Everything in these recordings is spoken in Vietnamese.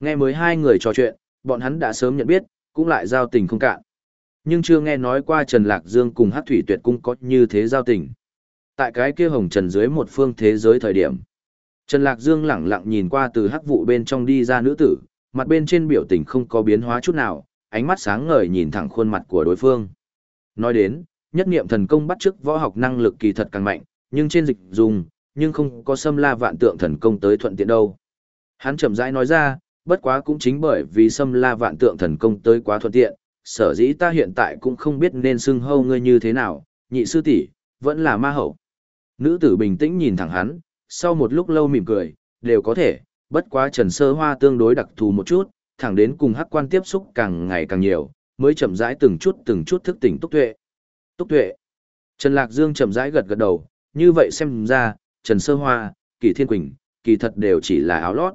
Nghe mới hai người trò chuyện, bọn hắn đã sớm nhận biết, cũng lại giao tình không cạn. Nhưng chưa nghe nói qua Trần Lạc Dương cùng Hắc Thủy Tuyệt cung có như thế giao tình. Tại cái kia hồng trần dưới một phương thế giới thời điểm. Trần Lạc Dương lẳng lặng nhìn qua từ hắc vụ bên trong đi ra nữ tử, mặt bên trên biểu tình không có biến hóa chút nào, ánh mắt sáng ngời nhìn thẳng khuôn mặt của đối phương. Nói đến, nhất niệm thần công bắt chước võ học năng lực kỳ thật càng mạnh, nhưng trên dịch dùng, nhưng không có xâm la vạn tượng thần công tới thuận tiện đâu. Hắn chậm rãi nói ra, bất quá cũng chính bởi vì xâm la vạn tượng thần công tới quá thuận tiện, sở dĩ ta hiện tại cũng không biết nên xưng hâu ngươi như thế nào, nhị sư tỷ vẫn là ma hậu. Nữ tử bình tĩnh nhìn thẳng hắn, sau một lúc lâu mỉm cười, đều có thể, bất quá Trần Sơ Hoa tương đối đặc thù một chút, thẳng đến cùng hắc quan tiếp xúc càng ngày càng nhiều, mới chậm rãi từng chút từng chút thức tỉnh túc tuệ. Túc tuệ. Trần Lạc Dương chậm rãi gật gật đầu, như vậy xem ra, Trần Sơ Hoa, Kỳ Thiên Quỳnh, kỳ thật đều chỉ là áo lót.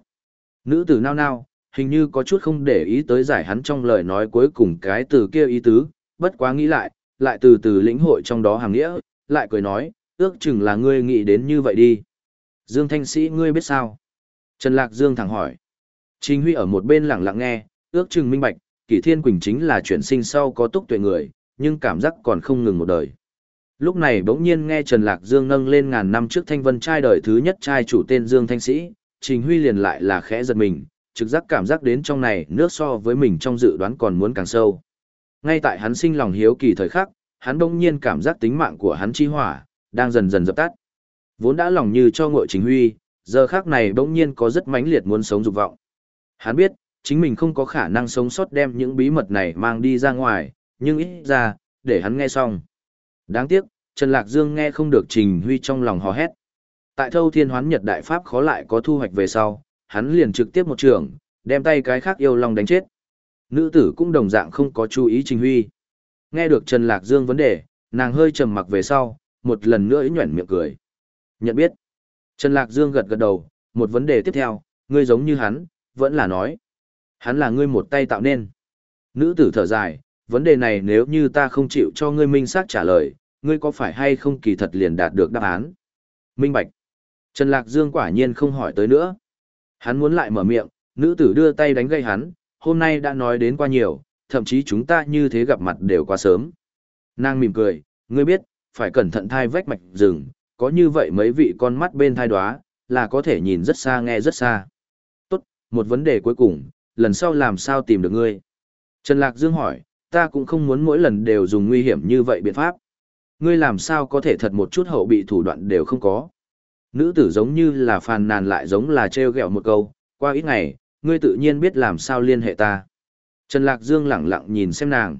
Nữ tử nao nao, hình như có chút không để ý tới giải hắn trong lời nói cuối cùng cái từ kia ý tứ, bất quá nghĩ lại, lại từ từ lĩnh hội trong đó hàng nghĩa, lại cười nói, ước chừng là ngươi nghĩ đến như vậy đi. Dương Thanh Sĩ ngươi biết sao? Trần Lạc Dương thẳng hỏi. Trình Huy ở một bên lặng lặng nghe, ước chừng minh bạch, Kỷ Thiên Quỳnh chính là chuyển sinh sau có túc tuệ người, nhưng cảm giác còn không ngừng một đời. Lúc này bỗng nhiên nghe Trần Lạc Dương nâng lên ngàn năm trước thanh vân trai đời thứ nhất trai chủ tên Dương Thanh Sĩ, Trình Huy liền lại là khẽ giật mình, trực giác cảm giác đến trong này nước so với mình trong dự đoán còn muốn càng sâu. Ngay tại hắn sinh lòng hiếu kỳ thời khắc, hắn đông nhiên cảm giác tính mạng của hắn chi hỏa, đang dần dần dập tắt. Vốn đã lòng như cho ngội Trình Huy, giờ khác này bỗng nhiên có rất mãnh liệt muốn sống dục vọng. Hắn biết, chính mình không có khả năng sống sót đem những bí mật này mang đi ra ngoài, nhưng ít ra, để hắn nghe xong. Đáng tiếc, Trần Lạc Dương nghe không được Trình Huy trong lòng hò hét. Tại thâu thiên hoán nhật đại pháp khó lại có thu hoạch về sau, hắn liền trực tiếp một trường, đem tay cái khác yêu long đánh chết. Nữ tử cũng đồng dạng không có chú ý Trình Huy. Nghe được Trần Lạc Dương vấn đề, nàng hơi trầm mặc về sau, một lần nữa nhuẩn miệng cười. Nhận biết. Trần Lạc Dương gật gật đầu, một vấn đề tiếp theo, ngươi giống như hắn, vẫn là nói. Hắn là ngươi một tay tạo nên. Nữ tử thở dài, vấn đề này nếu như ta không chịu cho ngươi minh xác trả lời, ngươi có phải hay không kỳ thật liền đạt được đáp án? Minh Bạch. Trần Lạc Dương quả nhiên không hỏi tới nữa. Hắn muốn lại mở miệng, nữ tử đưa tay đánh gây hắn, hôm nay đã nói đến qua nhiều, thậm chí chúng ta như thế gặp mặt đều quá sớm. Nàng mỉm cười, ngươi biết, phải cẩn thận thai vách mạch rừng, có như vậy mấy vị con mắt bên thai đoá, là có thể nhìn rất xa nghe rất xa. Tốt, một vấn đề cuối cùng, lần sau làm sao tìm được ngươi? Trần Lạc Dương hỏi, ta cũng không muốn mỗi lần đều dùng nguy hiểm như vậy biện pháp. Ngươi làm sao có thể thật một chút hậu bị thủ đoạn đều không có. Nữ tử giống như là phàn nàn lại giống là treo gẹo một câu, qua ít ngày, ngươi tự nhiên biết làm sao liên hệ ta. Trần Lạc Dương lẳng lặng nhìn xem nàng.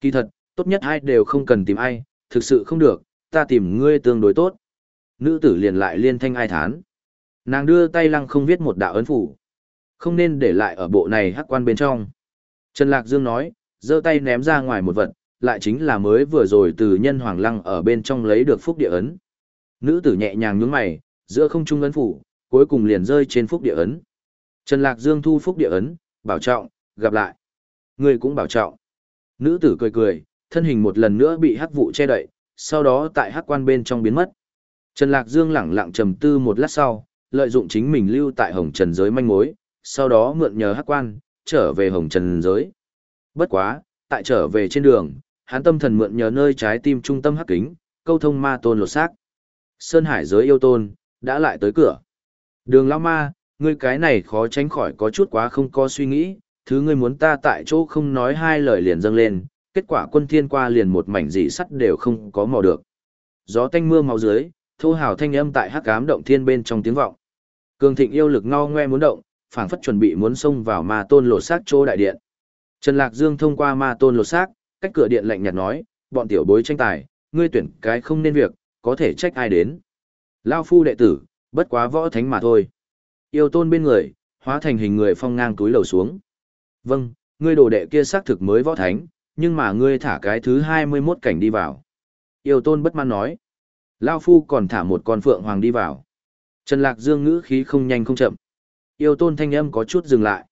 Kỳ thật, tốt nhất ai đều không cần tìm ai, thực sự không được, ta tìm ngươi tương đối tốt. Nữ tử liền lại liên thanh ai thán. Nàng đưa tay lăng không viết một đạo ấn phủ. Không nên để lại ở bộ này hắc quan bên trong. Trần Lạc Dương nói, giơ tay ném ra ngoài một vật, lại chính là mới vừa rồi từ nhân hoàng lăng ở bên trong lấy được phúc địa ấn. Nữ tử nhẹ nhàng nhướng mày, giữa không trung ấn phủ, cuối cùng liền rơi trên phúc địa ấn. Trần Lạc Dương thu phúc địa ấn, bảo trọng, gặp lại. Người cũng bảo trọng. Nữ tử cười cười, thân hình một lần nữa bị hắc vụ che đậy, sau đó tại hắc quan bên trong biến mất. Trần Lạc Dương lẳng lặng trầm tư một lát sau, lợi dụng chính mình lưu tại hồng trần giới manh mối, sau đó mượn nhờ hắc quan, trở về hồng trần giới. Bất quá, tại trở về trên đường, hắn tâm thần mượn nhờ nơi trái tim trung tâm hắc kính, câu thông ma tôn lột xác. Sơn Hải giới yêu tôn, đã lại tới cửa. Đường lão ma, ngươi cái này khó tránh khỏi có chút quá không có suy nghĩ, thứ ngươi muốn ta tại chỗ không nói hai lời liền dâng lên, kết quả quân thiên qua liền một mảnh dị sắt đều không có mò được. Gió tanh mưa máu dưới, thô hào thanh âm tại hắc ám động thiên bên trong tiếng vọng. Cường thịnh yêu lực ngao ngoe muốn động, phảng phất chuẩn bị muốn xông vào ma tôn lột xác chỗ đại điện. Trần Lạc Dương thông qua ma tôn lột xác, cách cửa điện lạnh nhạt nói, bọn tiểu bối tranh tài, ngươi tuyển cái không nên việc, có thể trách ai đến. Lao phu đệ tử, bất quá võ thánh mà thôi. Yêu tôn bên người, hóa thành hình người phong ngang túi lầu xuống. Vâng, ngươi đồ đệ kia xác thực mới võ thánh, nhưng mà ngươi thả cái thứ 21 cảnh đi vào. Yêu tôn bất mãn nói. Lao phu còn thả một con phượng hoàng đi vào. Trần Lạc Dương ngữ khí không nhanh không chậm. Yêu tôn thanh âm có chút dừng lại.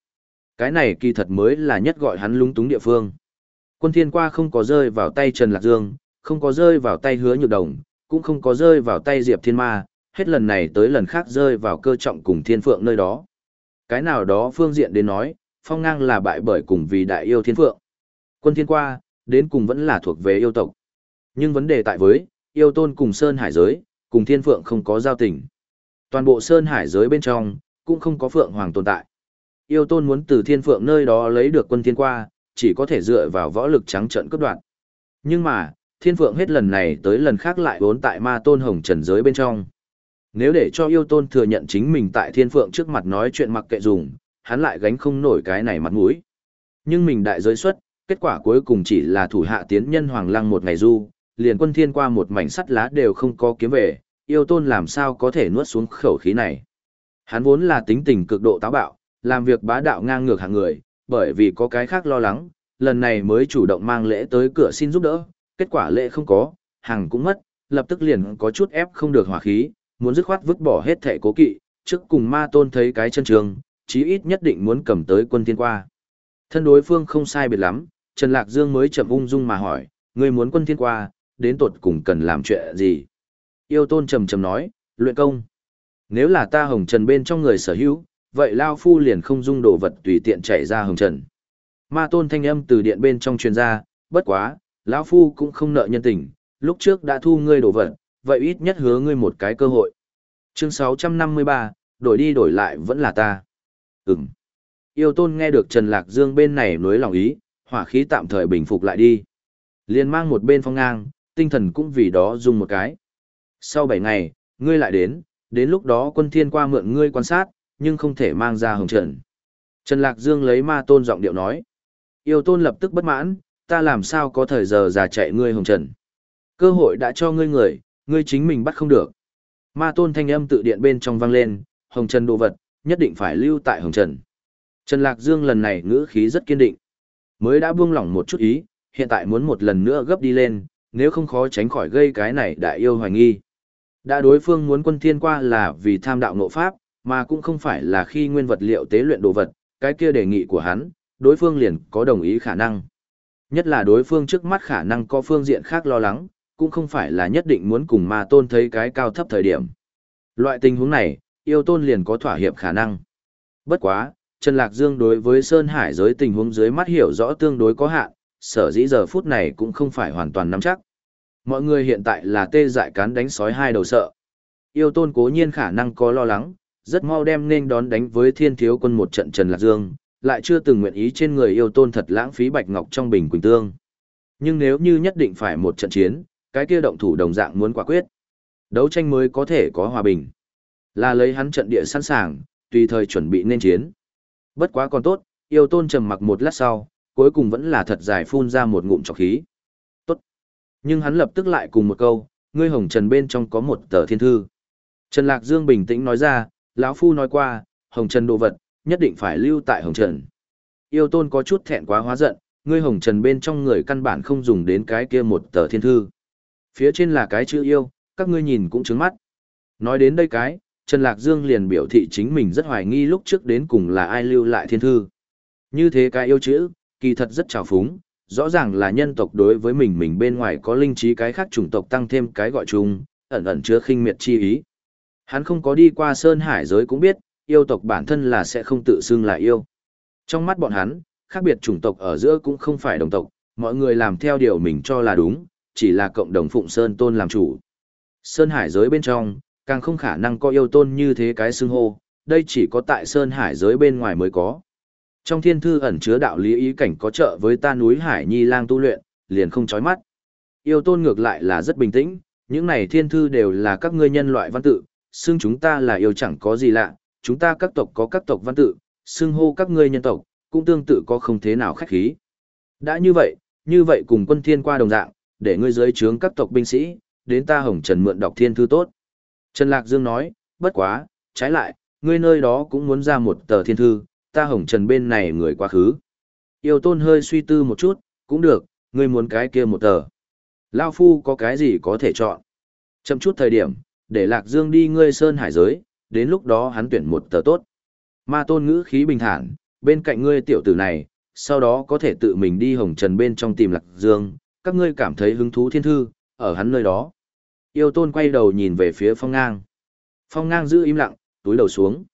Cái này kỳ thật mới là nhất gọi hắn lúng túng địa phương. Quân thiên qua không có rơi vào tay Trần Lạc Dương, không có rơi vào tay hứa nhược đồng, cũng không có rơi vào tay Diệp Thiên Ma, hết lần này tới lần khác rơi vào cơ trọng cùng thiên phượng nơi đó. cái nào đó phương diện đến nói, phong ngang là bại bởi cùng vì đại yêu thiên phượng. Quân thiên qua, đến cùng vẫn là thuộc về yêu tộc. Nhưng vấn đề tại với, yêu tôn cùng Sơn Hải giới, cùng thiên phượng không có giao tình. Toàn bộ Sơn Hải giới bên trong, cũng không có phượng hoàng tồn tại. Yêu tôn muốn từ thiên phượng nơi đó lấy được quân thiên qua, chỉ có thể dựa vào võ lực trắng trận cấp đoạn. Nhưng mà, thiên phượng hết lần này tới lần khác lại vốn tại ma tôn hồng trần giới bên trong. Nếu để cho yêu tôn thừa nhận chính mình tại thiên phượng trước mặt nói chuyện mặc kệ dùng, hắn lại gánh không nổi cái này mặt mũi. Nhưng mình đại giới xuất, kết quả cuối cùng chỉ là thủ hạ tiến nhân hoàng lăng một ngày du, liền quân thiên qua một mảnh sắt lá đều không có kiếm về, yêu tôn làm sao có thể nuốt xuống khẩu khí này. Hắn vốn là tính tình cực độ táo bạo, làm việc bá đạo ngang ngược hạng người, bởi vì có cái khác lo lắng, lần này mới chủ động mang lễ tới cửa xin giúp đỡ, kết quả lễ không có, hàng cũng mất, lập tức liền có chút ép không được hỏa khí, muốn dứt khoát vứt bỏ hết thẻ cố kỵ, trước cùng ma tôn thấy cái chân trường, chí ít nhất định muốn cầm tới quân thiên qua. Thân đối phương không sai biệt lắm, Trần Lạc Dương mới chậm ung dung mà hỏi, ngươi muốn quân thiên qua, đến tột cùng cần làm chuyện gì? Yêu tôn trầm trầm nói, luyện công. Nếu là ta hồng trần bên trong người sở hữu, vậy Lao Phu liền không dung đồ vật tùy tiện chảy ra hồng trần. Ma tôn thanh âm từ điện bên trong truyền ra, bất quá, lão Phu cũng không nợ nhân tình, lúc trước đã thu ngươi đồ vật, vậy ít nhất hứa ngươi một cái cơ hội. Chương 653, đổi đi đổi lại vẫn là ta. Ừm. Yêu tôn nghe được Trần Lạc Dương bên này nối lòng ý, hỏa khí tạm thời bình phục lại đi. liền mang một bên phong ngang, tinh thần cũng vì đó dùng một cái. Sau 7 ngày, ngươi lại đến, đến lúc đó quân thiên qua mượn ngươi quan sát, nhưng không thể mang ra hồng trần. Trần Lạc Dương lấy ma tôn giọng điệu nói. Yêu tôn lập tức bất mãn, ta làm sao có thời giờ già chạy ngươi hồng trần. Cơ hội đã cho ngươi người, ngươi chính mình bắt không được. Ma tôn thanh âm tự điện bên trong vang lên, hồng trần đồ vật, nhất định phải lưu tại hồng trần. Trần Lạc Dương lần này ngữ khí rất kiên định. Mới đã buông lỏng một chút ý, hiện tại muốn một lần nữa gấp đi lên, nếu không khó tránh khỏi gây cái này đại yêu hoài nghi. Đã đối phương muốn quân thiên qua là vì tham đạo ngộ pháp, mà cũng không phải là khi nguyên vật liệu tế luyện đồ vật, cái kia đề nghị của hắn, đối phương liền có đồng ý khả năng. Nhất là đối phương trước mắt khả năng có phương diện khác lo lắng, cũng không phải là nhất định muốn cùng ma tôn thấy cái cao thấp thời điểm. Loại tình huống này, yêu tôn liền có thỏa hiệp khả năng. Bất quá, Trần Lạc Dương đối với Sơn Hải giới tình huống dưới mắt hiểu rõ tương đối có hạn, sở dĩ giờ phút này cũng không phải hoàn toàn nắm chắc. Mọi người hiện tại là tê dại cán đánh sói hai đầu sợ. Yêu tôn cố nhiên khả năng có lo lắng, rất mau đem nên đón đánh với thiên thiếu quân một trận Trần Lạc Dương, lại chưa từng nguyện ý trên người yêu tôn thật lãng phí bạch ngọc trong bình quỳnh tương. Nhưng nếu như nhất định phải một trận chiến, cái kia động thủ đồng dạng muốn quả quyết. Đấu tranh mới có thể có hòa bình. Là lấy hắn trận địa sẵn sàng, tùy thời chuẩn bị nên chiến. Bất quá còn tốt, yêu tôn trầm mặc một lát sau, cuối cùng vẫn là thật dài phun ra một ngụm trọc khí. Tốt. Nhưng hắn lập tức lại cùng một câu, ngươi hồng trần bên trong có một tờ thiên thư. Trần Lạc Dương bình tĩnh nói ra, lão Phu nói qua, hồng trần đồ vật, nhất định phải lưu tại hồng trần. Yêu tôn có chút thẹn quá hóa giận, ngươi hồng trần bên trong người căn bản không dùng đến cái kia một tờ thiên thư. Phía trên là cái chữ yêu, các ngươi nhìn cũng trứng mắt. Nói đến đây cái, Trần Lạc Dương liền biểu thị chính mình rất hoài nghi lúc trước đến cùng là ai lưu lại thiên thư. Như thế cái yêu chữ, kỳ thật rất trào phúng, rõ ràng là nhân tộc đối với mình mình bên ngoài có linh trí cái khác chủng tộc tăng thêm cái gọi chung, ẩn ẩn chứa khinh miệt chi ý. Hắn không có đi qua Sơn Hải giới cũng biết, yêu tộc bản thân là sẽ không tự xưng là yêu. Trong mắt bọn hắn, khác biệt chủng tộc ở giữa cũng không phải đồng tộc, mọi người làm theo điều mình cho là đúng, chỉ là cộng đồng phụng Sơn Tôn làm chủ. Sơn Hải giới bên trong, càng không khả năng có yêu tôn như thế cái xưng hô, đây chỉ có tại Sơn Hải giới bên ngoài mới có. Trong thiên thư ẩn chứa đạo lý ý cảnh có trợ với ta núi Hải Nhi lang tu luyện, liền không chói mắt. Yêu tôn ngược lại là rất bình tĩnh, những này thiên thư đều là các ngươi nhân loại văn tự, xưng chúng ta là yêu chẳng có gì lạ, chúng ta các tộc có các tộc văn tự, xưng hô các ngươi nhân tộc, cũng tương tự có không thế nào khách khí. Đã như vậy, như vậy cùng quân thiên qua đồng dạng, để ngươi dưới trướng các tộc binh sĩ, đến ta hồng trần mượn đọc thiên thư tốt. Trần Lạc Dương nói, bất quá, trái lại, ngươi nơi đó cũng muốn ra một tờ thiên thư, ta hồng trần bên này người quá khứ. Yêu tôn hơi suy tư một chút, cũng được, ngươi muốn cái kia một tờ. Lao Phu có cái gì có thể chọn. Chậm chút thời điểm, để Lạc Dương đi ngươi sơn hải giới, đến lúc đó hắn tuyển một tờ tốt. Ma tôn ngữ khí bình thản, bên cạnh ngươi tiểu tử này, sau đó có thể tự mình đi hồng trần bên trong tìm Lạc Dương, các ngươi cảm thấy hứng thú thiên thư, ở hắn nơi đó. Yêu tôn quay đầu nhìn về phía phong ngang. Phong ngang giữ im lặng, túi đầu xuống.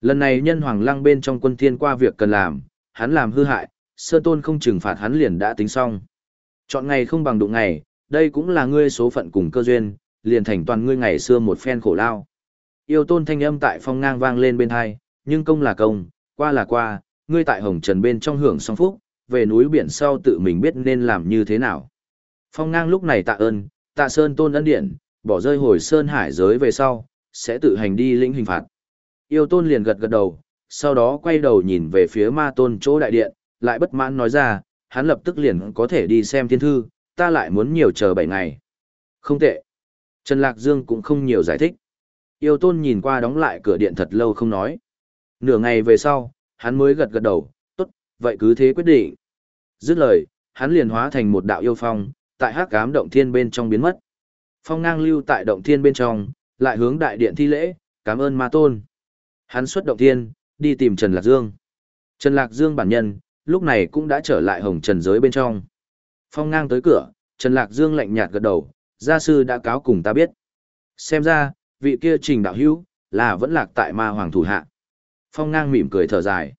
Lần này nhân hoàng lăng bên trong quân thiên qua việc cần làm, hắn làm hư hại, Sơn Tôn không trừng phạt hắn liền đã tính xong. Chọn ngày không bằng đụng ngày, đây cũng là ngươi số phận cùng cơ duyên, liền thành toàn ngươi ngày xưa một phen khổ lao. Yêu tôn thanh âm tại phong ngang vang lên bên hai, nhưng công là công, qua là qua, ngươi tại hồng trần bên trong hưởng song phúc, về núi biển sau tự mình biết nên làm như thế nào. Phong ngang lúc này tạ ơn, tạ sơn tôn ân điện, bỏ rơi hồi sơn hải giới về sau, sẽ tự hành đi lĩnh hình phạt. Yêu tôn liền gật gật đầu, sau đó quay đầu nhìn về phía ma tôn chỗ đại điện, lại bất mãn nói ra, hắn lập tức liền có thể đi xem thiên thư, ta lại muốn nhiều chờ 7 ngày. Không tệ. Trần Lạc Dương cũng không nhiều giải thích. Yêu tôn nhìn qua đóng lại cửa điện thật lâu không nói. Nửa ngày về sau, hắn mới gật gật đầu, tốt, vậy cứ thế quyết định. Dứt lời, hắn liền hóa thành một đạo yêu phong, tại hắc ám động thiên bên trong biến mất. Phong ngang lưu tại động thiên bên trong, lại hướng đại điện thi lễ, cảm ơn ma tôn. Hắn xuất động thiên, đi tìm Trần Lạc Dương. Trần Lạc Dương bản nhân, lúc này cũng đã trở lại hồng trần giới bên trong. Phong ngang tới cửa, Trần Lạc Dương lạnh nhạt gật đầu, gia sư đã cáo cùng ta biết. Xem ra, vị kia trình đạo hữu, là vẫn lạc tại ma hoàng thủ hạ. Phong ngang mỉm cười thở dài.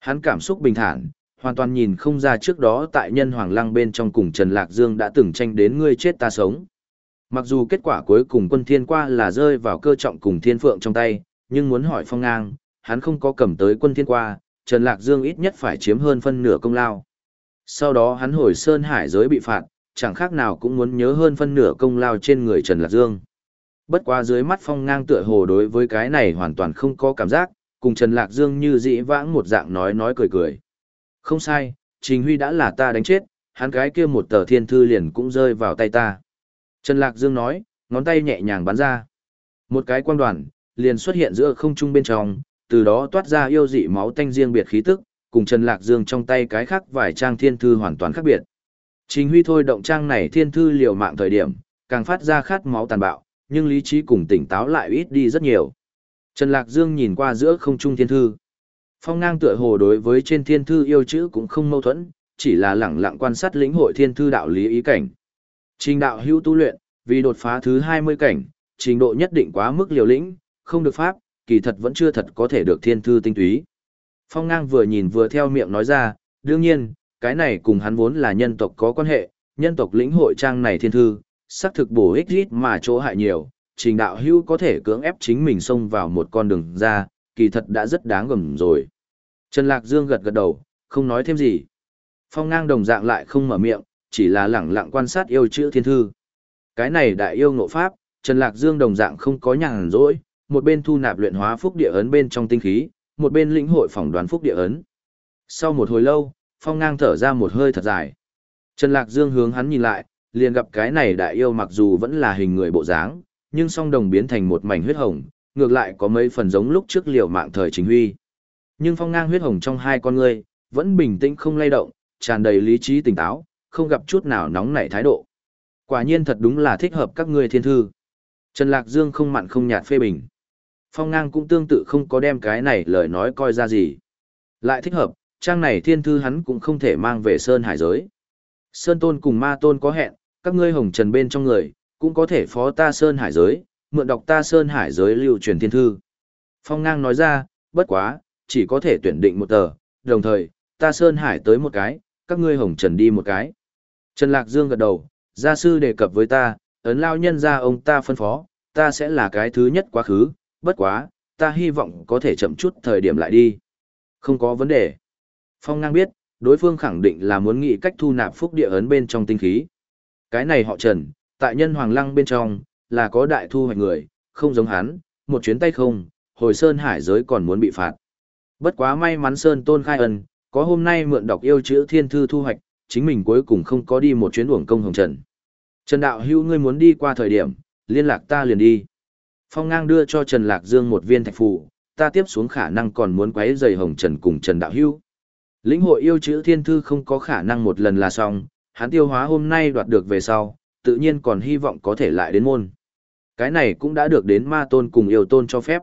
Hắn cảm xúc bình thản, hoàn toàn nhìn không ra trước đó tại nhân hoàng lăng bên trong cùng Trần Lạc Dương đã từng tranh đến ngươi chết ta sống. Mặc dù kết quả cuối cùng quân thiên qua là rơi vào cơ trọng cùng thiên phượng trong tay, nhưng muốn hỏi phong ngang, hắn không có cầm tới quân thiên qua, Trần Lạc Dương ít nhất phải chiếm hơn phân nửa công lao. Sau đó hắn hồi Sơn Hải giới bị phạt, chẳng khác nào cũng muốn nhớ hơn phân nửa công lao trên người Trần Lạc Dương. Bất quá dưới mắt phong ngang tựa hồ đối với cái này hoàn toàn không có cảm giác, cùng Trần Lạc Dương như dĩ vãng một dạng nói nói cười cười. Không sai, Trình Huy đã là ta đánh chết, hắn cái kia một tờ thiên thư liền cũng rơi vào tay ta. Trần Lạc Dương nói, ngón tay nhẹ nhàng bắn ra. Một cái quang đoàn, liền xuất hiện giữa không trung bên trong, từ đó toát ra yêu dị máu tanh riêng biệt khí tức, cùng Trần Lạc Dương trong tay cái khác vài trang thiên thư hoàn toàn khác biệt. Trình Huy thôi động trang này thiên thư liều mạng thời điểm, càng phát ra khát máu tàn bạo, nhưng lý trí cùng tỉnh táo lại ít đi rất nhiều. Trần Lạc Dương nhìn qua giữa không trung thiên thư. Phong ngang tựa hồ đối với trên thiên thư yêu chữ cũng không mâu thuẫn, chỉ là lẳng lặng quan sát lĩnh hội thiên thư đạo lý ý cảnh. Trình đạo hữu tu luyện, vì đột phá thứ 20 cảnh, trình độ nhất định quá mức liều lĩnh, không được pháp, kỳ thật vẫn chưa thật có thể được thiên thư tinh túy. Phong ngang vừa nhìn vừa theo miệng nói ra, đương nhiên, cái này cùng hắn vốn là nhân tộc có quan hệ, nhân tộc lĩnh hội trang này thiên thư, xác thực bổ ích ít mà chỗ hại nhiều, trình đạo hữu có thể cưỡng ép chính mình xông vào một con đường ra, kỳ thật đã rất đáng gầm rồi. Trần Lạc Dương gật gật đầu, không nói thêm gì. Phong ngang đồng dạng lại không mở miệng, chỉ là lẳng lặng quan sát yêu chữ thiên thư. Cái này đại yêu ngộ pháp, Trần Lạc Dương đồng dạng không có nhàn rỗi, một bên thu nạp luyện hóa phúc địa ấn bên trong tinh khí, một bên lĩnh hội phỏng đoán phúc địa ấn. Sau một hồi lâu, Phong ngang thở ra một hơi thật dài. Trần Lạc Dương hướng hắn nhìn lại, liền gặp cái này đại yêu mặc dù vẫn là hình người bộ dáng, nhưng song đồng biến thành một mảnh huyết hồng, ngược lại có mấy phần giống lúc trước liều mạng thời chính huy. Nhưng phong ngang huyết hồng trong hai con ngươi, vẫn bình tĩnh không lay động, tràn đầy lý trí tỉnh táo, không gặp chút nào nóng nảy thái độ. Quả nhiên thật đúng là thích hợp các ngươi thiên thư. Trần Lạc Dương không mặn không nhạt phê bình. Phong ngang cũng tương tự không có đem cái này lời nói coi ra gì. Lại thích hợp, trang này thiên thư hắn cũng không thể mang về Sơn Hải giới. Sơn Tôn cùng Ma Tôn có hẹn, các ngươi hồng trần bên trong người, cũng có thể phó ta Sơn Hải giới, mượn đọc ta Sơn Hải giới lưu truyền thiên thư. Phong ngang nói ra, bất quá, chỉ có thể tuyển định một tờ, đồng thời, ta Sơn Hải tới một cái, các ngươi hồng trần đi một cái. Trần Lạc Dương gật đầu, gia sư đề cập với ta, ấn lao nhân ra ông ta phân phó, ta sẽ là cái thứ nhất quá khứ, bất quá, ta hy vọng có thể chậm chút thời điểm lại đi. Không có vấn đề. Phong ngang biết, đối phương khẳng định là muốn nghĩ cách thu nạp phúc địa ấn bên trong tinh khí. Cái này họ Trần, tại nhân hoàng lăng bên trong, là có đại thu hoạch người, không giống hắn, một chuyến tay không, hồi Sơn Hải giới còn muốn bị phạt. Bất quá may mắn Sơn Tôn khai ân, có hôm nay mượn đọc yêu chữ thiên thư thu hoạch, chính mình cuối cùng không có đi một chuyến uổng công hồng trần. Trần Đạo Hưu ngươi muốn đi qua thời điểm, liên lạc ta liền đi. Phong ngang đưa cho Trần Lạc Dương một viên thạch phù, ta tiếp xuống khả năng còn muốn quấy rầy hồng trần cùng Trần Đạo Hưu. Lĩnh hội yêu chữ thiên thư không có khả năng một lần là xong, hắn tiêu hóa hôm nay đoạt được về sau, tự nhiên còn hy vọng có thể lại đến môn. Cái này cũng đã được đến ma tôn cùng yêu tôn cho phép.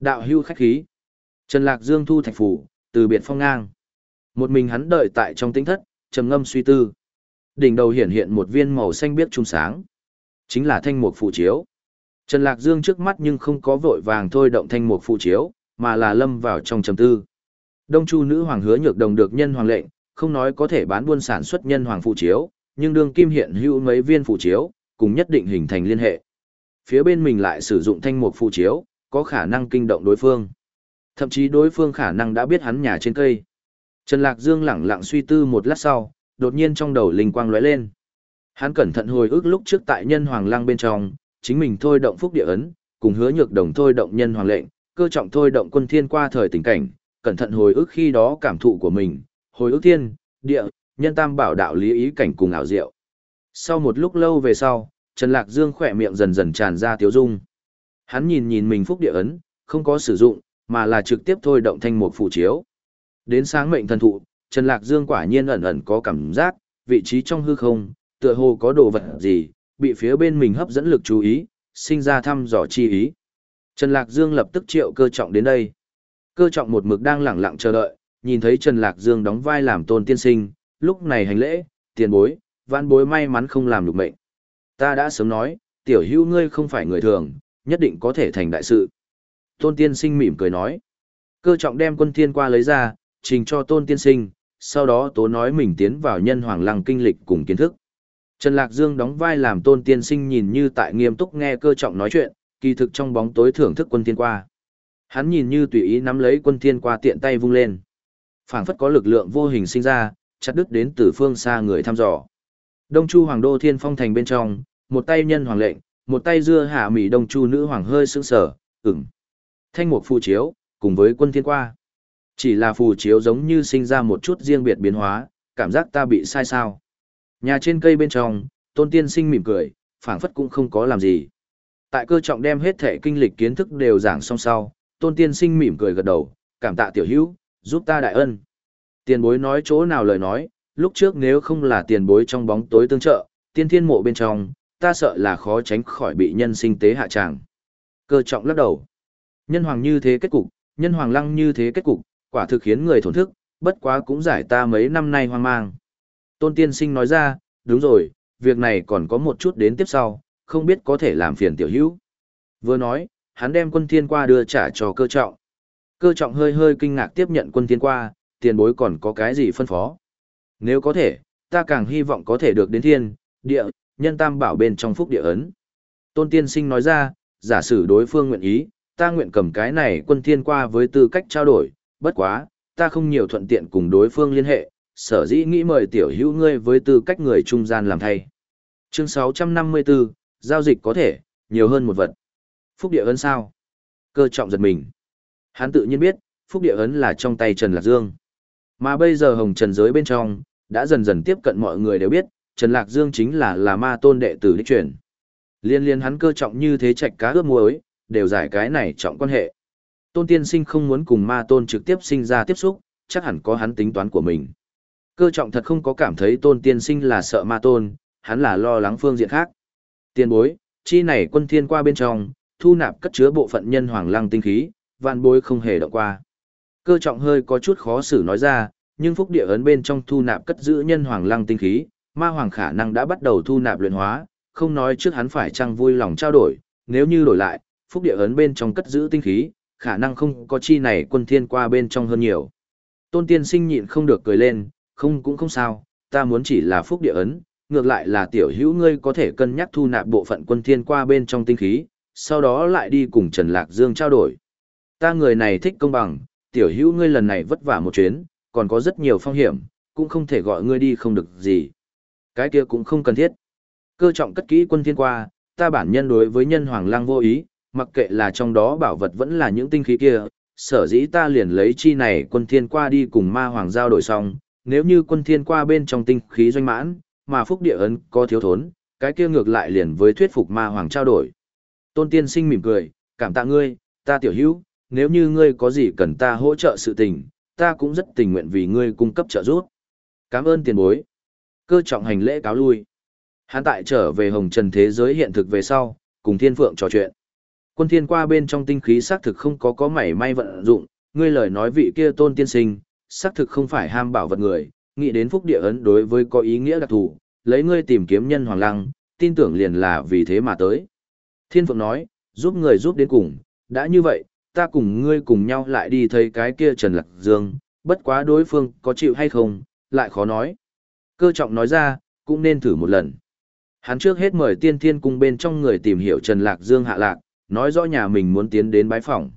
Đạo hưu khách khí. Trần Lạc Dương thu thạch phủ, từ biệt phong ngang. Một mình hắn đợi tại trong tinh thất, trầm ngâm suy tư. Đỉnh đầu hiển hiện một viên màu xanh biếc trung sáng. Chính là thanh mục phụ chiếu. Trần Lạc Dương trước mắt nhưng không có vội vàng thôi động thanh mục phụ chiếu, mà là lâm vào trong trầm tư. Đông Chu nữ hoàng hứa nhược đồng được nhân hoàng lệnh, không nói có thể bán buôn sản xuất nhân hoàng phụ chiếu, nhưng đương kim hiện hữu mấy viên phụ chiếu, cùng nhất định hình thành liên hệ. Phía bên mình lại sử dụng thanh mục phụ chiếu, có khả năng kinh động đối phương. Thậm chí đối phương khả năng đã biết hắn nhà trên cây. Trần Lạc Dương lẳng lặng suy tư một lát sau, đột nhiên trong đầu linh quang lóe lên. Hắn cẩn thận hồi ức lúc trước tại nhân hoàng lang bên trong, chính mình thôi động phúc địa ấn, cùng hứa nhược đồng thôi động nhân hoàng lệnh, cơ trọng thôi động quân thiên qua thời tình cảnh, cẩn thận hồi ức khi đó cảm thụ của mình, hồi ức thiên, địa, nhân tam bảo đạo lý ý cảnh cùng ảo diệu. Sau một lúc lâu về sau, Trần Lạc Dương khỏe miệng dần dần tràn ra tiếu dung. Hắn nhìn nhìn mình phúc địa ấn, không có sử dụng, mà là trực tiếp thôi động thanh một phụ chiếu. Đến sáng mệnh thần thụ, Trần Lạc Dương quả nhiên ẩn ẩn có cảm giác, vị trí trong hư không, tựa hồ có đồ vật gì, bị phía bên mình hấp dẫn lực chú ý, sinh ra thăm dò chi ý. Trần Lạc Dương lập tức triệu cơ trọng đến đây. Cơ trọng một mực đang lẳng lặng chờ đợi, nhìn thấy Trần Lạc Dương đóng vai làm tôn tiên sinh, lúc này hành lễ, tiền bối, vãn bối may mắn không làm được mệnh. Ta đã sớm nói, tiểu hữu ngươi không phải người thường, nhất định có thể thành đại sự. Tôn tiên sinh mỉm cười nói. Cơ trọng đem quân thiên qua lấy ra, trình cho tôn tiên sinh, sau đó tố nói mình tiến vào nhân hoàng lăng kinh lịch cùng kiến thức. Trần Lạc Dương đóng vai làm tôn tiên sinh nhìn như tại nghiêm túc nghe cơ trọng nói chuyện, kỳ thực trong bóng tối thưởng thức quân thiên qua. Hắn nhìn như tùy ý nắm lấy quân thiên qua tiện tay vung lên phảng phất có lực lượng vô hình sinh ra, chặt đứt đến từ phương xa người thăm dò. Đông Chu Hoàng Đô Thiên Phong Thành bên trong, một tay nhân hoàng lệnh, một tay dưa hạ mỹ Đông Chu nữ hoàng hơi sững sờ, ửng. Thanh mục phù chiếu, cùng với quân thiên qua. Chỉ là phù chiếu giống như sinh ra một chút riêng biệt biến hóa, cảm giác ta bị sai sao. Nhà trên cây bên trong, tôn tiên sinh mỉm cười, phảng phất cũng không có làm gì. Tại cơ trọng đem hết thể kinh lịch kiến thức đều giảng xong sau, tôn tiên sinh mỉm cười gật đầu, cảm tạ tiểu hữu, giúp ta đại ân. Tiền bối nói chỗ nào lời nói, lúc trước nếu không là tiền bối trong bóng tối tương trợ, tiên thiên mộ bên trong, ta sợ là khó tránh khỏi bị nhân sinh tế hạ tràng. Cơ trọng lắc đầu. Nhân hoàng như thế kết cục, nhân hoàng lăng như thế kết cục, quả thực khiến người thổn thức, bất quá cũng giải ta mấy năm nay hoang mang. Tôn tiên sinh nói ra, đúng rồi, việc này còn có một chút đến tiếp sau, không biết có thể làm phiền tiểu hữu. Vừa nói, hắn đem quân thiên qua đưa trả cho cơ trọng. Cơ trọng hơi hơi kinh ngạc tiếp nhận quân thiên qua, tiền bối còn có cái gì phân phó. Nếu có thể, ta càng hy vọng có thể được đến thiên, địa, nhân tam bảo bên trong phúc địa ấn. Tôn tiên sinh nói ra, giả sử đối phương nguyện ý, ta nguyện cầm cái này quân thiên qua với tư cách trao đổi, bất quá, ta không nhiều thuận tiện cùng đối phương liên hệ, sở dĩ nghĩ mời tiểu hữu ngươi với tư cách người trung gian làm thay. Chương 654, giao dịch có thể, nhiều hơn một vật. Phúc địa ấn sao? Cơ trọng giật mình. Hắn tự nhiên biết, phúc địa ấn là trong tay Trần Lạc Dương. Mà bây giờ hồng trần giới bên trong, đã dần dần tiếp cận mọi người đều biết, Trần Lạc Dương chính là là ma tôn đệ tử đích truyền. Liên liên hắn cơ trọng như thế trạch cá ướp muối, đều giải cái này trọng quan hệ. Tôn tiên sinh không muốn cùng ma tôn trực tiếp sinh ra tiếp xúc, chắc hẳn có hắn tính toán của mình. Cơ trọng thật không có cảm thấy tôn tiên sinh là sợ ma tôn, hắn là lo lắng phương diện khác. Tiên bối, chi này quân thiên qua bên trong, thu nạp cất chứa bộ phận nhân hoàng lăng tinh khí, vạn bối không hề động qua. Cơ trọng hơi có chút khó xử nói ra, nhưng phúc địa ấn bên trong thu nạp cất giữ nhân hoàng lăng tinh khí, ma hoàng khả năng đã bắt đầu thu nạp luyện hóa, không nói trước hắn phải chăng vui lòng trao đổi, nếu như đổi lại, phúc địa ấn bên trong cất giữ tinh khí, khả năng không có chi này quân thiên qua bên trong hơn nhiều. Tôn tiên sinh nhịn không được cười lên, không cũng không sao, ta muốn chỉ là phúc địa ấn, ngược lại là tiểu hữu ngươi có thể cân nhắc thu nạp bộ phận quân thiên qua bên trong tinh khí, sau đó lại đi cùng Trần Lạc Dương trao đổi. Ta người này thích công bằng, tiểu hữu ngươi lần này vất vả một chuyến, còn có rất nhiều phong hiểm, cũng không thể gọi ngươi đi không được gì. Cái kia cũng không cần thiết. Cơ trọng cất kỹ quân thiên qua, ta bản nhân đối với nhân hoàng lang vô ý, mặc kệ là trong đó bảo vật vẫn là những tinh khí kia, sở dĩ ta liền lấy chi này quân thiên qua đi cùng ma hoàng giao đổi xong, nếu như quân thiên qua bên trong tinh khí doanh mãn, mà phúc địa ấn có thiếu thốn, cái kia ngược lại liền với thuyết phục ma hoàng trao đổi. Tôn tiên sinh mỉm cười, cảm tạ ngươi, ta tiểu hữu, nếu như ngươi có gì cần ta hỗ trợ sự tình, ta cũng rất tình nguyện vì ngươi cung cấp trợ giúp. Cảm ơn tiền bối. Cơ trọng hành lễ cáo lui. Hắn tại trở về hồng trần thế giới hiện thực về sau, cùng thiên phượng trò chuyện. Quân thiên qua bên trong tinh khí xác thực không có có mảy may vận dụng, ngươi lời nói vị kia tôn tiên sinh, xác thực không phải ham bảo vật người, nghĩ đến phúc địa ấn đối với có ý nghĩa đặc thù, lấy ngươi tìm kiếm nhân hoàng lăng, tin tưởng liền là vì thế mà tới. Thiên Phượng nói, giúp người giúp đến cùng, đã như vậy, ta cùng ngươi cùng nhau lại đi thấy cái kia Trần Lạc Dương, bất quá đối phương có chịu hay không, lại khó nói. Cơ trọng nói ra, cũng nên thử một lần. Hắn trước hết mời tiên thiên cung bên trong người tìm hiểu Trần Lạc Dương hạ lạc, nói rõ nhà mình muốn tiến đến bái phỏng.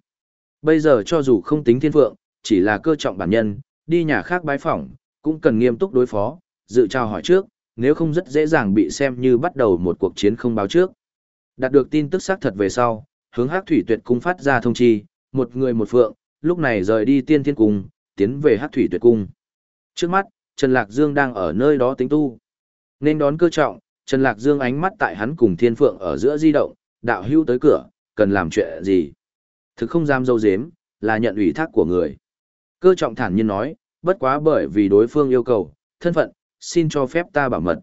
Bây giờ cho dù không tính thiên phượng, chỉ là cơ trọng bản nhân, đi nhà khác bái phỏng, cũng cần nghiêm túc đối phó, dự trao hỏi trước, nếu không rất dễ dàng bị xem như bắt đầu một cuộc chiến không báo trước. Đạt được tin tức xác thật về sau, hướng Hắc Thủy Tuyệt cung phát ra thông chi, một người một phượng, lúc này rời đi Tiên Thiên cung, tiến về Hắc Thủy Tuyệt cung. Trước mắt, Trần Lạc Dương đang ở nơi đó tính tu. Nên đón cơ trọng, Trần Lạc Dương ánh mắt tại hắn cùng Thiên Phượng ở giữa di động, đạo hưu tới cửa, cần làm chuyện gì? Thực không dám dâu dếm, là nhận ủy thác của người. Cơ trọng thản nhiên nói, bất quá bởi vì đối phương yêu cầu, thân phận, xin cho phép ta bảo mật.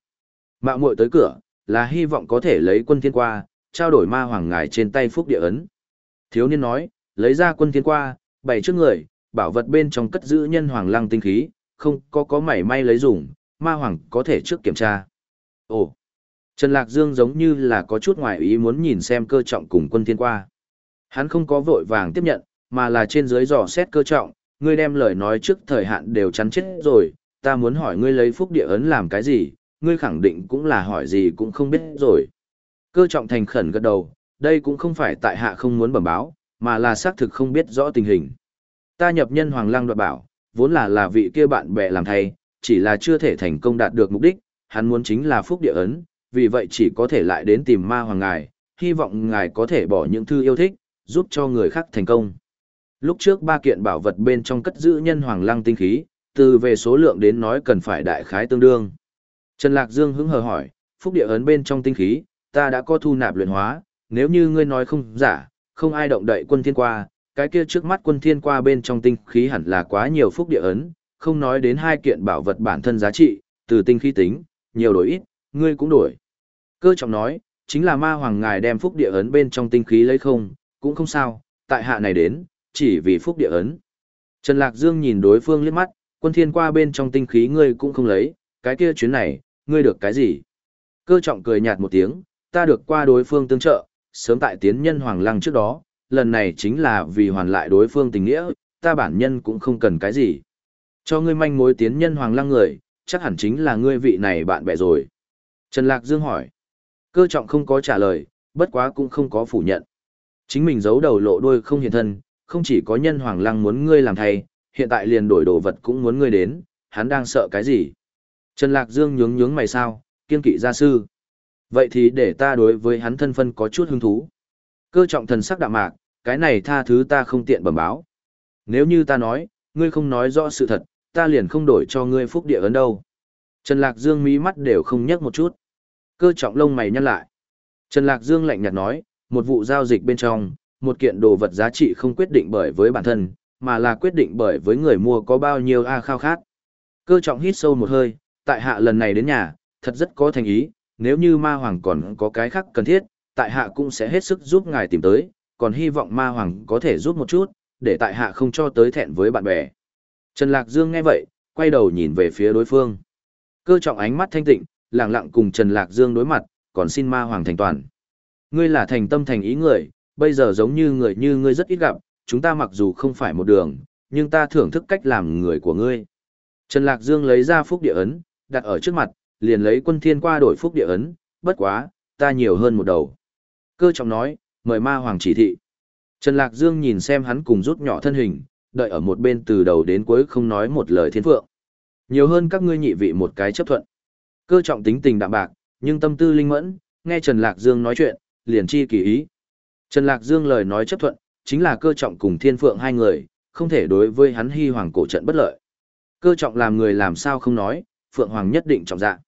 Mạo muội tới cửa, là hy vọng có thể lấy quân thiên qua, trao đổi ma hoàng ngài trên tay phúc địa ấn. Thiếu niên nói, lấy ra quân thiên qua, bày trước người, bảo vật bên trong cất giữ nhân hoàng lăng tinh khí, không có có mảy may lấy dùng, ma hoàng có thể trước kiểm tra. Ồ, Trần Lạc Dương giống như là có chút ngoài ý muốn nhìn xem cơ trọng cùng quân thiên qua. Hắn không có vội vàng tiếp nhận, mà là trên dưới dò xét cơ trọng, ngươi đem lời nói trước thời hạn đều chắn chết rồi, ta muốn hỏi ngươi lấy phúc địa ấn làm cái gì, ngươi khẳng định cũng là hỏi gì cũng không biết rồi. Cơ trọng thành khẩn gật đầu, đây cũng không phải tại hạ không muốn bẩm báo, mà là xác thực không biết rõ tình hình. Ta nhập nhân hoàng lăng đoạt bảo, vốn là là vị kia bạn bè làm thay, chỉ là chưa thể thành công đạt được mục đích, hắn muốn chính là phúc địa ấn, vì vậy chỉ có thể lại đến tìm ma hoàng ngài, hy vọng ngài có thể bỏ những thư yêu thích, giúp cho người khác thành công. Lúc trước ba kiện bảo vật bên trong cất giữ nhân hoàng lăng tinh khí, từ về số lượng đến nói cần phải đại khái tương đương. Trần Lạc Dương hứng hờ hỏi, phúc địa ấn bên trong tinh khí, ta đã có thu nạp luyện hóa, nếu như ngươi nói không giả, không ai động đậy quân thiên qua, cái kia trước mắt quân thiên qua bên trong tinh khí hẳn là quá nhiều phúc địa ấn, không nói đến hai kiện bảo vật bản thân giá trị, từ tinh khí tính, nhiều đổi ít, ngươi cũng đổi. Cơ trọng nói, chính là ma hoàng ngài đem phúc địa ấn bên trong tinh khí lấy không, cũng không sao, tại hạ này đến, chỉ vì phúc địa ấn. Trần Lạc Dương nhìn đối phương liếc mắt, quân thiên qua bên trong tinh khí ngươi cũng không lấy, cái kia chuyến này, ngươi được cái gì? Cơ trọng cười nhạt một tiếng, ta được qua đối phương tương trợ, sớm tại tiến nhân hoàng lăng trước đó, lần này chính là vì hoàn lại đối phương tình nghĩa, ta bản nhân cũng không cần cái gì. Cho ngươi manh mối tiến nhân hoàng lăng người, chắc hẳn chính là ngươi vị này bạn bè rồi. Trần Lạc Dương hỏi. Cơ trọng không có trả lời, bất quá cũng không có phủ nhận. Chính mình giấu đầu lộ đuôi không hiện thân, không chỉ có nhân hoàng lăng muốn ngươi làm thay, hiện tại liền đổi đồ vật cũng muốn ngươi đến, hắn đang sợ cái gì? Trần Lạc Dương nhướng nhướng mày sao, kiên kỵ gia sư. Vậy thì để ta đối với hắn thân phân có chút hứng thú. Cơ trọng thần sắc đạm mạc, cái này tha thứ ta không tiện bẩm báo. Nếu như ta nói, ngươi không nói rõ sự thật, ta liền không đổi cho ngươi phúc địa ấn đâu. Trần Lạc Dương mí mắt đều không nhấc một chút. Cơ trọng lông mày nhăn lại. Trần Lạc Dương lạnh nhạt nói, một vụ giao dịch bên trong, một kiện đồ vật giá trị không quyết định bởi với bản thân, mà là quyết định bởi với người mua có bao nhiêu a khao khát. Cơ trọng hít sâu một hơi, tại hạ lần này đến nhà, thật rất có thành ý, nếu như ma hoàng còn có cái khác cần thiết, tại hạ cũng sẽ hết sức giúp ngài tìm tới, còn hy vọng ma hoàng có thể giúp một chút, để tại hạ không cho tới thẹn với bạn bè. Trần Lạc Dương nghe vậy, quay đầu nhìn về phía đối phương. Cơ trọng ánh mắt thanh tịnh, lặng lặng cùng Trần Lạc Dương đối mặt, còn xin ma hoàng thành toàn. Ngươi là thành tâm thành ý người, bây giờ giống như người như ngươi rất ít gặp, chúng ta mặc dù không phải một đường, nhưng ta thưởng thức cách làm người của ngươi. Trần Lạc Dương lấy ra phúc địa ấn, đặt ở trước mặt, liền lấy quân thiên qua đổi phúc địa ấn, bất quá, ta nhiều hơn một đầu. Cơ trọng nói, mời ma hoàng chỉ thị. Trần Lạc Dương nhìn xem hắn cùng rút nhỏ thân hình, đợi ở một bên từ đầu đến cuối không nói một lời thiên phượng. Nhiều hơn các ngươi nhị vị một cái chấp thuận. Cơ trọng tính tình đạm bạc, nhưng tâm tư linh mẫn, nghe Trần Lạc Dương nói chuyện, liền chi kỳ ý. Trần Lạc Dương lời nói chấp thuận, chính là cơ trọng cùng thiên phượng hai người, không thể đối với hắn hy hoàng cổ trận bất lợi. Cơ trọng làm người làm sao không nói, phượng hoàng nhất định trọng dạ.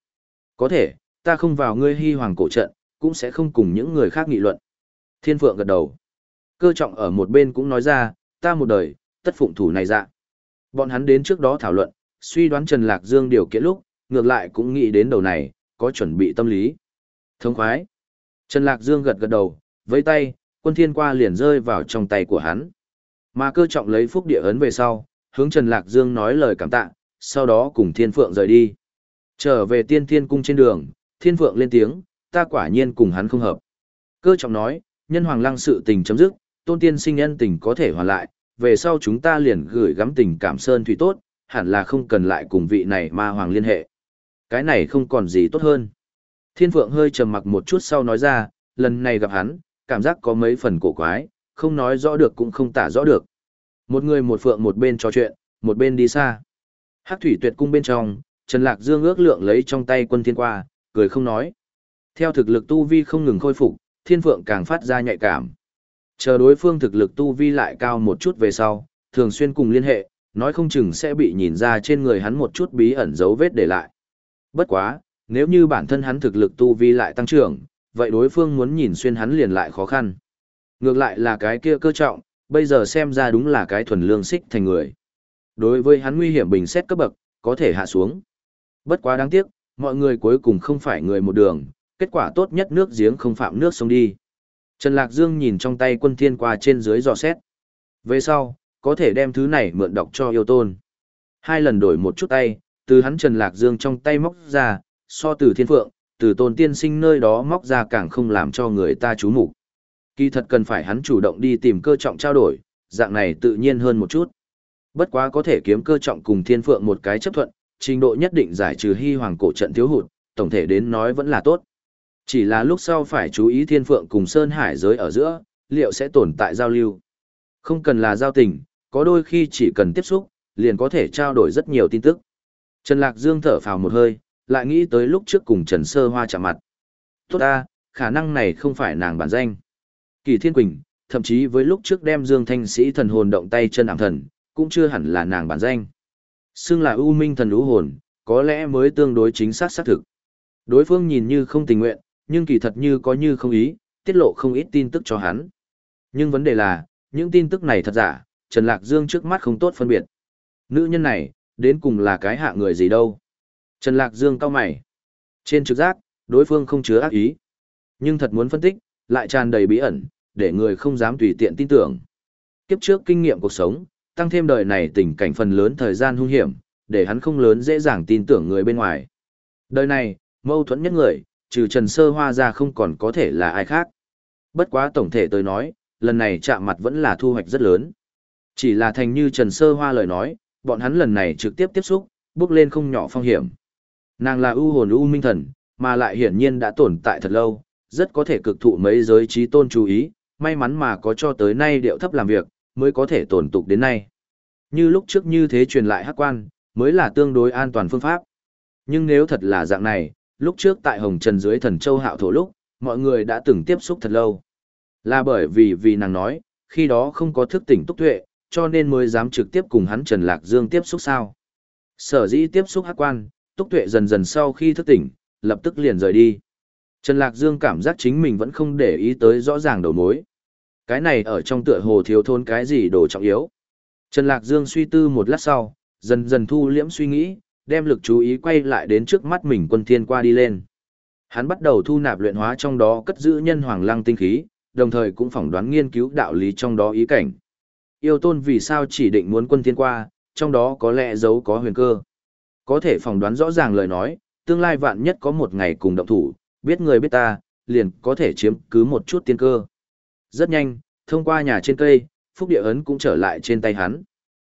Có thể, ta không vào ngươi hy hoàng cổ trận, cũng sẽ không cùng những người khác nghị luận. Thiên phượng gật đầu. Cơ trọng ở một bên cũng nói ra, ta một đời, tất phụng thủ này dạ. Bọn hắn đến trước đó thảo luận, suy đoán Trần Lạc Dương điều kiện lúc, ngược lại cũng nghĩ đến đầu này, có chuẩn bị tâm lý. Thông khoái. Trần Lạc Dương gật gật đầu, với tay, quân thiên qua liền rơi vào trong tay của hắn. Mà cơ trọng lấy phúc địa ấn về sau, hướng Trần Lạc Dương nói lời cảm tạ, sau đó cùng thiên phượng rời đi. Trở về tiên thiên cung trên đường, thiên phượng lên tiếng, ta quả nhiên cùng hắn không hợp. Cơ trọng nói, nhân hoàng lăng sự tình chấm dứt, tôn tiên sinh nhân tình có thể hoàn lại, về sau chúng ta liền gửi gắm tình cảm sơn thủy tốt, hẳn là không cần lại cùng vị này ma hoàng liên hệ. Cái này không còn gì tốt hơn. Thiên Phượng hơi trầm mặc một chút sau nói ra, lần này gặp hắn, cảm giác có mấy phần cổ quái, không nói rõ được cũng không tả rõ được. Một người một phượng một bên trò chuyện, một bên đi xa. Hắc thủy tuyệt cung bên trong, Trần Lạc Dương ước lượng lấy trong tay quân thiên qua, cười không nói. Theo thực lực tu vi không ngừng khôi phục, thiên phượng càng phát ra nhạy cảm. Chờ đối phương thực lực tu vi lại cao một chút về sau, thường xuyên cùng liên hệ, nói không chừng sẽ bị nhìn ra trên người hắn một chút bí ẩn dấu vết để lại. Bất quá, nếu như bản thân hắn thực lực tu vi lại tăng trưởng, vậy đối phương muốn nhìn xuyên hắn liền lại khó khăn. Ngược lại là cái kia cơ trọng, bây giờ xem ra đúng là cái thuần lương xích thành người. Đối với hắn nguy hiểm bình xét cấp bậc, có thể hạ xuống. Bất quá đáng tiếc, mọi người cuối cùng không phải người một đường, kết quả tốt nhất nước giếng không phạm nước sông đi. Trần Lạc Dương nhìn trong tay quân thiên qua trên dưới dò xét. Về sau, có thể đem thứ này mượn đọc cho yêu tôn. Hai lần đổi một chút tay, từ hắn Trần Lạc Dương trong tay móc ra, so từ thiên phượng, từ tôn tiên sinh nơi đó móc ra càng không làm cho người ta chú mục Kỳ thật cần phải hắn chủ động đi tìm cơ trọng trao đổi, dạng này tự nhiên hơn một chút. Bất quá có thể kiếm cơ trọng cùng thiên phượng một cái chấp thuận, trình độ nhất định giải trừ hy hoàng cổ trận thiếu hụt, tổng thể đến nói vẫn là tốt. Chỉ là lúc sau phải chú ý thiên phượng cùng sơn hải giới ở giữa, liệu sẽ tồn tại giao lưu. Không cần là giao tình, có đôi khi chỉ cần tiếp xúc, liền có thể trao đổi rất nhiều tin tức. Trần Lạc Dương thở phào một hơi, lại nghĩ tới lúc trước cùng Trần Sơ Hoa chạm mặt. Tốt ta, khả năng này không phải nàng bản danh. Kỳ Thiên Quỳnh, thậm chí với lúc trước đem Dương Thanh Sĩ thần hồn động tay chân ảm thần, cũng chưa hẳn là nàng bản danh. Xưng là ưu minh thần lũ hồn, có lẽ mới tương đối chính xác xác thực. Đối phương nhìn như không tình nguyện, nhưng kỳ thật như có như không ý, tiết lộ không ít tin tức cho hắn. Nhưng vấn đề là, những tin tức này thật giả, Trần Lạc Dương trước mắt không tốt phân biệt. Nữ nhân này, đến cùng là cái hạ người gì đâu. Trần Lạc Dương cao mày. Trên trực giác, đối phương không chứa ác ý. Nhưng thật muốn phân tích, lại tràn đầy bí ẩn, để người không dám tùy tiện tin tưởng. Kiếp trước kinh nghiệm cuộc sống, tăng thêm đời này tình cảnh phần lớn thời gian hung hiểm, để hắn không lớn dễ dàng tin tưởng người bên ngoài. Đời này, mâu thuẫn nhất người, trừ Trần Sơ Hoa ra không còn có thể là ai khác. Bất quá tổng thể tôi nói, lần này chạm mặt vẫn là thu hoạch rất lớn. Chỉ là thành như Trần Sơ Hoa lời nói, bọn hắn lần này trực tiếp tiếp xúc, bước lên không nhỏ phong hiểm. Nàng là ưu hồn ưu minh thần, mà lại hiển nhiên đã tồn tại thật lâu, rất có thể cực thụ mấy giới trí tôn chú ý, may mắn mà có cho tới nay điệu thấp làm việc, mới có thể tồn tục đến nay. Như lúc trước như thế truyền lại hắc quan, mới là tương đối an toàn phương pháp. Nhưng nếu thật là dạng này, lúc trước tại Hồng Trần dưới thần châu hạo thổ lúc, mọi người đã từng tiếp xúc thật lâu. Là bởi vì vì nàng nói, khi đó không có thức tỉnh túc tuệ, cho nên mới dám trực tiếp cùng hắn Trần Lạc Dương tiếp xúc sao. Sở dĩ tiếp xúc hắc quan, túc tuệ dần dần sau khi thức tỉnh, lập tức liền rời đi. Trần Lạc Dương cảm giác chính mình vẫn không để ý tới rõ ràng đầu mối. Cái này ở trong tựa hồ thiếu thôn cái gì đồ trọng yếu. Trần Lạc Dương suy tư một lát sau, dần dần thu liễm suy nghĩ, đem lực chú ý quay lại đến trước mắt mình quân thiên qua đi lên. Hắn bắt đầu thu nạp luyện hóa trong đó cất giữ nhân hoàng lăng tinh khí, đồng thời cũng phỏng đoán nghiên cứu đạo lý trong đó ý cảnh. Yêu tôn vì sao chỉ định muốn quân thiên qua, trong đó có lẽ giấu có huyền cơ. Có thể phỏng đoán rõ ràng lời nói, tương lai vạn nhất có một ngày cùng động thủ, biết người biết ta, liền có thể chiếm cứ một chút tiên cơ. Rất nhanh, thông qua nhà trên cây, phúc địa ấn cũng trở lại trên tay hắn.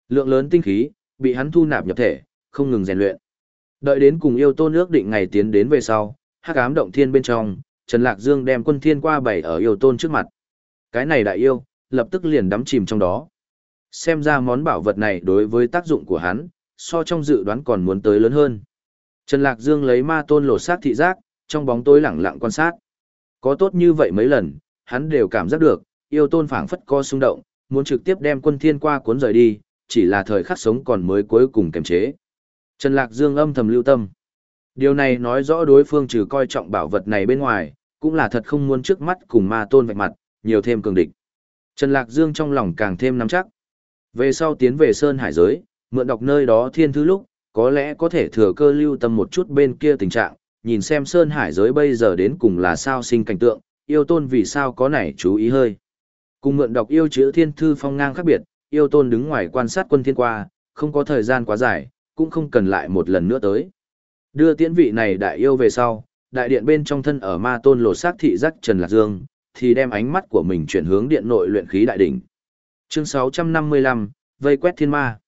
Lượng lớn tinh khí, bị hắn thu nạp nhập thể, không ngừng rèn luyện. Đợi đến cùng yêu tôn ước định ngày tiến đến về sau, hắc ám động thiên bên trong, Trần Lạc Dương đem quân thiên qua bảy ở yêu tôn trước mặt. Cái này đại yêu, lập tức liền đắm chìm trong đó. Xem ra món bảo vật này đối với tác dụng của hắn, so trong dự đoán còn muốn tới lớn hơn. Trần Lạc Dương lấy ma tôn lột xác thị giác, trong bóng tối lẳng lặng quan sát. Có tốt như vậy mấy lần, hắn đều cảm giác được, yêu tôn phảng phất co xung động, muốn trực tiếp đem quân thiên qua cuốn rời đi, chỉ là thời khắc sống còn mới cuối cùng kiềm chế. Trần Lạc Dương âm thầm lưu tâm. Điều này nói rõ đối phương trừ coi trọng bảo vật này bên ngoài, cũng là thật không muốn trước mắt cùng ma tôn vạch mặt, nhiều thêm cường địch. Trần Lạc Dương trong lòng càng thêm nắm chắc. Về sau tiến về Sơn Hải giới, mượn đọc nơi đó thiên thứ lúc, có lẽ có thể thừa cơ lưu tâm một chút bên kia tình trạng, nhìn xem Sơn Hải giới bây giờ đến cùng là sao sinh cảnh tượng, yêu tôn vì sao có nảy chú ý hơi. Cùng mượn đọc yêu chữ thiên thư phong ngang khác biệt, yêu tôn đứng ngoài quan sát quân thiên qua, không có thời gian quá dài, cũng không cần lại một lần nữa tới. Đưa tiễn vị này đại yêu về sau, đại điện bên trong thân ở ma tôn lột xác thị giác Trần Lạc Dương, thì đem ánh mắt của mình chuyển hướng điện nội luyện khí đại đỉnh. Chương 655, vây quét thiên ma.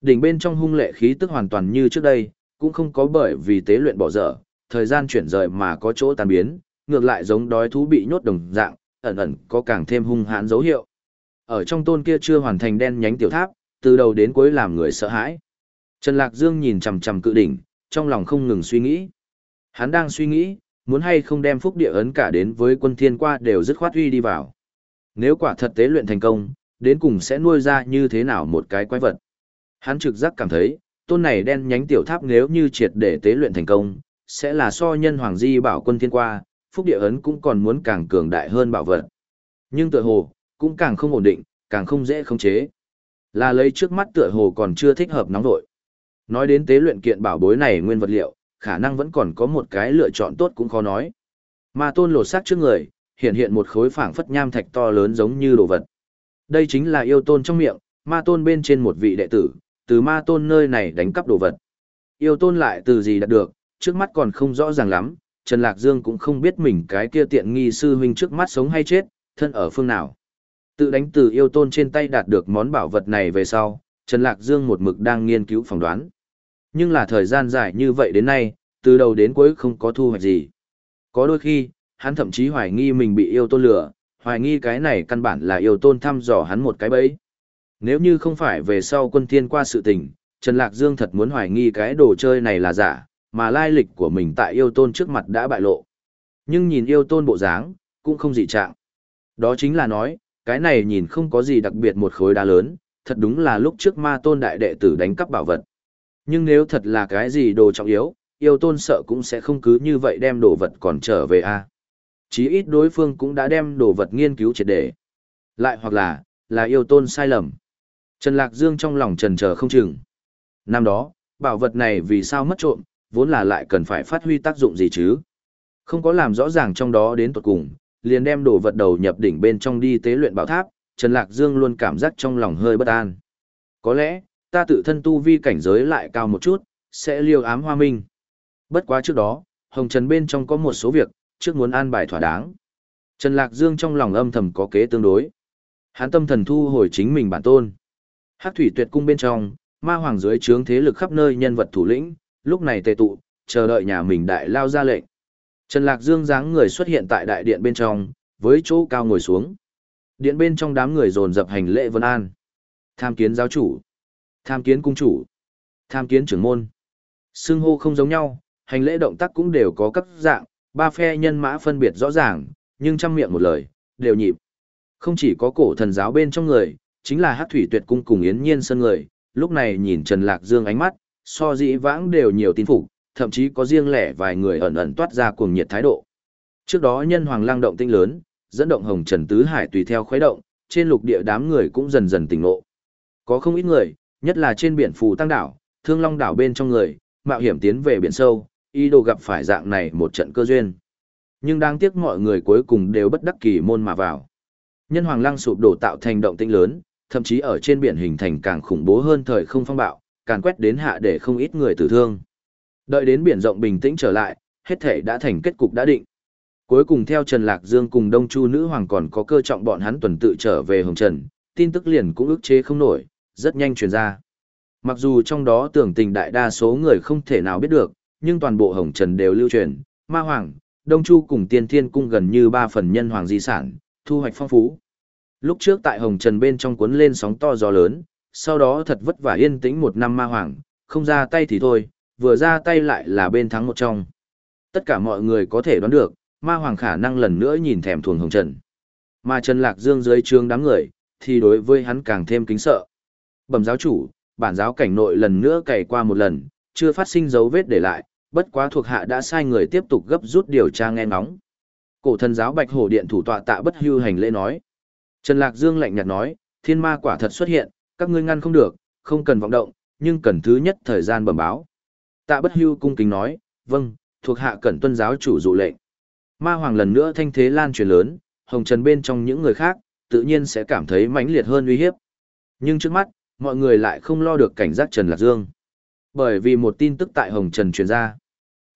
Đỉnh bên trong hung lệ khí tức hoàn toàn như trước đây, cũng không có bởi vì tế luyện bỏ dở, thời gian chuyển rời mà có chỗ tan biến, ngược lại giống đói thú bị nhốt đồng dạng, ẩn ẩn có càng thêm hung hãn dấu hiệu. Ở trong tôn kia chưa hoàn thành đen nhánh tiểu tháp, từ đầu đến cuối làm người sợ hãi. Trần Lạc Dương nhìn chằm chằm cự đỉnh, trong lòng không ngừng suy nghĩ. Hắn đang suy nghĩ, muốn hay không đem phúc địa ấn cả đến với quân thiên qua đều dứt khoát uy đi vào. Nếu quả thật tế luyện thành công, đến cùng sẽ nuôi ra như thế nào một cái quái vật. Hắn trực giác cảm thấy, tôn này đen nhánh tiểu tháp nếu như triệt để tế luyện thành công, sẽ là so nhân hoàng di bảo quân thiên qua, phúc địa ấn cũng còn muốn càng cường đại hơn bảo vật. Nhưng tựa hồ, cũng càng không ổn định, càng không dễ khống chế. Là lấy trước mắt tựa hồ còn chưa thích hợp nóng vội. Nói đến tế luyện kiện bảo bối này nguyên vật liệu, khả năng vẫn còn có một cái lựa chọn tốt cũng khó nói. Ma tôn lột xác trước người, hiện hiện một khối phảng phất nham thạch to lớn giống như đồ vật. Đây chính là yêu tôn trong miệng, ma tôn bên trên một vị đệ tử, từ ma tôn nơi này đánh cắp đồ vật. Yêu tôn lại từ gì đạt được, trước mắt còn không rõ ràng lắm, Trần Lạc Dương cũng không biết mình cái kia tiện nghi sư huynh trước mắt sống hay chết, thân ở phương nào. Tự đánh từ yêu tôn trên tay đạt được món bảo vật này về sau, Trần Lạc Dương một mực đang nghiên cứu phỏng đoán. Nhưng là thời gian dài như vậy đến nay, từ đầu đến cuối không có thu hoạch gì. Có đôi khi, hắn thậm chí hoài nghi mình bị yêu tôn lừa, hoài nghi cái này căn bản là yêu tôn thăm dò hắn một cái bẫy. Nếu như không phải về sau quân thiên qua sự tình, Trần Lạc Dương thật muốn hoài nghi cái đồ chơi này là giả, mà lai lịch của mình tại yêu tôn trước mặt đã bại lộ. Nhưng nhìn yêu tôn bộ dáng, cũng không dị trạng. Đó chính là nói, cái này nhìn không có gì đặc biệt một khối đá lớn, thật đúng là lúc trước ma tôn đại đệ tử đánh cắp bảo vật. Nhưng nếu thật là cái gì đồ trọng yếu, yêu tôn sợ cũng sẽ không cứ như vậy đem đồ vật còn trở về a. Chí ít đối phương cũng đã đem đồ vật nghiên cứu triệt để. Lại hoặc là, là yêu tôn sai lầm. Trần Lạc Dương trong lòng trần chờ không chừng. Năm đó, bảo vật này vì sao mất trộm, vốn là lại cần phải phát huy tác dụng gì chứ? Không có làm rõ ràng trong đó đến tuột cùng, liền đem đồ vật đầu nhập đỉnh bên trong đi tế luyện bảo tháp, Trần Lạc Dương luôn cảm giác trong lòng hơi bất an. Có lẽ, ta tự thân tu vi cảnh giới lại cao một chút, sẽ liêu ám hoa minh. Bất quá trước đó, Hồng Trần bên trong có một số việc, trước muốn an bài thỏa đáng. Trần Lạc Dương trong lòng âm thầm có kế tương đối. Hán tâm thần thu hồi chính mình bản tôn. Hắc thủy tuyệt cung bên trong, ma hoàng dưới trướng thế lực khắp nơi nhân vật thủ lĩnh, lúc này tề tụ, chờ đợi nhà mình đại lao ra lệnh. Trần Lạc Dương dáng người xuất hiện tại đại điện bên trong, với chỗ cao ngồi xuống. Điện bên trong đám người dồn dập hành lễ vân an. Tham kiến giáo chủ, tham kiến cung chủ, tham kiến trưởng môn. Xưng hô không giống nhau, hành lễ động tác cũng đều có các dạng, ba phe nhân mã phân biệt rõ ràng, nhưng trăm miệng một lời, đều nhịp. Không chỉ có cổ thần giáo bên trong người, chính là hát thủy tuyệt cung cùng yến nhiên sân người, lúc này nhìn Trần Lạc Dương ánh mắt, so dĩ vãng đều nhiều tin phục, thậm chí có riêng lẻ vài người ẩn ẩn toát ra cuồng nhiệt thái độ. Trước đó nhân hoàng lang động tinh lớn, dẫn động hồng trần tứ hải tùy theo khuấy động, trên lục địa đám người cũng dần dần tỉnh ngộ. Có không ít người, nhất là trên biển phù tăng đảo, thương long đảo bên trong người, mạo hiểm tiến về biển sâu, ý đồ gặp phải dạng này một trận cơ duyên. Nhưng đáng tiếc mọi người cuối cùng đều bất đắc kỳ môn mà vào. Nhân hoàng lăng sụp đổ tạo thành động tĩnh lớn, thậm chí ở trên biển hình thành càng khủng bố hơn thời không phong bạo, càn quét đến hạ để không ít người tử thương. Đợi đến biển rộng bình tĩnh trở lại, hết thể đã thành kết cục đã định. Cuối cùng theo Trần Lạc Dương cùng Đông Chu nữ hoàng còn có cơ trọng bọn hắn tuần tự trở về Hồng Trần, tin tức liền cũng ức chế không nổi, rất nhanh truyền ra. Mặc dù trong đó tưởng tình đại đa số người không thể nào biết được, nhưng toàn bộ Hồng Trần đều lưu truyền, Ma Hoàng, Đông Chu cùng Tiên Thiên Cung gần như ba phần nhân hoàng di sản, thu hoạch phong phú. Lúc trước tại Hồng Trần bên trong cuốn lên sóng to gió lớn, sau đó thật vất vả yên tĩnh một năm Ma Hoàng, không ra tay thì thôi, vừa ra tay lại là bên thắng một trong. Tất cả mọi người có thể đoán được, Ma Hoàng khả năng lần nữa nhìn thèm thuồng Hồng Trần. Mà Trần Lạc Dương dưới trương đám người, thì đối với hắn càng thêm kính sợ. Bẩm giáo chủ, bản giáo cảnh nội lần nữa cày qua một lần, chưa phát sinh dấu vết để lại, bất quá thuộc hạ đã sai người tiếp tục gấp rút điều tra nghe ngóng. Cổ thần giáo Bạch Hổ Điện thủ tọa tạ bất hưu hành lễ nói. Trần Lạc Dương lạnh nhạt nói, thiên ma quả thật xuất hiện, các ngươi ngăn không được, không cần vọng động, nhưng cần thứ nhất thời gian bẩm báo. Tạ bất hưu cung kính nói, vâng, thuộc hạ cẩn tuân giáo chủ dụ lệnh. Ma hoàng lần nữa thanh thế lan truyền lớn, hồng trần bên trong những người khác, tự nhiên sẽ cảm thấy mãnh liệt hơn uy hiếp. Nhưng trước mắt, mọi người lại không lo được cảnh giác Trần Lạc Dương. Bởi vì một tin tức tại Hồng Trần truyền ra.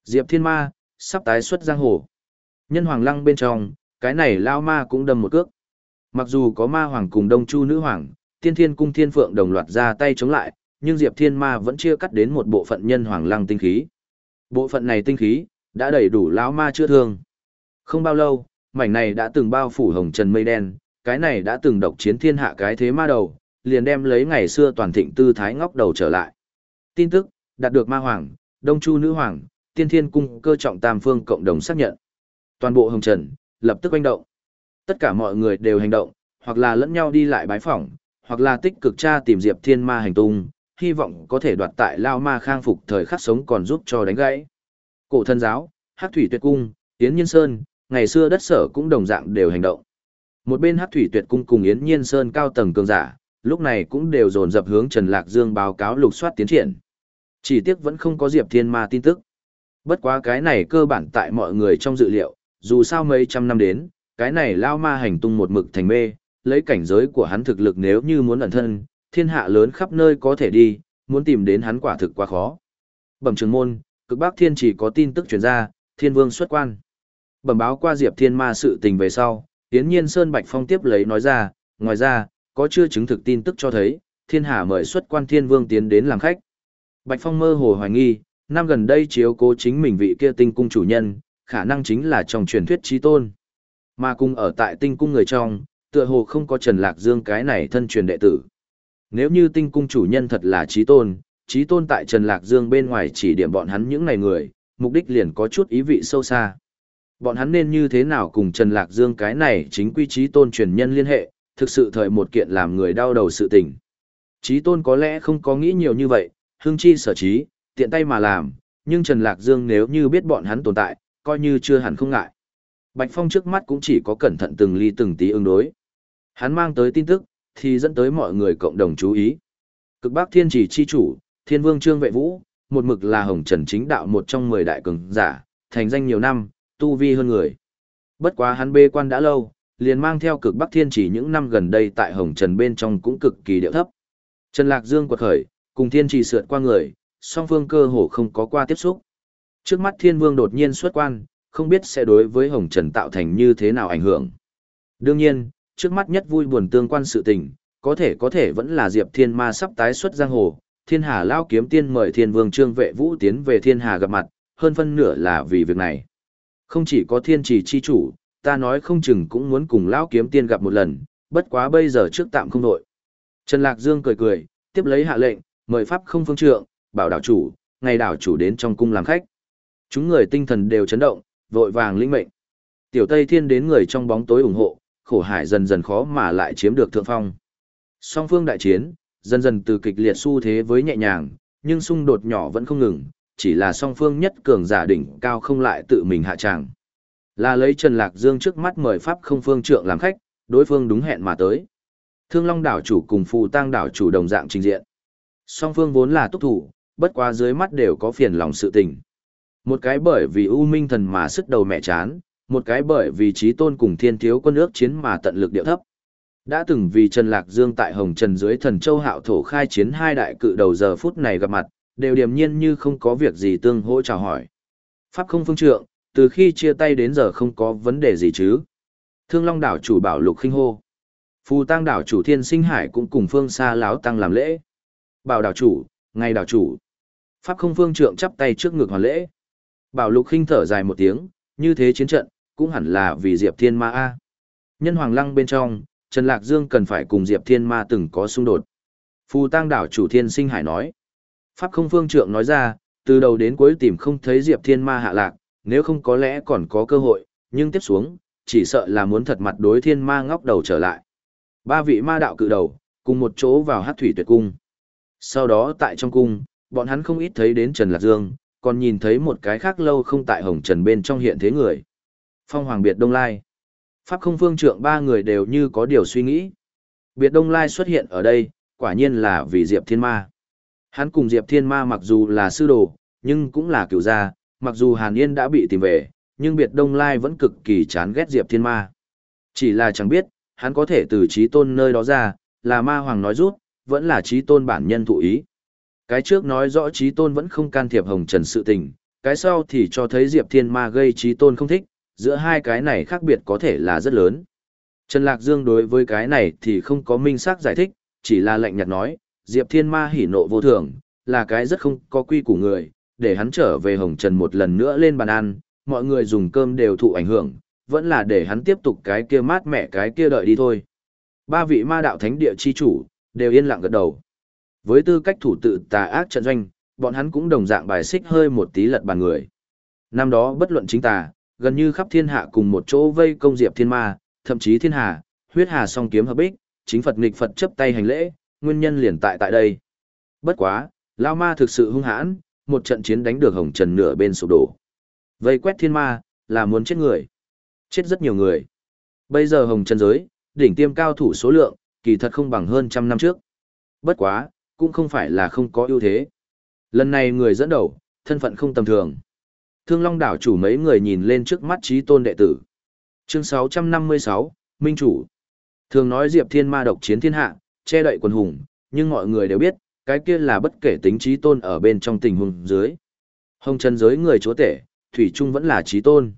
Diệp Thiên Ma, sắp tái xuất giang hồ. Nhân Hoàng Lăng bên trong, Cái này lao ma cũng đâm một cước. Mặc dù có ma hoàng cùng đông chu nữ hoàng, tiên thiên cung thiên phượng đồng loạt ra tay chống lại, nhưng Diệp Thiên Ma vẫn chưa cắt đến một bộ phận nhân hoàng lăng tinh khí. Bộ phận này tinh khí, đã đầy đủ lão ma chữa thương. Không bao lâu, mảnh này đã từng bao phủ hồng trần mây đen, cái này đã từng độc chiến thiên hạ cái thế ma đầu, liền đem lấy ngày xưa toàn thịnh tư thái ngóc đầu trở lại. Tin tức, đạt được ma hoàng, đông chu nữ hoàng, tiên thiên cung cơ trọng tam phương cộng đồng xác nhận. Toàn bộ hồng trần, lập tức oanh động. Tất cả mọi người đều hành động, hoặc là lẫn nhau đi lại bái phỏng, hoặc là tích cực tra tìm Diệp Thiên Ma hành tung, hy vọng có thể đoạt tại Lao Ma khang phục thời khắc sống còn giúp cho đánh gãy. Cổ thân giáo, Hắc Thủy Tuyệt Cung, Yến Nhiên Sơn, ngày xưa đất sở cũng đồng dạng đều hành động. Một bên Hắc Thủy Tuyệt Cung cùng Yến Nhiên Sơn cao tầng cường giả, lúc này cũng đều dồn dập hướng Trần Lạc Dương báo cáo lục soát tiến triển. Chỉ tiếc vẫn không có Diệp Thiên Ma tin tức. Bất quá cái này cơ bản tại mọi người trong dự liệu, dù sao mấy trăm năm đến, cái này lao ma hành tung một mực thành mê, lấy cảnh giới của hắn thực lực nếu như muốn ẩn thân, thiên hạ lớn khắp nơi có thể đi, muốn tìm đến hắn quả thực quá khó. Bẩm trường môn, cực bắc thiên chỉ có tin tức truyền ra, thiên vương xuất quan. Bẩm báo qua Diệp Thiên Ma sự tình về sau, Tiến nhiên Sơn Bạch Phong tiếp lấy nói ra, ngoài ra, có chưa chứng thực tin tức cho thấy, thiên hạ mời xuất quan thiên vương tiến đến làm khách. Bạch Phong mơ hồ hoài nghi, năm gần đây chiếu cố chính mình vị kia tinh cung chủ nhân, khả năng chính là trong truyền thuyết trí tôn. Mà cung ở tại tinh cung người trong, tựa hồ không có Trần Lạc Dương cái này thân truyền đệ tử. Nếu như tinh cung chủ nhân thật là trí tôn, trí tôn tại Trần Lạc Dương bên ngoài chỉ điểm bọn hắn những này người, mục đích liền có chút ý vị sâu xa. Bọn hắn nên như thế nào cùng Trần Lạc Dương cái này chính quy trí tôn truyền nhân liên hệ, thực sự thời một kiện làm người đau đầu sự tình. Trí tôn có lẽ không có nghĩ nhiều như vậy, hương chi sở trí, tiện tay mà làm, nhưng Trần Lạc Dương nếu như biết bọn hắn tồn tại, coi như chưa hẳn không ngại. Bạch Phong trước mắt cũng chỉ có cẩn thận từng ly từng tí ứng đối. Hắn mang tới tin tức, thì dẫn tới mọi người cộng đồng chú ý. Cực Bắc Thiên Chỉ chi chủ, Thiên Vương Trương Vệ Vũ, một mực là Hồng Trần chính đạo một trong 10 đại cường giả, thành danh nhiều năm, tu vi hơn người. Bất quá hắn bê quan đã lâu, liền mang theo Cực Bắc Thiên Chỉ những năm gần đây tại Hồng Trần bên trong cũng cực kỳ điệu thấp. Trần Lạc Dương quật khởi, cùng Thiên Chỉ sượt qua người, song phương cơ hồ không có qua tiếp xúc. Trước mắt Thiên Vương đột nhiên xuất quan, không biết sẽ đối với Hồng Trần tạo thành như thế nào ảnh hưởng. Đương nhiên, trước mắt nhất vui buồn tương quan sự tình, có thể có thể vẫn là Diệp Thiên Ma sắp tái xuất giang hồ, Thiên Hà Lao kiếm tiên mời Thiên Vương Trương Vệ Vũ tiến về Thiên Hà gặp mặt, hơn phân nửa là vì việc này. Không chỉ có Thiên Trì chi chủ, ta nói không chừng cũng muốn cùng Lão kiếm tiên gặp một lần, bất quá bây giờ trước tạm không đội. Trần Lạc Dương cười cười, tiếp lấy hạ lệnh, mời Pháp không phương trượng, bảo đảo chủ, ngày đảo chủ đến trong cung làm khách. Chúng người tinh thần đều chấn động, vội vàng linh mệnh. Tiểu Tây Thiên đến người trong bóng tối ủng hộ, khổ hải dần dần khó mà lại chiếm được thượng phong. Song phương đại chiến, dần dần từ kịch liệt xu thế với nhẹ nhàng, nhưng xung đột nhỏ vẫn không ngừng, chỉ là song phương nhất cường giả đỉnh cao không lại tự mình hạ tràng. Là lấy Trần Lạc Dương trước mắt mời Pháp không phương trượng làm khách, đối phương đúng hẹn mà tới. Thương Long đảo chủ cùng Phù Tăng đảo chủ đồng dạng trình diện. Song phương vốn là túc thủ, bất quá dưới mắt đều có phiền lòng sự tình. Một cái bởi vì U Minh thần mà sức đầu mẹ chán, một cái bởi vì trí tôn cùng thiên thiếu quân ước chiến mà tận lực điệu thấp. Đã từng vì Trần Lạc Dương tại Hồng Trần dưới thần châu hạo thổ khai chiến hai đại cự đầu giờ phút này gặp mặt, đều điềm nhiên như không có việc gì tương hỗ chào hỏi. Pháp không phương trượng, từ khi chia tay đến giờ không có vấn đề gì chứ. Thương Long đảo chủ bảo lục khinh hô. Phù tăng đảo chủ thiên sinh hải cũng cùng phương xa láo tăng làm lễ. Bảo đảo chủ, ngay đảo chủ. Pháp không phương trượng chắp tay trước ngực hoàn lễ. Bảo lục khinh thở dài một tiếng, như thế chiến trận, cũng hẳn là vì Diệp Thiên Ma A. Nhân Hoàng Lăng bên trong, Trần Lạc Dương cần phải cùng Diệp Thiên Ma từng có xung đột. Phù Tăng đảo chủ Thiên Sinh Hải nói. Pháp không phương trượng nói ra, từ đầu đến cuối tìm không thấy Diệp Thiên Ma hạ lạc, nếu không có lẽ còn có cơ hội, nhưng tiếp xuống, chỉ sợ là muốn thật mặt đối Thiên Ma ngóc đầu trở lại. Ba vị ma đạo cự đầu, cùng một chỗ vào hát thủy tuyệt cung. Sau đó tại trong cung, bọn hắn không ít thấy đến Trần Lạc Dương, còn nhìn thấy một cái khác lâu không tại hồng trần bên trong hiện thế người. Phong Hoàng Biệt Đông Lai. Pháp không phương trượng ba người đều như có điều suy nghĩ. Biệt Đông Lai xuất hiện ở đây, quả nhiên là vì Diệp Thiên Ma. Hắn cùng Diệp Thiên Ma mặc dù là sư đồ, nhưng cũng là cựu gia, mặc dù Hàn Yên đã bị tìm về, nhưng Biệt Đông Lai vẫn cực kỳ chán ghét Diệp Thiên Ma. Chỉ là chẳng biết, hắn có thể từ trí tôn nơi đó ra, là ma hoàng nói rút, vẫn là trí tôn bản nhân thụ ý. Cái trước nói rõ trí tôn vẫn không can thiệp hồng trần sự tình, cái sau thì cho thấy Diệp Thiên Ma gây trí tôn không thích, giữa hai cái này khác biệt có thể là rất lớn. Trần Lạc Dương đối với cái này thì không có minh xác giải thích, chỉ là lệnh nhạt nói, Diệp Thiên Ma hỉ nộ vô thường, là cái rất không có quy của người, để hắn trở về Hồng Trần một lần nữa lên bàn ăn, mọi người dùng cơm đều thụ ảnh hưởng, vẫn là để hắn tiếp tục cái kia mát mẹ cái kia đợi đi thôi. Ba vị ma đạo thánh địa chi chủ, đều yên lặng gật đầu. Với tư cách thủ tự tà ác trận doanh, bọn hắn cũng đồng dạng bài xích hơi một tí lật bàn người. Năm đó bất luận chính tà, gần như khắp thiên hạ cùng một chỗ vây công diệp thiên ma, thậm chí thiên hà, huyết hà song kiếm hợp bích, chính Phật nghịch Phật chấp tay hành lễ, nguyên nhân liền tại tại đây. Bất quá, Lao Ma thực sự hung hãn, một trận chiến đánh được Hồng Trần nửa bên sụp đổ. Vây quét thiên ma, là muốn chết người. Chết rất nhiều người. Bây giờ Hồng Trần giới, đỉnh tiêm cao thủ số lượng, kỳ thật không bằng hơn trăm năm trước. Bất quá, cũng không phải là không có ưu thế. Lần này người dẫn đầu, thân phận không tầm thường. Thương Long đảo chủ mấy người nhìn lên trước mắt trí tôn đệ tử. Chương 656, Minh Chủ. Thường nói Diệp Thiên Ma độc chiến thiên hạ, che đậy quần hùng, nhưng mọi người đều biết, cái kia là bất kể tính trí tôn ở bên trong tình huống dưới. Hồng chân giới người chúa tể, Thủy Trung vẫn là trí tôn.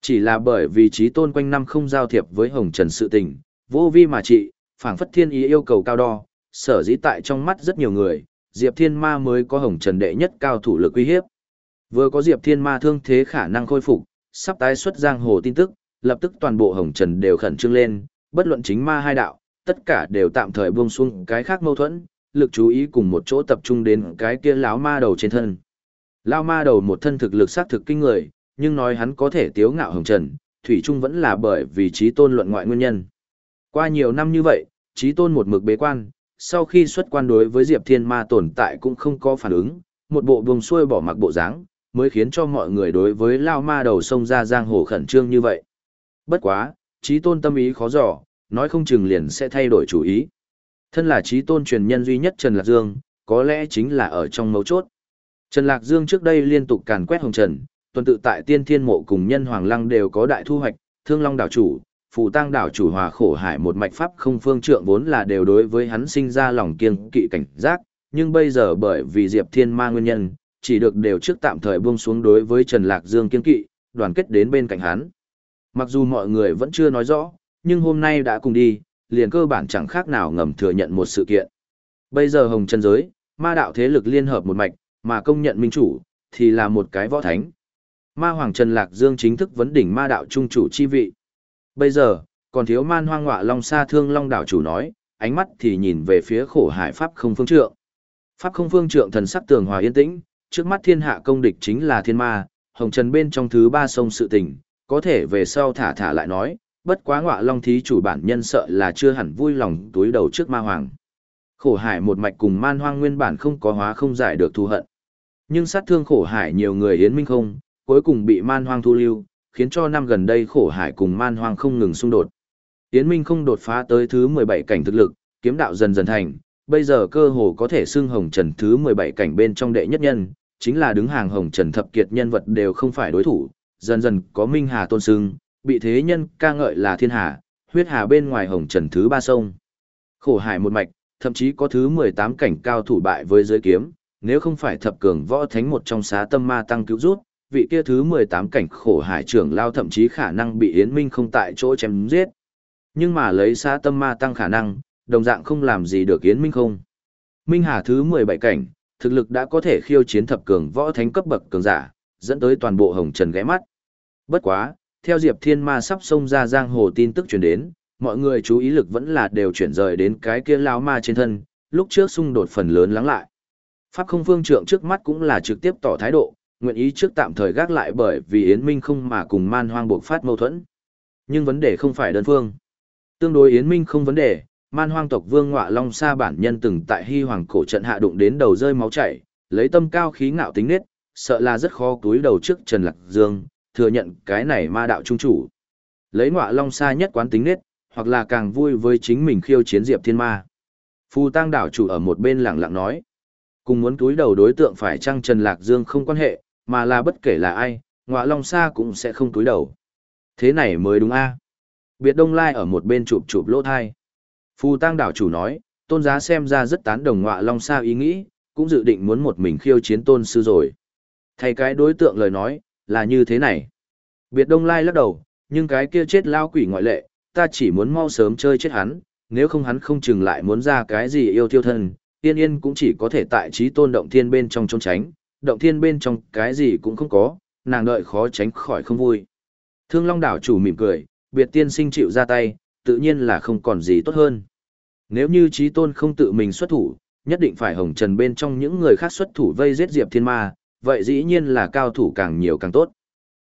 Chỉ là bởi vì trí tôn quanh năm không giao thiệp với Hồng Trần sự tình, vô vi mà trị, phảng phất thiên ý yêu cầu cao đo, sở dĩ tại trong mắt rất nhiều người, Diệp Thiên Ma mới có Hồng Trần đệ nhất cao thủ lực uy hiếp. Vừa có Diệp Thiên Ma thương thế khả năng khôi phục, sắp tái xuất giang hồ tin tức, lập tức toàn bộ Hồng Trần đều khẩn trương lên, bất luận chính ma hai đạo, tất cả đều tạm thời buông xuống cái khác mâu thuẫn, lực chú ý cùng một chỗ tập trung đến cái kia lão ma đầu trên thân. Lão ma đầu một thân thực lực sát thực kinh người, nhưng nói hắn có thể tiếu ngạo hồng trần, thủy chung vẫn là bởi vì trí tôn luận ngoại nguyên nhân. Qua nhiều năm như vậy, trí tôn một mực bế quan, sau khi xuất quan đối với Diệp Thiên Ma tồn tại cũng không có phản ứng, một bộ buông xuôi bỏ mặc bộ dáng, mới khiến cho mọi người đối với Lao Ma đầu sông ra giang hồ khẩn trương như vậy. Bất quá, trí tôn tâm ý khó dò, nói không chừng liền sẽ thay đổi chủ ý. Thân là trí tôn truyền nhân duy nhất Trần Lạc Dương, có lẽ chính là ở trong mấu chốt. Trần Lạc Dương trước đây liên tục càn quét hồng trần, tuần tự tại tiên thiên mộ cùng nhân hoàng lăng đều có đại thu hoạch, thương long đảo chủ, phù tăng đảo chủ hòa khổ hải một mạch pháp không phương trượng vốn là đều đối với hắn sinh ra lòng kiêng kỵ cảnh giác, nhưng bây giờ bởi vì Diệp Thiên ma nguyên nhân, chỉ được đều trước tạm thời buông xuống đối với Trần Lạc Dương kiên kỵ, đoàn kết đến bên cạnh hắn. Mặc dù mọi người vẫn chưa nói rõ, nhưng hôm nay đã cùng đi, liền cơ bản chẳng khác nào ngầm thừa nhận một sự kiện. Bây giờ hồng chân giới, ma đạo thế lực liên hợp một mạch, mà công nhận minh chủ, thì là một cái võ thánh. Ma Hoàng Trần Lạc Dương chính thức vấn đỉnh ma đạo trung chủ chi vị. Bây giờ, còn thiếu man hoang ngọa long sa thương long đảo chủ nói, ánh mắt thì nhìn về phía khổ hải pháp không phương trượng. Pháp không phương trượng thần sắc tường hòa yên tĩnh, trước mắt thiên hạ công địch chính là thiên ma, hồng trần bên trong thứ ba sông sự tình, có thể về sau thả thả lại nói, bất quá ngọa long thí chủ bản nhân sợ là chưa hẳn vui lòng túi đầu trước ma hoàng. Khổ hải một mạch cùng man hoang nguyên bản không có hóa không giải được thù hận. Nhưng sát thương khổ hải nhiều người yến minh không, cuối cùng bị man hoang thu lưu, khiến cho năm gần đây khổ hải cùng man hoang không ngừng xung đột. Yến minh không đột phá tới thứ 17 cảnh thực lực, kiếm đạo dần dần thành, bây giờ cơ hồ có thể xưng hồng trần thứ 17 cảnh bên trong đệ nhất nhân, chính là đứng hàng hồng trần thập kiệt nhân vật đều không phải đối thủ, dần dần có minh hà tôn sưng bị thế nhân ca ngợi là thiên hà, huyết hà bên ngoài hồng trần thứ ba sông. Khổ hải một mạch, thậm chí có thứ 18 cảnh cao thủ bại với giới kiếm, nếu không phải thập cường võ thánh một trong xá tâm ma tăng cứu rút, vị kia thứ 18 cảnh khổ hải trưởng lao thậm chí khả năng bị Yến Minh không tại chỗ chém giết. Nhưng mà lấy xá tâm ma tăng khả năng, đồng dạng không làm gì được Yến Minh không. Minh Hà thứ 17 cảnh, thực lực đã có thể khiêu chiến thập cường võ thánh cấp bậc cường giả, dẫn tới toàn bộ hồng trần ghé mắt. Bất quá, theo Diệp Thiên Ma sắp xông ra giang hồ tin tức truyền đến, mọi người chú ý lực vẫn là đều chuyển rời đến cái kia lão ma trên thân, lúc trước xung đột phần lớn lắng lại. Pháp không phương trượng trước mắt cũng là trực tiếp tỏ thái độ, nguyện ý trước tạm thời gác lại bởi vì Yến Minh không mà cùng man hoang buộc phát mâu thuẫn. Nhưng vấn đề không phải đơn phương. Tương đối Yến Minh không vấn đề, man hoang tộc vương ngọa long sa bản nhân từng tại hy hoàng cổ trận hạ đụng đến đầu rơi máu chảy, lấy tâm cao khí ngạo tính nết, sợ là rất khó túi đầu trước Trần Lạc Dương, thừa nhận cái này ma đạo trung chủ. Lấy ngọa long Sa nhất quán tính nết, hoặc là càng vui với chính mình khiêu chiến diệp thiên ma. Phù tăng đảo chủ ở một bên lặng lặng nói. Cùng muốn túi đầu đối tượng phải chăng Trần Lạc Dương không quan hệ, mà là bất kể là ai, ngọa long Sa cũng sẽ không túi đầu. Thế này mới đúng a Biệt Đông Lai ở một bên chụp chụp lỗ thai. Phù tăng đảo chủ nói, tôn giá xem ra rất tán đồng ngọa long sa ý nghĩ, cũng dự định muốn một mình khiêu chiến tôn sư rồi. Thay cái đối tượng lời nói, là như thế này. Biệt Đông Lai lắc đầu, nhưng cái kia chết lao quỷ ngoại lệ, ta chỉ muốn mau sớm chơi chết hắn, nếu không hắn không chừng lại muốn ra cái gì yêu tiêu thân, yên yên cũng chỉ có thể tại trí tôn động thiên bên trong trốn tránh, động thiên bên trong cái gì cũng không có, nàng đợi khó tránh khỏi không vui. Thương Long đảo chủ mỉm cười, biệt tiên sinh chịu ra tay, tự nhiên là không còn gì tốt hơn. Nếu như trí tôn không tự mình xuất thủ, nhất định phải hồng trần bên trong những người khác xuất thủ vây giết Diệp Thiên Ma, vậy dĩ nhiên là cao thủ càng nhiều càng tốt.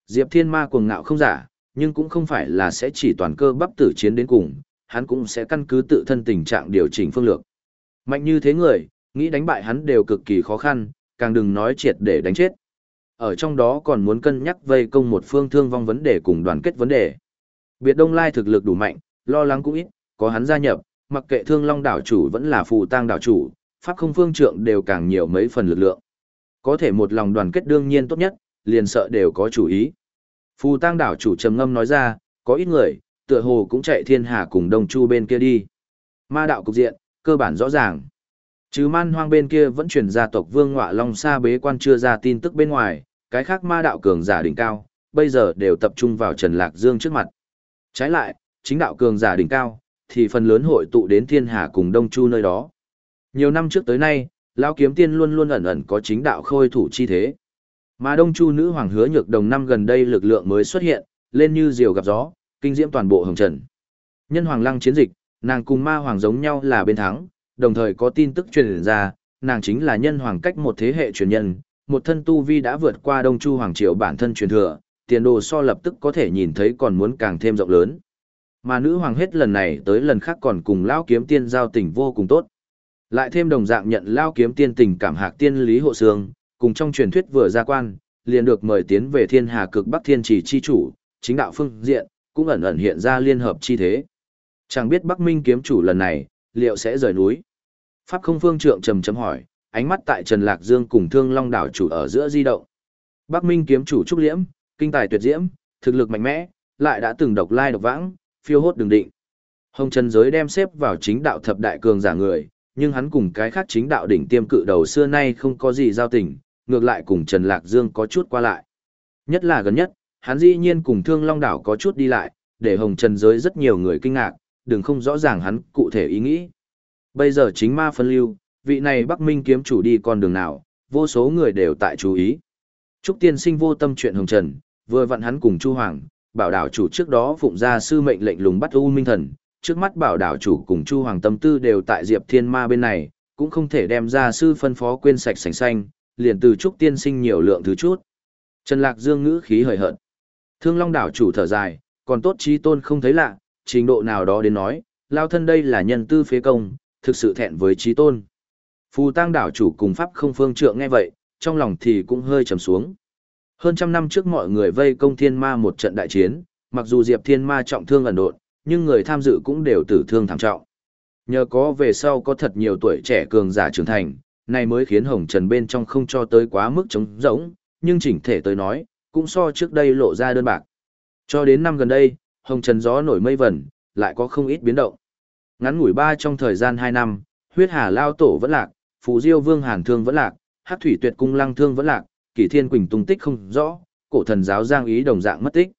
Diệp Thiên Ma cuồng ngạo không giả, nhưng cũng không phải là sẽ chỉ toàn cơ bắp tử chiến đến cùng, hắn cũng sẽ căn cứ tự thân tình trạng điều chỉnh phương lược. Mạnh như thế người, nghĩ đánh bại hắn đều cực kỳ khó khăn, càng đừng nói triệt để đánh chết. Ở trong đó còn muốn cân nhắc vây công một phương thương vong vấn đề cùng đoàn kết vấn đề. Biệt Đông Lai thực lực đủ mạnh, lo lắng cũng ít, có hắn gia nhập, mặc kệ Thương Long đảo chủ vẫn là Phù Tang đảo chủ, pháp không phương trượng đều càng nhiều mấy phần lực lượng. Có thể một lòng đoàn kết đương nhiên tốt nhất, liền sợ đều có chủ ý. Phù Tang đảo chủ trầm ngâm nói ra, có ít người, tựa hồ cũng chạy thiên hà cùng Đông Chu bên kia đi. Ma đạo cục diện, cơ bản rõ ràng. Chứ man hoang bên kia vẫn truyền gia tộc Vương Ngọa Long xa bế quan chưa ra tin tức bên ngoài, cái khác ma đạo cường giả đỉnh cao, bây giờ đều tập trung vào Trần Lạc Dương trước mặt. Trái lại, chính đạo cường giả đỉnh cao, thì phần lớn hội tụ đến thiên hà cùng Đông Chu nơi đó. Nhiều năm trước tới nay, Lão Kiếm Tiên luôn luôn ẩn ẩn có chính đạo khôi thủ chi thế. Mà Đông Chu nữ hoàng hứa nhược đồng năm gần đây lực lượng mới xuất hiện, lên như diều gặp gió, kinh diễm toàn bộ hồng trần. Nhân hoàng lăng chiến dịch, nàng cùng ma hoàng giống nhau là bên thắng, đồng thời có tin tức truyền ra, nàng chính là nhân hoàng cách một thế hệ truyền nhân, một thân tu vi đã vượt qua Đông Chu hoàng triều bản thân truyền thừa, tiền đồ so lập tức có thể nhìn thấy còn muốn càng thêm rộng lớn. Mà nữ hoàng hết lần này tới lần khác còn cùng lao kiếm tiên giao tình vô cùng tốt. Lại thêm đồng dạng nhận lao kiếm tiên tình cảm hạc tiên lý hộ sương, cùng trong truyền thuyết vừa ra quan, liền được mời tiến về thiên hà cực bắc thiên trì chi chủ, chính đạo phương diện, cũng ẩn ẩn hiện ra liên hợp chi thế. Chẳng biết Bắc Minh kiếm chủ lần này, liệu sẽ rời núi. Pháp không phương trượng trầm chấm hỏi, ánh mắt tại Trần Lạc Dương cùng Thương Long đảo chủ ở giữa di động. Bắc Minh kiếm chủ trúc liễm, kinh tài tuyệt diễm, thực lực mạnh mẽ, lại đã từng độc lai độc vãng, phiêu hốt đường định. Hồng Trần giới đem xếp vào chính đạo thập đại cường giả người, nhưng hắn cùng cái khác chính đạo đỉnh tiêm cự đầu xưa nay không có gì giao tình, ngược lại cùng Trần Lạc Dương có chút qua lại. Nhất là gần nhất, hắn dĩ nhiên cùng Thương Long đảo có chút đi lại, để Hồng Trần giới rất nhiều người kinh ngạc, đừng không rõ ràng hắn cụ thể ý nghĩ. Bây giờ chính ma phân lưu, vị này Bắc Minh kiếm chủ đi con đường nào, vô số người đều tại chú ý. Trúc tiên sinh vô tâm chuyện Hồng Trần, vừa vặn hắn cùng Chu Hoàng, bảo đảo chủ trước đó phụng ra sư mệnh lệnh lùng bắt U Minh Thần, trước mắt bảo đảo chủ cùng Chu Hoàng tâm tư đều tại Diệp Thiên Ma bên này, cũng không thể đem ra sư phân phó quên sạch sành xanh, liền từ Trúc tiên sinh nhiều lượng thứ chút. Trần Lạc Dương ngữ khí hời hợt. Thương Long đảo chủ thở dài, còn tốt trí tôn không thấy lạ, trình độ nào đó đến nói, lao thân đây là nhân tư phế công, thực sự thẹn với trí tôn. Phù tăng đảo chủ cùng pháp không phương trượng nghe vậy, trong lòng thì cũng hơi trầm xuống. Hơn trăm năm trước mọi người vây công thiên ma một trận đại chiến, mặc dù Diệp thiên ma trọng thương ẩn độn, nhưng người tham dự cũng đều tử thương thảm trọng. Nhờ có về sau có thật nhiều tuổi trẻ cường giả trưởng thành, này mới khiến Hồng Trần bên trong không cho tới quá mức trống rỗng, nhưng chỉnh thể tới nói, cũng so trước đây lộ ra đơn bạc. Cho đến năm gần đây, Hồng Trần gió nổi mây vẩn, lại có không ít biến động. Ngắn ngủi ba trong thời gian 2 năm, huyết hà lao tổ vẫn lạc, phù diêu vương hàn thương vẫn lạc, hát thủy tuyệt cung lăng thương vẫn lạc, kỷ thiên quỳnh tung tích không rõ, cổ thần giáo giang ý đồng dạng mất tích.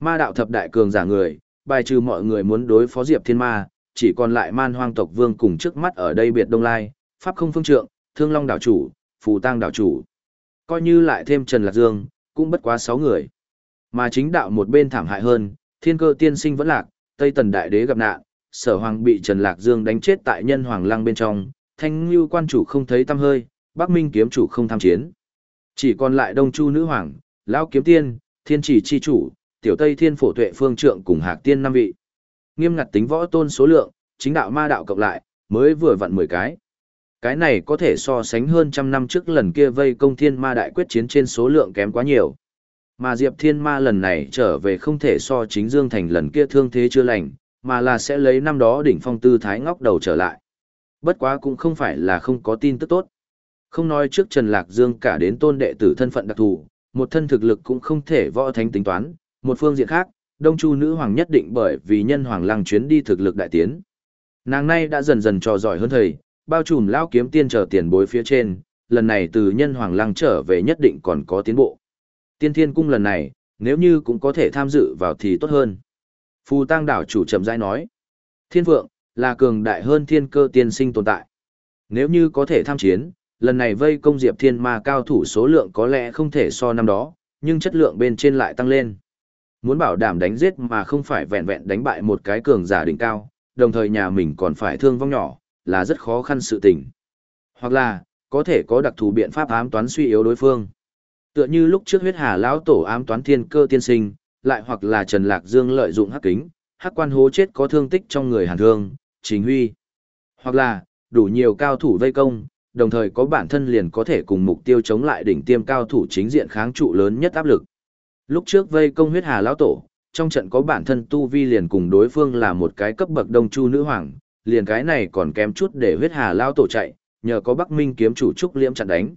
Ma đạo thập đại cường giả người, bài trừ mọi người muốn đối phó diệp thiên ma, chỉ còn lại man hoang tộc vương cùng trước mắt ở đây biệt đông lai, pháp không phương trượng, thương long đảo chủ, phù tang đảo chủ. Coi như lại thêm Trần Lạc Dương, cũng bất quá 6 người. Mà chính đạo một bên thảm hại hơn, thiên cơ tiên sinh vẫn lạc, Tây Tần Đại Đế gặp nạn, sở hoàng bị Trần Lạc Dương đánh chết tại nhân hoàng lăng bên trong, thanh lưu quan chủ không thấy tâm hơi, Bắc Minh kiếm chủ không tham chiến. Chỉ còn lại Đông Chu nữ hoàng, Lão kiếm tiên, thiên chỉ chi chủ, tiểu Tây thiên phổ tuệ phương trượng cùng hạc tiên năm vị. Nghiêm ngặt tính võ tôn số lượng, chính đạo ma đạo cộng lại, mới vừa vặn 10 cái. Cái này có thể so sánh hơn trăm năm trước lần kia vây công thiên ma đại quyết chiến trên số lượng kém quá nhiều. Mà Diệp Thiên Ma lần này trở về không thể so chính Dương Thành lần kia thương thế chưa lành, mà là sẽ lấy năm đó đỉnh phong tư thái ngóc đầu trở lại. Bất quá cũng không phải là không có tin tức tốt. Không nói trước Trần Lạc Dương cả đến tôn đệ tử thân phận đặc thù, một thân thực lực cũng không thể võ thánh tính toán, một phương diện khác, Đông Chu nữ hoàng nhất định bởi vì nhân hoàng lăng chuyến đi thực lực đại tiến. Nàng nay đã dần dần trò giỏi hơn thầy, bao trùm lao kiếm tiên trở tiền bối phía trên, lần này từ nhân hoàng lăng trở về nhất định còn có tiến bộ. Tiên thiên cung lần này, nếu như cũng có thể tham dự vào thì tốt hơn. Phù tăng đảo chủ chậm rãi nói, thiên vượng, là cường đại hơn thiên cơ tiên sinh tồn tại. Nếu như có thể tham chiến, lần này vây công diệp thiên ma cao thủ số lượng có lẽ không thể so năm đó, nhưng chất lượng bên trên lại tăng lên. Muốn bảo đảm đánh giết mà không phải vẹn vẹn đánh bại một cái cường giả đỉnh cao, đồng thời nhà mình còn phải thương vong nhỏ, là rất khó khăn sự tình. Hoặc là, có thể có đặc thù biện pháp ám toán suy yếu đối phương. Tựa như lúc trước huyết hà lão tổ ám toán thiên cơ tiên sinh, lại hoặc là Trần Lạc Dương lợi dụng hắc kính, hắc quan hố chết có thương tích trong người hàn thương, chính huy. Hoặc là, đủ nhiều cao thủ vây công, đồng thời có bản thân liền có thể cùng mục tiêu chống lại đỉnh tiêm cao thủ chính diện kháng trụ lớn nhất áp lực. Lúc trước vây công huyết hà lão tổ, trong trận có bản thân tu vi liền cùng đối phương là một cái cấp bậc đông chu nữ hoàng, liền cái này còn kém chút để huyết hà lão tổ chạy, nhờ có Bắc Minh kiếm chủ trúc liễm chặn đánh.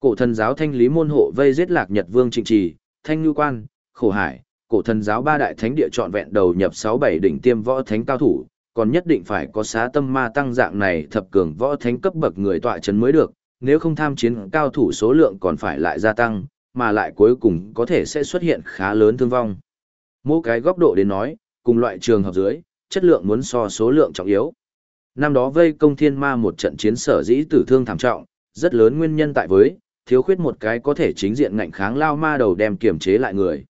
Cổ thần giáo thanh lý môn hộ vây giết lạc Nhật Vương Trịnh Trì, Thanh Nhu Quan, Khổ Hải, cổ thần giáo ba đại thánh địa trọn vẹn đầu nhập 6-7 đỉnh tiêm võ thánh cao thủ, còn nhất định phải có xá tâm ma tăng dạng này thập cường võ thánh cấp bậc người tọa chấn mới được, nếu không tham chiến cao thủ số lượng còn phải lại gia tăng, mà lại cuối cùng có thể sẽ xuất hiện khá lớn thương vong. Mỗi cái góc độ đến nói, cùng loại trường hợp dưới, chất lượng muốn so số lượng trọng yếu. Năm đó vây công thiên ma một trận chiến sở dĩ tử thương thảm trọng, rất lớn nguyên nhân tại với, thiếu khuyết một cái có thể chính diện ngạnh kháng lao ma đầu đem kiểm chế lại người.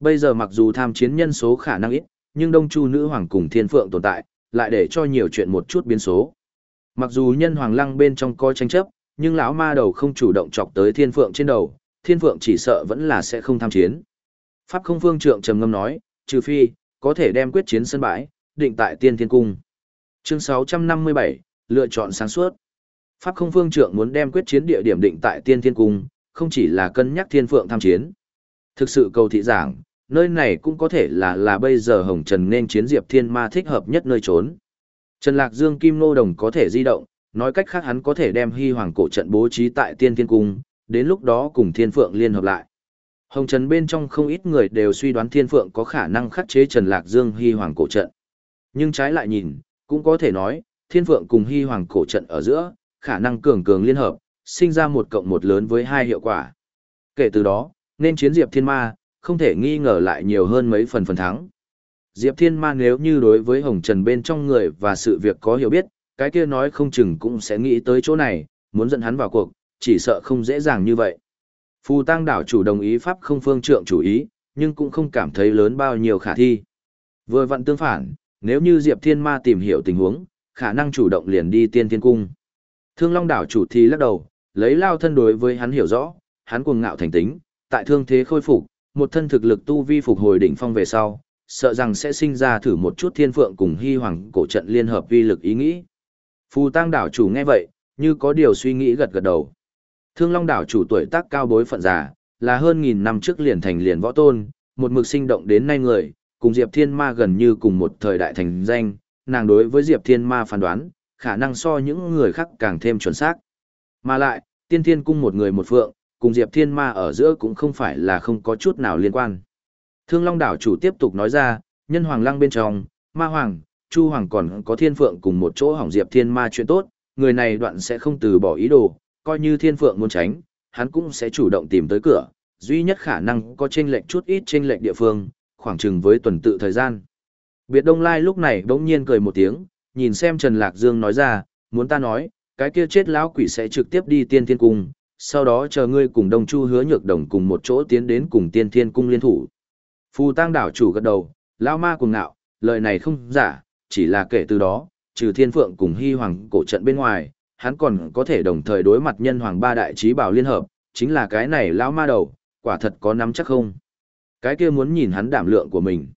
Bây giờ mặc dù tham chiến nhân số khả năng ít, nhưng Đông Chu nữ hoàng cùng Thiên Phượng tồn tại, lại để cho nhiều chuyện một chút biến số. Mặc dù nhân hoàng lăng bên trong coi tranh chấp, nhưng lão ma đầu không chủ động chọc tới Thiên Phượng trên đầu, Thiên Phượng chỉ sợ vẫn là sẽ không tham chiến. Pháp không phương trượng trầm ngâm nói, trừ phi, có thể đem quyết chiến sân bãi, định tại Tiên Thiên Cung. Chương 657, lựa chọn sáng suốt. Pháp không phương trượng muốn đem quyết chiến địa điểm định tại Tiên Thiên Cung, không chỉ là cân nhắc Thiên Phượng tham chiến. Thực sự cầu thị giảng, nơi này cũng có thể là là bây giờ Hồng Trần nên chiến Diệp Thiên Ma thích hợp nhất nơi trốn. Trần Lạc Dương Kim Nô Đồng có thể di động, nói cách khác hắn có thể đem Hy Hoàng cổ trận bố trí tại Tiên Thiên Cung, đến lúc đó cùng Thiên Phượng liên hợp lại. Hồng Trần bên trong không ít người đều suy đoán Thiên Phượng có khả năng khắc chế Trần Lạc Dương Hy Hoàng cổ trận. Nhưng trái lại nhìn, cũng có thể nói, Thiên Phượng cùng Hy Hoàng cổ trận ở giữa, khả năng cường cường liên hợp, sinh ra một cộng một lớn với hai hiệu quả. Kể từ đó, nên chiến Diệp Thiên Ma, không thể nghi ngờ lại nhiều hơn mấy phần phần thắng. Diệp Thiên Ma nếu như đối với Hồng Trần bên trong người và sự việc có hiểu biết, cái kia nói không chừng cũng sẽ nghĩ tới chỗ này, muốn dẫn hắn vào cuộc, chỉ sợ không dễ dàng như vậy. Phù Tăng đảo chủ đồng ý pháp không phương trượng chủ ý, nhưng cũng không cảm thấy lớn bao nhiêu khả thi. Vừa vặn tương phản, nếu như Diệp Thiên Ma tìm hiểu tình huống, khả năng chủ động liền đi tiên thiên cung. Thương Long đảo chủ thì lắc đầu, lấy lao thân đối với hắn hiểu rõ, hắn cuồng ngạo thành tính, tại thương thế khôi phục, một thân thực lực tu vi phục hồi đỉnh phong về sau, sợ rằng sẽ sinh ra thử một chút thiên phượng cùng hy hoàng cổ trận liên hợp vi lực ý nghĩ. Phù tăng đảo chủ nghe vậy, như có điều suy nghĩ gật gật đầu. Thương Long đảo chủ tuổi tác cao bối phận già, là hơn nghìn năm trước liền thành liền võ tôn, một mực sinh động đến nay người, cùng Diệp Thiên Ma gần như cùng một thời đại thành danh, nàng đối với Diệp Thiên Ma phán đoán, khả năng so những người khác càng thêm chuẩn xác. Mà lại, tiên thiên cung một người một phượng, cùng Diệp Thiên Ma ở giữa cũng không phải là không có chút nào liên quan. Thương Long đảo chủ tiếp tục nói ra, nhân hoàng lăng bên trong, ma hoàng, chu hoàng còn có thiên phượng cùng một chỗ hỏng Diệp Thiên Ma chuyện tốt, người này đoạn sẽ không từ bỏ ý đồ, coi như thiên phượng muốn tránh, hắn cũng sẽ chủ động tìm tới cửa, duy nhất khả năng có chênh lệch chút ít chênh lệch địa phương, khoảng chừng với tuần tự thời gian. Biệt Đông Lai lúc này bỗng nhiên cười một tiếng, nhìn xem Trần Lạc Dương nói ra, muốn ta nói, cái kia chết lão quỷ sẽ trực tiếp đi tiên thiên cung, sau đó chờ ngươi cùng Đông Chu hứa nhược đồng cùng một chỗ tiến đến cùng tiên thiên cung liên thủ. Phù tăng đảo chủ gật đầu, lao ma cùng ngạo, lời này không giả, chỉ là kể từ đó, trừ thiên phượng cùng hy hoàng cổ trận bên ngoài, hắn còn có thể đồng thời đối mặt nhân hoàng ba đại trí bảo liên hợp, chính là cái này lao ma đầu, quả thật có nắm chắc không. Cái kia muốn nhìn hắn đảm lượng của mình.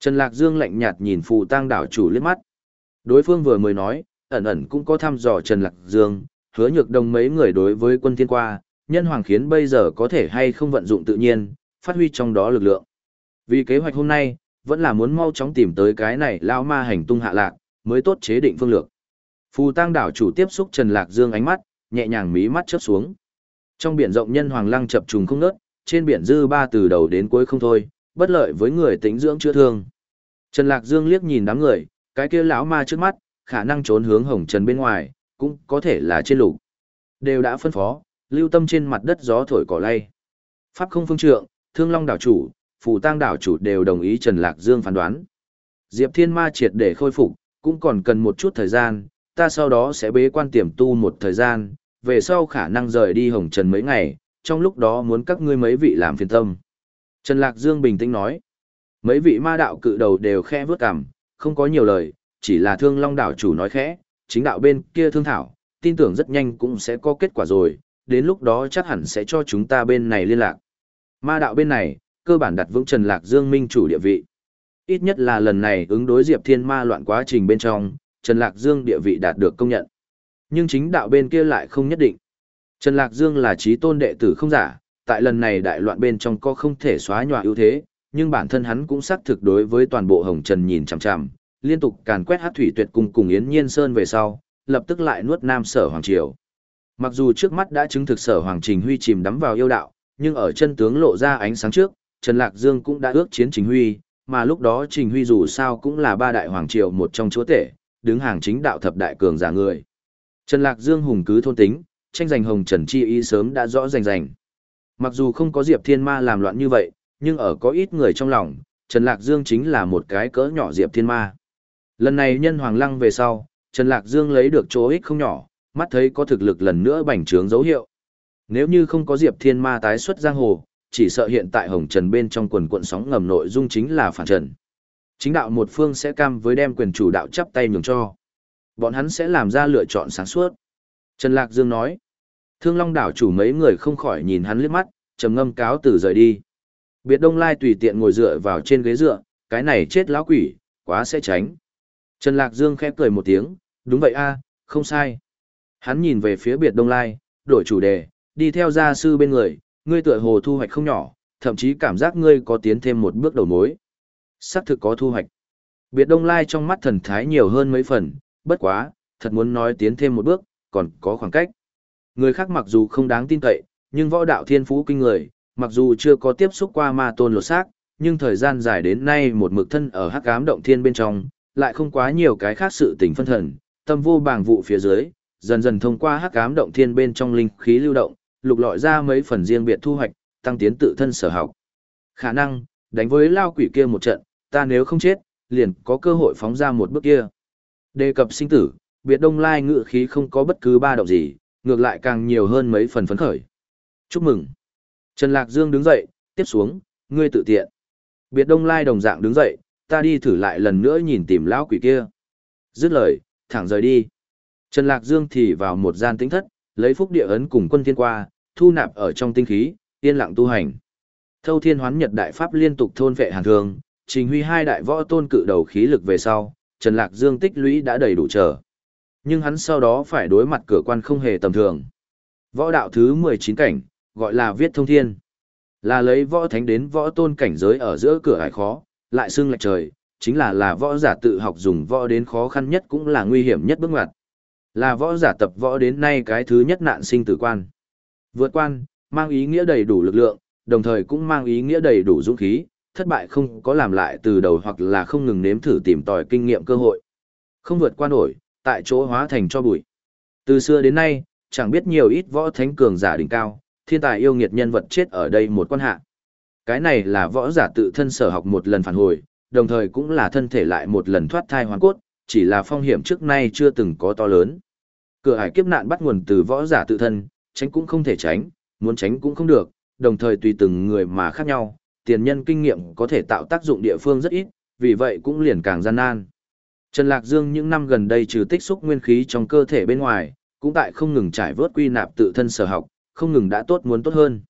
Trần Lạc Dương lạnh nhạt nhìn phù tăng đảo chủ liếc mắt. Đối phương vừa mới nói, ẩn ẩn cũng có thăm dò Trần Lạc Dương, hứa nhược đồng mấy người đối với quân thiên qua, nhân hoàng khiến bây giờ có thể hay không vận dụng tự nhiên, phát huy trong đó lực lượng. Vì kế hoạch hôm nay, vẫn là muốn mau chóng tìm tới cái này lao ma hành tung hạ lạc, mới tốt chế định phương lược. Phù tăng đảo chủ tiếp xúc Trần Lạc Dương ánh mắt, nhẹ nhàng mí mắt chớp xuống. Trong biển rộng nhân hoàng lăng chập trùng không ngớt, trên biển dư ba từ đầu đến cuối không thôi, bất lợi với người tính dưỡng chữa thương. Trần Lạc Dương liếc nhìn đám người, cái kia lão ma trước mắt, khả năng trốn hướng hồng trần bên ngoài, cũng có thể là trên lục. Đều đã phân phó, lưu tâm trên mặt đất gió thổi cỏ lay. Pháp không phương trượng, thương long đảo chủ, phù tang đảo chủ đều đồng ý Trần Lạc Dương phán đoán. Diệp Thiên Ma triệt để khôi phục, cũng còn cần một chút thời gian, ta sau đó sẽ bế quan tiềm tu một thời gian, về sau khả năng rời đi Hồng Trần mấy ngày, trong lúc đó muốn các ngươi mấy vị làm phiền tâm. Trần Lạc Dương bình tĩnh nói, mấy vị ma đạo cự đầu đều khẽ vướt cằm, không có nhiều lời, chỉ là thương long đảo chủ nói khẽ, chính đạo bên kia thương thảo, tin tưởng rất nhanh cũng sẽ có kết quả rồi, đến lúc đó chắc hẳn sẽ cho chúng ta bên này liên lạc. Ma đạo bên này, cơ bản đặt vững Trần Lạc Dương minh chủ địa vị. Ít nhất là lần này ứng đối Diệp Thiên Ma loạn quá trình bên trong, Trần Lạc Dương địa vị đạt được công nhận. Nhưng chính đạo bên kia lại không nhất định. Trần Lạc Dương là trí tôn đệ tử không giả, tại lần này đại loạn bên trong có không thể xóa nhòa ưu thế, nhưng bản thân hắn cũng xác thực đối với toàn bộ Hồng Trần nhìn chằm chằm, liên tục càn quét hát thủy tuyệt cung cùng Yến Nhiên Sơn về sau, lập tức lại nuốt Nam Sở Hoàng Triều. Mặc dù trước mắt đã chứng thực Sở Hoàng Trình Huy chìm đắm vào yêu đạo, nhưng ở chân tướng lộ ra ánh sáng trước, Trần Lạc Dương cũng đã ước chiến Trình Huy, mà lúc đó Trình Huy dù sao cũng là ba đại hoàng triều một trong chúa tể, đứng hàng chính đạo thập đại cường giả người. Trần Lạc Dương hùng cứ thôn tính, tranh giành hồng trần chi ý sớm đã rõ rành rành. Mặc dù không có Diệp Thiên Ma làm loạn như vậy, nhưng ở có ít người trong lòng, Trần Lạc Dương chính là một cái cỡ nhỏ Diệp Thiên Ma. Lần này nhân hoàng lăng về sau, Trần Lạc Dương lấy được chỗ ích không nhỏ, mắt thấy có thực lực lần nữa bành trướng dấu hiệu. Nếu như không có Diệp Thiên Ma tái xuất giang hồ, chỉ sợ hiện tại Hồng Trần bên trong quần cuộn sóng ngầm nội dung chính là phản trần. Chính đạo một phương sẽ cam với đem quyền chủ đạo chắp tay nhường cho. Bọn hắn sẽ làm ra lựa chọn sáng suốt. Trần Lạc Dương nói. Thương Long đảo chủ mấy người không khỏi nhìn hắn liếc mắt, trầm ngâm cáo từ rời đi. Biệt Đông Lai tùy tiện ngồi dựa vào trên ghế dựa, cái này chết lão quỷ, quá sẽ tránh. Trần Lạc Dương khẽ cười một tiếng, đúng vậy a, không sai. Hắn nhìn về phía Biệt Đông Lai, đổi chủ đề, đi theo gia sư bên người, ngươi tựa hồ thu hoạch không nhỏ, thậm chí cảm giác ngươi có tiến thêm một bước đầu mối. Sắc thực có thu hoạch. Biệt Đông Lai trong mắt thần thái nhiều hơn mấy phần, bất quá, thật muốn nói tiến thêm một bước, còn có khoảng cách. Người khác mặc dù không đáng tin cậy, nhưng võ đạo thiên phú kinh người, mặc dù chưa có tiếp xúc qua ma tôn lột xác, nhưng thời gian dài đến nay một mực thân ở hắc ám động thiên bên trong, lại không quá nhiều cái khác sự tình phân thần, tâm vô bàng vụ phía dưới, dần dần thông qua hắc ám động thiên bên trong linh khí lưu động, lục lọi ra mấy phần riêng biệt thu hoạch, tăng tiến tự thân sở học. Khả năng, đánh với lao quỷ kia một trận, ta nếu không chết, liền có cơ hội phóng ra một bước kia. Đề cập sinh tử, biệt đông lai ngự khí không có bất cứ ba động gì, ngược lại càng nhiều hơn mấy phần phấn khởi. Chúc mừng. Trần Lạc Dương đứng dậy, tiếp xuống, ngươi tự tiện. Biệt đông lai đồng dạng đứng dậy, ta đi thử lại lần nữa nhìn tìm lão quỷ kia. Dứt lời, thẳng rời đi. Trần Lạc Dương thì vào một gian tĩnh thất, lấy phúc địa ấn cùng quân thiên qua, thu nạp ở trong tinh khí, yên lặng tu hành. Thâu thiên hoán nhật đại pháp liên tục thôn vệ hàn thường, trình huy hai đại võ tôn cự đầu khí lực về sau, Trần Lạc Dương tích lũy đã đầy đủ trở. Nhưng hắn sau đó phải đối mặt cửa quan không hề tầm thường. Võ đạo thứ 19 cảnh, gọi là viết thông thiên. Là lấy võ thánh đến võ tôn cảnh giới ở giữa cửa hải khó, lại xưng lệch trời, chính là là võ giả tự học dùng võ đến khó khăn nhất cũng là nguy hiểm nhất bước ngoặt. Là võ giả tập võ đến nay cái thứ nhất nạn sinh tử quan. Vượt quan, mang ý nghĩa đầy đủ lực lượng, đồng thời cũng mang ý nghĩa đầy đủ dũng khí, thất bại không có làm lại từ đầu hoặc là không ngừng nếm thử tìm tòi kinh nghiệm cơ hội. Không vượt qua nổi, tại chỗ hóa thành cho bụi. Từ xưa đến nay, chẳng biết nhiều ít võ thánh cường giả đỉnh cao, thiên tài yêu nghiệt nhân vật chết ở đây một quan hạ. Cái này là võ giả tự thân sở học một lần phản hồi, đồng thời cũng là thân thể lại một lần thoát thai hoàn cốt, chỉ là phong hiểm trước nay chưa từng có to lớn. Cửa hải kiếp nạn bắt nguồn từ võ giả tự thân, tránh cũng không thể tránh, muốn tránh cũng không được, đồng thời tùy từng người mà khác nhau, tiền nhân kinh nghiệm có thể tạo tác dụng địa phương rất ít, vì vậy cũng liền càng gian nan. Trần Lạc Dương những năm gần đây trừ tích xúc nguyên khí trong cơ thể bên ngoài, cũng tại không ngừng trải vớt quy nạp tự thân sở học, không ngừng đã tốt muốn tốt hơn.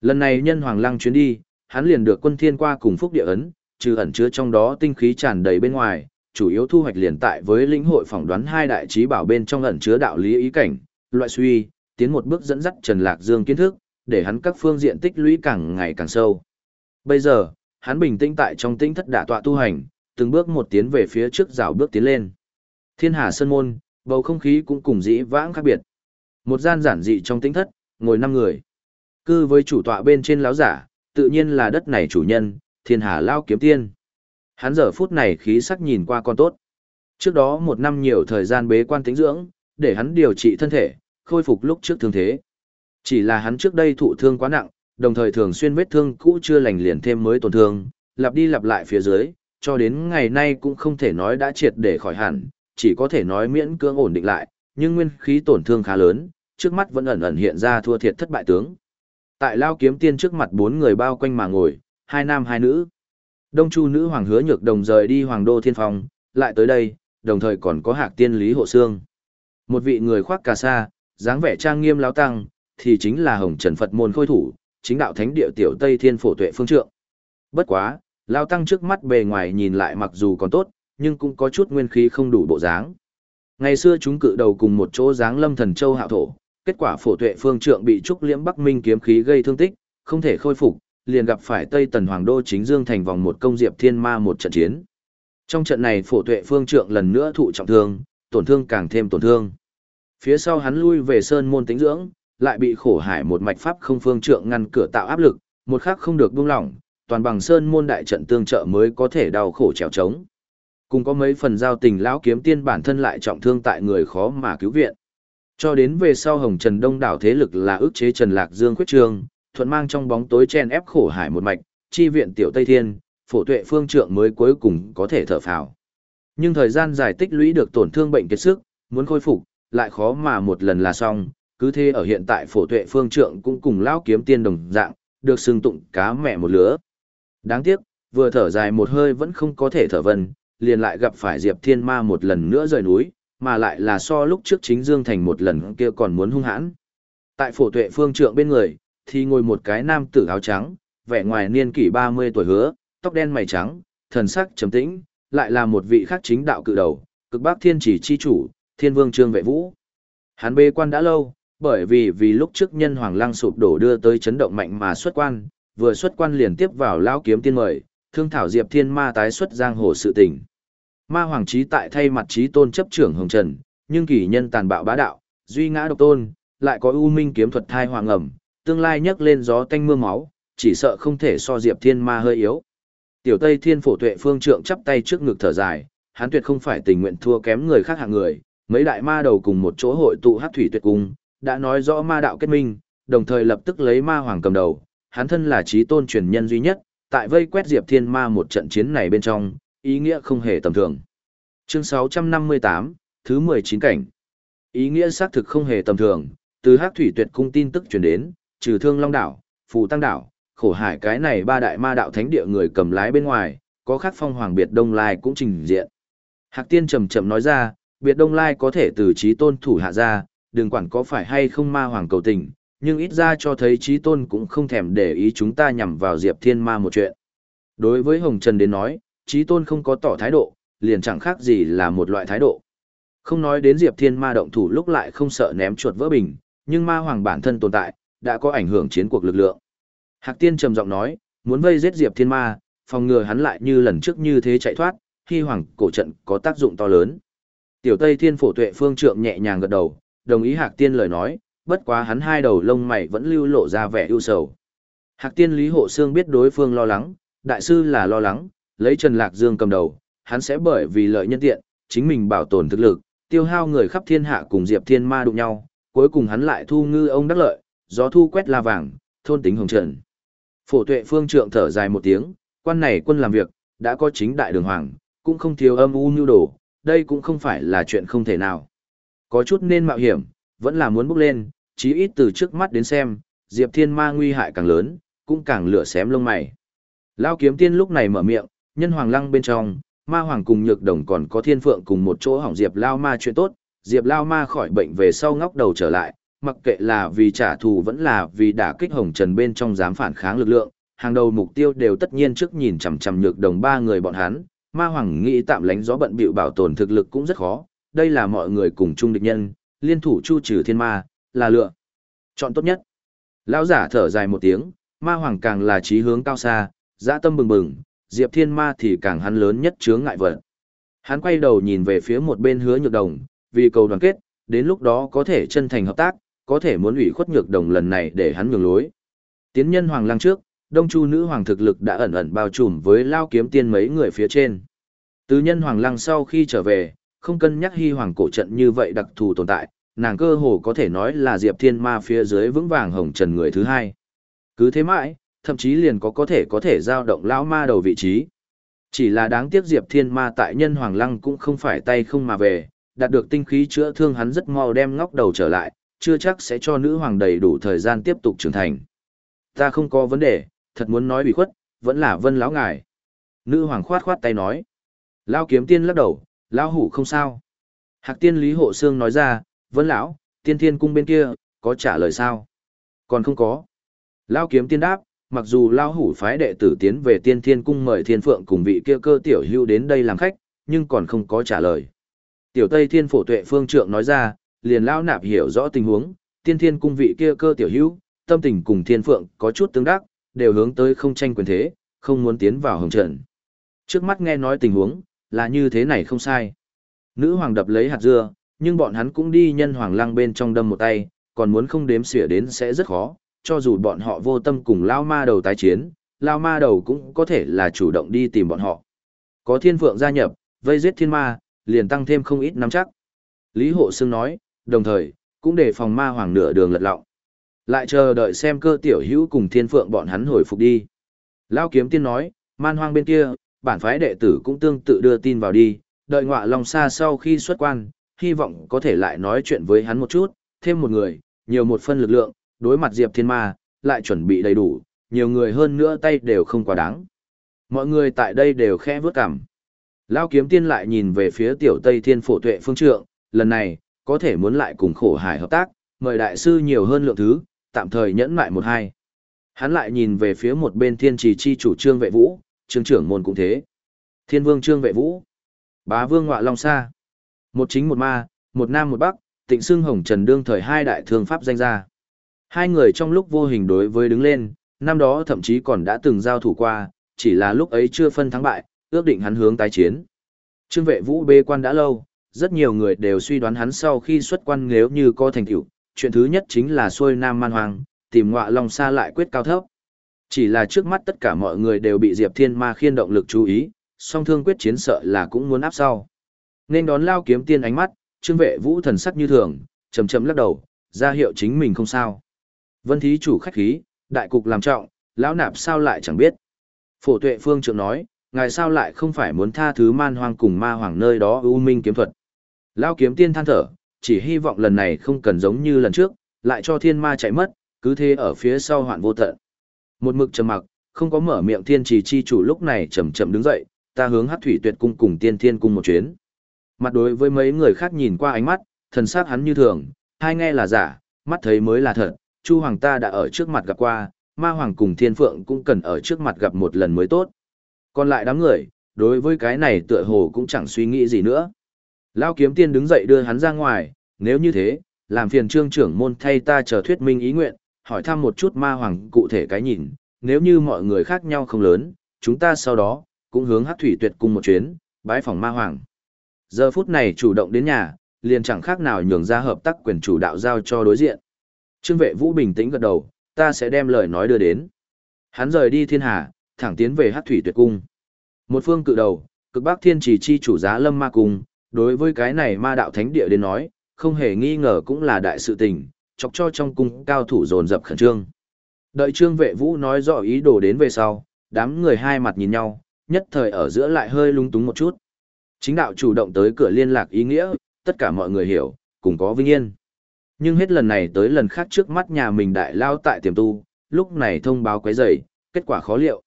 Lần này nhân hoàng lăng chuyến đi, hắn liền được quân thiên qua cùng phúc địa ấn, trừ ẩn chứa trong đó tinh khí tràn đầy bên ngoài, chủ yếu thu hoạch liền tại với lĩnh hội phỏng đoán hai đại trí bảo bên trong ẩn chứa đạo lý ý cảnh, loại suy, tiến một bước dẫn dắt Trần Lạc Dương kiến thức, để hắn các phương diện tích lũy càng ngày càng sâu. Bây giờ, hắn bình tĩnh tại trong tinh thất đả tọa tu hành, từng bước một tiến về phía trước rào bước tiến lên. Thiên Hà Sơn Môn, bầu không khí cũng cùng dĩ vãng khác biệt. Một gian giản dị trong tinh thất, ngồi năm người. Cư với chủ tọa bên trên lão giả, tự nhiên là đất này chủ nhân, Thiên Hà Lao Kiếm Tiên. Hắn giờ phút này khí sắc nhìn qua con tốt. Trước đó một năm nhiều thời gian bế quan tính dưỡng, để hắn điều trị thân thể, khôi phục lúc trước thương thế. Chỉ là hắn trước đây thụ thương quá nặng, đồng thời thường xuyên vết thương cũ chưa lành liền thêm mới tổn thương, lặp đi lặp lại phía dưới, cho đến ngày nay cũng không thể nói đã triệt để khỏi hẳn, chỉ có thể nói miễn cưỡng ổn định lại, nhưng nguyên khí tổn thương khá lớn, trước mắt vẫn ẩn ẩn hiện ra thua thiệt thất bại tướng. Tại Lao Kiếm Tiên trước mặt bốn người bao quanh mà ngồi, hai nam hai nữ. Đông Chu nữ hoàng hứa nhược đồng rời đi Hoàng Đô Thiên Phong, lại tới đây, đồng thời còn có Hạc Tiên Lý Hộ Sương. Một vị người khoác cà sa, dáng vẻ trang nghiêm lão tăng, thì chính là Hồng Trần Phật môn khôi thủ, chính đạo thánh địa tiểu Tây Thiên Phổ Tuệ Phương Trượng. Bất quá, lão tăng trước mắt bề ngoài nhìn lại mặc dù còn tốt, nhưng cũng có chút nguyên khí không đủ bộ dáng. Ngày xưa chúng cự đầu cùng một chỗ dáng lâm thần châu hạo thổ, kết quả phổ tuệ phương trượng bị trúc liễm bắc minh kiếm khí gây thương tích, không thể khôi phục, liền gặp phải Tây Tần Hoàng Đô chính dương thành vòng một công diệp thiên ma một trận chiến. Trong trận này phổ tuệ phương trượng lần nữa thụ trọng thương, tổn thương càng thêm tổn thương. Phía sau hắn lui về sơn môn tính dưỡng, lại bị khổ hải một mạch pháp không phương trượng ngăn cửa tạo áp lực, một khác không được buông lỏng, toàn bằng sơn môn đại trận tương trợ mới có thể đau khổ trèo trống. Cùng có mấy phần giao tình lão kiếm tiên bản thân lại trọng thương tại người khó mà cứu viện. Cho đến về sau Hồng Trần Đông đảo thế lực là ức chế Trần Lạc Dương khuyết trương, thuận mang trong bóng tối chen ép khổ hải một mạch, chi viện tiểu Tây Thiên, phổ tuệ phương trượng mới cuối cùng có thể thở phào. Nhưng thời gian dài tích lũy được tổn thương bệnh kiệt sức, muốn khôi phục, lại khó mà một lần là xong, cứ thế ở hiện tại phổ tuệ phương trượng cũng cùng lão kiếm tiên đồng dạng, được xưng tụng cá mẹ một lứa. Đáng tiếc, vừa thở dài một hơi vẫn không có thể thở vần, liền lại gặp phải Diệp Thiên Ma một lần nữa rời núi, mà lại là so lúc trước chính Dương Thành một lần kia còn muốn hung hãn. Tại phổ tuệ phương trượng bên người, thì ngồi một cái nam tử áo trắng, vẻ ngoài niên kỷ 30 tuổi hứa, tóc đen mày trắng, thần sắc trầm tĩnh, lại là một vị khác chính đạo cự đầu, cực bắc thiên chỉ chi chủ, thiên vương trương vệ vũ. Hắn bê quan đã lâu, bởi vì vì lúc trước nhân hoàng lăng sụp đổ đưa tới chấn động mạnh mà xuất quan, vừa xuất quan liền tiếp vào lao kiếm tiên mời, thương thảo diệp thiên ma tái xuất giang hồ sự tình. Ma hoàng trí tại thay mặt trí tôn chấp trưởng hồng trần, nhưng kỳ nhân tàn bạo bá đạo, duy ngã độc tôn, lại có ưu minh kiếm thuật thai hoàng ẩm, tương lai nhấc lên gió tanh mưa máu, chỉ sợ không thể so diệp thiên ma hơi yếu. Tiểu Tây Thiên Phổ Tuệ Phương Trượng chắp tay trước ngực thở dài, hắn tuyệt không phải tình nguyện thua kém người khác hạng người, mấy đại ma đầu cùng một chỗ hội tụ hát thủy tuyệt cung, đã nói rõ ma đạo kết minh, đồng thời lập tức lấy ma hoàng cầm đầu, hắn thân là trí tôn truyền nhân duy nhất, tại vây quét Diệp Thiên Ma một trận chiến này bên trong, ý nghĩa không hề tầm thường. Chương 658, thứ 19 cảnh. Ý nghĩa xác thực không hề tầm thường, từ Hắc Thủy Tuyệt cung tin tức truyền đến, trừ Thương Long đảo, Phù Tăng đảo, Khổ Hải cái này ba đại ma đạo thánh địa người cầm lái bên ngoài, có khác phong hoàng biệt Đông Lai cũng trình diện. Hạc Tiên trầm trầm nói ra, biệt Đông Lai có thể từ trí tôn thủ hạ ra, đừng quản có phải hay không ma hoàng cầu tình, nhưng ít ra cho thấy trí tôn cũng không thèm để ý chúng ta nhằm vào Diệp Thiên Ma một chuyện. Đối với Hồng Trần đến nói, trí tôn không có tỏ thái độ, liền chẳng khác gì là một loại thái độ. Không nói đến Diệp Thiên Ma động thủ lúc lại không sợ ném chuột vỡ bình, nhưng ma hoàng bản thân tồn tại, đã có ảnh hưởng chiến cuộc lực lượng. Hạc Tiên trầm giọng nói, muốn vây giết Diệp Thiên Ma, phòng ngừa hắn lại như lần trước như thế chạy thoát, khi hoàng cổ trận có tác dụng to lớn. Tiểu Tây Thiên Phổ Tuệ Phương Trượng nhẹ nhàng gật đầu, đồng ý Hạc Tiên lời nói, bất quá hắn hai đầu lông mày vẫn lưu lộ ra vẻ ưu sầu. Hạc Tiên Lý Hộ Sương biết đối phương lo lắng, đại sư là lo lắng, lấy Trần Lạc Dương cầm đầu, hắn sẽ bởi vì lợi nhân tiện, chính mình bảo tồn thực lực, tiêu hao người khắp thiên hạ cùng Diệp Thiên Ma đụng nhau, cuối cùng hắn lại thu ngư ông đắc lợi, gió thu quét la vàng, thôn tính hồng trần. Phổ tuệ phương trượng thở dài một tiếng, quan này quân làm việc, đã có chính đại đường hoàng, cũng không thiếu âm u nhu đồ, đây cũng không phải là chuyện không thể nào. Có chút nên mạo hiểm, vẫn là muốn bước lên, chí ít từ trước mắt đến xem, Diệp Thiên Ma nguy hại càng lớn, cũng càng lửa xém lông mày. Lao kiếm tiên lúc này mở miệng, nhân hoàng lăng bên trong, ma hoàng cùng nhược đồng còn có thiên phượng cùng một chỗ hỏng Diệp Lao Ma chuyện tốt, Diệp Lao Ma khỏi bệnh về sau ngóc đầu trở lại, mặc kệ là vì trả thù vẫn là vì đả kích hồng trần bên trong dám phản kháng lực lượng, hàng đầu mục tiêu đều tất nhiên trước nhìn chằm chằm nhược đồng ba người bọn hắn, ma hoàng nghĩ tạm lánh gió bận bịu bảo tồn thực lực cũng rất khó, đây là mọi người cùng chung địch nhân, liên thủ chu trừ thiên ma, là lựa. Chọn tốt nhất. Lão giả thở dài một tiếng, ma hoàng càng là trí hướng cao xa, dã tâm bừng bừng, Diệp Thiên Ma thì càng hắn lớn nhất chướng ngại vật. Hắn quay đầu nhìn về phía một bên hứa nhược đồng, vì cầu đoàn kết, đến lúc đó có thể chân thành hợp tác, có thể muốn ủy khuất nhược đồng lần này để hắn nhường lối. Tiến nhân hoàng lăng trước, đông chu nữ hoàng thực lực đã ẩn ẩn bao trùm với lao kiếm tiên mấy người phía trên. Từ nhân hoàng lăng sau khi trở về, không cân nhắc hy hoàng cổ trận như vậy đặc thù tồn tại, nàng cơ hồ có thể nói là Diệp Thiên Ma phía dưới vững vàng hồng trần người thứ hai. Cứ thế mãi, thậm chí liền có có thể có thể giao động lão ma đầu vị trí. Chỉ là đáng tiếc Diệp Thiên Ma tại nhân Hoàng Lăng cũng không phải tay không mà về, đạt được tinh khí chữa thương hắn rất mau đem ngóc đầu trở lại, chưa chắc sẽ cho nữ hoàng đầy đủ thời gian tiếp tục trưởng thành. Ta không có vấn đề, thật muốn nói bị khuất, vẫn là vân lão ngài. Nữ hoàng khoát khoát tay nói. Lão kiếm tiên lắc đầu, lão hủ không sao. Hạc tiên Lý Hộ Sương nói ra, vân lão, tiên thiên cung bên kia, có trả lời sao? Còn không có. Lão kiếm tiên đáp, mặc dù lão hủ phái đệ tử tiến về tiên thiên cung mời thiên phượng cùng vị kia cơ tiểu hưu đến đây làm khách, nhưng còn không có trả lời. Tiểu Tây Thiên Phổ Tuệ Phương Trượng nói ra, liền lão nạp hiểu rõ tình huống, tiên thiên cung vị kia cơ tiểu Hưu, tâm tình cùng thiên phượng có chút tương đắc, đều hướng tới không tranh quyền thế, không muốn tiến vào hồng trận. Trước mắt nghe nói tình huống, là như thế này không sai. Nữ hoàng đập lấy hạt dưa, nhưng bọn hắn cũng đi nhân hoàng lăng bên trong đâm một tay, còn muốn không đếm xỉa đến sẽ rất khó, cho dù bọn họ vô tâm cùng lao ma đầu tái chiến, lao ma đầu cũng có thể là chủ động đi tìm bọn họ. Có thiên phượng gia nhập, vây giết thiên ma, liền tăng thêm không ít nắm chắc. Lý Hộ Sương nói, đồng thời, cũng để phòng ma hoàng nửa đường lật lọng. Lại chờ đợi xem cơ tiểu hữu cùng thiên phượng bọn hắn hồi phục đi. Lao kiếm tiên nói, man hoang bên kia, bản phái đệ tử cũng tương tự đưa tin vào đi, đợi ngọa long xa sau khi xuất quan, hy vọng có thể lại nói chuyện với hắn một chút, thêm một người, nhiều một phân lực lượng, đối mặt Diệp Thiên Ma, lại chuẩn bị đầy đủ, nhiều người hơn nữa tay đều không quá đáng. Mọi người tại đây đều khẽ vớt cảm. Lao kiếm tiên lại nhìn về phía tiểu Tây Thiên Phổ Tuệ Phương Trượng, lần này, có thể muốn lại cùng khổ hải hợp tác, mời đại sư nhiều hơn lượng thứ, tạm thời nhẫn lại một hai. Hắn lại nhìn về phía một bên thiên trì chi chủ trương vệ vũ, trương trưởng môn cũng thế. Thiên vương trương vệ vũ, bá vương ngọa long sa. Một chính một ma, một nam một bắc, tịnh xưng hồng trần đương thời hai đại thương pháp danh gia. Hai người trong lúc vô hình đối với đứng lên, năm đó thậm chí còn đã từng giao thủ qua, chỉ là lúc ấy chưa phân thắng bại, ước định hắn hướng tái chiến. Trương vệ vũ bê quan đã lâu, rất nhiều người đều suy đoán hắn sau khi xuất quan nếu như có thành tựu, chuyện thứ nhất chính là xuôi nam man hoàng, tìm ngọa long xa lại quyết cao thấp. Chỉ là trước mắt tất cả mọi người đều bị Diệp Thiên Ma khiên động lực chú ý, song thương quyết chiến sợ là cũng muốn áp sau. Nên đón lao kiếm tiên ánh mắt, trương vệ vũ thần sắc như thường, chầm chầm lắc đầu, ra hiệu chính mình không sao. Vân thí chủ khách khí, đại cục làm trọng, lão nạp sao lại chẳng biết. Phổ tuệ phương trưởng nói, ngài sao lại không phải muốn tha thứ man hoang cùng ma hoàng nơi đó ưu minh kiếm thuật. Lão kiếm tiên than thở, chỉ hy vọng lần này không cần giống như lần trước, lại cho thiên ma chạy mất, cứ thế ở phía sau hoạn vô tận. Một mực trầm mặc, không có mở miệng thiên trì chi chủ lúc này chậm chậm đứng dậy, ta hướng hát thủy tuyệt cung cùng tiên thiên cung một chuyến. Mặt đối với mấy người khác nhìn qua ánh mắt, thần sắc hắn như thường, hai nghe là giả, mắt thấy mới là thật, Chu Hoàng ta đã ở trước mặt gặp qua, ma hoàng cùng thiên phượng cũng cần ở trước mặt gặp một lần mới tốt. Còn lại đám người, đối với cái này tựa hồ cũng chẳng suy nghĩ gì nữa. Lao kiếm tiên đứng dậy đưa hắn ra ngoài, nếu như thế, làm phiền trương trưởng môn thay ta chờ thuyết minh ý nguyện, hỏi thăm một chút ma hoàng cụ thể cái nhìn, nếu như mọi người khác nhau không lớn, chúng ta sau đó, cũng hướng hát thủy tuyệt cùng một chuyến, bái phòng ma hoàng. Giờ phút này chủ động đến nhà, liền chẳng khác nào nhường ra hợp tác quyền chủ đạo giao cho đối diện. Trương vệ vũ bình tĩnh gật đầu, ta sẽ đem lời nói đưa đến. Hắn rời đi thiên hà, thẳng tiến về hát thủy tuyệt cung. Một phương cự đầu, cực bắc thiên chỉ chi chủ giá lâm ma cung, đối với cái này ma đạo thánh địa đến nói, không hề nghi ngờ cũng là đại sự tình, chọc cho trong cung cao thủ dồn dập khẩn trương. Đợi trương vệ vũ nói rõ ý đồ đến về sau, đám người hai mặt nhìn nhau, nhất thời ở giữa lại hơi lung túng một chút. Chính đạo chủ động tới cửa liên lạc ý nghĩa, tất cả mọi người hiểu, cùng có vinh yên. Nhưng hết lần này tới lần khác trước mắt nhà mình đại lao tại tiềm tu, lúc này thông báo quấy rầy, kết quả khó liệu.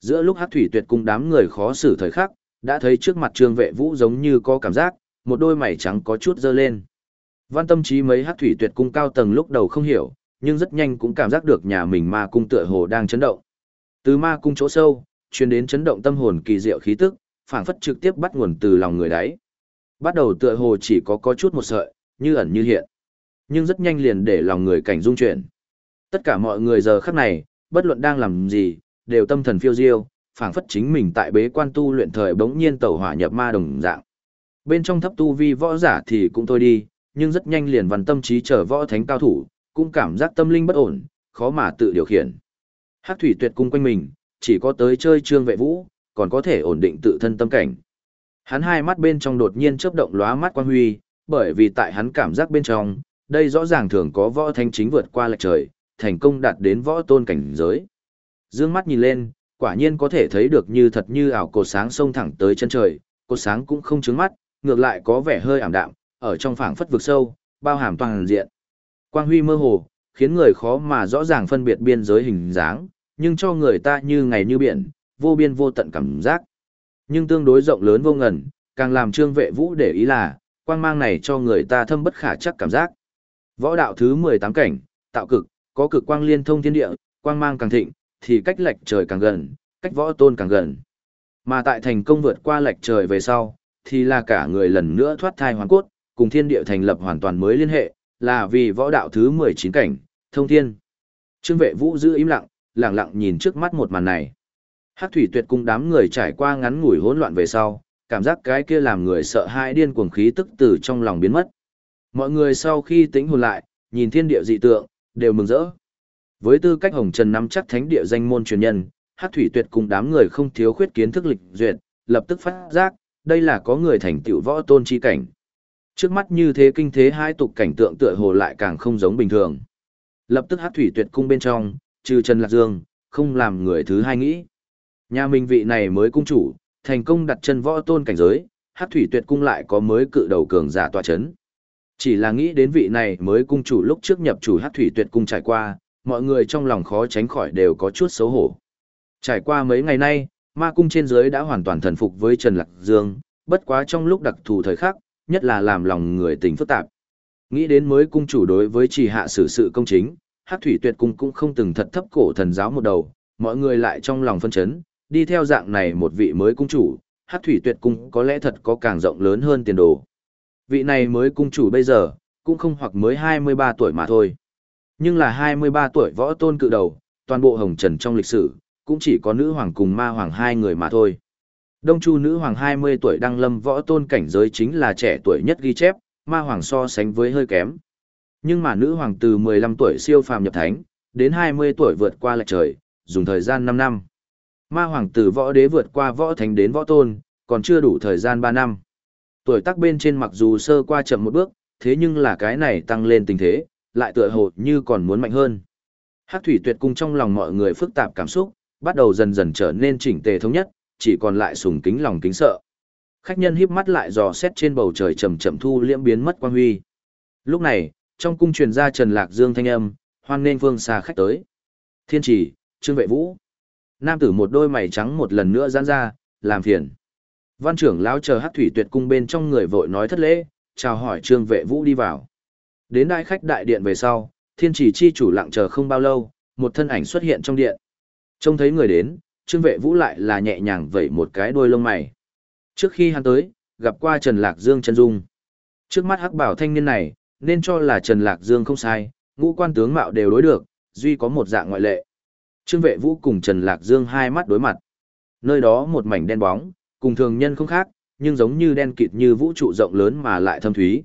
Giữa lúc hát thủy tuyệt cung đám người khó xử thời khắc, đã thấy trước mặt trương vệ vũ giống như có cảm giác, một đôi mày trắng có chút dơ lên. Văn tâm trí mấy hát thủy tuyệt cung cao tầng lúc đầu không hiểu, nhưng rất nhanh cũng cảm giác được nhà mình ma cung tựa hồ đang chấn động. Từ ma cung chỗ sâu, truyền đến chấn động tâm hồn kỳ diệu khí tức, phảng phất trực tiếp bắt nguồn từ lòng người đấy. Bắt đầu tựa hồ chỉ có có chút một sợi, như ẩn như hiện. Nhưng rất nhanh liền để lòng người cảnh dung chuyển. Tất cả mọi người giờ khắc này, bất luận đang làm gì, đều tâm thần phiêu diêu, phảng phất chính mình tại bế quan tu luyện thời bỗng nhiên tẩu hỏa nhập ma đồng dạng. Bên trong thấp tu vi võ giả thì cũng thôi đi, nhưng rất nhanh liền văn tâm trí trở võ thánh cao thủ, cũng cảm giác tâm linh bất ổn, khó mà tự điều khiển. Hắc thủy tuyệt cung quanh mình, chỉ có tới chơi trương vệ vũ, còn có thể ổn định tự thân tâm cảnh. Hắn hai mắt bên trong đột nhiên chớp động lóa mắt quan huy, bởi vì tại hắn cảm giác bên trong, đây rõ ràng thường có võ thánh chính vượt qua lệch trời, thành công đạt đến võ tôn cảnh giới. Dương mắt nhìn lên, quả nhiên có thể thấy được như thật như ảo cột sáng sông thẳng tới chân trời, cột sáng cũng không chướng mắt, ngược lại có vẻ hơi ảm đạm, ở trong phảng phất vực sâu, bao hàm toàn diện. Quang huy mơ hồ, khiến người khó mà rõ ràng phân biệt biên giới hình dáng, nhưng cho người ta như ngày như biển, vô biên vô tận cảm giác. Nhưng tương đối rộng lớn vô ngần, càng làm trương vệ vũ để ý là, quang mang này cho người ta thâm bất khả chắc cảm giác. Võ đạo thứ 18 cảnh, tạo cực, có cực quang liên thông thiên địa, quang mang càng thịnh, thì cách lệch trời càng gần, cách võ tôn càng gần. Mà tại thành công vượt qua lệch trời về sau, thì là cả người lần nữa thoát thai hoàn cốt, cùng thiên địa thành lập hoàn toàn mới liên hệ, là vì võ đạo thứ 19 cảnh, thông thiên. Trương vệ vũ giữ im lặng, lặng lặng nhìn trước mắt một màn này. Hắc thủy tuyệt cung đám người trải qua ngắn ngủi hỗn loạn về sau, cảm giác cái kia làm người sợ hãi điên cuồng khí tức từ trong lòng biến mất. Mọi người sau khi tính hồn lại, nhìn thiên địa dị tượng, đều mừng rỡ. Với tư cách Hồng Trần nắm chắc thánh địa danh môn truyền nhân, Hắc Thủy Tuyệt cùng đám người không thiếu khuyết kiến thức lịch duyệt, lập tức phát giác, đây là có người thành tựu võ tôn chi cảnh. Trước mắt như thế kinh thế hai tục cảnh tượng tựa hồ lại càng không giống bình thường. Lập tức Hắc Thủy Tuyệt cung bên trong, trừ Trần Lạc Dương, không làm người thứ hai nghĩ. Nhà mình vị này mới cung chủ, thành công đặt chân võ tôn cảnh giới, Hắc Thủy Tuyệt cung lại có mới cự đầu cường giả tọa chấn. Chỉ là nghĩ đến vị này mới cung chủ lúc trước nhập chủ Hắc Thủy Tuyệt cung trải qua, mọi người trong lòng khó tránh khỏi đều có chút xấu hổ. Trải qua mấy ngày nay, ma cung trên dưới đã hoàn toàn thần phục với Trần Lạc Dương, bất quá trong lúc đặc thù thời khắc, nhất là làm lòng người tình phức tạp. Nghĩ đến mới cung chủ đối với chỉ hạ xử sự công chính, Hắc Thủy Tuyệt cung cũng không từng thật thấp cổ thần giáo một đầu, mọi người lại trong lòng phân chấn, đi theo dạng này một vị mới cung chủ, Hắc Thủy Tuyệt cung có lẽ thật có càng rộng lớn hơn tiền đồ. Vị này mới cung chủ bây giờ, cũng không hoặc mới 23 tuổi mà thôi. Nhưng là 23 tuổi võ tôn cự đầu, toàn bộ hồng trần trong lịch sử, cũng chỉ có nữ hoàng cùng ma hoàng hai người mà thôi. Đông Chu nữ hoàng 20 tuổi đăng lâm võ tôn cảnh giới chính là trẻ tuổi nhất ghi chép, ma hoàng so sánh với hơi kém. Nhưng mà nữ hoàng từ 15 tuổi siêu phàm nhập thánh, đến 20 tuổi vượt qua lệch trời, dùng thời gian 5 năm. Ma hoàng từ võ đế vượt qua võ thánh đến võ tôn, còn chưa đủ thời gian 3 năm. Tuổi tác bên trên mặc dù sơ qua chậm một bước, thế nhưng là cái này tăng lên tình thế, lại tựa hồ như còn muốn mạnh hơn. Hắc thủy tuyệt cung trong lòng mọi người phức tạp cảm xúc, bắt đầu dần dần trở nên chỉnh tề thống nhất, chỉ còn lại sùng kính lòng kính sợ. Khách nhân híp mắt lại dò xét trên bầu trời chậm chậm thu liễm biến mất quang huy. Lúc này, trong cung truyền ra Trần Lạc Dương thanh âm, hoan nên vương xa khách tới. Thiên chỉ, Trương Vệ Vũ. Nam tử một đôi mày trắng một lần nữa giãn ra, làm phiền. Văn trưởng lão chờ Hắc thủy tuyệt cung bên trong người vội nói thất lễ, chào hỏi Trương Vệ Vũ đi vào. Đến đại khách đại điện về sau, thiên chỉ chi chủ lặng chờ không bao lâu, một thân ảnh xuất hiện trong điện. Trông thấy người đến, trương vệ vũ lại là nhẹ nhàng vẩy một cái đuôi lông mày. Trước khi hắn tới, gặp qua Trần Lạc Dương chân dung. Trước mắt hắc bảo thanh niên này, nên cho là Trần Lạc Dương không sai, ngũ quan tướng mạo đều đối được, duy có một dạng ngoại lệ. Trương vệ vũ cùng Trần Lạc Dương hai mắt đối mặt. Nơi đó một mảnh đen bóng, cùng thường nhân không khác, nhưng giống như đen kịt như vũ trụ rộng lớn mà lại thâm thúy.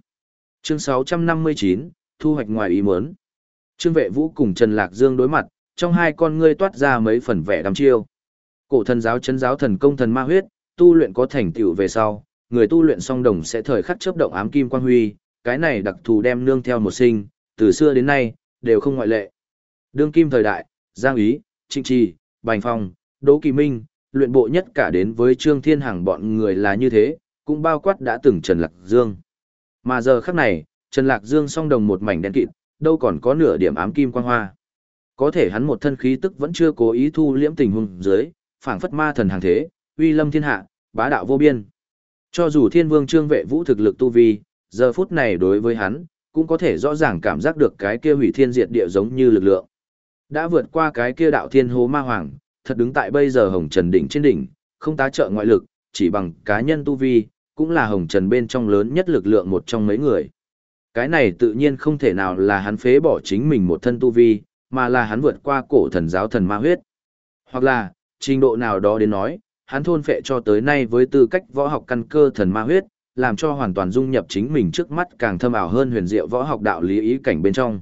Chương 659, thu hoạch ngoài ý muốn. Trương Vệ Vũ cùng Trần Lạc Dương đối mặt, trong hai con ngươi toát ra mấy phần vẻ đăm chiêu. Cổ thần giáo chấn giáo thần công thần ma huyết, tu luyện có thành tựu về sau, người tu luyện song đồng sẽ thời khắc chớp động ám kim quang huy, cái này đặc thù đem nương theo một sinh, từ xưa đến nay, đều không ngoại lệ. Đương kim thời đại, Giang Ý, Trịnh Trì, Bành Phong, Đỗ Kỳ Minh, luyện bộ nhất cả đến với Trương Thiên Hằng bọn người là như thế, cũng bao quát đã từng Trần Lạc Dương. Mà giờ khắc này, Trần Lạc Dương song đồng một mảnh đen kịt, đâu còn có nửa điểm ám kim quang hoa. Có thể hắn một thân khí tức vẫn chưa cố ý thu liễm tình huống dưới, phảng phất ma thần hàng thế, uy lâm thiên hạ, bá đạo vô biên. Cho dù Thiên Vương Trương Vệ Vũ thực lực tu vi, giờ phút này đối với hắn, cũng có thể rõ ràng cảm giác được cái kia hủy thiên diệt địa giống như lực lượng. Đã vượt qua cái kia đạo thiên hố ma hoàng, thật đứng tại bây giờ hồng trần đỉnh trên đỉnh, không tá trợ ngoại lực, chỉ bằng cá nhân tu vi, cũng là hồng trần bên trong lớn nhất lực lượng một trong mấy người. Cái này tự nhiên không thể nào là hắn phế bỏ chính mình một thân tu vi, mà là hắn vượt qua cổ thần giáo thần ma huyết. Hoặc là, trình độ nào đó đến nói, hắn thôn phệ cho tới nay với tư cách võ học căn cơ thần ma huyết, làm cho hoàn toàn dung nhập chính mình trước mắt càng thâm ảo hơn huyền diệu võ học đạo lý ý cảnh bên trong.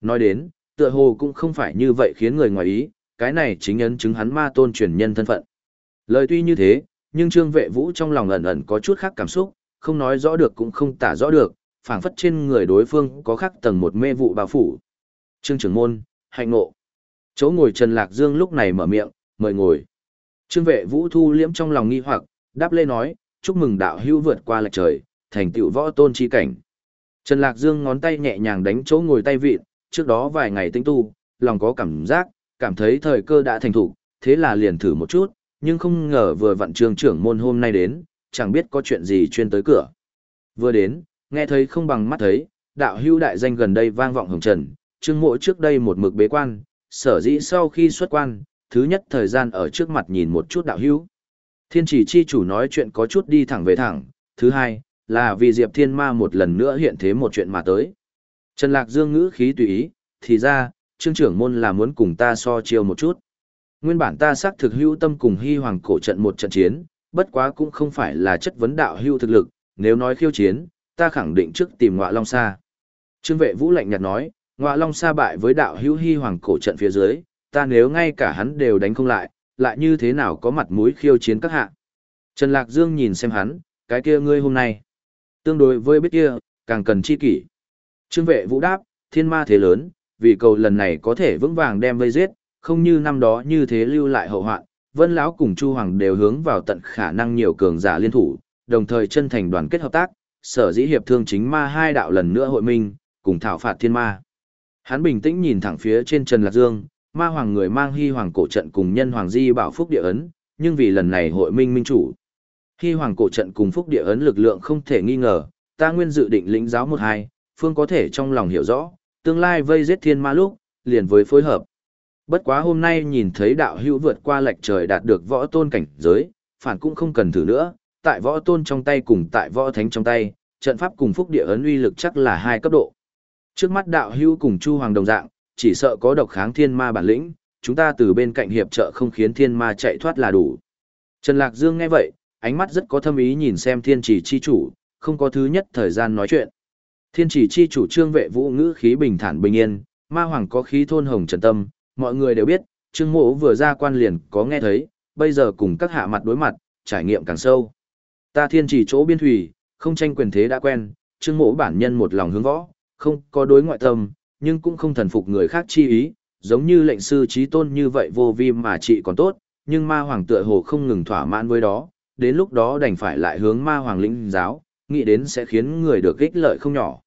Nói đến, tựa hồ cũng không phải như vậy khiến người ngoài ý, cái này chính ấn chứng hắn ma tôn truyền nhân thân phận. Lời tuy như thế, nhưng Trương Vệ Vũ trong lòng ẩn ẩn có chút khác cảm xúc, không nói rõ được cũng không tả rõ được, phảng phất trên người đối phương có khắc tầng một mê vụ bao phủ. Trương trưởng môn, hạnh ngộ. Chỗ ngồi Trần Lạc Dương lúc này mở miệng, mời ngồi. Trương vệ vũ thu liễm trong lòng nghi hoặc, đáp lê nói, chúc mừng đạo hữu vượt qua lệch trời, thành tựu võ tôn chi cảnh. Trần Lạc Dương ngón tay nhẹ nhàng đánh chỗ ngồi tay vịn, trước đó vài ngày tinh tu, lòng có cảm giác, cảm thấy thời cơ đã thành thủ, thế là liền thử một chút, nhưng không ngờ vừa vặn trường trưởng môn hôm nay đến, chẳng biết có chuyện gì chuyên tới cửa. Vừa đến, nghe thấy không bằng mắt thấy, đạo hưu đại danh gần đây vang vọng hồng trần, trương mộ trước đây một mực bế quan, sở dĩ sau khi xuất quan, thứ nhất thời gian ở trước mặt nhìn một chút đạo hưu. Thiên chỉ chi chủ nói chuyện có chút đi thẳng về thẳng, thứ hai, là vì Diệp Thiên Ma một lần nữa hiện thế một chuyện mà tới. Trần Lạc Dương ngữ khí tùy ý, thì ra, trương trưởng môn là muốn cùng ta so chiêu một chút. Nguyên bản ta xác thực hữu tâm cùng hy hoàng cổ trận một trận chiến, bất quá cũng không phải là chất vấn đạo hưu thực lực, nếu nói khiêu chiến, ta khẳng định trước tìm ngọa long sa. Trương vệ vũ lạnh nhạt nói, ngọa long sa bại với đạo hữu hy hoàng cổ trận phía dưới, ta nếu ngay cả hắn đều đánh không lại, lại như thế nào có mặt mũi khiêu chiến các hạ. Trần Lạc Dương nhìn xem hắn, cái kia ngươi hôm nay. Tương đối với biết kia, càng cần chi kỷ. Trương vệ vũ đáp, thiên ma thế lớn, vì cầu lần này có thể vững vàng đem vây giết, không như năm đó như thế lưu lại hậu hoạn. Vân lão cùng Chu Hoàng đều hướng vào tận khả năng nhiều cường giả liên thủ, đồng thời chân thành đoàn kết hợp tác, sở dĩ hiệp thương chính ma hai đạo lần nữa hội minh, cùng thảo phạt thiên ma. Hắn bình tĩnh nhìn thẳng phía trên Trần Lạc Dương, ma hoàng người mang hy hoàng cổ trận cùng nhân hoàng di bảo phúc địa ấn, nhưng vì lần này hội minh minh chủ. Hy hoàng cổ trận cùng phúc địa ấn lực lượng không thể nghi ngờ, ta nguyên dự định lĩnh giáo một hai, phương có thể trong lòng hiểu rõ, tương lai vây giết thiên ma lúc, liền với phối hợp. Bất quá hôm nay nhìn thấy đạo hữu vượt qua lệch trời đạt được võ tôn cảnh giới, phản cũng không cần thử nữa, tại võ tôn trong tay cùng tại võ thánh trong tay, trận pháp cùng phúc địa ấn uy lực chắc là hai cấp độ. Trước mắt đạo hữu cùng Chu Hoàng đồng dạng, chỉ sợ có độc kháng thiên ma bản lĩnh, chúng ta từ bên cạnh hiệp trợ không khiến thiên ma chạy thoát là đủ. Trần Lạc Dương nghe vậy, ánh mắt rất có thâm ý nhìn xem thiên chỉ chi chủ, không có thứ nhất thời gian nói chuyện. Thiên chỉ chi chủ trương vệ vũ ngữ khí bình thản bình yên, ma hoàng có khí thôn hồng trần tâm, mọi người đều biết, trương mộ vừa ra quan liền có nghe thấy, bây giờ cùng các hạ mặt đối mặt, trải nghiệm càng sâu. Ta thiên chỉ chỗ biên thủy, không tranh quyền thế đã quen, trương mộ bản nhân một lòng hướng võ, không có đối ngoại tâm, nhưng cũng không thần phục người khác chi ý, giống như lệnh sư trí tôn như vậy vô vi mà trị còn tốt, nhưng ma hoàng tựa hồ không ngừng thỏa mãn với đó, đến lúc đó đành phải lại hướng ma hoàng lĩnh giáo, nghĩ đến sẽ khiến người được ích lợi không nhỏ.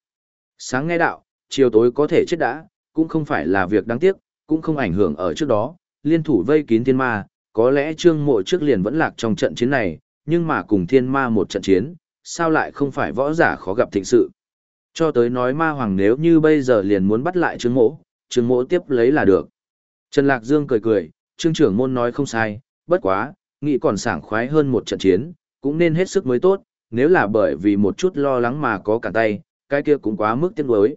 Sáng nghe đạo, chiều tối có thể chết đã, cũng không phải là việc đáng tiếc, cũng không ảnh hưởng ở trước đó, liên thủ vây kín thiên ma, có lẽ trương mộ trước liền vẫn lạc trong trận chiến này, nhưng mà cùng thiên ma một trận chiến, sao lại không phải võ giả khó gặp thịnh sự. Cho tới nói ma hoàng nếu như bây giờ liền muốn bắt lại trương mộ, trương mộ tiếp lấy là được. Trần Lạc Dương cười cười, trương trưởng môn nói không sai, bất quá, nghĩ còn sảng khoái hơn một trận chiến, cũng nên hết sức mới tốt, nếu là bởi vì một chút lo lắng mà có cả tay, cái kia cũng quá mức tiếc nuối.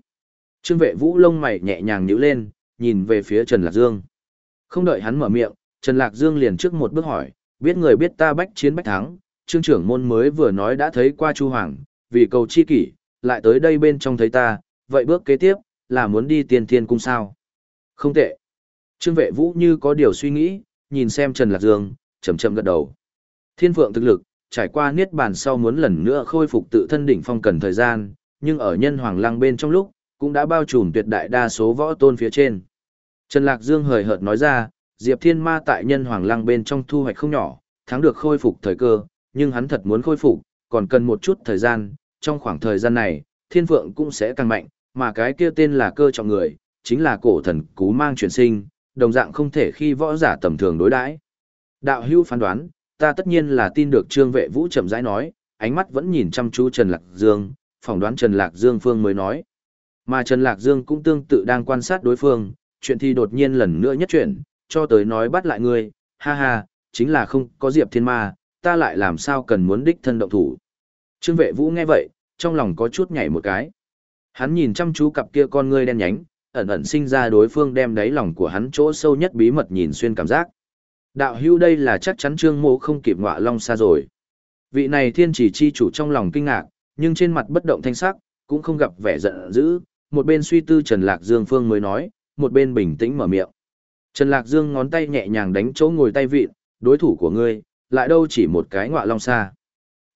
Trương vệ vũ lông mày nhẹ nhàng nhíu lên, nhìn về phía Trần Lạc Dương. Không đợi hắn mở miệng, Trần Lạc Dương liền trước một bước hỏi, biết người biết ta bách chiến bách thắng, trương trưởng môn mới vừa nói đã thấy qua Chu Hoàng, vì cầu chi kỷ, lại tới đây bên trong thấy ta, vậy bước kế tiếp, là muốn đi tiền thiên cung sao? Không tệ. Trương vệ vũ như có điều suy nghĩ, nhìn xem Trần Lạc Dương, chậm chậm gật đầu. Thiên phượng thực lực, trải qua niết bàn sau muốn lần nữa khôi phục tự thân đỉnh phong cần thời gian, nhưng ở nhân hoàng lăng bên trong lúc, cũng đã bao trùm tuyệt đại đa số võ tôn phía trên. Trần Lạc Dương hời hợt nói ra, Diệp Thiên Ma tại nhân hoàng lăng bên trong thu hoạch không nhỏ, thắng được khôi phục thời cơ, nhưng hắn thật muốn khôi phục, còn cần một chút thời gian, trong khoảng thời gian này, thiên phượng cũng sẽ càng mạnh, mà cái kia tên là cơ trọng người, chính là cổ thần cú mang chuyển sinh, đồng dạng không thể khi võ giả tầm thường đối đãi. Đạo hưu phán đoán, ta tất nhiên là tin được trương vệ vũ chậm rãi nói, ánh mắt vẫn nhìn chăm chú Trần Lạc Dương, phỏng đoán Trần Lạc Dương phương mới nói. Mà Trần Lạc Dương cũng tương tự đang quan sát đối phương, chuyện thì đột nhiên lần nữa nhất chuyện, cho tới nói bắt lại ngươi, ha ha, chính là không có Diệp Thiên Ma, ta lại làm sao cần muốn đích thân động thủ. Trương vệ vũ nghe vậy, trong lòng có chút nhảy một cái. Hắn nhìn chăm chú cặp kia con ngươi đen nhánh, ẩn ẩn sinh ra đối phương đem đáy lòng của hắn chỗ sâu nhất bí mật nhìn xuyên cảm giác. Đạo hưu đây là chắc chắn trương mộ không kịp ngọa long xa rồi. Vị này thiên chỉ chi chủ trong lòng kinh ngạc, nhưng trên mặt bất động thanh sắc, cũng không gặp vẻ giận dữ, một bên suy tư Trần Lạc Dương Phương mới nói, một bên bình tĩnh mở miệng. Trần Lạc Dương ngón tay nhẹ nhàng đánh chỗ ngồi tay vịn, đối thủ của ngươi, lại đâu chỉ một cái ngọa long xa.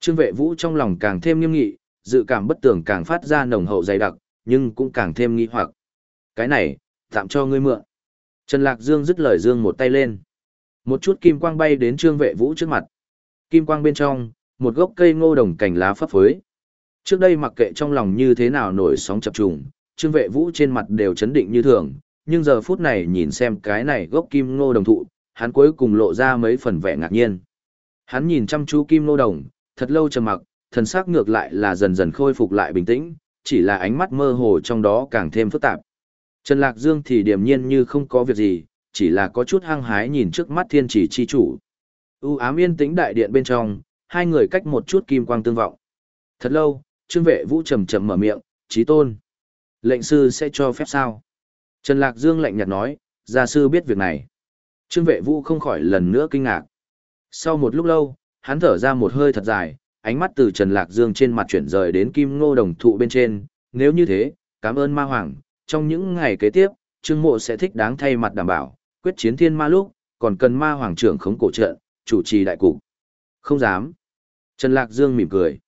Trương vệ vũ trong lòng càng thêm nghiêm nghị, dự cảm bất tường càng phát ra nồng hậu dày đặc, nhưng cũng càng thêm nghi hoặc. Cái này, tạm cho ngươi mượn. Trần Lạc Dương dứt lời dương một tay lên. Một chút kim quang bay đến Trương Vệ Vũ trước mặt. Kim quang bên trong, một gốc cây ngô đồng cành lá phấp phới. Trước đây mặc kệ trong lòng như thế nào nổi sóng chập trùng, Trương Vệ Vũ trên mặt đều chấn định như thường, nhưng giờ phút này nhìn xem cái này gốc kim ngô đồng thụ, hắn cuối cùng lộ ra mấy phần vẻ ngạc nhiên. Hắn nhìn chăm chú kim ngô đồng, thật lâu trầm mặc, thần sắc ngược lại là dần dần khôi phục lại bình tĩnh, chỉ là ánh mắt mơ hồ trong đó càng thêm phức tạp. Trần Lạc Dương thì điềm nhiên như không có việc gì, chỉ là có chút hăng hái nhìn trước mắt thiên chỉ chi chủ. U ám yên tĩnh đại điện bên trong, hai người cách một chút kim quang tương vọng. Thật lâu, trương vệ vũ trầm trầm mở miệng, trí tôn. Lệnh sư sẽ cho phép sao? Trần Lạc Dương lạnh nhạt nói, gia sư biết việc này. Trương vệ vũ không khỏi lần nữa kinh ngạc. Sau một lúc lâu, hắn thở ra một hơi thật dài, ánh mắt từ Trần Lạc Dương trên mặt chuyển rời đến kim ngô đồng thụ bên trên. Nếu như thế, cảm ơn ma hoàng, trong những ngày kế tiếp, Trương Mộ sẽ thích đáng thay mặt đảm bảo, quyết chiến thiên ma lúc, còn cần ma hoàng trưởng khống cổ trận, chủ trì đại cục. Không dám. Trần Lạc Dương mỉm cười.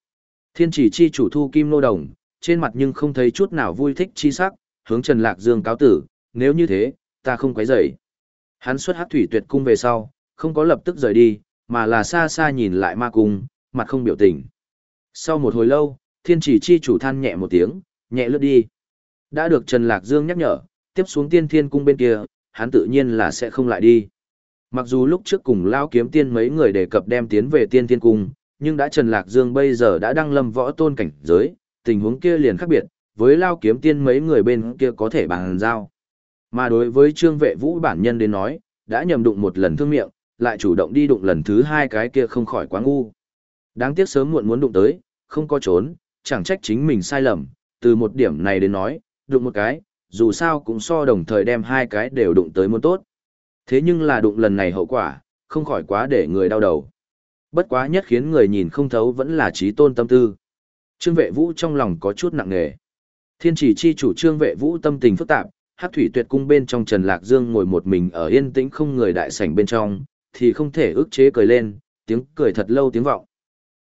Thiên chỉ chi chủ thu kim nô đồng, trên mặt nhưng không thấy chút nào vui thích chi sắc, hướng Trần Lạc Dương cáo tử, nếu như thế, ta không quấy rầy. Hắn xuất hắc thủy tuyệt cung về sau, không có lập tức rời đi, mà là xa xa nhìn lại ma cung, mặt không biểu tình. Sau một hồi lâu, thiên chỉ chi chủ than nhẹ một tiếng, nhẹ lướt đi. Đã được Trần Lạc Dương nhắc nhở, tiếp xuống tiên thiên cung bên kia, hắn tự nhiên là sẽ không lại đi. Mặc dù lúc trước cùng Lao kiếm tiên mấy người đề cập đem tiến về tiên thiên cung, nhưng đã Trần Lạc Dương bây giờ đã đăng lâm võ tôn cảnh giới, tình huống kia liền khác biệt, với Lao kiếm tiên mấy người bên kia có thể bằng giao. Mà đối với trương vệ vũ bản nhân đến nói, đã nhầm đụng một lần thương miệng, lại chủ động đi đụng lần thứ hai cái kia không khỏi quá ngu. Đáng tiếc sớm muộn muốn đụng tới, không có trốn, chẳng trách chính mình sai lầm, từ một điểm này đến nói, đụng một cái, dù sao cũng so đồng thời đem hai cái đều đụng tới muốn tốt. Thế nhưng là đụng lần này hậu quả, không khỏi quá để người đau đầu. Bất quá nhất khiến người nhìn không thấu vẫn là trí tôn tâm tư. Trương vệ vũ trong lòng có chút nặng nề. Thiên chỉ chi chủ trương vệ vũ tâm tình phức tạp, hát thủy tuyệt cung bên trong Trần Lạc Dương ngồi một mình ở yên tĩnh không người đại sảnh bên trong, thì không thể ức chế cười lên, tiếng cười thật lâu tiếng vọng.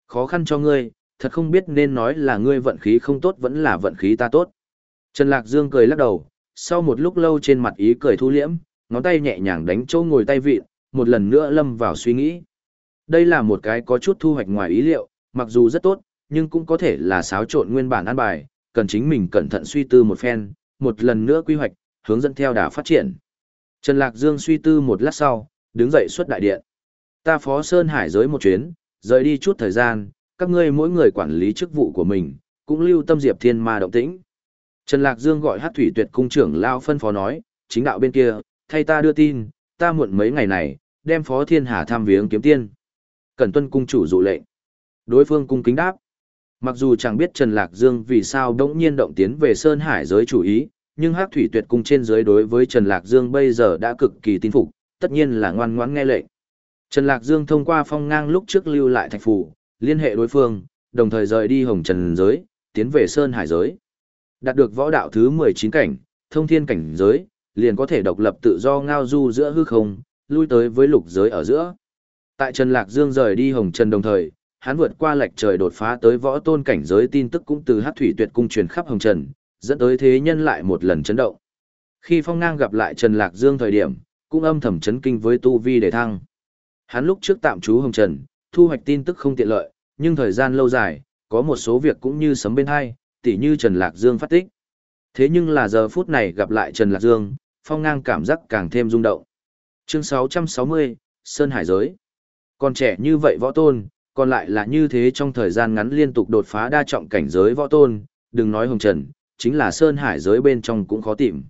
Khó khăn cho ngươi, thật không biết nên nói là ngươi vận khí không tốt vẫn là vận khí ta tốt. Trần Lạc Dương cười lắc đầu, sau một lúc lâu trên mặt ý cười thu liễm, ngón tay nhẹ nhàng đánh chỗ ngồi tay vịn, một lần nữa lâm vào suy nghĩ. Đây là một cái có chút thu hoạch ngoài ý liệu, mặc dù rất tốt, nhưng cũng có thể là xáo trộn nguyên bản an bài, cần chính mình cẩn thận suy tư một phen, một lần nữa quy hoạch, hướng dẫn theo đà phát triển. Trần Lạc Dương suy tư một lát sau, đứng dậy xuất đại điện. Ta phó Sơn Hải giới một chuyến, rời đi chút thời gian, các ngươi mỗi người quản lý chức vụ của mình, cũng lưu tâm Diệp Thiên Ma động tĩnh. Trần Lạc Dương gọi hát thủy tuyệt cung trưởng Lao phân phó nói, chính đạo bên kia, thay ta đưa tin, ta muộn mấy ngày này, đem phó thiên hà tham viếng kiếm tiên. Cẩn tuân cung chủ dụ lệnh. Đối phương cung kính đáp. Mặc dù chẳng biết Trần Lạc Dương vì sao đống nhiên động tiến về Sơn Hải giới chủ ý, nhưng hát thủy tuyệt cung trên giới đối với Trần Lạc Dương bây giờ đã cực kỳ tin phục, tất nhiên là ngoan ngoãn nghe lệnh. Trần Lạc Dương thông qua phong ngang lúc trước lưu lại thạch phủ, liên hệ đối phương, đồng thời rời đi hồng trần giới, tiến về Sơn Hải giới. Đạt được võ đạo thứ 19 cảnh, thông thiên cảnh giới, liền có thể độc lập tự do ngao du giữa hư không, lui tới với lục giới ở giữa. Tại Trần Lạc Dương rời đi Hồng Trần đồng thời, hắn vượt qua lệch trời đột phá tới võ tôn cảnh giới tin tức cũng từ hắc Thủy Tuyệt cung truyền khắp Hồng Trần, dẫn tới thế nhân lại một lần chấn động. Khi Phong Ngang gặp lại Trần Lạc Dương thời điểm, cũng âm thầm chấn kinh với tu vi để thăng. Hắn lúc trước tạm trú Hồng Trần, thu hoạch tin tức không tiện lợi, nhưng thời gian lâu dài, có một số việc cũng như sấm bên hai, tỉ như Trần Lạc Dương phát tích. Thế nhưng là giờ phút này gặp lại Trần Lạc Dương, Phong Ngang cảm giác càng thêm rung động. Chương 660, Sơn Hải Giới. Còn trẻ như vậy võ tôn, còn lại là như thế trong thời gian ngắn liên tục đột phá đa trọng cảnh giới võ tôn, đừng nói hồng trần, chính là Sơn Hải Giới bên trong cũng khó tìm.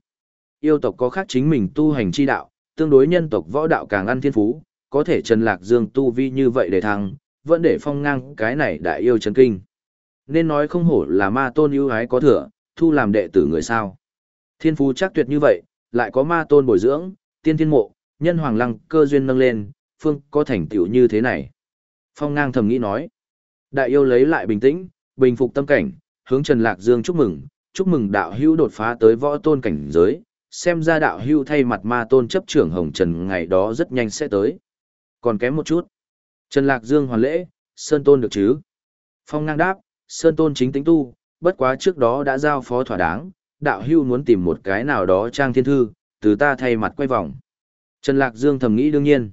Yêu tộc có khác chính mình tu hành chi đạo, tương đối nhân tộc võ đạo càng ăn thiên phú, có thể Trần Lạc Dương tu vi như vậy để thăng, vẫn để phong ngang cái này đại yêu chấn kinh. Nên nói không hổ là ma tôn ưu ái có thừa, thu làm đệ tử người sao. Thiên phú chắc tuyệt như vậy, lại có ma tôn bồi dưỡng, tiên thiên mộ, nhân hoàng lăng cơ duyên nâng lên, phương có thành tựu như thế này. Phong ngang thầm nghĩ nói. Đại yêu lấy lại bình tĩnh, bình phục tâm cảnh, hướng Trần Lạc Dương chúc mừng, chúc mừng đạo hưu đột phá tới võ tôn cảnh giới, xem ra đạo hưu thay mặt ma tôn chấp trưởng hồng trần ngày đó rất nhanh sẽ tới. Còn kém một chút. Trần Lạc Dương hoàn lễ, Sơn Tôn được chứ? Phong ngang đáp, Sơn Tôn chính tính tu, bất quá trước đó đã giao phó thỏa đáng, đạo hưu muốn tìm một cái nào đó trang thiên thư, từ ta thay mặt quay vòng. Trần Lạc Dương thầm nghĩ đương nhiên.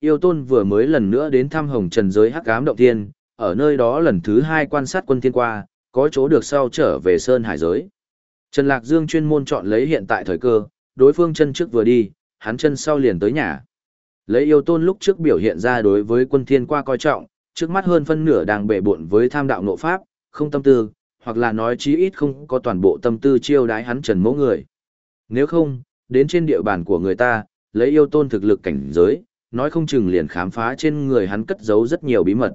Yêu tôn vừa mới lần nữa đến thăm hồng trần giới hắc ám động tiên, ở nơi đó lần thứ hai quan sát quân thiên qua, có chỗ được sau trở về Sơn Hải giới. Trần Lạc Dương chuyên môn chọn lấy hiện tại thời cơ, đối phương chân trước vừa đi, hắn chân sau liền tới nhà. Lấy yêu tôn lúc trước biểu hiện ra đối với quân thiên qua coi trọng, trước mắt hơn phân nửa đang bể bộn với tham đạo nộ pháp, không tâm tư, hoặc là nói chí ít không có toàn bộ tâm tư chiêu đái hắn trần mẫu người. Nếu không, đến trên địa bàn của người ta, lấy yêu tôn thực lực cảnh giới, nói không chừng liền khám phá trên người hắn cất giấu rất nhiều bí mật.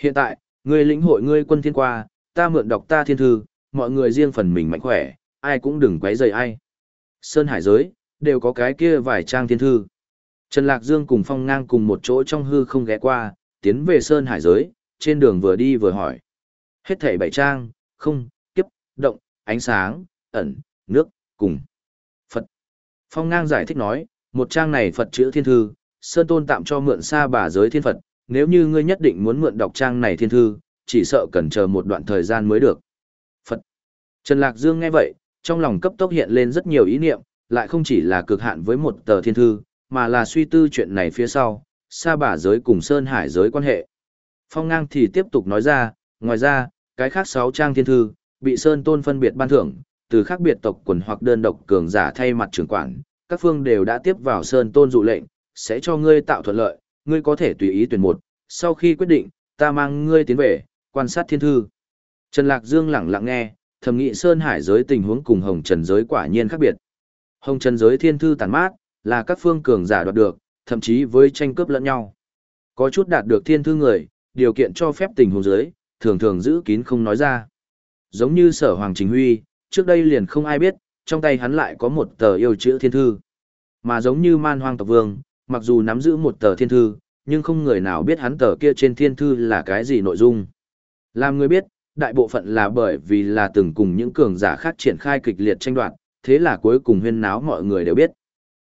Hiện tại, ngươi lĩnh hội ngươi quân thiên qua, ta mượn đọc ta thiên thư, mọi người riêng phần mình mạnh khỏe, ai cũng đừng quấy rầy ai. Sơn Hải giới, đều có cái kia vài trang thiên thư. Trần Lạc Dương cùng Phong Ngang cùng một chỗ trong hư không ghé qua, tiến về Sơn Hải giới, trên đường vừa đi vừa hỏi. Hết thảy bảy trang, không, kiếp, động, ánh sáng, ẩn, nước, cùng. Phật. Phong Ngang giải thích nói, một trang này Phật chữ thiên thư, Sơn Tôn tạm cho mượn xa bà giới thiên Phật, nếu như ngươi nhất định muốn mượn đọc trang này thiên thư, chỉ sợ cần chờ một đoạn thời gian mới được. Phật. Trần Lạc Dương nghe vậy, trong lòng cấp tốc hiện lên rất nhiều ý niệm, lại không chỉ là cực hạn với một tờ thiên thư, mà là suy tư chuyện này phía sau, xa bà giới cùng Sơn Hải giới quan hệ. Phong ngang thì tiếp tục nói ra, ngoài ra, cái khác sáu trang thiên thư, bị Sơn Tôn phân biệt ban thưởng, từ khác biệt tộc quần hoặc đơn độc cường giả thay mặt trưởng quản, các phương đều đã tiếp vào Sơn Tôn dụ lệnh, sẽ cho ngươi tạo thuận lợi, ngươi có thể tùy ý tuyển một, sau khi quyết định, ta mang ngươi tiến về, quan sát thiên thư. Trần Lạc Dương lặng lặng nghe, thầm nghĩ Sơn Hải giới tình huống cùng Hồng Trần giới quả nhiên khác biệt. Hồng Trần giới thiên thư tàn mát, là các phương cường giả đoạt được, thậm chí với tranh cướp lẫn nhau. Có chút đạt được thiên thư người, điều kiện cho phép tình huống giới, thường thường giữ kín không nói ra. Giống như sở Hoàng Chính Huy, trước đây liền không ai biết, trong tay hắn lại có một tờ yêu chữ thiên thư. Mà giống như man hoang tộc vương, mặc dù nắm giữ một tờ thiên thư, nhưng không người nào biết hắn tờ kia trên thiên thư là cái gì nội dung. Làm người biết, đại bộ phận là bởi vì là từng cùng những cường giả khác triển khai kịch liệt tranh đoạt, thế là cuối cùng huyên náo mọi người đều biết.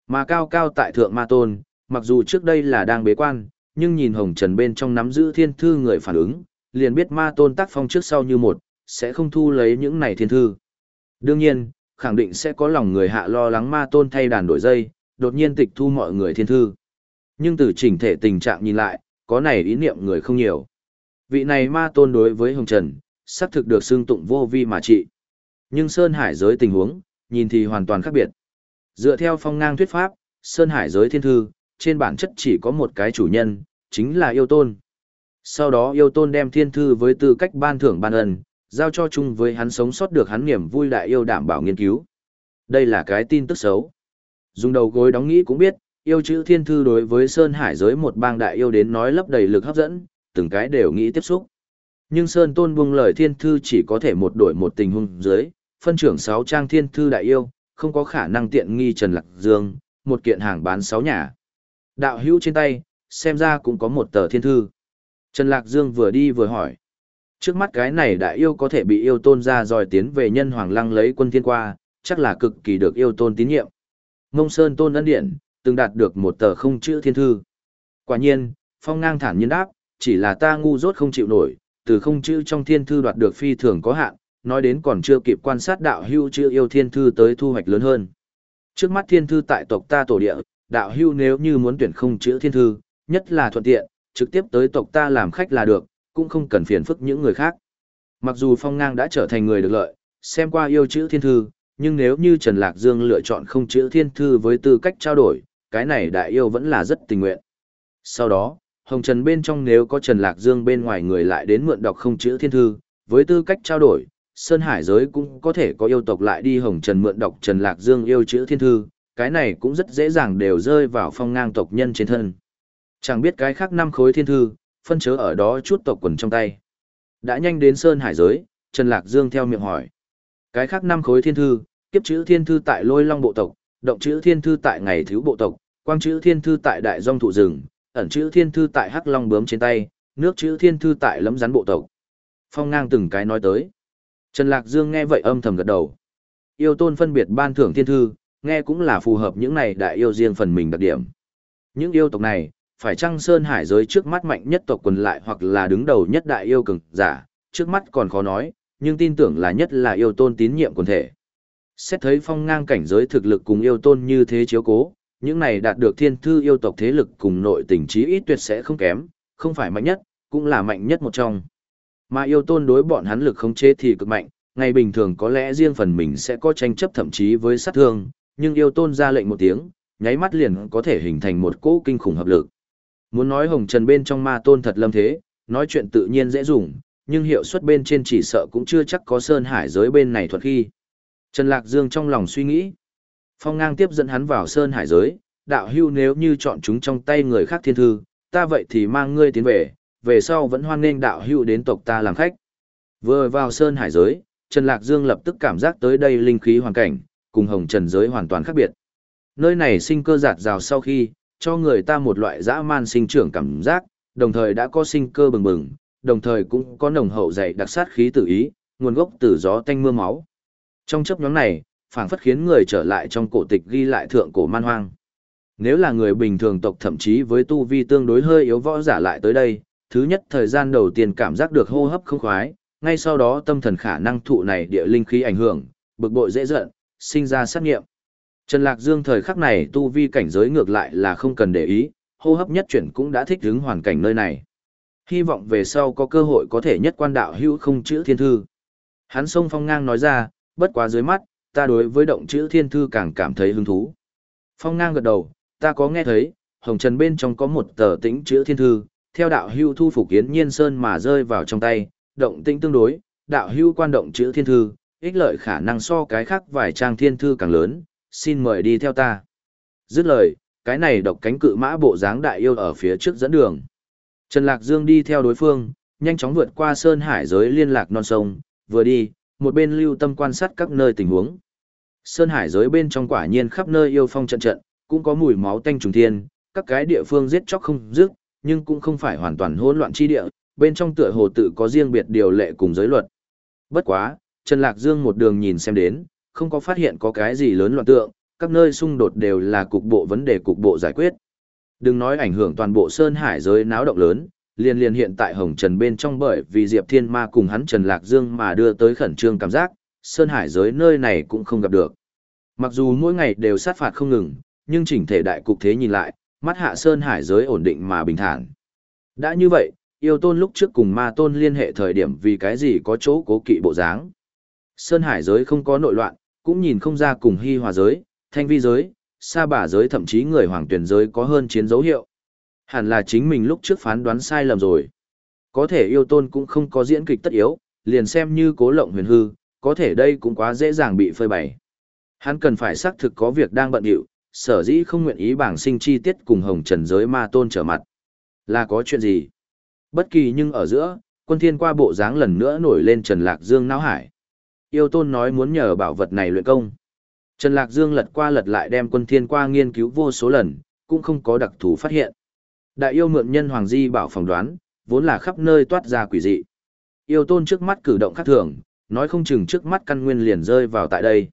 Mà cao cao tại thượng ma tôn, mặc dù trước đây là đang bế quan, nhưng nhìn hồng trần bên trong nắm giữ thiên thư người phản ứng, liền biết ma tôn tác phong trước sau như một, sẽ không thu lấy những này thiên thư. Đương nhiên, khẳng định sẽ có lòng người hạ lo lắng ma tôn thay đàn đổi dây, đột nhiên tịch thu mọi người thiên thư. Nhưng từ chỉnh thể tình trạng nhìn lại, có này ý niệm người không nhiều. Vị này ma tôn đối với Hồng Trần, sắp thực được xương tụng vô vi mà trị. Nhưng Sơn Hải giới tình huống, nhìn thì hoàn toàn khác biệt. Dựa theo phong ngang thuyết pháp, Sơn Hải giới thiên thư, trên bản chất chỉ có một cái chủ nhân, chính là yêu tôn. Sau đó yêu tôn đem thiên thư với tư cách ban thưởng ban ân, giao cho chung với hắn sống sót được hắn niềm vui đại yêu đảm bảo nghiên cứu. Đây là cái tin tức xấu. Dùng đầu gối đóng nghĩ cũng biết, yêu chữ thiên thư đối với Sơn Hải giới một bang đại yêu đến nói lấp đầy lực hấp dẫn, từng cái đều nghĩ tiếp xúc. Nhưng Sơn Tôn buông lời thiên thư chỉ có thể một đổi một tình huống dưới, phân trưởng sáu trang thiên thư đại yêu, không có khả năng tiện nghi Trần Lạc Dương, một kiện hàng bán sáu nhà. Đạo hữu trên tay, xem ra cũng có một tờ thiên thư. Trần Lạc Dương vừa đi vừa hỏi. Trước mắt cái này đại yêu có thể bị yêu tôn ra dòi tiến về nhân hoàng lăng lấy quân thiên qua, chắc là cực kỳ được yêu tôn tín nhiệm. Mông Sơn Tôn ân điện, từng đạt được một tờ không chữ thiên thư. Quả nhiên, Phong ngang thản nhiên đáp, chỉ là ta ngu dốt không chịu nổi, từ không chữ trong thiên thư đoạt được phi thường có hạn, nói đến còn chưa kịp quan sát đạo hưu chữ yêu thiên thư tới thu hoạch lớn hơn. Trước mắt thiên thư tại tộc ta tổ địa, đạo hưu nếu như muốn tuyển không chữ thiên thư, nhất là thuận tiện, trực tiếp tới tộc ta làm khách là được, cũng không cần phiền phức những người khác. Mặc dù Phong Ngang đã trở thành người được lợi, xem qua yêu chữ thiên thư, nhưng nếu như Trần Lạc Dương lựa chọn không chữ thiên thư với tư cách trao đổi, cái này đại yêu vẫn là rất tình nguyện. Sau đó, Hồng Trần bên trong nếu có Trần Lạc Dương bên ngoài người lại đến mượn đọc không chữ thiên thư, với tư cách trao đổi, Sơn Hải giới cũng có thể có yêu tộc lại đi Hồng Trần mượn đọc Trần Lạc Dương yêu chữ thiên thư, cái này cũng rất dễ dàng đều rơi vào phong ngang tộc nhân trên thân. Chẳng biết cái khác năm khối thiên thư, phân chớ ở đó chút tộc quần trong tay. Đã nhanh đến Sơn Hải giới, Trần Lạc Dương theo miệng hỏi. Cái khác năm khối thiên thư, kiếp chữ thiên thư tại lôi long bộ tộc, động chữ thiên thư tại ngày thiếu bộ tộc, quang chữ thiên thư tại đại dòng thụ rừng, ẩn chữ thiên thư tại hắc long bướm trên tay, nước chữ thiên thư tại lấm rắn bộ tộc. Phong ngang từng cái nói tới. Trần Lạc Dương nghe vậy âm thầm gật đầu. Yêu tôn phân biệt ban thưởng thiên thư, nghe cũng là phù hợp những này đại yêu riêng phần mình đặc điểm. Những yêu tộc này, phải chăng Sơn Hải giới trước mắt mạnh nhất tộc quần lại hoặc là đứng đầu nhất đại yêu cường giả, trước mắt còn khó nói, nhưng tin tưởng là nhất là yêu tôn tín nhiệm quần thể. Xét thấy phong ngang cảnh giới thực lực cùng yêu tôn như thế chiếu cố, những này đạt được thiên thư yêu tộc thế lực cùng nội tình trí ít tuyệt sẽ không kém, không phải mạnh nhất, cũng là mạnh nhất một trong. Mà yêu tôn đối bọn hắn lực không chế thì cực mạnh, ngày bình thường có lẽ riêng phần mình sẽ có tranh chấp thậm chí với sát thương, nhưng yêu tôn ra lệnh một tiếng, nháy mắt liền có thể hình thành một cỗ kinh khủng hợp lực. Muốn nói hồng trần bên trong ma tôn thật lâm thế, nói chuyện tự nhiên dễ dùng, nhưng hiệu suất bên trên chỉ sợ cũng chưa chắc có sơn hải giới bên này thuật khi. Trần Lạc Dương trong lòng suy nghĩ. Phong ngang tiếp dẫn hắn vào sơn hải giới, đạo hưu nếu như chọn chúng trong tay người khác thiên thư, ta vậy thì mang ngươi tiến về, về sau vẫn hoan nghênh đạo hưu đến tộc ta làm khách. Vừa vào sơn hải giới, Trần Lạc Dương lập tức cảm giác tới đây linh khí hoàn cảnh, cùng hồng trần giới hoàn toàn khác biệt. Nơi này sinh cơ giạt rào sau khi, cho người ta một loại dã man sinh trưởng cảm giác, đồng thời đã có sinh cơ bừng bừng, đồng thời cũng có nồng hậu dày đặc sát khí tự ý, nguồn gốc từ gió tanh mưa máu. Trong chấp nhóm này, phảng phất khiến người trở lại trong cổ tịch ghi lại thượng cổ man hoang. Nếu là người bình thường tộc thậm chí với tu vi tương đối hơi yếu võ giả lại tới đây, thứ nhất thời gian đầu tiên cảm giác được hô hấp không khoái, ngay sau đó tâm thần khả năng thụ này địa linh khí ảnh hưởng, bực bội dễ giận, sinh ra sát nghiệm. Trần Lạc Dương thời khắc này tu vi cảnh giới ngược lại là không cần để ý, hô hấp nhất chuyển cũng đã thích ứng hoàn cảnh nơi này. Hy vọng về sau có cơ hội có thể nhất quan đạo hữu không chữ thiên thư. Hắn sông phong ngang nói ra, bất quá dưới mắt, ta đối với động chữ thiên thư càng cảm thấy hứng thú. Phong ngang gật đầu, ta có nghe thấy, hồng trần bên trong có một tờ tĩnh chữ thiên thư, theo đạo hưu thu phục yến nhiên sơn mà rơi vào trong tay, động tĩnh tương đối, đạo hưu quan động chữ thiên thư, ích lợi khả năng so cái khác vài trang thiên thư càng lớn, xin mời đi theo ta. Dứt lời, cái này độc cánh cự mã bộ dáng đại yêu ở phía trước dẫn đường. Trần Lạc Dương đi theo đối phương, nhanh chóng vượt qua sơn hải giới liên lạc non sông, vừa đi, một bên lưu tâm quan sát các nơi tình huống. Sơn hải giới bên trong quả nhiên khắp nơi yêu phong trận trận, cũng có mùi máu tanh trùng thiên, các cái địa phương giết chóc không dứt, nhưng cũng không phải hoàn toàn hỗn loạn chi địa, bên trong tựa hồ tự có riêng biệt điều lệ cùng giới luật. Bất quá, Trần Lạc Dương một đường nhìn xem đến, không có phát hiện có cái gì lớn loạn tượng, các nơi xung đột đều là cục bộ vấn đề cục bộ giải quyết. Đừng nói ảnh hưởng toàn bộ Sơn Hải giới náo động lớn, liền liền hiện tại Hồng Trần bên trong bởi vì Diệp Thiên Ma cùng hắn Trần Lạc Dương mà đưa tới khẩn trương cảm giác, Sơn Hải giới nơi này cũng không gặp được. Mặc dù mỗi ngày đều sát phạt không ngừng, nhưng chỉnh thể đại cục thế nhìn lại, mắt hạ Sơn Hải giới ổn định mà bình thản. Đã như vậy, yêu tôn lúc trước cùng ma tôn liên hệ thời điểm vì cái gì có chỗ cố kỵ bộ dáng. Sơn Hải giới không có nội loạn, cũng nhìn không ra cùng hy hòa giới, thanh vi giới, sa bả giới thậm chí người hoàng tuyển giới có hơn chiến dấu hiệu. Hẳn là chính mình lúc trước phán đoán sai lầm rồi. Có thể yêu tôn cũng không có diễn kịch tất yếu, liền xem như cố lộng huyền hư, có thể đây cũng quá dễ dàng bị phơi bày. Hắn cần phải xác thực có việc đang bận điệu, sở dĩ không nguyện ý bảng sinh chi tiết cùng hồng trần giới ma tôn trở mặt. Là có chuyện gì? Bất kỳ nhưng ở giữa, quân thiên qua bộ dáng lần nữa nổi lên Trần Lạc Dương não hải. Yêu tôn nói muốn nhờ bảo vật này luyện công. Trần Lạc Dương lật qua lật lại đem quân thiên qua nghiên cứu vô số lần, cũng không có đặc thù phát hiện. Đại yêu mượn nhân hoàng di bảo phỏng đoán, vốn là khắp nơi toát ra quỷ dị. Yêu tôn trước mắt cử động khác thường, nói không chừng trước mắt căn nguyên liền rơi vào tại đây.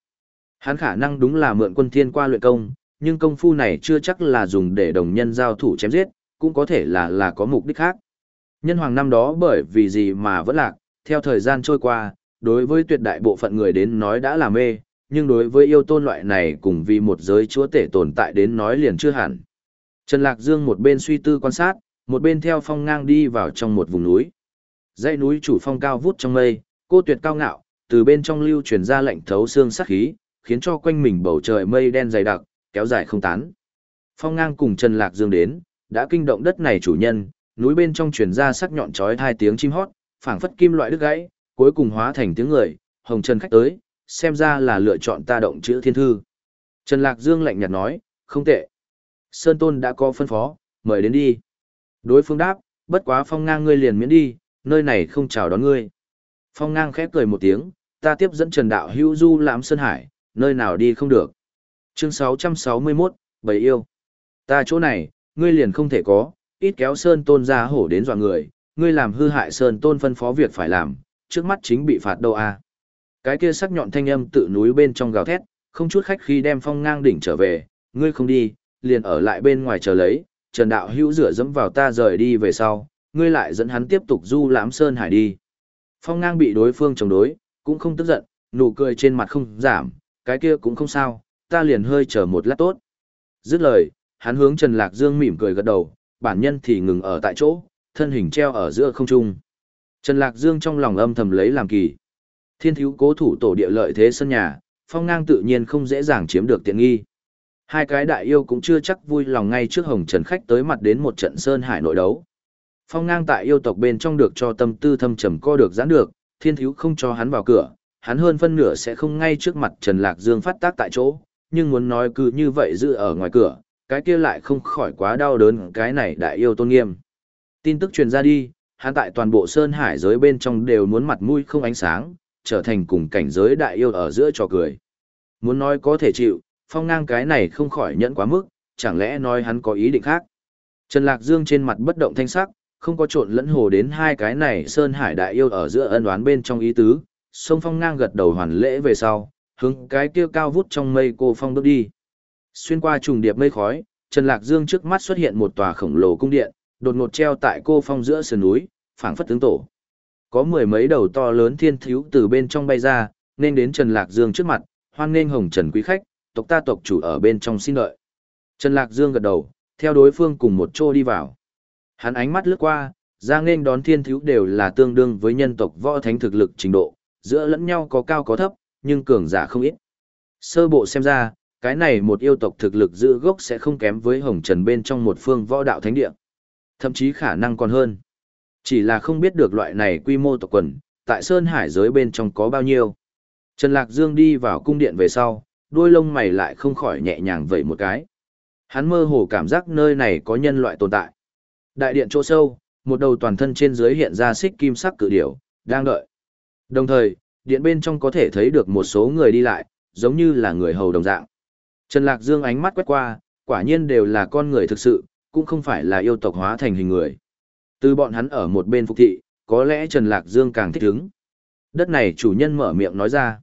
Hắn khả năng đúng là mượn quân thiên qua luyện công, nhưng công phu này chưa chắc là dùng để đồng nhân giao thủ chém giết, cũng có thể là là có mục đích khác. Nhân hoàng năm đó bởi vì gì mà vẫn lạc, theo thời gian trôi qua, đối với tuyệt đại bộ phận người đến nói đã là mê, nhưng đối với yêu tôn loại này cùng vì một giới chúa tể tồn tại đến nói liền chưa hẳn. Trần Lạc Dương một bên suy tư quan sát, một bên theo phong ngang đi vào trong một vùng núi. Dãy núi chủ phong cao vút trong mây, cô tuyệt cao ngạo, từ bên trong lưu truyền ra lệnh thấu xương sắc khí, khiến cho quanh mình bầu trời mây đen dày đặc, kéo dài không tán. Phong ngang cùng Trần Lạc Dương đến, đã kinh động đất này chủ nhân, núi bên trong truyền ra sắc nhọn chói hai tiếng chim hót, phảng phất kim loại đứt gãy, cuối cùng hóa thành tiếng người, hồng trần khách tới, xem ra là lựa chọn ta động chữ thiên thư. Trần Lạc Dương lạnh nhạt nói, không tệ. Sơn Tôn đã có phân phó, mời đến đi. Đối phương đáp, bất quá phong ngang ngươi liền miễn đi, nơi này không chào đón ngươi. Phong ngang khép cười một tiếng, ta tiếp dẫn Trần Đạo hữu du lãm Sơn Hải, nơi nào đi không được. Chương 661, Bầy yêu. Ta chỗ này, ngươi liền không thể có, ít kéo Sơn Tôn ra hổ đến dọa người, ngươi làm hư hại Sơn Tôn phân phó việc phải làm, trước mắt chính bị phạt đâu à. Cái kia sắc nhọn thanh âm tự núi bên trong gào thét, không chút khách khi đem phong ngang đỉnh trở về, ngươi không đi, liền ở lại bên ngoài chờ lấy, Trần Đạo Hữu rửa dẫm vào ta rời đi về sau, ngươi lại dẫn hắn tiếp tục du lãm sơn hải đi. Phong ngang bị đối phương chống đối, cũng không tức giận, nụ cười trên mặt không giảm, cái kia cũng không sao, ta liền hơi chờ một lát tốt. Dứt lời, hắn hướng Trần Lạc Dương mỉm cười gật đầu, bản nhân thì ngừng ở tại chỗ, thân hình treo ở giữa không trung. Trần Lạc Dương trong lòng âm thầm lấy làm kỳ. Thiên thiếu cố thủ tổ địa lợi thế sân nhà, phong ngang tự nhiên không dễ dàng chiếm được tiện nghi. Hai cái đại yêu cũng chưa chắc vui lòng ngay trước hồng trần khách tới mặt đến một trận sơn hải nội đấu. Phong ngang tại yêu tộc bên trong được cho tâm tư thâm trầm co được giãn được, thiên thiếu không cho hắn vào cửa, hắn hơn phân nửa sẽ không ngay trước mặt Trần Lạc Dương phát tác tại chỗ, nhưng muốn nói cứ như vậy giữ ở ngoài cửa, cái kia lại không khỏi quá đau đớn cái này đại yêu tôn nghiêm. Tin tức truyền ra đi, hắn tại toàn bộ sơn hải giới bên trong đều muốn mặt mũi không ánh sáng, trở thành cùng cảnh giới đại yêu ở giữa trò cười. Muốn nói có thể chịu, phong ngang cái này không khỏi nhẫn quá mức, chẳng lẽ nói hắn có ý định khác. Trần Lạc Dương trên mặt bất động thanh sắc, không có trộn lẫn hồ đến hai cái này sơn hải đại yêu ở giữa ân oán bên trong ý tứ, sông phong ngang gật đầu hoàn lễ về sau, hướng cái kia cao vút trong mây cô phong bước đi. Xuyên qua trùng điệp mây khói, Trần Lạc Dương trước mắt xuất hiện một tòa khổng lồ cung điện, đột ngột treo tại cô phong giữa sườn núi, phảng phất tướng tổ. Có mười mấy đầu to lớn thiên thiếu từ bên trong bay ra, nên đến Trần Lạc Dương trước mặt, hoan nghênh hồng trần quý khách, tộc ta tộc chủ ở bên trong xin đợi. Trần Lạc Dương gật đầu, theo đối phương cùng một chỗ đi vào. Hắn ánh mắt lướt qua, ra nghênh đón thiên thiếu đều là tương đương với nhân tộc võ thánh thực lực trình độ, giữa lẫn nhau có cao có thấp, nhưng cường giả không ít. Sơ bộ xem ra, cái này một yêu tộc thực lực giữ gốc sẽ không kém với hồng trần bên trong một phương võ đạo thánh địa. Thậm chí khả năng còn hơn. Chỉ là không biết được loại này quy mô tộc quần, tại Sơn Hải giới bên trong có bao nhiêu. Trần Lạc Dương đi vào cung điện về sau, đôi lông mày lại không khỏi nhẹ nhàng vẩy một cái. Hắn mơ hồ cảm giác nơi này có nhân loại tồn tại. Đại điện chỗ sâu, một đầu toàn thân trên dưới hiện ra xích kim sắc cự điểu, đang đợi. Đồng thời, điện bên trong có thể thấy được một số người đi lại, giống như là người hầu đồng dạng. Trần Lạc Dương ánh mắt quét qua, quả nhiên đều là con người thực sự, cũng không phải là yêu tộc hóa thành hình người. Từ bọn hắn ở một bên phục thị, có lẽ Trần Lạc Dương càng thích hứng. Đất này chủ nhân mở miệng nói ra.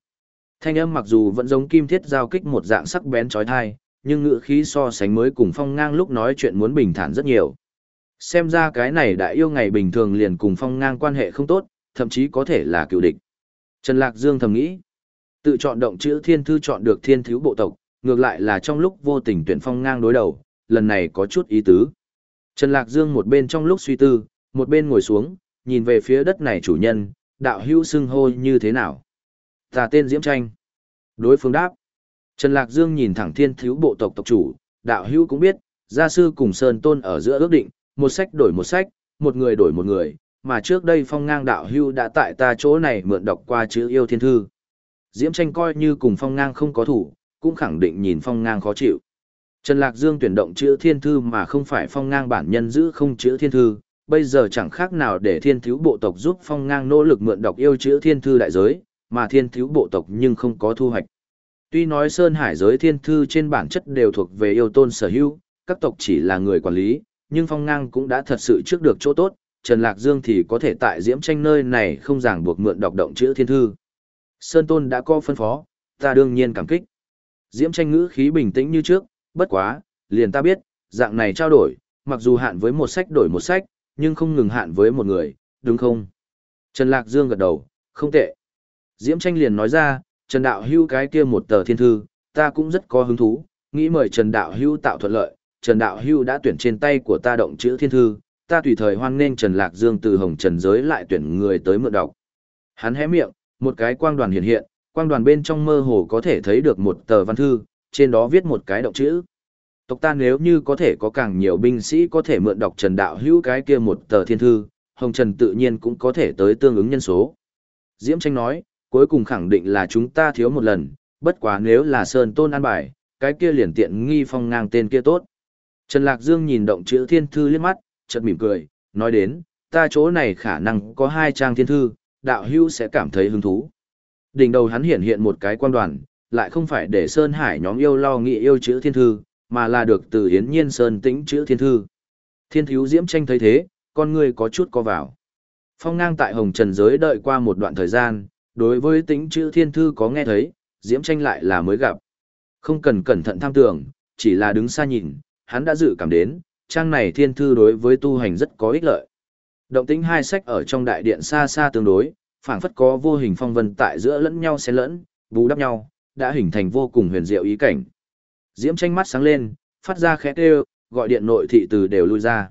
Thanh âm mặc dù vẫn giống kim thiết giao kích một dạng sắc bén trói thai, nhưng ngựa khí so sánh mới cùng phong ngang lúc nói chuyện muốn bình thản rất nhiều. Xem ra cái này đã yêu ngày bình thường liền cùng phong ngang quan hệ không tốt, thậm chí có thể là cựu địch. Trần Lạc Dương thầm nghĩ, tự chọn động chữ thiên thư chọn được thiên thiếu bộ tộc, ngược lại là trong lúc vô tình tuyển phong ngang đối đầu, lần này có chút ý tứ. Trần Lạc Dương một bên trong lúc suy tư, một bên ngồi xuống, nhìn về phía đất này chủ nhân, đạo hữu xưng hô như thế nào. Ta tên Diễm Tranh. Đối phương đáp. Trần Lạc Dương nhìn thẳng thiên thiếu bộ tộc tộc chủ, đạo hữu cũng biết, gia sư cùng Sơn Tôn ở giữa ước định, một sách đổi một sách, một người đổi một người, mà trước đây phong ngang đạo hữu đã tại ta chỗ này mượn đọc qua chữ yêu thiên thư. Diễm tranh coi như cùng phong ngang không có thủ, cũng khẳng định nhìn phong ngang khó chịu. Trần Lạc Dương tuyển động chữ thiên thư mà không phải phong ngang bản nhân giữ không chữ thiên thư, bây giờ chẳng khác nào để thiên thiếu bộ tộc giúp phong ngang nỗ lực mượn đọc yêu chữ thiên thư đại giới, mà thiên thiếu bộ tộc nhưng không có thu hoạch. Tuy nói Sơn Hải giới thiên thư trên bản chất đều thuộc về yêu tôn sở hữu, các tộc chỉ là người quản lý, nhưng phong ngang cũng đã thật sự trước được chỗ tốt, Trần Lạc Dương thì có thể tại diễm tranh nơi này không ràng buộc mượn đọc động chữ thiên thư. Sơn Tôn đã có phân phó, ta đương nhiên cảm kích. Diễm tranh ngữ khí bình tĩnh như trước, bất quá, liền ta biết, dạng này trao đổi, mặc dù hạn với một sách đổi một sách, nhưng không ngừng hạn với một người, đúng không? Trần Lạc Dương gật đầu, không tệ. Diễm tranh liền nói ra, Trần Đạo Hưu cái kia một tờ thiên thư, ta cũng rất có hứng thú, nghĩ mời Trần Đạo Hưu tạo thuận lợi, Trần Đạo Hưu đã tuyển trên tay của ta động chữ thiên thư, ta tùy thời hoan nghênh Trần Lạc Dương từ hồng trần giới lại tuyển người tới mượn đọc. Hắn hé miệng, một cái quang đoàn hiện hiện, quang đoàn bên trong mơ hồ có thể thấy được một tờ văn thư, trên đó viết một cái động chữ. Tộc ta nếu như có thể có càng nhiều binh sĩ có thể mượn đọc Trần Đạo Hữu cái kia một tờ thiên thư, Hồng Trần tự nhiên cũng có thể tới tương ứng nhân số. Diễm Tranh nói, cuối cùng khẳng định là chúng ta thiếu một lần, bất quá nếu là Sơn Tôn an bài, cái kia liền tiện nghi phong ngang tên kia tốt. Trần Lạc Dương nhìn động chữ thiên thư liếc mắt, chợt mỉm cười, nói đến, ta chỗ này khả năng có hai trang thiên thư, đạo hữu sẽ cảm thấy hứng thú. Đỉnh đầu hắn hiện hiện một cái quan đoàn, lại không phải để Sơn Hải nhóm yêu lo nghĩ yêu chữ thiên thư, mà là được từ Yến Nhiên Sơn tĩnh chữ thiên thư. Thiên thiếu diễm tranh thấy thế, con người có chút co vào. Phong ngang tại Hồng Trần giới đợi qua một đoạn thời gian, đối với tĩnh chữ thiên thư có nghe thấy, diễm tranh lại là mới gặp. Không cần cẩn thận tham tưởng, chỉ là đứng xa nhìn, hắn đã dự cảm đến, trang này thiên thư đối với tu hành rất có ích lợi. Động tính hai sách ở trong đại điện xa xa tương đối, phảng phất có vô hình phong vân tại giữa lẫn nhau xen lẫn, bù đắp nhau, đã hình thành vô cùng huyền diệu ý cảnh. Diễm tranh mắt sáng lên, phát ra khẽ kêu, gọi điện nội thị từ đều lui ra.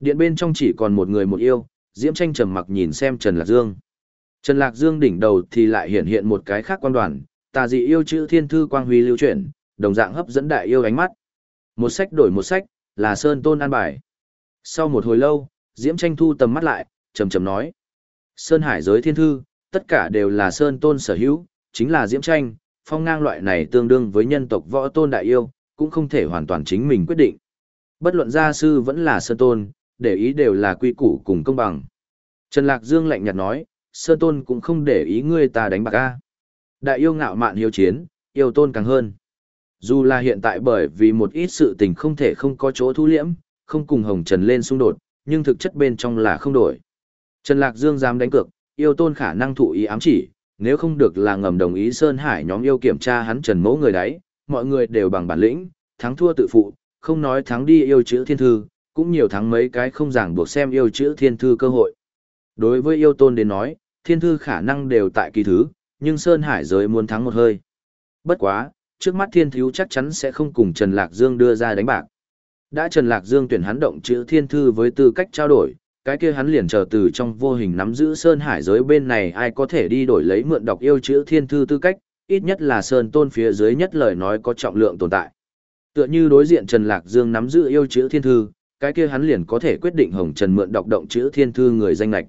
Điện bên trong chỉ còn một người một yêu, Diễm tranh trầm mặc nhìn xem Trần Lạc Dương. Trần Lạc Dương đỉnh đầu thì lại hiện hiện một cái khác quan đoàn, tà dị yêu chữ thiên thư quang huy lưu chuyển, đồng dạng hấp dẫn đại yêu ánh mắt. Một sách đổi một sách, là Sơn Tôn an bài. Sau một hồi lâu, Diễm tranh thu tầm mắt lại, trầm trầm nói. Sơn Hải giới thiên thư, tất cả đều là Sơn Tôn sở hữu, chính là Diễm tranh, phong ngang loại này tương đương với nhân tộc võ tôn đại yêu, cũng không thể hoàn toàn chính mình quyết định. Bất luận gia sư vẫn là Sơn Tôn, để ý đều là quy củ cùng công bằng. Trần Lạc Dương lạnh nhạt nói, Sơn Tôn cũng không để ý ngươi ta đánh bạc a. Đại yêu ngạo mạn hiếu chiến, yêu tôn càng hơn. Dù là hiện tại bởi vì một ít sự tình không thể không có chỗ thu liễm, không cùng Hồng Trần lên xung đột, nhưng thực chất bên trong là không đổi. Trần Lạc Dương dám đánh cược, yêu tôn khả năng thụ ý ám chỉ, nếu không được là ngầm đồng ý Sơn Hải nhóm yêu kiểm tra hắn Trần mẫu người đấy, mọi người đều bằng bản lĩnh, thắng thua tự phụ, không nói thắng đi yêu chữ thiên thư, cũng nhiều thắng mấy cái không ràng buộc xem yêu chữ thiên thư cơ hội. Đối với yêu tôn đến nói, thiên thư khả năng đều tại kỳ thứ, nhưng Sơn Hải giới muốn thắng một hơi. Bất quá, trước mắt thiên thiếu chắc chắn sẽ không cùng Trần Lạc Dương đưa ra đánh bạc. Đã Trần Lạc Dương tuyển hắn động chữ thiên thư với tư cách trao đổi, cái kia hắn liền chờ từ trong vô hình nắm giữ Sơn Hải giới bên này ai có thể đi đổi lấy mượn đọc yêu chữ thiên thư tư cách, ít nhất là Sơn Tôn phía dưới nhất lời nói có trọng lượng tồn tại. Tựa như đối diện Trần Lạc Dương nắm giữ yêu chữ thiên thư, cái kia hắn liền có thể quyết định Hồng Trần mượn đọc động chữ thiên thư người danh lạch.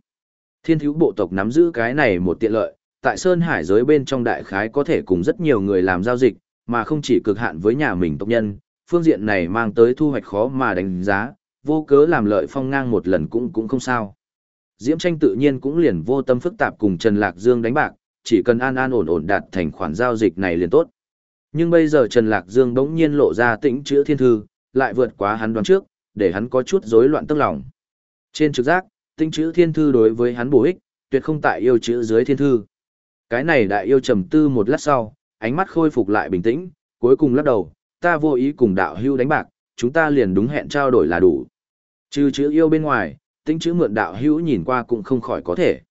Thiên thiếu bộ tộc nắm giữ cái này một tiện lợi, tại Sơn Hải giới bên trong đại khái có thể cùng rất nhiều người làm giao dịch, mà không chỉ cực hạn với nhà mình tộc nhân, phương diện này mang tới thu hoạch khó mà đánh giá, vô cớ làm lợi phong ngang một lần cũng cũng không sao. Diễm tranh tự nhiên cũng liền vô tâm phức tạp cùng Trần Lạc Dương đánh bạc, chỉ cần an an ổn ổn đạt thành khoản giao dịch này liền tốt. Nhưng bây giờ Trần Lạc Dương đống nhiên lộ ra tĩnh chữa thiên thư, lại vượt quá hắn đoán trước, để hắn có chút rối loạn tức lòng. Trên trực giác, tĩnh chữ thiên thư đối với hắn bổ ích, tuyệt không tại yêu chữ dưới thiên thư. Cái này đại yêu trầm tư một lát sau, ánh mắt khôi phục lại bình tĩnh, cuối cùng lắc đầu, ta vô ý cùng đạo hưu đánh bạc, chúng ta liền đúng hẹn trao đổi là đủ. Trừ chữ yêu bên ngoài, tính chữ mượn đạo hữu nhìn qua cũng không khỏi có thể.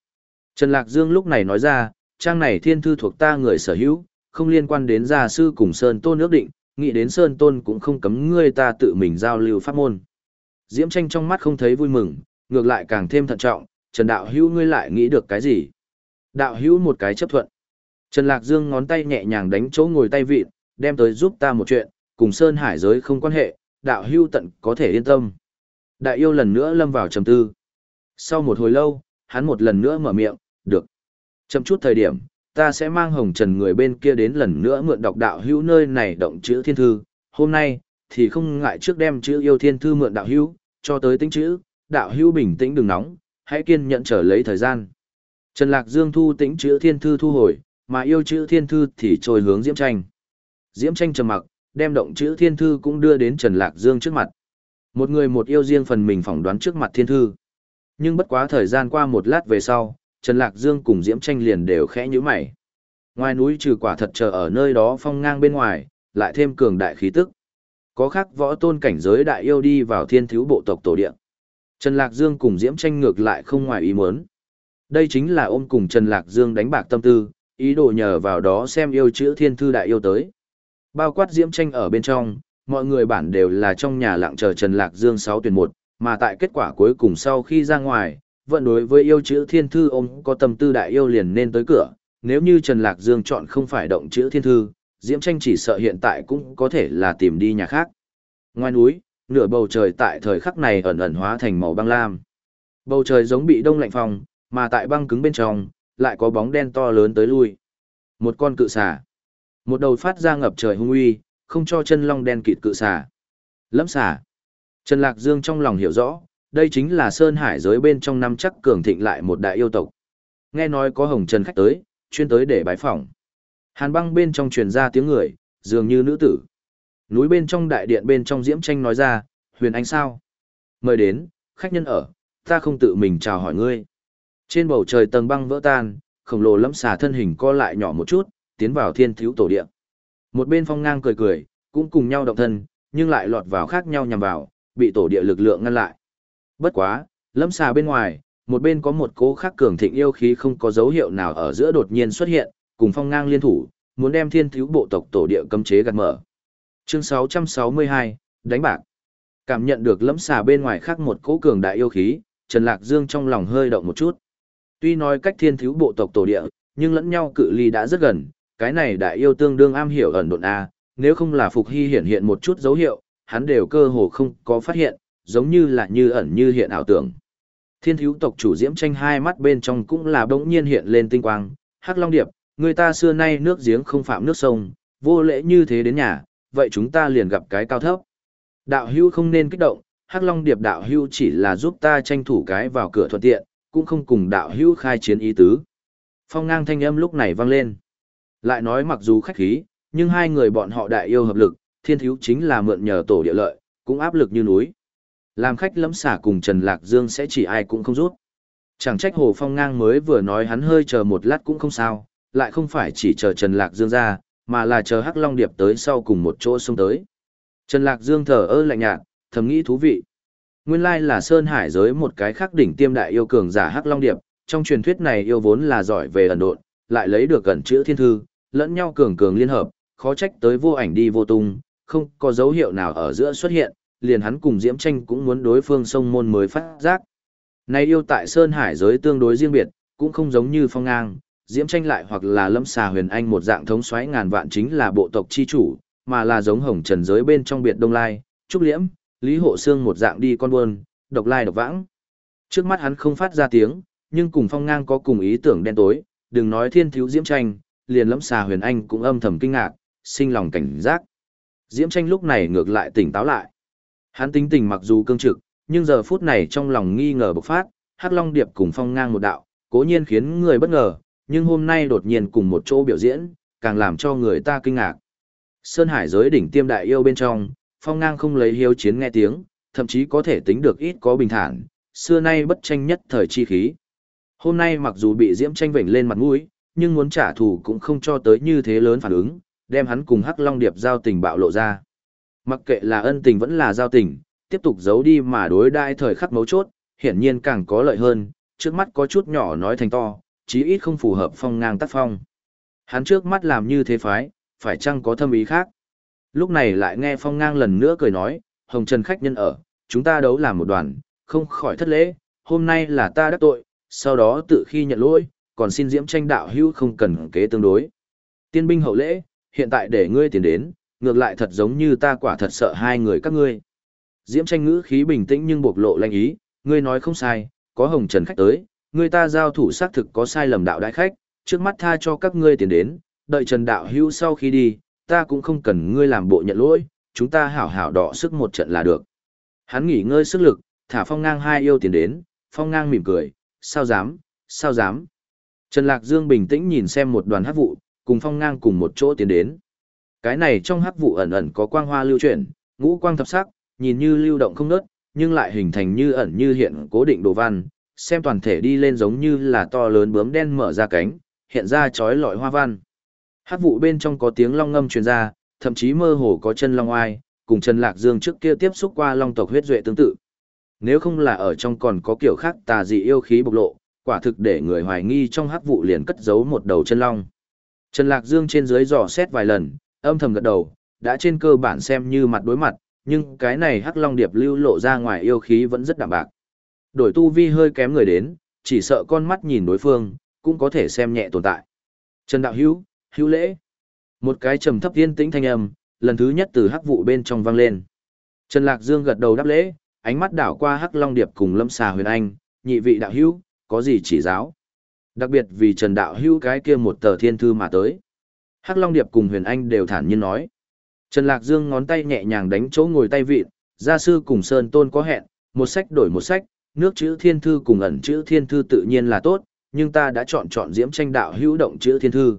Trần Lạc Dương lúc này nói ra, trang này thiên thư thuộc ta người sở hữu, không liên quan đến gia sư cùng Sơn Tôn ước định, nghĩ đến Sơn Tôn cũng không cấm ngươi ta tự mình giao lưu pháp môn. Diễm tranh trong mắt không thấy vui mừng, ngược lại càng thêm thận trọng, Trần Đạo Hữu ngươi lại nghĩ được cái gì? Đạo Hữu một cái chấp thuận. Trần Lạc Dương ngón tay nhẹ nhàng đánh chỗ ngồi tay vịn, đem tới giúp ta một chuyện, cùng Sơn Hải giới không quan hệ, đạo hữu tận có thể yên tâm. Đại yêu lần nữa lâm vào trầm tư. Sau một hồi lâu, hắn một lần nữa mở miệng, được. Chậm chút thời điểm, ta sẽ mang hồng trần người bên kia đến lần nữa mượn đọc đạo hữu nơi này động chữ thiên thư. Hôm nay, thì không ngại trước đem chữ yêu thiên thư mượn đạo hữu, cho tới tính chữ, đạo hữu bình tĩnh đừng nóng, hãy kiên nhận trở lấy thời gian. Trần Lạc Dương thu tĩnh chữ thiên thư thu hồi, mà yêu chữ thiên thư thì trôi hướng Diễm Tranh. Diễm Tranh trầm mặc, đem động chữ thiên thư cũng đưa đến Trần Lạc Dương trước mặt. Một người một yêu riêng phần mình phỏng đoán trước mặt thiên thư. Nhưng bất quá thời gian qua một lát về sau, Trần Lạc Dương cùng Diễm Tranh liền đều khẽ như mày. Ngoài núi trừ quả thật chờ ở nơi đó phong ngang bên ngoài, lại thêm cường đại khí tức. Có khắc võ tôn cảnh giới đại yêu đi vào thiên thiếu bộ tộc tổ địa. Trần Lạc Dương cùng Diễm Tranh ngược lại không ngoài ý muốn. Đây chính là ôm cùng Trần Lạc Dương đánh bạc tâm tư, ý đồ nhờ vào đó xem yêu chữ thiên thư đại yêu tới. Bao quát diễm tranh ở bên trong, mọi người bản đều là trong nhà lặng chờ Trần Lạc Dương 6 tuyển 1, mà tại kết quả cuối cùng sau khi ra ngoài, vận đối với yêu chữ thiên thư ông có tâm tư đại yêu liền nên tới cửa, nếu như Trần Lạc Dương chọn không phải động chữ thiên thư, diễm tranh chỉ sợ hiện tại cũng có thể là tìm đi nhà khác. Ngoài núi, nửa bầu trời tại thời khắc này ẩn ẩn hóa thành màu băng lam. Bầu trời giống bị đông lạnh phòng, mà tại băng cứng bên trong, lại có bóng đen to lớn tới lui. Một con cự xà. Một đầu phát ra ngập trời hung uy, không cho chân long đen kịt cự xà. Lẫm xà. Trần Lạc Dương trong lòng hiểu rõ, đây chính là Sơn Hải giới bên trong năm chắc cường thịnh lại một đại yêu tộc. Nghe nói có hồng trần khách tới, chuyên tới để bái phỏng. Hàn băng bên trong truyền ra tiếng người, dường như nữ tử. Núi bên trong đại điện bên trong diễm tranh nói ra, huyền anh sao? Mời đến, khách nhân ở, ta không tự mình chào hỏi ngươi. Trên bầu trời tầng băng vỡ tan, khổng lồ lẫm xà thân hình co lại nhỏ một chút, tiến vào thiên thiếu tổ địa. Một bên phong ngang cười cười, cũng cùng nhau động thân, nhưng lại lọt vào khác nhau nhằm vào, bị tổ địa lực lượng ngăn lại. Bất quá, lâm xà bên ngoài, một bên có một cố khắc cường thịnh yêu khí không có dấu hiệu nào ở giữa đột nhiên xuất hiện, cùng phong ngang liên thủ, muốn đem thiên thiếu bộ tộc tổ địa cấm chế gạt mở. Chương 662, đánh bạc. Cảm nhận được lâm xà bên ngoài khác một cố cường đại yêu khí, Trần Lạc Dương trong lòng hơi động một chút. Tuy nói cách thiên thiếu bộ tộc tổ địa, nhưng lẫn nhau cự ly đã rất gần, cái này đại yêu tương đương am hiểu ẩn độn A, nếu không là Phục Hy hiện hiện một chút dấu hiệu, hắn đều cơ hồ không có phát hiện, giống như là như ẩn như hiện ảo tưởng. Thiên thiếu tộc chủ diễm tranh hai mắt bên trong cũng là bỗng nhiên hiện lên tinh quang, Hắc Long Điệp, người ta xưa nay nước giếng không phạm nước sông, vô lễ như thế đến nhà, vậy chúng ta liền gặp cái cao thấp. Đạo hưu không nên kích động, Hắc Long Điệp đạo hưu chỉ là giúp ta tranh thủ cái vào cửa thuận tiện, cũng không cùng đạo hưu khai chiến ý tứ. Phong ngang thanh âm lúc này vang lên. Lại nói mặc dù khách khí, nhưng hai người bọn họ đại yêu hợp lực, thiên thiếu chính là mượn nhờ tổ địa lợi, cũng áp lực như núi. Làm khách lẫm xả cùng Trần Lạc Dương sẽ chỉ ai cũng không rút. Chẳng trách Hồ Phong ngang mới vừa nói hắn hơi chờ một lát cũng không sao, lại không phải chỉ chờ Trần Lạc Dương ra, mà là chờ Hắc Long Điệp tới sau cùng một chỗ xông tới. Trần Lạc Dương thở ơ lạnh nhạt, thầm nghĩ thú vị. Nguyên lai là Sơn Hải giới một cái khắc đỉnh tiêm đại yêu cường giả Hắc Long Điệp, trong truyền thuyết này yêu vốn là giỏi về ẩn độn, lại lấy được gần chữ thiên thư, lẫn nhau cường cường liên hợp, khó trách tới vô ảnh đi vô tung, không có dấu hiệu nào ở giữa xuất hiện, liền hắn cùng Diễm Tranh cũng muốn đối phương sông môn mới phát giác. nay yêu tại Sơn Hải giới tương đối riêng biệt, cũng không giống như phong ngang, Diễm Tranh lại hoặc là lâm xà huyền anh một dạng thống xoáy ngàn vạn chính là bộ tộc chi chủ, mà là giống hồng trần giới bên trong biệt đông lai, trúc liễm, lý hộ Sương một dạng đi con buôn, độc lai độc vãng. Trước mắt hắn không phát ra tiếng, nhưng cùng phong ngang có cùng ý tưởng đen tối, đừng nói thiên thiếu Diễm Tranh, liền lẫm xà huyền anh cũng âm thầm kinh ngạc, sinh lòng cảnh giác. Diễm tranh lúc này ngược lại tỉnh táo lại. Hắn tính tình mặc dù cương trực, nhưng giờ phút này trong lòng nghi ngờ bộc phát, Hắc Long Điệp cùng phong ngang một đạo, cố nhiên khiến người bất ngờ, nhưng hôm nay đột nhiên cùng một chỗ biểu diễn, càng làm cho người ta kinh ngạc. Sơn Hải giới đỉnh tiêm đại yêu bên trong, phong ngang không lấy hiếu chiến nghe tiếng, thậm chí có thể tính được ít có bình thản, xưa nay bất tranh nhất thời chi khí. Hôm nay mặc dù bị Diễm tranh vểnh lên mặt mũi, nhưng muốn trả thù cũng không cho tới như thế lớn phản ứng, đem hắn cùng Hắc Long Điệp giao tình bạo lộ ra. Mặc kệ là ân tình vẫn là giao tình, tiếp tục giấu đi mà đối đai thời khắc mấu chốt, hiển nhiên càng có lợi hơn, trước mắt có chút nhỏ nói thành to, chí ít không phù hợp phong ngang tác phong. Hắn trước mắt làm như thế phái, phải chăng có thâm ý khác? Lúc này lại nghe phong ngang lần nữa cười nói, hồng trần khách nhân ở, chúng ta đấu làm một đoàn, không khỏi thất lễ, hôm nay là ta đắc tội, sau đó tự khi nhận lỗi, còn xin diễm tranh đạo hữu không cần kế tương đối. Tiên binh hậu lễ, hiện tại để ngươi tiến đến, ngược lại thật giống như ta quả thật sợ hai người các ngươi. Diễm tranh ngữ khí bình tĩnh nhưng bộc lộ lanh ý, ngươi nói không sai, có hồng trần khách tới, ngươi ta giao thủ xác thực có sai lầm đạo đại khách, trước mắt tha cho các ngươi tiến đến, đợi trần đạo hữu sau khi đi, ta cũng không cần ngươi làm bộ nhận lỗi, chúng ta hảo hảo đọ sức một trận là được. Hắn nghỉ ngơi sức lực, thả phong ngang hai yêu tiến đến, phong ngang mỉm cười, sao dám, sao dám. Trần Lạc Dương bình tĩnh nhìn xem một đoàn hắc vụ, cùng phong ngang cùng một chỗ tiến đến. Cái này trong hắc vụ ẩn ẩn có quang hoa lưu chuyển, ngũ quang thập sắc, nhìn như lưu động không ngớt, nhưng lại hình thành như ẩn như hiện cố định đồ văn, xem toàn thể đi lên giống như là to lớn bướm đen mở ra cánh, hiện ra chói lọi hoa văn. Hắc vụ bên trong có tiếng long ngâm truyền ra, thậm chí mơ hồ có chân long oai, cùng Trần Lạc Dương trước kia tiếp xúc qua long tộc huyết duệ tương tự. Nếu không là ở trong còn có kiểu khác tà dị yêu khí bộc lộ, quả thực để người hoài nghi trong hắc vụ liền cất giấu một đầu chân long. Trần Lạc Dương trên dưới dò xét vài lần, âm thầm gật đầu, đã trên cơ bản xem như mặt đối mặt, nhưng cái này Hắc Long Điệp lưu lộ ra ngoài yêu khí vẫn rất đạm bạc. Đổi tu vi hơi kém người đến, chỉ sợ con mắt nhìn đối phương, cũng có thể xem nhẹ tồn tại. Trần Đạo Hữu, hữu lễ. Một cái trầm thấp yên tĩnh thanh âm, lần thứ nhất từ hắc vụ bên trong vang lên. Trần Lạc Dương gật đầu đáp lễ, ánh mắt đảo qua Hắc Long Điệp cùng Lâm Xà Huyền Anh, nhị vị đạo hữu, có gì chỉ giáo? Đặc biệt vì Trần Đạo Hữu cái kia một tờ thiên thư mà tới. Hắc Long Điệp cùng Huyền Anh đều thản nhiên nói. Trần Lạc Dương ngón tay nhẹ nhàng đánh chỗ ngồi tay vịn, gia sư cùng Sơn Tôn có hẹn, một sách đổi một sách, nước chữ thiên thư cùng ẩn chữ thiên thư tự nhiên là tốt, nhưng ta đã chọn chọn diễm tranh đạo hữu động chữ thiên thư.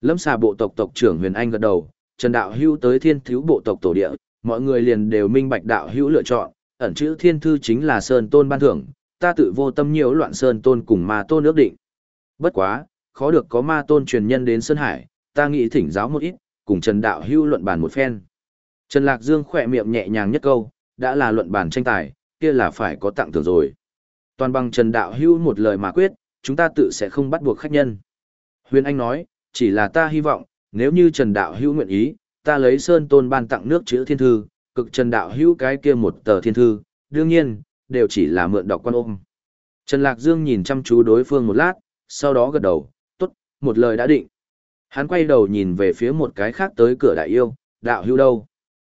Lâm xà bộ tộc tộc trưởng Huyền Anh gật đầu, Trần đạo hữu tới thiên thiếu bộ tộc tổ địa, mọi người liền đều minh bạch đạo hữu lựa chọn, ẩn chữ thiên thư chính là Sơn Tôn ban thưởng, ta tự vô tâm nhiều loạn Sơn Tôn cùng ma tôn ước định. Bất quá, khó được có ma tôn truyền nhân đến Sơn Hải, ta nghĩ thỉnh giáo một ít, cùng Trần Đạo Hưu luận bàn một phen. Trần Lạc Dương khỏe miệng nhẹ nhàng nhất câu, đã là luận bàn tranh tài, kia là phải có tặng thưởng rồi. Toàn bằng Trần Đạo Hưu một lời mà quyết, chúng ta tự sẽ không bắt buộc khách nhân. Huyền Anh nói, chỉ là ta hy vọng, Nếu như Trần Đạo Hữu nguyện ý, ta lấy Sơn Tôn ban tặng nước chữ thiên thư, cực Trần Đạo Hữu cái kia một tờ thiên thư, đương nhiên, đều chỉ là mượn đọc quan ôm. Trần Lạc Dương nhìn chăm chú đối phương một lát, sau đó gật đầu, tốt, một lời đã định. Hắn quay đầu nhìn về phía một cái khác tới cửa đại yêu, đạo Hưu đâu.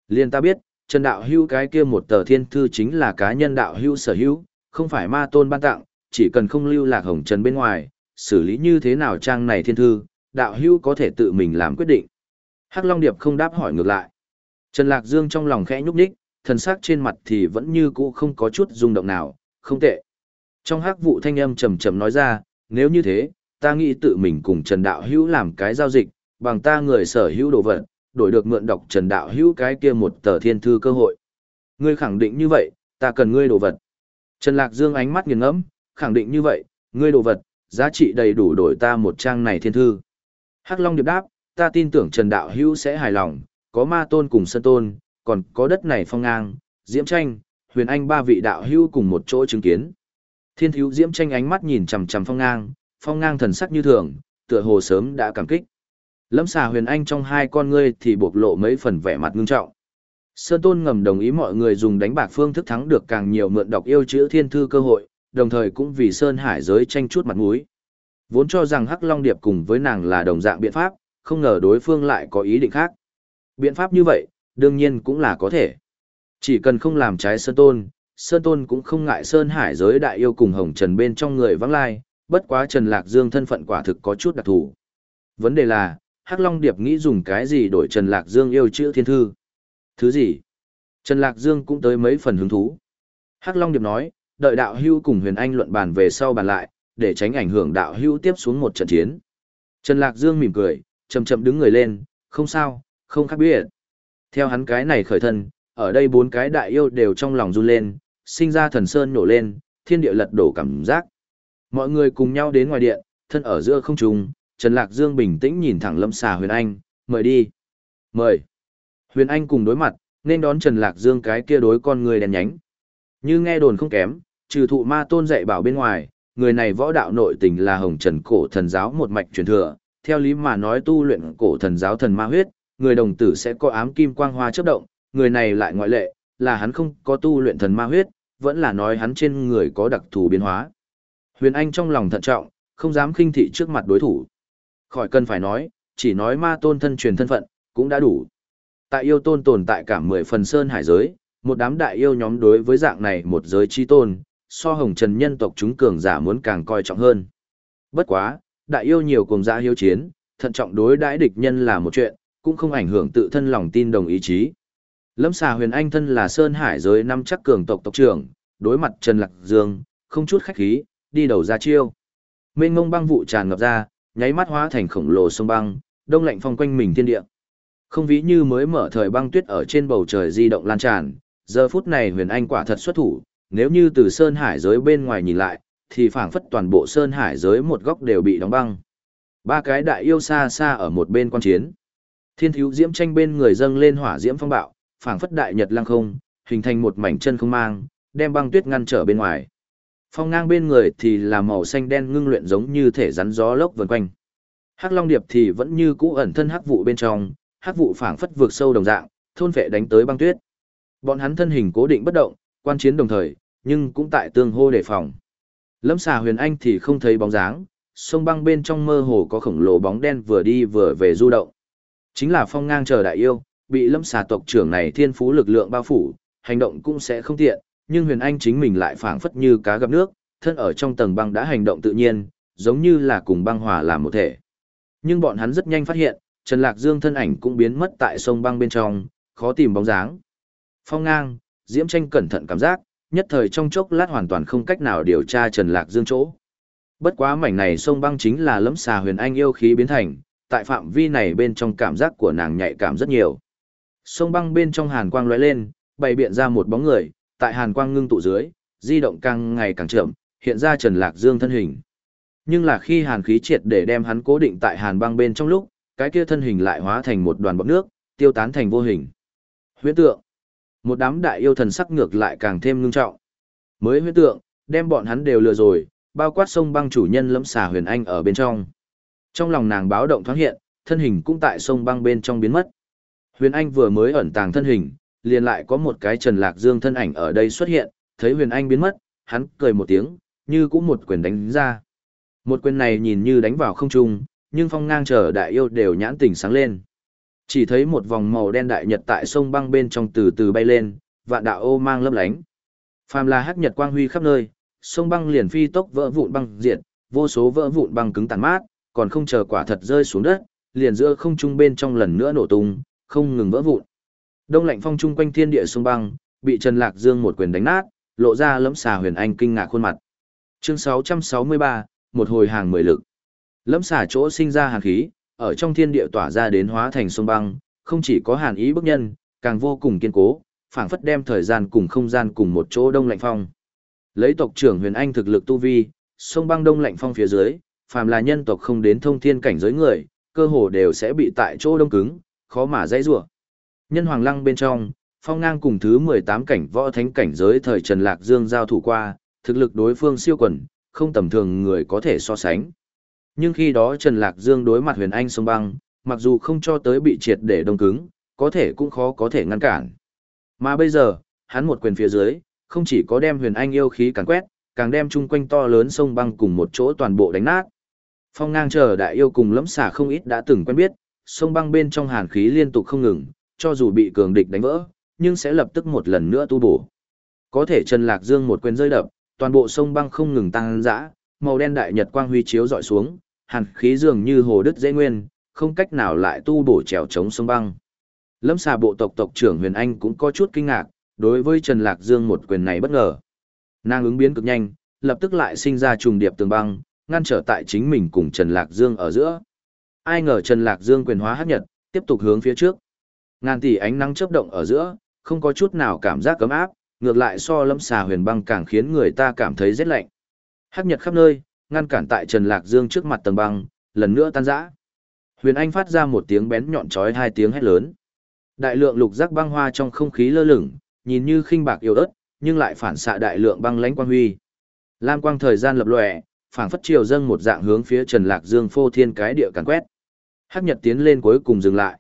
Liên ta biết, Trần đạo Hưu cái kia một tờ thiên thư chính là cá nhân đạo Hưu sở hữu, không phải ma tôn ban tặng, chỉ cần không lưu lạc hồng trần bên ngoài, xử lý như thế nào trang này thiên thư, đạo Hưu có thể tự mình làm quyết định. Hắc Long Điệp không đáp hỏi ngược lại. Trần Lạc Dương trong lòng khẽ nhúc nhích, thần sắc trên mặt thì vẫn như cũ không có chút rung động nào, không tệ. Trong hắc vụ thanh âm trầm trầm nói ra, nếu như thế, ta nghĩ tự mình cùng Trần Đạo Hữu làm cái giao dịch, bằng ta người sở hữu đồ vật, đổi được mượn đọc Trần Đạo Hữu cái kia một tờ thiên thư cơ hội. Ngươi khẳng định như vậy, ta cần ngươi đồ vật. Trần Lạc Dương ánh mắt nghiền ngẫm, khẳng định như vậy, ngươi đồ vật, giá trị đầy đủ đổi ta một trang này thiên thư. Hắc Long điệp đáp, ta tin tưởng Trần Đạo Hữu sẽ hài lòng, có ma tôn cùng sơn tôn, còn có đất này phong ngang, diễm tranh, huyền anh ba vị đạo hữu cùng một chỗ chứng kiến. Thiên thiếu diễm tranh ánh mắt nhìn chằm chằm phong ngang, phong ngang thần sắc như thường, tựa hồ sớm đã cảm kích. Lâm xà huyền anh trong hai con ngươi thì bộc lộ mấy phần vẻ mặt ngưng trọng. Sơn Tôn ngầm đồng ý mọi người dùng đánh bạc phương thức thắng được càng nhiều mượn đọc yêu chữ thiên thư cơ hội, đồng thời cũng vì Sơn Hải giới tranh chút mặt mũi. Vốn cho rằng Hắc Long Điệp cùng với nàng là đồng dạng biện pháp, không ngờ đối phương lại có ý định khác. Biện pháp như vậy, đương nhiên cũng là có thể. Chỉ cần không làm trái Sơn Tôn, Sơn Tôn cũng không ngại Sơn Hải giới đại yêu cùng Hồng Trần bên trong người vắng lai, bất quá Trần Lạc Dương thân phận quả thực có chút đặc thù. Vấn đề là, Hắc Long Điệp nghĩ dùng cái gì đổi Trần Lạc Dương yêu chữ thiên thư? Thứ gì? Trần Lạc Dương cũng tới mấy phần hứng thú. Hắc Long Điệp nói, đợi đạo hưu cùng huyền anh luận bàn về sau bàn lại, để tránh ảnh hưởng đạo hưu tiếp xuống một trận chiến. Trần Lạc Dương mỉm cười, chậm chậm đứng người lên, không sao, không khác biệt. Theo hắn cái này khởi thân, ở đây bốn cái đại yêu đều trong lòng run lên, sinh ra thần sơn nổ lên, thiên địa lật đổ cảm giác. Mọi người cùng nhau đến ngoài điện, thân ở giữa không trung, Trần Lạc Dương bình tĩnh nhìn thẳng Lâm Xà Huyền Anh, mời đi. Mời. Huyền Anh cùng đối mặt, nên đón Trần Lạc Dương cái kia đối con người đèn nhánh. Như nghe đồn không kém, trừ thụ ma tôn dạy bảo bên ngoài, người này võ đạo nội tình là hồng trần cổ thần giáo một mạch truyền thừa, theo lý mà nói tu luyện cổ thần giáo thần ma huyết, người đồng tử sẽ có ám kim quang hoa chớp động, người này lại ngoại lệ, là hắn không có tu luyện thần ma huyết, vẫn là nói hắn trên người có đặc thù biến hóa. Huyền Anh trong lòng thận trọng, không dám khinh thị trước mặt đối thủ. Khỏi cần phải nói, chỉ nói ma tôn thân truyền thân phận, cũng đã đủ. Tại yêu tôn tồn tại cả mười phần sơn hải giới, một đám đại yêu nhóm đối với dạng này một giới chi tôn, so hồng trần nhân tộc chúng cường giả muốn càng coi trọng hơn. Bất quá, đại yêu nhiều cùng giả hiếu chiến, thận trọng đối đãi địch nhân là một chuyện, cũng không ảnh hưởng tự thân lòng tin đồng ý chí. Lâm xà huyền anh thân là sơn hải giới năm chắc cường tộc tộc trưởng, đối mặt Trần Lạc Dương, không chút khách khí, đi đầu ra chiêu. Mênh mông băng vụ tràn ngập ra, nháy mắt hóa thành khổng lồ sông băng, đông lạnh phong quanh mình thiên địa. Không ví như mới mở thời băng tuyết ở trên bầu trời di động lan tràn, giờ phút này huyền anh quả thật xuất thủ, nếu như từ sơn hải giới bên ngoài nhìn lại, thì phảng phất toàn bộ sơn hải giới một góc đều bị đóng băng. Ba cái đại yêu xa xa ở một bên quan chiến. Thiên thiếu diễm tranh bên người dâng lên hỏa diễm phong bạo, phảng phất đại nhật lăng không, hình thành một mảnh chân không mang, đem băng tuyết ngăn trở bên ngoài. Phong ngang bên người thì là màu xanh đen ngưng luyện giống như thể rắn gió lốc vần quanh. Hắc Long Điệp thì vẫn như cũ ẩn thân hắc vụ bên trong, hắc vụ phảng phất vượt sâu đồng dạng, thôn vệ đánh tới băng tuyết. Bọn hắn thân hình cố định bất động, quan chiến đồng thời, nhưng cũng tại tương hô đề phòng. Lâm xà huyền anh thì không thấy bóng dáng, sông băng bên trong mơ hồ có khổng lồ bóng đen vừa đi vừa về du động. Chính là phong ngang chờ đại yêu, bị lâm xà tộc trưởng này thiên phú lực lượng bao phủ, hành động cũng sẽ không tiện, nhưng huyền anh chính mình lại phảng phất như cá gặp nước, thân ở trong tầng băng đã hành động tự nhiên, giống như là cùng băng hòa làm một thể. Nhưng bọn hắn rất nhanh phát hiện, Trần Lạc Dương thân ảnh cũng biến mất tại sông băng bên trong, khó tìm bóng dáng. Phong ngang, Diễm Tranh cẩn thận cảm giác, nhất thời trong chốc lát hoàn toàn không cách nào điều tra Trần Lạc Dương chỗ. Bất quá mảnh này sông băng chính là lẫm xà huyền anh yêu khí biến thành, tại phạm vi này bên trong cảm giác của nàng nhạy cảm rất nhiều. Sông băng bên trong hàn quang lóe lên, bày biện ra một bóng người, tại hàn quang ngưng tụ dưới, di động càng ngày càng chậm, hiện ra Trần Lạc Dương thân hình. Nhưng là khi hàn khí triệt để đem hắn cố định tại hàn băng bên trong lúc, cái kia thân hình lại hóa thành một đoàn bọt nước, tiêu tán thành vô hình. Huyễn tượng. Một đám đại yêu thần sắc ngược lại càng thêm ngưng trọng. Mới huyễn tượng, đem bọn hắn đều lừa rồi, bao quát sông băng chủ nhân lẫm xà huyền anh ở bên trong. Trong lòng nàng báo động thoáng hiện, thân hình cũng tại sông băng bên trong biến mất. Huyền Anh vừa mới ẩn tàng thân hình, liền lại có một cái Trần Lạc Dương thân ảnh ở đây xuất hiện, thấy Huyền Anh biến mất, hắn cười một tiếng, như cũng một quyền đánh ra. Một quyền này nhìn như đánh vào không trung, nhưng phong ngang chờ đại yêu đều nhãn tỉnh sáng lên. Chỉ thấy một vòng màu đen đại nhật tại sông băng bên trong từ từ bay lên, vạn đạo ô mang lấp lánh. Phàm là hắc nhật quang huy khắp nơi, sông băng liền phi tốc vỡ vụn băng diệt, vô số vỡ vụn băng cứng tàn mát, còn không chờ quả thật rơi xuống đất, liền giữa không trung bên trong lần nữa nổ tung, không ngừng vỡ vụn. Đông lạnh phong trung quanh thiên địa sông băng, bị Trần Lạc Dương một quyền đánh nát, lộ ra lẫm xà huyền anh kinh ngạc khuôn mặt. Chương 663, một hồi hàng mười lực. Lẫm xà chỗ sinh ra hàn khí, ở trong thiên địa tỏa ra đến hóa thành sông băng, không chỉ có hàn ý bức nhân, càng vô cùng kiên cố, phảng phất đem thời gian cùng không gian cùng một chỗ đông lạnh phong. Lấy tộc trưởng Huyền Anh thực lực tu vi, sông băng đông lạnh phong phía dưới, phàm là nhân tộc không đến thông thiên cảnh giới người, cơ hồ đều sẽ bị tại chỗ đông cứng, khó mà dãy rủa. Nhân Hoàng Lăng bên trong, phong ngang cùng thứ 18 cảnh võ thánh cảnh giới thời Trần Lạc Dương giao thủ qua, thực lực đối phương siêu quần, không tầm thường người có thể so sánh. Nhưng khi đó Trần Lạc Dương đối mặt huyền anh sông băng, mặc dù không cho tới bị triệt để đông cứng, có thể cũng khó có thể ngăn cản. Mà bây giờ, hắn một quyền phía dưới, không chỉ có đem huyền anh yêu khí càng quét, càng đem chung quanh to lớn sông băng cùng một chỗ toàn bộ đánh nát. Phong ngang chờ đại yêu cùng lẫm xả không ít đã từng quen biết, sông băng bên trong hàn khí liên tục không ngừng, cho dù bị cường địch đánh vỡ, nhưng sẽ lập tức một lần nữa tu bổ. Có thể Trần Lạc Dương một quyền rơi đập, toàn bộ sông băng không ngừng tăng dã, màu đen đại nhật quang huy chiếu dọi xuống, hàn khí dường như hồ đất dễ nguyên, không cách nào lại tu bổ trèo chống sông băng. Lâm xà bộ tộc tộc trưởng Huyền Anh cũng có chút kinh ngạc, đối với Trần Lạc Dương một quyền này bất ngờ. Nàng ứng biến cực nhanh, lập tức lại sinh ra trùng điệp tường băng, ngăn trở tại chính mình cùng Trần Lạc Dương ở giữa. Ai ngờ Trần Lạc Dương quyền hóa hấp nhật, tiếp tục hướng phía trước. Ngàn tỷ ánh nắng chớp động ở giữa, không có chút nào cảm giác cấm áp, ngược lại so lâm xà huyền băng càng khiến người ta cảm thấy rét lạnh. Hắc nhật khắp nơi, ngăn cản tại Trần Lạc Dương trước mặt tầng băng, lần nữa tan rã. Huyền Anh phát ra một tiếng bén nhọn chói hai tiếng hét lớn. Đại lượng lục giác băng hoa trong không khí lơ lửng, nhìn như khinh bạc yếu ớt, nhưng lại phản xạ đại lượng băng lãnh quang huy. Lam quang thời gian lập lòe, phảng phất chiều dâng một dạng hướng phía Trần Lạc Dương phô thiên cái địa càn quét. Hắc Nhật tiến lên cuối cùng dừng lại.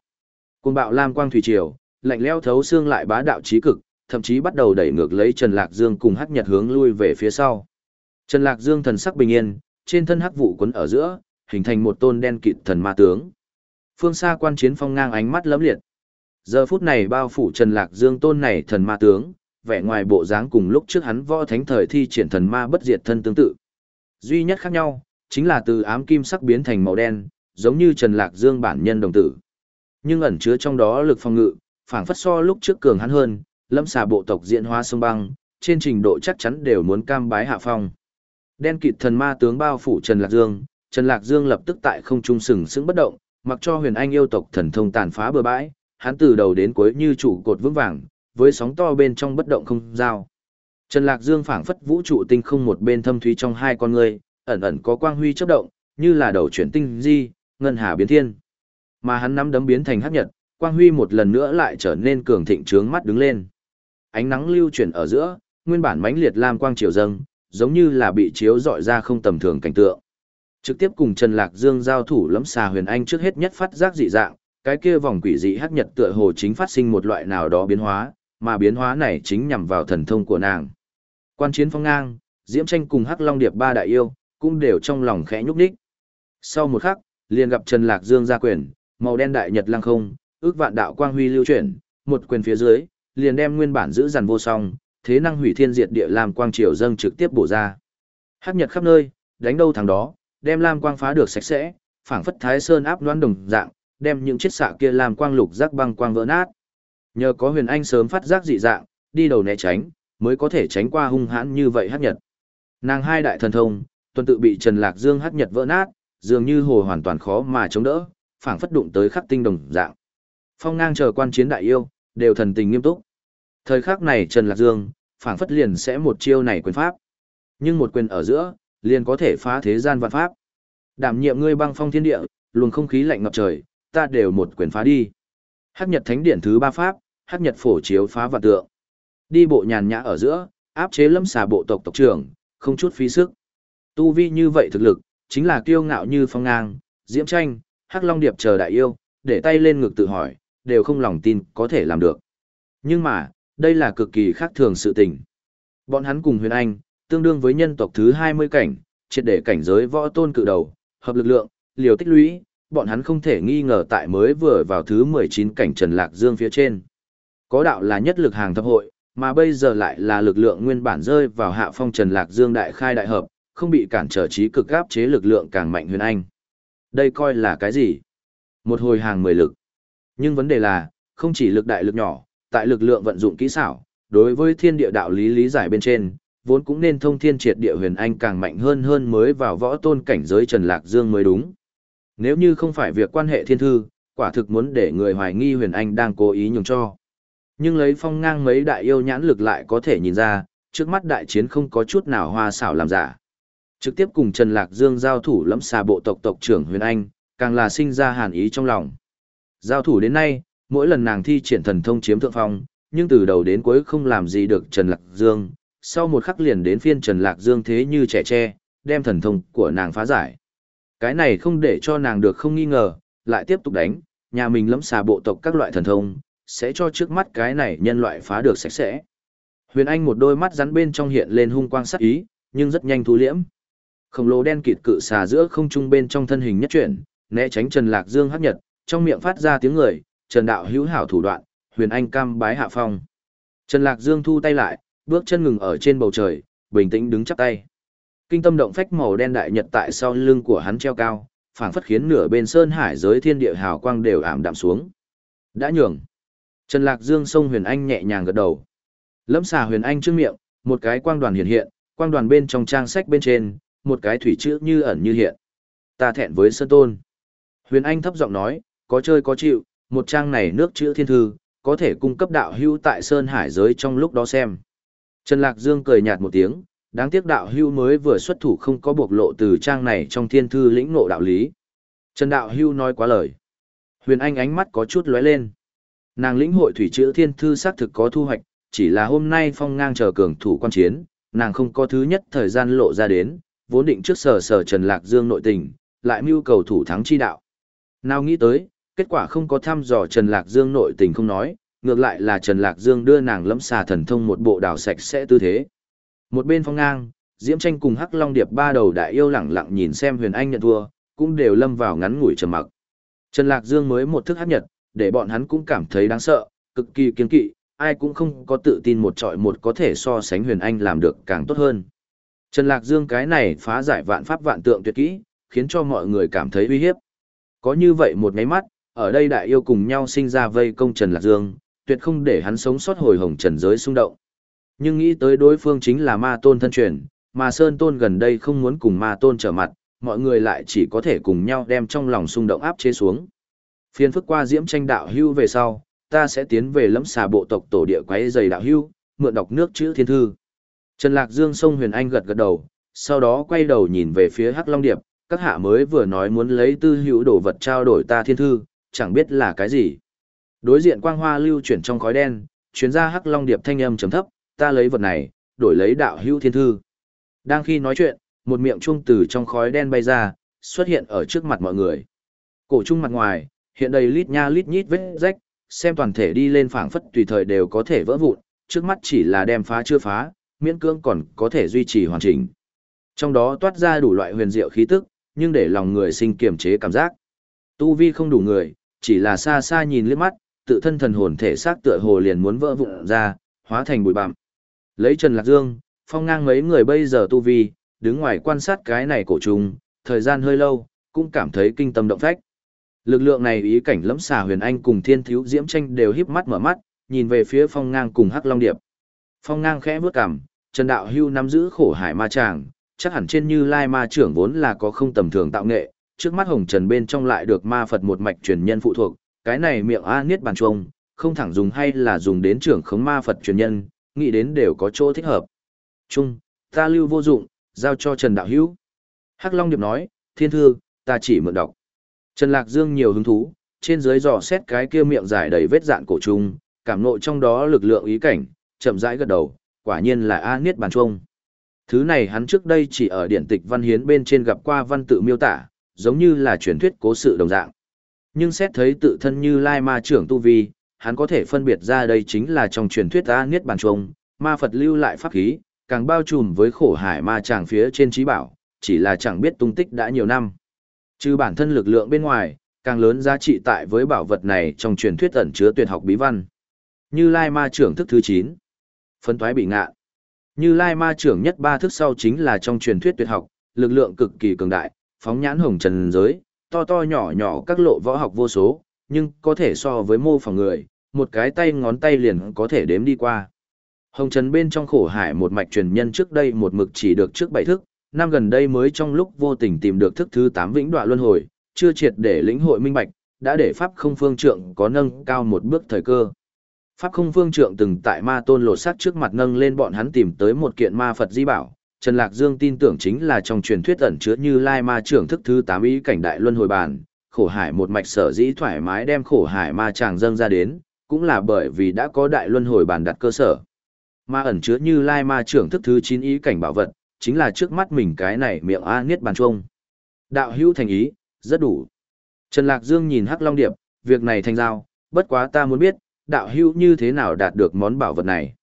Cơn bạo lam quang thủy triều, lạnh lẽo thấu xương lại bá đạo chí cực, thậm chí bắt đầu đẩy ngược lấy Trần Lạc Dương cùng Hắc Nhật hướng lui về phía sau. Trần Lạc Dương thần sắc bình yên, trên thân hắc vụ quấn ở giữa, hình thành một tôn đen kịt thần ma tướng. Phương xa quan chiến phong ngang ánh mắt lấm liệt. Giờ phút này bao phủ Trần Lạc Dương tôn này thần ma tướng, vẻ ngoài bộ dáng cùng lúc trước hắn võ thánh thời thi triển thần ma bất diệt thân tương tự. Duy nhất khác nhau, chính là từ ám kim sắc biến thành màu đen, giống như Trần Lạc Dương bản nhân đồng tử. Nhưng ẩn chứa trong đó lực phòng ngự, phản phất so lúc trước cường hắn hơn, lâm xà bộ tộc diễn hóa sông băng, trên trình độ chắc chắn đều muốn cam bái hạ phong. Đen kịt thần ma tướng bao phủ Trần Lạc Dương, Trần Lạc Dương lập tức tại không trung sừng sững bất động, mặc cho huyền anh yêu tộc thần thông tàn phá bừa bãi, hắn từ đầu đến cuối như trụ cột vững vàng, với sóng to bên trong bất động không giao. Trần Lạc Dương phảng phất vũ trụ tinh không một bên thâm thúy trong hai con người, ẩn ẩn có quang huy chớp động, như là đầu chuyển tinh di, ngân hà biến thiên. Mà hắn nắm đấm biến thành hắc nhật, quang huy một lần nữa lại trở nên cường thịnh trướng mắt đứng lên. Ánh nắng lưu chuyển ở giữa, nguyên bản mãnh liệt lam quang chiều dâng, giống như là bị chiếu dọi ra không tầm thường cảnh tượng. Trực tiếp cùng Trần Lạc Dương giao thủ lẫm xà huyền anh trước hết nhất phát giác dị dạng, cái kia vòng quỷ dị hắc nhật tựa hồ chính phát sinh một loại nào đó biến hóa, mà biến hóa này chính nhằm vào thần thông của nàng. Quan chiến phong ngang, Diễm Tranh cùng Hắc Long Điệp ba đại yêu, cũng đều trong lòng khẽ nhúc nhích. Sau một khắc, liền gặp Trần Lạc Dương ra quyền, màu đen đại nhật lăng không, ước vạn đạo quang huy lưu chuyển, một quyền phía dưới, liền đem nguyên bản giữ dằn vô song, thế năng hủy thiên diệt địa làm quang triều dâng trực tiếp bổ ra. Hắc nhật khắp nơi, đánh đâu thằng đó, đem lam quang phá được sạch sẽ, phảng phất thái sơn áp đoán đồng dạng, đem những chiếc xạ kia làm quang lục giác băng quang vỡ nát. Nhờ có Huyền Anh sớm phát giác dị dạng, đi đầu né tránh, mới có thể tránh qua hung hãn như vậy Hát nhật. Nàng hai đại thần thông, tuần tự bị Trần Lạc Dương Hát nhật vỡ nát, dường như hồ hoàn toàn khó mà chống đỡ, phảng phất đụng tới khắc tinh đồng dạng. Phong ngang chờ quan chiến đại yêu, đều thần tình nghiêm túc. Thời khắc này Trần Lạc Dương, phảng phất liền sẽ một chiêu này quyền pháp. Nhưng một quyền ở giữa, liền có thể phá thế gian vạn pháp. Đảm nhiệm ngươi băng phong thiên địa, luồng không khí lạnh ngập trời, ta đều một quyền phá đi. Hắc Nhật Thánh Điện thứ ba pháp, Hắc Nhật phổ chiếu phá vạn tượng. Đi bộ nhàn nhã ở giữa, áp chế lâm xà bộ tộc tộc trưởng, không chút phí sức. Tu vi như vậy thực lực, chính là kiêu ngạo như phong ngang, diễm tranh, Hắc Long Điệp chờ đại yêu, để tay lên ngực tự hỏi, đều không lòng tin có thể làm được. Nhưng mà, đây là cực kỳ khác thường sự tình. Bọn hắn cùng huyền anh, tương đương với nhân tộc thứ 20 cảnh, triệt để cảnh giới võ tôn cự đầu, hợp lực lượng, liều tích lũy, bọn hắn không thể nghi ngờ tại mới vừa vào thứ 19 cảnh Trần Lạc Dương phía trên. Có đạo là nhất lực hàng thập hội, mà bây giờ lại là lực lượng nguyên bản rơi vào hạ phong Trần Lạc Dương đại khai đại hợp, không bị cản trở trí cực áp chế lực lượng càng mạnh huyền anh. Đây coi là cái gì? Một hồi hàng mười lực. Nhưng vấn đề là, không chỉ lực đại lực nhỏ, tại lực lượng vận dụng kỹ xảo, đối với thiên địa đạo lý lý giải bên trên, vốn cũng nên thông thiên triệt địa huyền anh càng mạnh hơn hơn mới vào võ tôn cảnh giới Trần Lạc Dương mới đúng. Nếu như không phải việc quan hệ thiên thư, quả thực muốn để người hoài nghi huyền anh đang cố ý nhường cho. Nhưng lấy phong ngang mấy đại yêu nhãn lực lại có thể nhìn ra, trước mắt đại chiến không có chút nào hoa xảo làm giả. Trực tiếp cùng Trần Lạc Dương giao thủ lẫm xà bộ tộc tộc trưởng huyền anh, càng là sinh ra hàn ý trong lòng. Giao thủ đến nay, mỗi lần nàng thi triển thần thông chiếm thượng phong, nhưng từ đầu đến cuối không làm gì được Trần Lạc Dương, sau một khắc liền đến phiên Trần Lạc Dương thế như trẻ tre, đem thần thông của nàng phá giải. Cái này không để cho nàng được không nghi ngờ, lại tiếp tục đánh, nhà mình lẫm xà bộ tộc các loại thần thông, sẽ cho trước mắt cái này nhân loại phá được sạch sẽ. Huyền Anh một đôi mắt rắn bên trong hiện lên hung quang sắc ý, nhưng rất nhanh thu liễm. Khổng lồ đen kịt cự xà giữa không trung bên trong thân hình nhất chuyển, né tránh Trần Lạc Dương hấp nhật, trong miệng phát ra tiếng người, Trần đạo hữu hảo thủ đoạn, Huyền Anh cam bái hạ phong. Trần Lạc Dương thu tay lại, bước chân ngừng ở trên bầu trời, bình tĩnh đứng chắp tay. Kinh tâm động phách màu đen đại nhật tại sau lưng của hắn treo cao, phảng phất khiến nửa bên sơn hải giới thiên địa hào quang đều ảm đạm xuống. Đã nhường. Trần Lạc Dương sông Huyền Anh nhẹ nhàng gật đầu. Lẫm xà Huyền Anh trước miệng, một cái quang đoàn hiện hiện, quang đoàn bên trong trang sách bên trên, một cái thủy chữ như ẩn như hiện. Ta thẹn với Sơn Tôn. Huyền Anh thấp giọng nói, có chơi có chịu, một trang này nước chữ thiên thư, có thể cung cấp đạo hưu tại Sơn Hải giới trong lúc đó xem. Trần Lạc Dương cười nhạt một tiếng, đáng tiếc đạo hưu mới vừa xuất thủ không có bộc lộ từ trang này trong thiên thư lĩnh ngộ đạo lý. Trần đạo hưu nói quá lời. Huyền Anh ánh mắt có chút lóe lên. Nàng lĩnh hội thủy chữ thiên thư xác thực có thu hoạch, chỉ là hôm nay phong ngang chờ cường thủ quan chiến, nàng không có thứ nhất thời gian lộ ra đến, vốn định trước sở sở Trần Lạc Dương nội tình, lại mưu cầu thủ thắng chi đạo. Nào nghĩ tới, kết quả không có thăm dò Trần Lạc Dương nội tình không nói, ngược lại là Trần Lạc Dương đưa nàng lẫm xà thần thông một bộ đào sạch sẽ tư thế. Một bên phong ngang, Diễm Tranh cùng Hắc Long Điệp ba đầu đại yêu lẳng lặng nhìn xem Huyền Anh nhận thua, cũng đều lâm vào ngắn ngủi trầm mặc. Trần Lạc Dương mới một thức hấp nhật, để bọn hắn cũng cảm thấy đáng sợ, cực kỳ kiên kỵ, ai cũng không có tự tin một trọi một có thể so sánh Huyền Anh làm được càng tốt hơn. Trần Lạc Dương cái này phá giải vạn pháp vạn tượng tuyệt kỹ, khiến cho mọi người cảm thấy uy hiếp. Có như vậy một cái mắt, ở đây đại yêu cùng nhau sinh ra vây công Trần Lạc Dương, tuyệt không để hắn sống sót hồi hồng trần giới xung động. Nhưng nghĩ tới đối phương chính là ma tôn thân truyền, mà Sơn Tôn gần đây không muốn cùng ma tôn trở mặt, mọi người lại chỉ có thể cùng nhau đem trong lòng xung động áp chế xuống. Phiên phức qua diễm tranh đạo hưu về sau, ta sẽ tiến về lẫm xà bộ tộc tổ địa quấy dày đạo hưu, mượn đọc nước chữ thiên thư. Trần Lạc Dương sông Huyền Anh gật gật đầu, sau đó quay đầu nhìn về phía Hắc Long Điệp, các hạ mới vừa nói muốn lấy tư hữu đồ vật trao đổi ta thiên thư, chẳng biết là cái gì. Đối diện quang hoa lưu chuyển trong khói đen, chuyến ra Hắc Long Điệp thanh âm trầm thấp, ta lấy vật này, đổi lấy đạo hữu thiên thư. Đang khi nói chuyện, một miệng trung từ trong khói đen bay ra, xuất hiện ở trước mặt mọi người. Cổ trung mặt ngoài, hiện đầy lít nha lít nhít vết rách, xem toàn thể đi lên phảng phất tùy thời đều có thể vỡ vụn, trước mắt chỉ là đem phá chưa phá, miễn cưỡng còn có thể duy trì hoàn chỉnh. Trong đó toát ra đủ loại huyền diệu khí tức, nhưng để lòng người sinh kiềm chế cảm giác. Tu vi không đủ người, chỉ là xa xa nhìn liếc mắt, tự thân thần hồn thể xác tựa hồ liền muốn vỡ vụn ra, hóa thành bụi bặm. Lấy Trần Lạc Dương, phong ngang mấy người bây giờ tu vi, đứng ngoài quan sát cái này cổ trùng, thời gian hơi lâu, cũng cảm thấy kinh tâm động phách. Lực lượng này ý cảnh lẫm xà huyền anh cùng thiên thiếu diễm tranh đều híp mắt mở mắt, nhìn về phía phong ngang cùng hắc long điệp. Phong ngang khẽ bước cằm, Trần Đạo Hưu nắm giữ khổ hải ma tràng, chắc hẳn trên như lai ma trưởng vốn là có không tầm thường tạo nghệ, trước mắt hồng trần bên trong lại được ma Phật một mạch truyền nhân phụ thuộc, cái này miệng A niết bàn trông, không thẳng dùng hay là dùng đến trưởng khống ma Phật truyền nhân, nghĩ đến đều có chỗ thích hợp. chung ta lưu vô dụng, giao cho Trần Đạo Hữu. Hắc Long Điệp nói, thiên thư, ta chỉ mượn đọc. Trần Lạc Dương nhiều hứng thú, trên dưới dò xét cái kia miệng dài đầy vết dạn cổ trùng, cảm nội trong đó lực lượng ý cảnh, chậm rãi gật đầu, quả nhiên là A Niết Bàn Trung. Thứ này hắn trước đây chỉ ở điển tịch văn hiến bên trên gặp qua văn tự miêu tả, giống như là truyền thuyết cố sự đồng dạng. Nhưng xét thấy tự thân như Lai Ma trưởng tu vi, hắn có thể phân biệt ra đây chính là trong truyền thuyết A Niết Bàn Trung, ma Phật lưu lại pháp khí, càng bao trùm với khổ hải ma tràng phía trên trí bảo, chỉ là chẳng biết tung tích đã nhiều năm. Trừ bản thân lực lượng bên ngoài, càng lớn giá trị tại với bảo vật này trong truyền thuyết ẩn chứa tuyệt học bí văn. Như Lai Ma trưởng thức thứ 9. Phân toái bị ngạ. Như Lai Ma trưởng nhất ba thức sau chính là trong truyền thuyết tuyệt học, lực lượng cực kỳ cường đại, phóng nhãn hồng trần giới, to to nhỏ nhỏ các lộ võ học vô số, nhưng có thể so với mô phỏng người, một cái tay ngón tay liền có thể đếm đi qua. Hồng Trần bên trong khổ hải một mạch truyền nhân trước đây một mực chỉ được trước bảy thức, năm gần đây mới trong lúc vô tình tìm được thức thứ 8 vĩnh đoạn luân hồi, chưa triệt để lĩnh hội minh bạch, đã để pháp không phương trượng có nâng cao một bước thời cơ. Pháp không phương trượng từng tại ma tôn lột sát trước mặt nâng lên bọn hắn tìm tới một kiện ma Phật di bảo. Trần Lạc Dương tin tưởng chính là trong truyền thuyết ẩn chứa như lai ma trưởng thức thứ 8 ý cảnh đại luân hồi bàn, khổ hải một mạch sở dĩ thoải mái đem khổ hải ma chàng dâng ra đến, cũng là bởi vì đã có đại luân hồi bàn đặt cơ sở. Ma ẩn chứa như lai ma trưởng thức thứ 9 ý cảnh bảo vật, chính là trước mắt mình cái này miệng A niết bàn trung. Đạo hữu thành ý, rất đủ. Trần Lạc Dương nhìn Hắc Long Điệp, việc này thành giao, bất quá ta muốn biết, đạo hữu như thế nào đạt được món bảo vật này.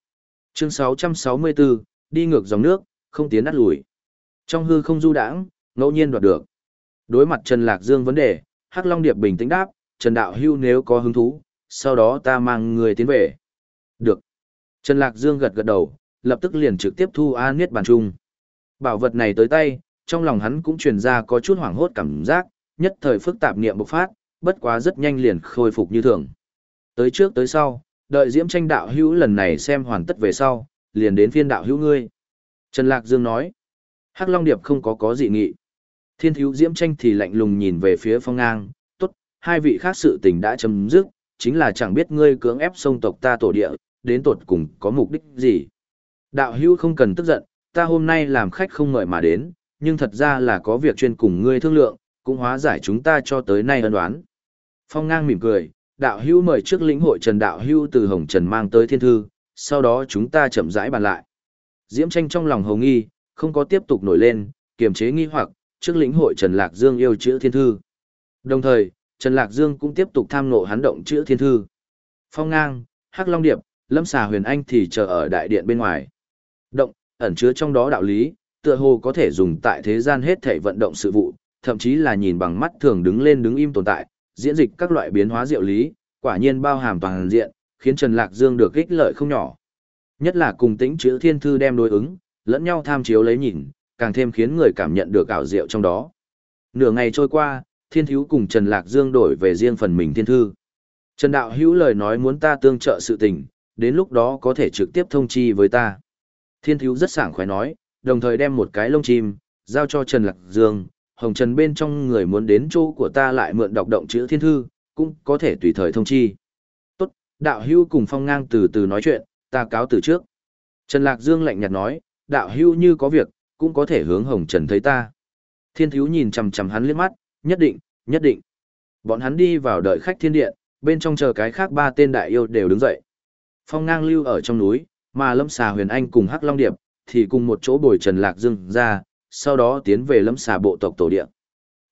Chương 664, đi ngược dòng nước, không tiến nát lùi. Trong hư không du đãng, ngẫu nhiên đoạt được. Đối mặt Trần Lạc Dương vấn đề, Hắc Long Điệp bình tĩnh đáp, Trần đạo hữu nếu có hứng thú, sau đó ta mang người tiến về. Được. Trần Lạc Dương gật gật đầu, lập tức liền trực tiếp thu A Niết bàn trung. Bảo vật này tới tay, trong lòng hắn cũng truyền ra có chút hoảng hốt cảm giác, nhất thời phức tạp niệm bộc phát, bất quá rất nhanh liền khôi phục như thường. Tới trước tới sau, đợi Diễm Tranh đạo hữu lần này xem hoàn tất về sau, liền đến phiên đạo hữu ngươi. Trần Lạc Dương nói, Hắc Long Điệp không có có dị nghị. Thiên thiếu Diễm Tranh thì lạnh lùng nhìn về phía phong ngang, tốt, hai vị khác sự tình đã chấm dứt, chính là chẳng biết ngươi cưỡng ép sông tộc ta tổ địa, đến tột cùng có mục đích gì. Đạo hữu không cần tức giận, ta hôm nay làm khách không ngợi mà đến, nhưng thật ra là có việc chuyên cùng ngươi thương lượng, cũng hóa giải chúng ta cho tới nay ân đoán. Phong ngang mỉm cười, đạo hưu mời trước lĩnh hội Trần đạo hưu từ Hồng Trần mang tới thiên thư, sau đó chúng ta chậm rãi bàn lại. Diễm tranh trong lòng hồng nghi, không có tiếp tục nổi lên, kiềm chế nghi hoặc, trước lĩnh hội Trần Lạc Dương yêu chữ thiên thư. Đồng thời, Trần Lạc Dương cũng tiếp tục tham ngộ hắn động chữ thiên thư. Phong ngang, Hắc Long Điệp, Lâm xà huyền anh thì chờ ở đại điện bên ngoài. Động, ẩn chứa trong đó đạo lý, tựa hồ có thể dùng tại thế gian hết thể vận động sự vụ, thậm chí là nhìn bằng mắt thường đứng lên đứng im tồn tại, diễn dịch các loại biến hóa diệu lý, quả nhiên bao hàm toàn diện, khiến Trần Lạc Dương được ích lợi không nhỏ. Nhất là cùng tính chữ thiên thư đem đối ứng, lẫn nhau tham chiếu lấy nhìn, càng thêm khiến người cảm nhận được ảo diệu trong đó. Nửa ngày trôi qua, thiên thiếu cùng Trần Lạc Dương đổi về riêng phần mình thiên thư. Trần Đạo hữu lời nói muốn ta tương trợ sự tình, đến lúc đó có thể trực tiếp thông chi với ta. Thiên thiếu rất sảng khoái nói, đồng thời đem một cái lông chim, giao cho Trần Lạc Dương, Hồng Trần bên trong người muốn đến chỗ của ta lại mượn đọc động chữ thiên thư, cũng có thể tùy thời thông chi. Tốt, đạo hưu cùng phong ngang từ từ nói chuyện, ta cáo từ trước. Trần Lạc Dương lạnh nhạt nói, đạo hưu như có việc, cũng có thể hướng Hồng Trần thấy ta. Thiên thiếu nhìn chầm chầm hắn liếc mắt, nhất định, nhất định. Bọn hắn đi vào đợi khách thiên điện, bên trong chờ cái khác ba tên đại yêu đều đứng dậy. Phong ngang lưu ở trong núi, mà lâm xà huyền anh cùng hắc long điệp, thì cùng một chỗ bồi Trần Lạc Dương ra, sau đó tiến về lâm xà bộ tộc tổ địa.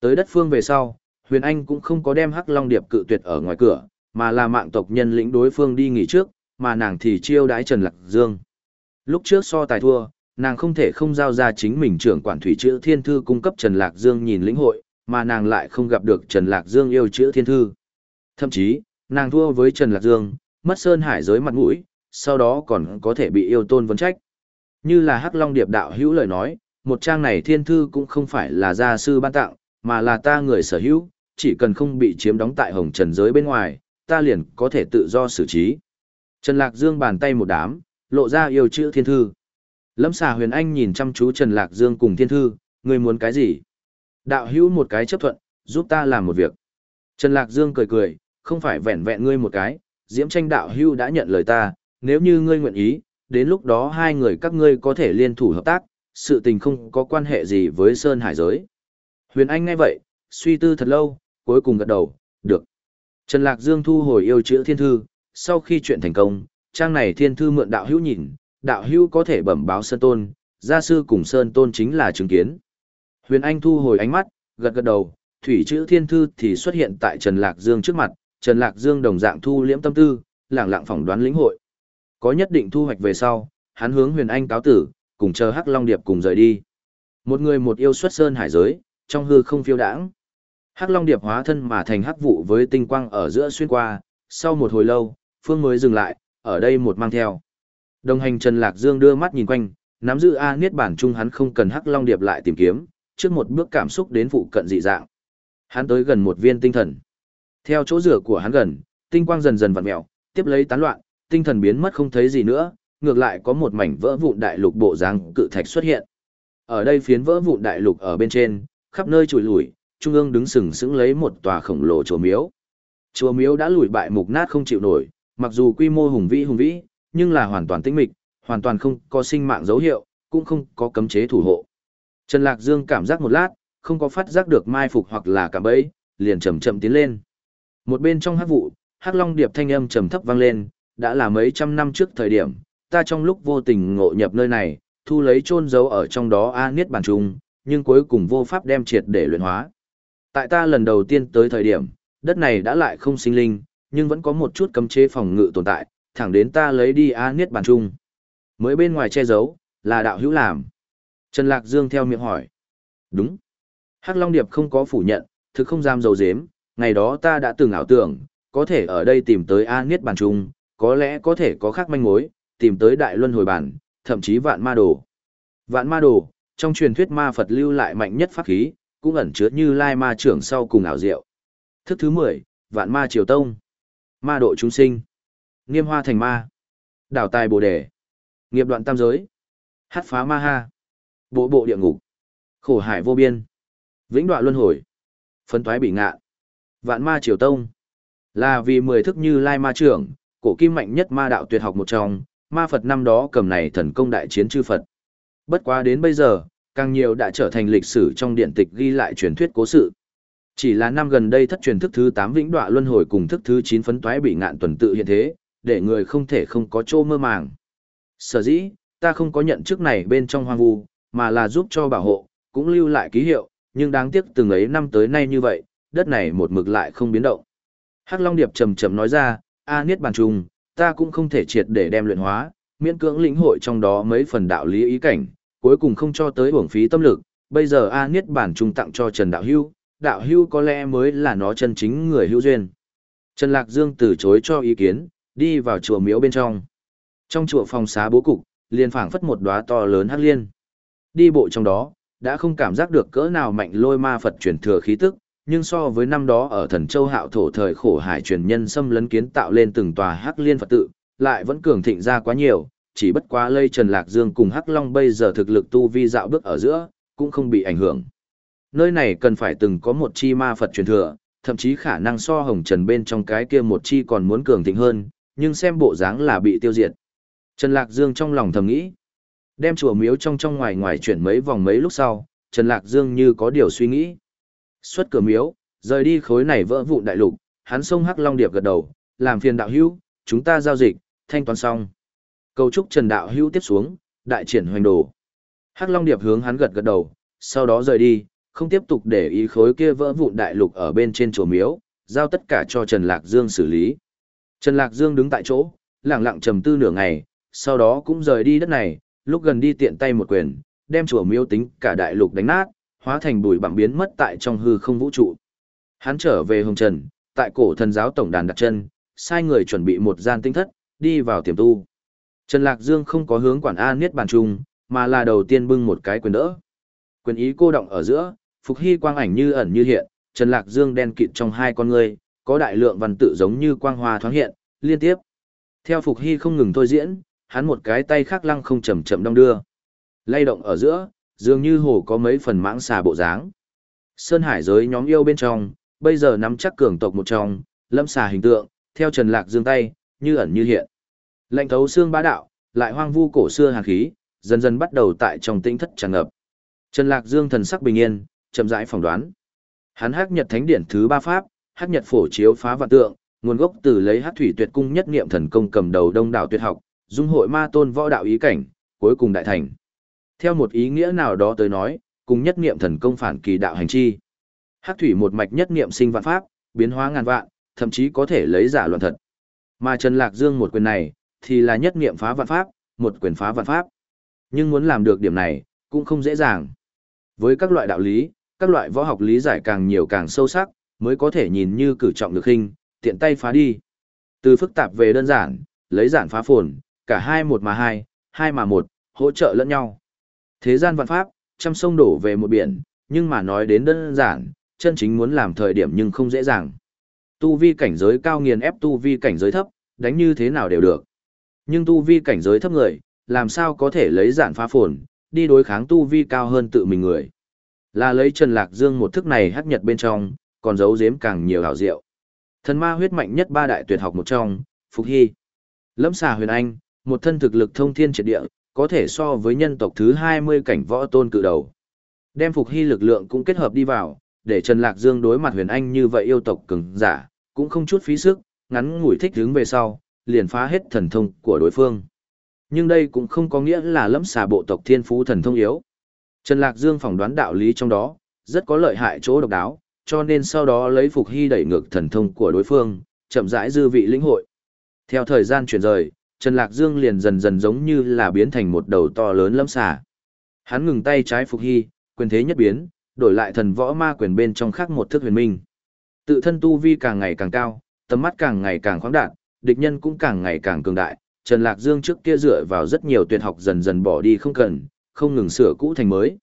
Tới đất phương về sau, Huyền Anh cũng không có đem Hắc Long Điệp cự tuyệt ở ngoài cửa, mà là mạng tộc nhân lĩnh đối phương đi nghỉ trước, mà nàng thì chiêu đái Trần Lạc Dương. Lúc trước so tài thua, nàng không thể không giao ra chính mình trưởng quản thủy chữ thiên thư cung cấp Trần Lạc Dương nhìn lĩnh hội, mà nàng lại không gặp được Trần Lạc Dương yêu chữ thiên thư. Thậm chí, nàng thua với Trần Lạc Dương, mất sơn hải giới mặt mũi, sau đó còn có thể bị yêu tôn vấn trách. Như là Hắc Long Điệp đạo hữu lời nói, một trang này thiên thư cũng không phải là gia sư ban tặng, mà là ta người sở hữu, chỉ cần không bị chiếm đóng tại hồng trần giới bên ngoài, ta liền có thể tự do xử trí. Trần Lạc Dương bàn tay một đám, lộ ra yêu chữ thiên thư. Lâm xà huyền anh nhìn chăm chú Trần Lạc Dương cùng thiên thư, người muốn cái gì? Đạo hữu một cái chấp thuận, giúp ta làm một việc. Trần Lạc Dương cười cười, không phải vẹn vẹn ngươi một cái, diễm tranh đạo hữu đã nhận lời ta, nếu như ngươi nguyện ý, đến lúc đó hai người các ngươi có thể liên thủ hợp tác, sự tình không có quan hệ gì với Sơn Hải giới. Huyền Anh nghe vậy, suy tư thật lâu, cuối cùng gật đầu, được. Trần Lạc Dương thu hồi yêu chữ thiên thư, sau khi chuyện thành công, trang này thiên thư mượn đạo hữu nhìn, đạo hữu có thể bẩm báo Sơn Tôn, gia sư cùng Sơn Tôn chính là chứng kiến. Huyền Anh thu hồi ánh mắt, gật gật đầu, thủy chữ thiên thư thì xuất hiện tại Trần Lạc Dương trước mặt, Trần Lạc Dương đồng dạng thu liễm tâm tư, lẳng lặng phỏng đoán lĩnh hội. Có nhất định thu hoạch về sau, hắn hướng Huyền Anh cáo tử, cùng chờ Hắc Long Điệp cùng rời đi. Một người một yêu xuất sơn hải giới, trong hư không phiêu đãng. Hắc Long Điệp hóa thân mà thành hắc vụ với tinh quang ở giữa xuyên qua, sau một hồi lâu, Phương mới dừng lại, ở đây một mang theo. Đồng hành Trần Lạc Dương đưa mắt nhìn quanh, nắm giữ A Niết bản chung hắn không cần Hắc Long Điệp lại tìm kiếm, trước một bước cảm xúc đến phụ cận dị dạng. Hắn tới gần một viên tinh thần. Theo chỗ rửa của hắn gần, tinh quang dần dần vặn mèo, tiếp lấy tán loạn, tinh thần biến mất không thấy gì nữa, ngược lại có một mảnh vỡ vụn đại lục bộ dáng cự thạch xuất hiện. Ở đây phiến vỡ vụn đại lục ở bên trên, khắp nơi trùi lùi, trung ương đứng sừng sững lấy một tòa khổng lồ chùa miếu. Chùa miếu đã lùi bại mục nát không chịu nổi, mặc dù quy mô hùng vĩ hùng vĩ, nhưng là hoàn toàn tĩnh mịch, hoàn toàn không có sinh mạng dấu hiệu, cũng không có cấm chế thủ hộ. Trần Lạc Dương cảm giác một lát, không có phát giác được mai phục hoặc là cả bẫy, liền chậm chậm tiến lên. Một bên trong hắc vụ, hắc long điệp thanh âm trầm thấp vang lên, đã là mấy trăm năm trước thời điểm, ta trong lúc vô tình ngộ nhập nơi này, thu lấy chôn giấu ở trong đó a niết bàn trung, nhưng cuối cùng vô pháp đem triệt để luyện hóa. Tại ta lần đầu tiên tới thời điểm, đất này đã lại không sinh linh, nhưng vẫn có một chút cấm chế phòng ngự tồn tại, thẳng đến ta lấy đi a niết bàn trung. Mới bên ngoài che giấu, là đạo hữu làm. Trần Lạc Dương theo miệng hỏi. Đúng. Hắc Long Điệp không có phủ nhận, thực không dám dầu dếm, ngày đó ta đã từng ảo tưởng, có thể ở đây tìm tới A Niết Bàn Trung, có lẽ có thể có khác manh mối, tìm tới Đại Luân Hồi Bản, thậm chí Vạn Ma Đồ. Vạn Ma Đồ, trong truyền thuyết ma Phật lưu lại mạnh nhất pháp khí, cũng ẩn chứa như Lai Ma trưởng sau cùng ảo diệu. Thức thứ 10, Vạn Ma Triều Tông. Ma độ chúng sinh. Nghiêm hoa thành ma. Đảo tài bồ đề. Nghiệp đoạn tam giới. Hát phá ma ha. Bộ bộ địa ngục. Khổ hải vô biên. Vĩnh đoạn luân hồi. Phân toái bị ngạ. Vạn ma triều tông. Là vì mười thức như lai ma trưởng, cổ kim mạnh nhất ma đạo tuyệt học một trong, ma Phật năm đó cầm này thần công đại chiến chư Phật. Bất quá đến bây giờ, càng nhiều đã trở thành lịch sử trong điện tịch ghi lại truyền thuyết cố sự. Chỉ là năm gần đây thất truyền thức thứ 8 vĩnh đọa luân hồi cùng thức thứ 9 phấn toái bị ngạn tuần tự hiện thế, để người không thể không có chỗ mơ màng. Sở dĩ, ta không có nhận chức này bên trong hoang vu, mà là giúp cho bảo hộ, cũng lưu lại ký hiệu, nhưng đáng tiếc từng ấy năm tới nay như vậy, đất này một mực lại không biến động. Hắc Long Điệp trầm trầm nói ra, A Niết Bàn trung, ta cũng không thể triệt để đem luyện hóa, miễn cưỡng lĩnh hội trong đó mấy phần đạo lý ý cảnh, cuối cùng không cho tới uổng phí tâm lực, bây giờ A Niết bàn Trung tặng cho Trần Đạo Hưu, Đạo Hưu có lẽ mới là nó chân chính người hữu duyên. Trần Lạc Dương từ chối cho ý kiến, đi vào chùa miếu bên trong. Trong chùa phòng xá bố cục, liền phảng phất một đóa to lớn hắc liên. Đi bộ trong đó, đã không cảm giác được cỡ nào mạnh lôi ma Phật truyền thừa khí tức, nhưng so với năm đó ở thần châu hạo thổ thời khổ hải truyền nhân xâm lấn kiến tạo lên từng tòa hắc liên Phật tự, lại vẫn cường thịnh ra quá nhiều, chỉ bất quá lây Trần Lạc Dương cùng Hắc Long bây giờ thực lực tu vi dạo bước ở giữa, cũng không bị ảnh hưởng. Nơi này cần phải từng có một chi ma Phật truyền thừa, thậm chí khả năng so hồng trần bên trong cái kia một chi còn muốn cường thịnh hơn, nhưng xem bộ dáng là bị tiêu diệt. Trần Lạc Dương trong lòng thầm nghĩ, đem chùa miếu trong trong ngoài ngoài chuyển mấy vòng mấy lúc sau, Trần Lạc Dương như có điều suy nghĩ. Xuất cửa miếu, rời đi khối này vỡ vụn đại lục, hắn sông Hắc Long Điệp gật đầu, làm phiền đạo hữu, chúng ta giao dịch, thanh toán xong. Cầu chúc Trần Đạo hữu tiếp xuống, đại triển hoành đồ. Hắc Long Điệp hướng hắn gật gật đầu, sau đó rời đi, không tiếp tục để ý khối kia vỡ vụn đại lục ở bên trên chùa miếu, giao tất cả cho Trần Lạc Dương xử lý. Trần Lạc Dương đứng tại chỗ, lặng lặng trầm tư nửa ngày, sau đó cũng rời đi đất này, lúc gần đi tiện tay một quyền, đem chùa miếu tính cả đại lục đánh nát, hóa thành bụi bặm biến mất tại trong hư không vũ trụ. Hắn trở về Hồng Trần, tại cổ thần giáo tổng đàn đặt chân, sai người chuẩn bị một gian tinh thất, đi vào tiềm tu. Trần Lạc Dương không có hướng quản A Niết bàn trung, mà là đầu tiên bưng một cái quyền đỡ. Quyền ý cô động ở giữa, Phục Hy quang ảnh như ẩn như hiện, Trần Lạc Dương đen kịt trong hai con người, có đại lượng văn tự giống như quang hoa thoáng hiện, liên tiếp. Theo Phục Hy không ngừng thôi diễn, hắn một cái tay khác lăng không chậm chậm đong đưa. Lay động ở giữa, dường như hồ có mấy phần mãng xà bộ dáng. Sơn Hải giới nhóm yêu bên trong, bây giờ nắm chắc cường tộc một trong, lâm xà hình tượng, theo Trần Lạc Dương tay, như ẩn như hiện. Lệnh thấu xương bá đạo, lại hoang vu cổ xưa hàn khí, dần dần bắt đầu tại trong tĩnh thất tràn ngập. Trần Lạc Dương thần sắc bình yên, chậm rãi phỏng đoán. Hắn hắc nhật thánh điển thứ ba pháp, hắc nhật phổ chiếu phá vạn tượng, nguồn gốc từ lấy hắc thủy tuyệt cung nhất niệm thần công cầm đầu đông đảo tuyệt học, dung hội ma tôn võ đạo ý cảnh, cuối cùng đại thành. Theo một ý nghĩa nào đó tới nói, cùng nhất niệm thần công phản kỳ đạo hành chi. Hắc thủy một mạch nhất niệm sinh vạn pháp, biến hóa ngàn vạn, thậm chí có thể lấy giả luận thật. Mà Trần Lạc Dương một quyền này, thì là nhất niệm phá vạn pháp, một quyền phá vạn pháp. Nhưng muốn làm được điểm này, cũng không dễ dàng. Với các loại đạo lý, các loại võ học lý giải càng nhiều càng sâu sắc, mới có thể nhìn như cử trọng được hình, tiện tay phá đi. Từ phức tạp về đơn giản, lấy giản phá phồn, cả hai một mà hai, hai mà một, hỗ trợ lẫn nhau. Thế gian vạn pháp, trăm sông đổ về một biển, nhưng mà nói đến đơn giản, chân chính muốn làm thời điểm nhưng không dễ dàng. Tu vi cảnh giới cao nghiền ép tu vi cảnh giới thấp, đánh như thế nào đều được. Nhưng tu vi cảnh giới thấp người, làm sao có thể lấy giản phá phồn, đi đối kháng tu vi cao hơn tự mình người. Là lấy Trần Lạc Dương một thức này hắc nhật bên trong, còn giấu giếm càng nhiều hảo diệu. Thần ma huyết mạnh nhất ba đại tuyệt học một trong, Phục Hy. Lâm xà huyền anh, một thân thực lực thông thiên triệt địa, có thể so với nhân tộc thứ 20 cảnh võ tôn cự đầu. Đem Phục Hy lực lượng cũng kết hợp đi vào, để Trần Lạc Dương đối mặt huyền anh như vậy yêu tộc cường giả, cũng không chút phí sức, ngắn ngủi thích hướng về sau, liền phá hết thần thông của đối phương. Nhưng đây cũng không có nghĩa là lẫm xà bộ tộc thiên phú thần thông yếu. Trần Lạc Dương phỏng đoán đạo lý trong đó, rất có lợi hại chỗ độc đáo, cho nên sau đó lấy Phục Hy đẩy ngược thần thông của đối phương, chậm rãi dư vị lĩnh hội. Theo thời gian chuyển rời, Trần Lạc Dương liền dần dần giống như là biến thành một đầu to lớn lâm xà. Hắn ngừng tay trái Phục Hy, quyền thế nhất biến, đổi lại thần võ ma quyền bên trong khác một thức huyền minh. Tự thân tu vi càng ngày càng cao, tầm mắt càng ngày càng khoáng đạt, địch nhân cũng càng ngày càng cường đại. Trần Lạc Dương trước kia dựa vào rất nhiều tuyệt học dần dần bỏ đi không cần, không ngừng sửa cũ thành mới.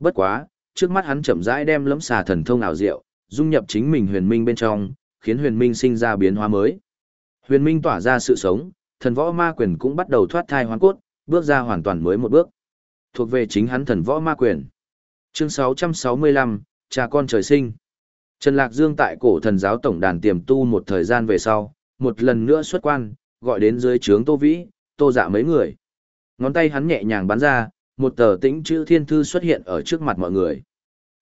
Bất quá, trước mắt hắn chậm rãi đem lấm xà thần thông ảo diệu, dung nhập chính mình huyền minh bên trong, khiến huyền minh sinh ra biến hóa mới. Huyền minh tỏa ra sự sống, thần võ ma quyền cũng bắt đầu thoát thai hoàn cốt, bước ra hoàn toàn mới một bước. Thuộc về chính hắn thần võ ma quyền. Chương 665, cha con trời sinh. Trần Lạc Dương tại cổ thần giáo tổng đàn tiềm tu một thời gian về sau, một lần nữa xuất quan, gọi đến dưới trướng Tô Vĩ, Tô Dạ mấy người. Ngón tay hắn nhẹ nhàng bắn ra, một tờ tĩnh chữ thiên thư xuất hiện ở trước mặt mọi người.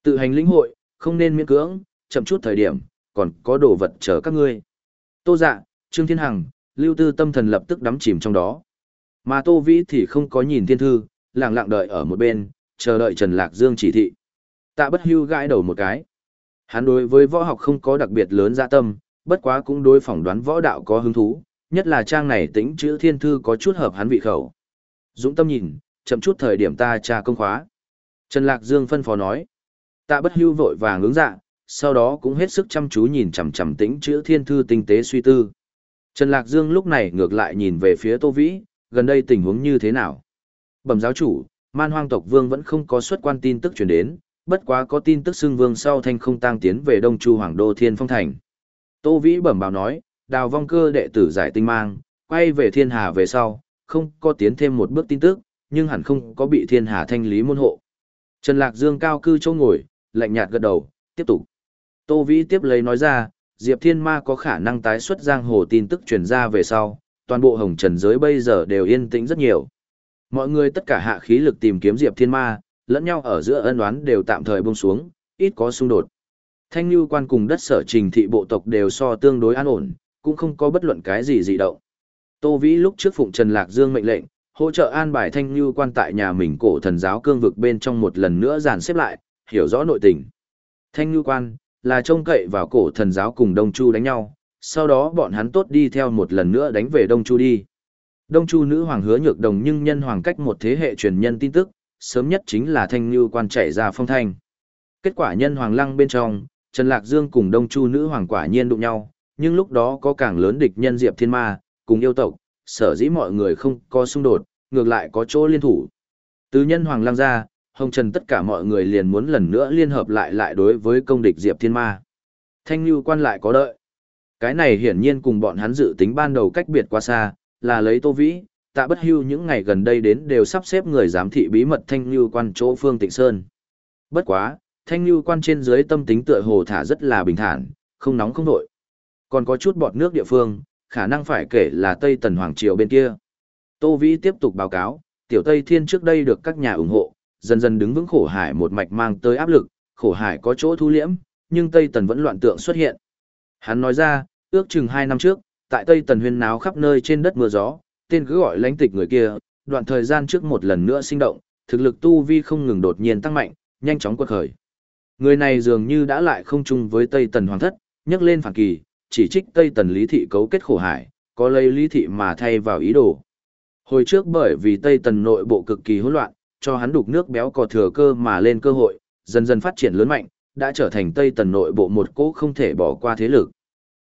Tự hành lĩnh hội, không nên miễn cưỡng, chậm chút thời điểm, còn có đồ vật chờ các ngươi. Tô Dạ, Trương Thiên Hằng, Lưu Tư tâm thần lập tức đắm chìm trong đó. Mà Tô Vĩ thì không có nhìn thiên thư, lặng lặng đợi ở một bên, chờ đợi Trần Lạc Dương chỉ thị. Tạ bất hưu gãi đầu một cái. Hắn đối với võ học không có đặc biệt lớn dạ tâm, bất quá cũng đối phỏng đoán võ đạo có hứng thú, nhất là trang này tính chữ thiên thư có chút hợp hắn vị khẩu. Dũng tâm nhìn, chậm chút thời điểm ta tra công khóa. Trần Lạc Dương phân phó nói. Tạ bất hưu vội vàng ứng dạ, sau đó cũng hết sức chăm chú nhìn chằm chằm tính chữ thiên thư tinh tế suy tư. Trần Lạc Dương lúc này ngược lại nhìn về phía Tô Vĩ, gần đây tình huống như thế nào? Bẩm giáo chủ, man hoang tộc vương vẫn không có xuất quan tin tức truyền đến, bất quá có tin tức xưng vương sau thanh không tăng tiến về Đông Chu Hoàng Đô Thiên Phong Thành. Tô Vĩ bẩm báo nói, đào vong cơ đệ tử giải tinh mang, quay về thiên hà về sau, không có tiến thêm một bước tin tức, nhưng hẳn không có bị thiên hà thanh lý môn hộ. Trần Lạc Dương cao cư châu ngồi, lạnh nhạt gật đầu, tiếp tục. Tô Vĩ tiếp lấy nói ra, Diệp Thiên Ma có khả năng tái xuất giang hồ tin tức truyền ra về sau, toàn bộ hồng trần giới bây giờ đều yên tĩnh rất nhiều. Mọi người tất cả hạ khí lực tìm kiếm Diệp Thiên Ma, lẫn nhau ở giữa ân oán đều tạm thời buông xuống, ít có xung đột. Thanh Nhu quan cùng đất sở trình thị bộ tộc đều so tương đối an ổn, cũng không có bất luận cái gì dị động. Tô Vĩ lúc trước phụng Trần Lạc Dương mệnh lệnh, hỗ trợ an bài Thanh Nhu quan tại nhà mình cổ thần giáo cương vực bên trong một lần nữa dàn xếp lại, hiểu rõ nội tình. Thanh Nhu quan là trông cậy vào cổ thần giáo cùng Đông Chu đánh nhau, sau đó bọn hắn tốt đi theo một lần nữa đánh về Đông Chu đi. Đông Chu nữ hoàng hứa nhược đồng nhưng nhân hoàng cách một thế hệ truyền nhân tin tức, sớm nhất chính là Thanh Nhu quan chạy ra phong thanh. Kết quả nhân hoàng lăng bên trong, Trần Lạc Dương cùng Đông Chu nữ hoàng quả nhiên đụng nhau, nhưng lúc đó có càng lớn địch nhân Diệp Thiên Ma, cùng yêu tộc, sở dĩ mọi người không có xung đột, ngược lại có chỗ liên thủ. Từ nhân hoàng lăng ra, Hồng Trần tất cả mọi người liền muốn lần nữa liên hợp lại lại đối với công địch Diệp Thiên Ma. Thanh Nhu quan lại có đợi. Cái này hiển nhiên cùng bọn hắn dự tính ban đầu cách biệt quá xa, là lấy Tô Vĩ, tạ bất hưu những ngày gần đây đến đều sắp xếp người giám thị bí mật Thanh Nhu quan chỗ Phương Tịnh Sơn. Bất quá, Thanh Nhu quan trên dưới tâm tính tựa hồ thả rất là bình thản, không nóng không nổi. Còn có chút bọt nước địa phương, khả năng phải kể là Tây Tần Hoàng Triều bên kia. Tô Vĩ tiếp tục báo cáo, Tiểu Tây Thiên trước đây được các nhà ủng hộ, dần dần đứng vững khổ hải một mạch mang tới áp lực, khổ hải có chỗ thu liễm, nhưng Tây Tần vẫn loạn tượng xuất hiện. Hắn nói ra, ước chừng 2 năm trước, tại Tây Tần huyên náo khắp nơi trên đất mưa gió, tên cứ gọi lãnh tịch người kia, đoạn thời gian trước một lần nữa sinh động, thực lực tu vi không ngừng đột nhiên tăng mạnh, nhanh chóng quật khởi. Người này dường như đã lại không chung với Tây Tần Hoàng thất, nhắc lên phản kỳ, chỉ trích Tây Tần Lý Thị cấu kết khổ hải, có lấy Lý Thị mà thay vào ý đồ. Hồi trước bởi vì Tây Tần nội bộ cực kỳ hỗn loạn, cho hắn đục nước béo cò thừa cơ mà lên cơ hội, dần dần phát triển lớn mạnh, đã trở thành Tây Tần nội bộ một cỗ không thể bỏ qua thế lực.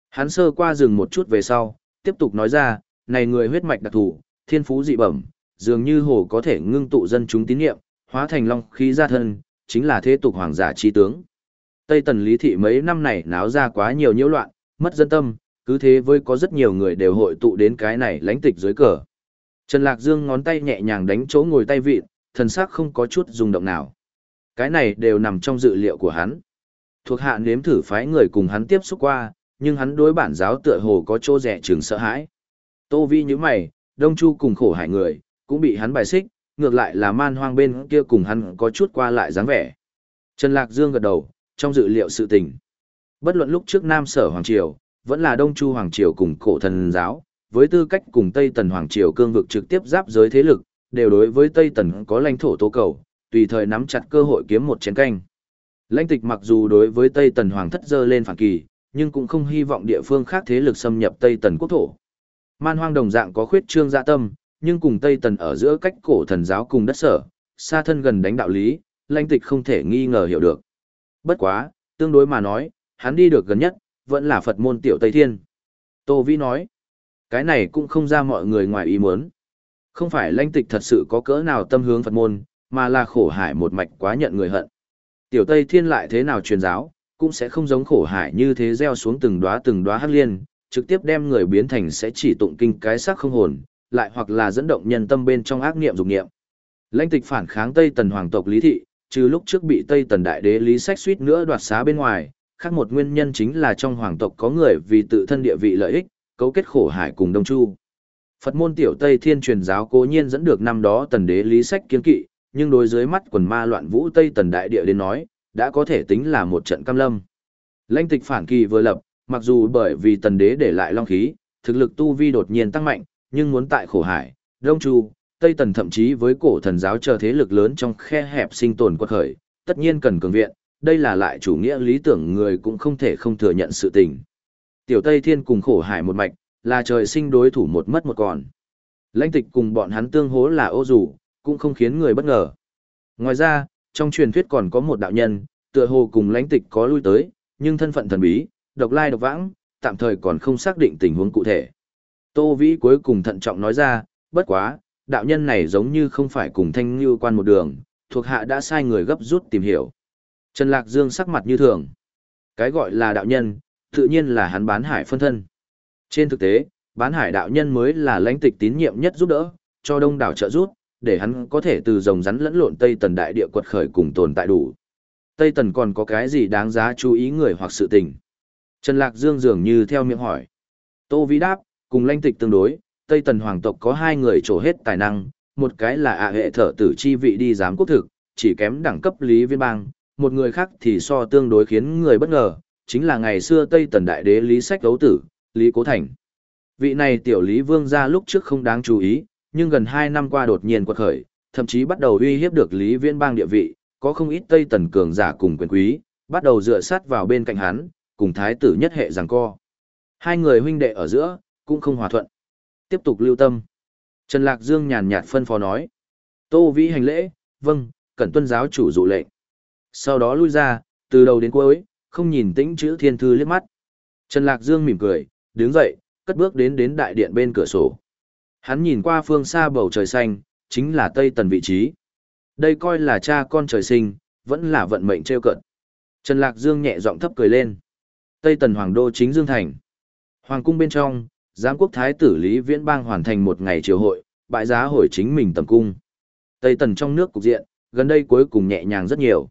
Hắn sơ qua dừng một chút về sau, tiếp tục nói ra, này người huyết mạch đặc thù, thiên phú dị bẩm, dường như hồ có thể ngưng tụ dân chúng tín nhiệm hóa thành long khí gia thân, chính là thế tục hoàng giả chi tướng. Tây Tần Lý Thị mấy năm này náo ra quá nhiều nhiễu loạn, mất dân tâm, cứ thế với có rất nhiều người đều hội tụ đến cái này lãnh tịch dưới cờ. Trần Lạc Dương ngón tay nhẹ nhàng đánh chỗ ngồi tay vịt, thần sắc không có chút rung động nào. Cái này đều nằm trong dự liệu của hắn. Thuộc hạ nếm thử phái người cùng hắn tiếp xúc qua, nhưng hắn đối bản giáo tựa hồ có chỗ rẻ chừng sợ hãi. Tô Vi như mày, Đông Chu cùng khổ hải người, cũng bị hắn bài xích, ngược lại là man hoang bên kia cùng hắn có chút qua lại dáng vẻ. Trần Lạc Dương gật đầu, trong dự liệu sự tình. Bất luận lúc trước Nam Sở Hoàng Triều, vẫn là Đông Chu Hoàng Triều cùng cổ thần giáo, với tư cách cùng Tây Tần Hoàng Triều cương vực trực tiếp giáp giới thế lực, đều đối với Tây Tần có lãnh thổ tố cầu, tùy thời nắm chặt cơ hội kiếm một chén canh. Lãnh tịch mặc dù đối với Tây Tần Hoàng thất dơ lên phản kỳ, nhưng cũng không hy vọng địa phương khác thế lực xâm nhập Tây Tần quốc thổ. Man hoang đồng dạng có khuyết trương dạ tâm, nhưng cùng Tây Tần ở giữa cách cổ thần giáo cùng đất sở, xa thân gần đánh đạo lý, lãnh tịch không thể nghi ngờ hiểu được. Bất quá, tương đối mà nói, hắn đi được gần nhất, vẫn là Phật môn tiểu Tây Thiên. Tô Vĩ nói, cái này cũng không ra mọi người ngoài ý muốn. Không phải lãnh tịch thật sự có cỡ nào tâm hướng Phật môn, mà là khổ hải một mạch quá nhận người hận. Tiểu Tây Thiên lại thế nào truyền giáo, cũng sẽ không giống khổ hải như thế gieo xuống từng đóa từng đóa hắc liên, trực tiếp đem người biến thành sẽ chỉ tụng kinh cái xác không hồn, lại hoặc là dẫn động nhân tâm bên trong ác niệm dục niệm. Lãnh tịch phản kháng Tây Tần hoàng tộc Lý thị, trừ lúc trước bị Tây Tần đại đế Lý Sách suýt nữa đoạt xá bên ngoài, khác một nguyên nhân chính là trong hoàng tộc có người vì tự thân địa vị lợi ích, cấu kết khổ hải cùng Đông Chu. Phật môn tiểu Tây Thiên truyền giáo cố nhiên dẫn được năm đó Tần đế Lý Sách kiên kỵ, nhưng đối dưới mắt quần ma loạn vũ Tây Tần đại địa đến nói, đã có thể tính là một trận cam lâm. Lãnh tịch phản kỳ vừa lập, mặc dù bởi vì Tần đế để lại long khí, thực lực tu vi đột nhiên tăng mạnh, nhưng muốn tại khổ hải, Đông Chu, Tây Tần thậm chí với cổ thần giáo chờ thế lực lớn trong khe hẹp sinh tồn quật khởi, tất nhiên cần cường viện, đây là lại chủ nghĩa lý tưởng người cũng không thể không thừa nhận sự tình. Tiểu Tây Thiên cùng khổ hải một mạch, là trời sinh đối thủ một mất một còn. Lãnh tịch cùng bọn hắn tương hố là ô dù, cũng không khiến người bất ngờ. Ngoài ra, trong truyền thuyết còn có một đạo nhân, tựa hồ cùng lãnh tịch có lui tới, nhưng thân phận thần bí, độc lai độc vãng, tạm thời còn không xác định tình huống cụ thể. Tô Vĩ cuối cùng thận trọng nói ra, bất quá, đạo nhân này giống như không phải cùng thanh như quan một đường, thuộc hạ đã sai người gấp rút tìm hiểu. Trần Lạc Dương sắc mặt như thường. Cái gọi là đạo nhân, tự nhiên là hắn bán hải phân thân. Trên thực tế, bán hải đạo nhân mới là lãnh tịch tín nhiệm nhất giúp đỡ, cho đông đảo trợ giúp, để hắn có thể từ rồng rắn lẫn lộn Tây Tần đại địa quật khởi cùng tồn tại đủ. Tây Tần còn có cái gì đáng giá chú ý người hoặc sự tình? Trần Lạc Dương dường như theo miệng hỏi. Tô Vĩ đáp, cùng lãnh tịch tương đối, Tây Tần hoàng tộc có hai người trổ hết tài năng, một cái là ạ hệ thở tử chi vị đi giám quốc thực, chỉ kém đẳng cấp Lý Viên Bang, một người khác thì so tương đối khiến người bất ngờ, chính là ngày xưa Tây Tần đại đế Lý Sách đấu tử, Lý Cố Thành. Vị này tiểu Lý Vương gia lúc trước không đáng chú ý, nhưng gần hai năm qua đột nhiên quật khởi, thậm chí bắt đầu uy hiếp được Lý Viễn Bang địa vị, có không ít Tây Tần cường giả cùng quyền quý, bắt đầu dựa sát vào bên cạnh hắn, cùng thái tử nhất hệ giằng co. Hai người huynh đệ ở giữa, cũng không hòa thuận. Tiếp tục lưu tâm. Trần Lạc Dương nhàn nhạt phân phó nói. Tô Vĩ hành lễ, vâng, cẩn tuân giáo chủ dụ lệnh. Sau đó lui ra, từ đầu đến cuối, không nhìn tĩnh chữ thiên thư liếc mắt. Trần Lạc Dương mỉm cười, đứng dậy, cất bước đến đến đại điện bên cửa sổ. Hắn nhìn qua phương xa bầu trời xanh, chính là Tây Tần vị trí. Đây coi là cha con trời sinh, vẫn là vận mệnh trêu cận. Trần Lạc Dương nhẹ giọng thấp cười lên. Tây Tần Hoàng Đô chính Dương Thành. Hoàng cung bên trong, giám quốc thái tử Lý Viễn Bang hoàn thành một ngày triều hội, bại giá hồi chính mình tầm cung. Tây Tần trong nước cục diện, gần đây cuối cùng nhẹ nhàng rất nhiều.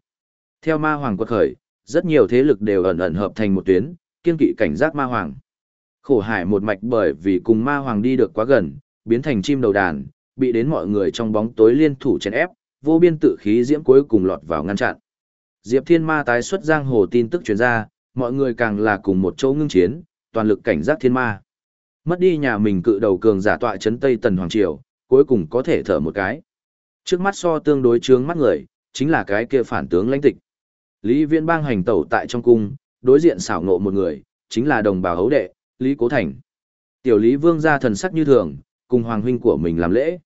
Theo ma hoàng quật khởi, rất nhiều thế lực đều ẩn ẩn hợp thành một tuyến, kiên kỵ cảnh giác ma hoàng. Khổ hải một mạch bởi vì cùng ma hoàng đi được quá gần, biến thành chim đầu đàn, bị đến mọi người trong bóng tối liên thủ chèn ép, vô biên tự khí diễm cuối cùng lọt vào ngăn chặn. Diệp Thiên Ma tái xuất giang hồ tin tức truyền ra, mọi người càng là cùng một chỗ ngưng chiến, toàn lực cảnh giác thiên ma. Mất đi nhà mình cự đầu cường giả tọa chấn Tây Tần Hoàng Triều, cuối cùng có thể thở một cái. Trước mắt so tương đối trướng mắt người, chính là cái kia phản tướng lãnh tịch. Lý Viễn bang hành tẩu tại trong cung, đối diện xảo ngộ một người, chính là đồng bào hấu đệ, Lý Cố Thành. Tiểu Lý Vương ra thần sắc như thường, cùng hoàng huynh của mình làm lễ.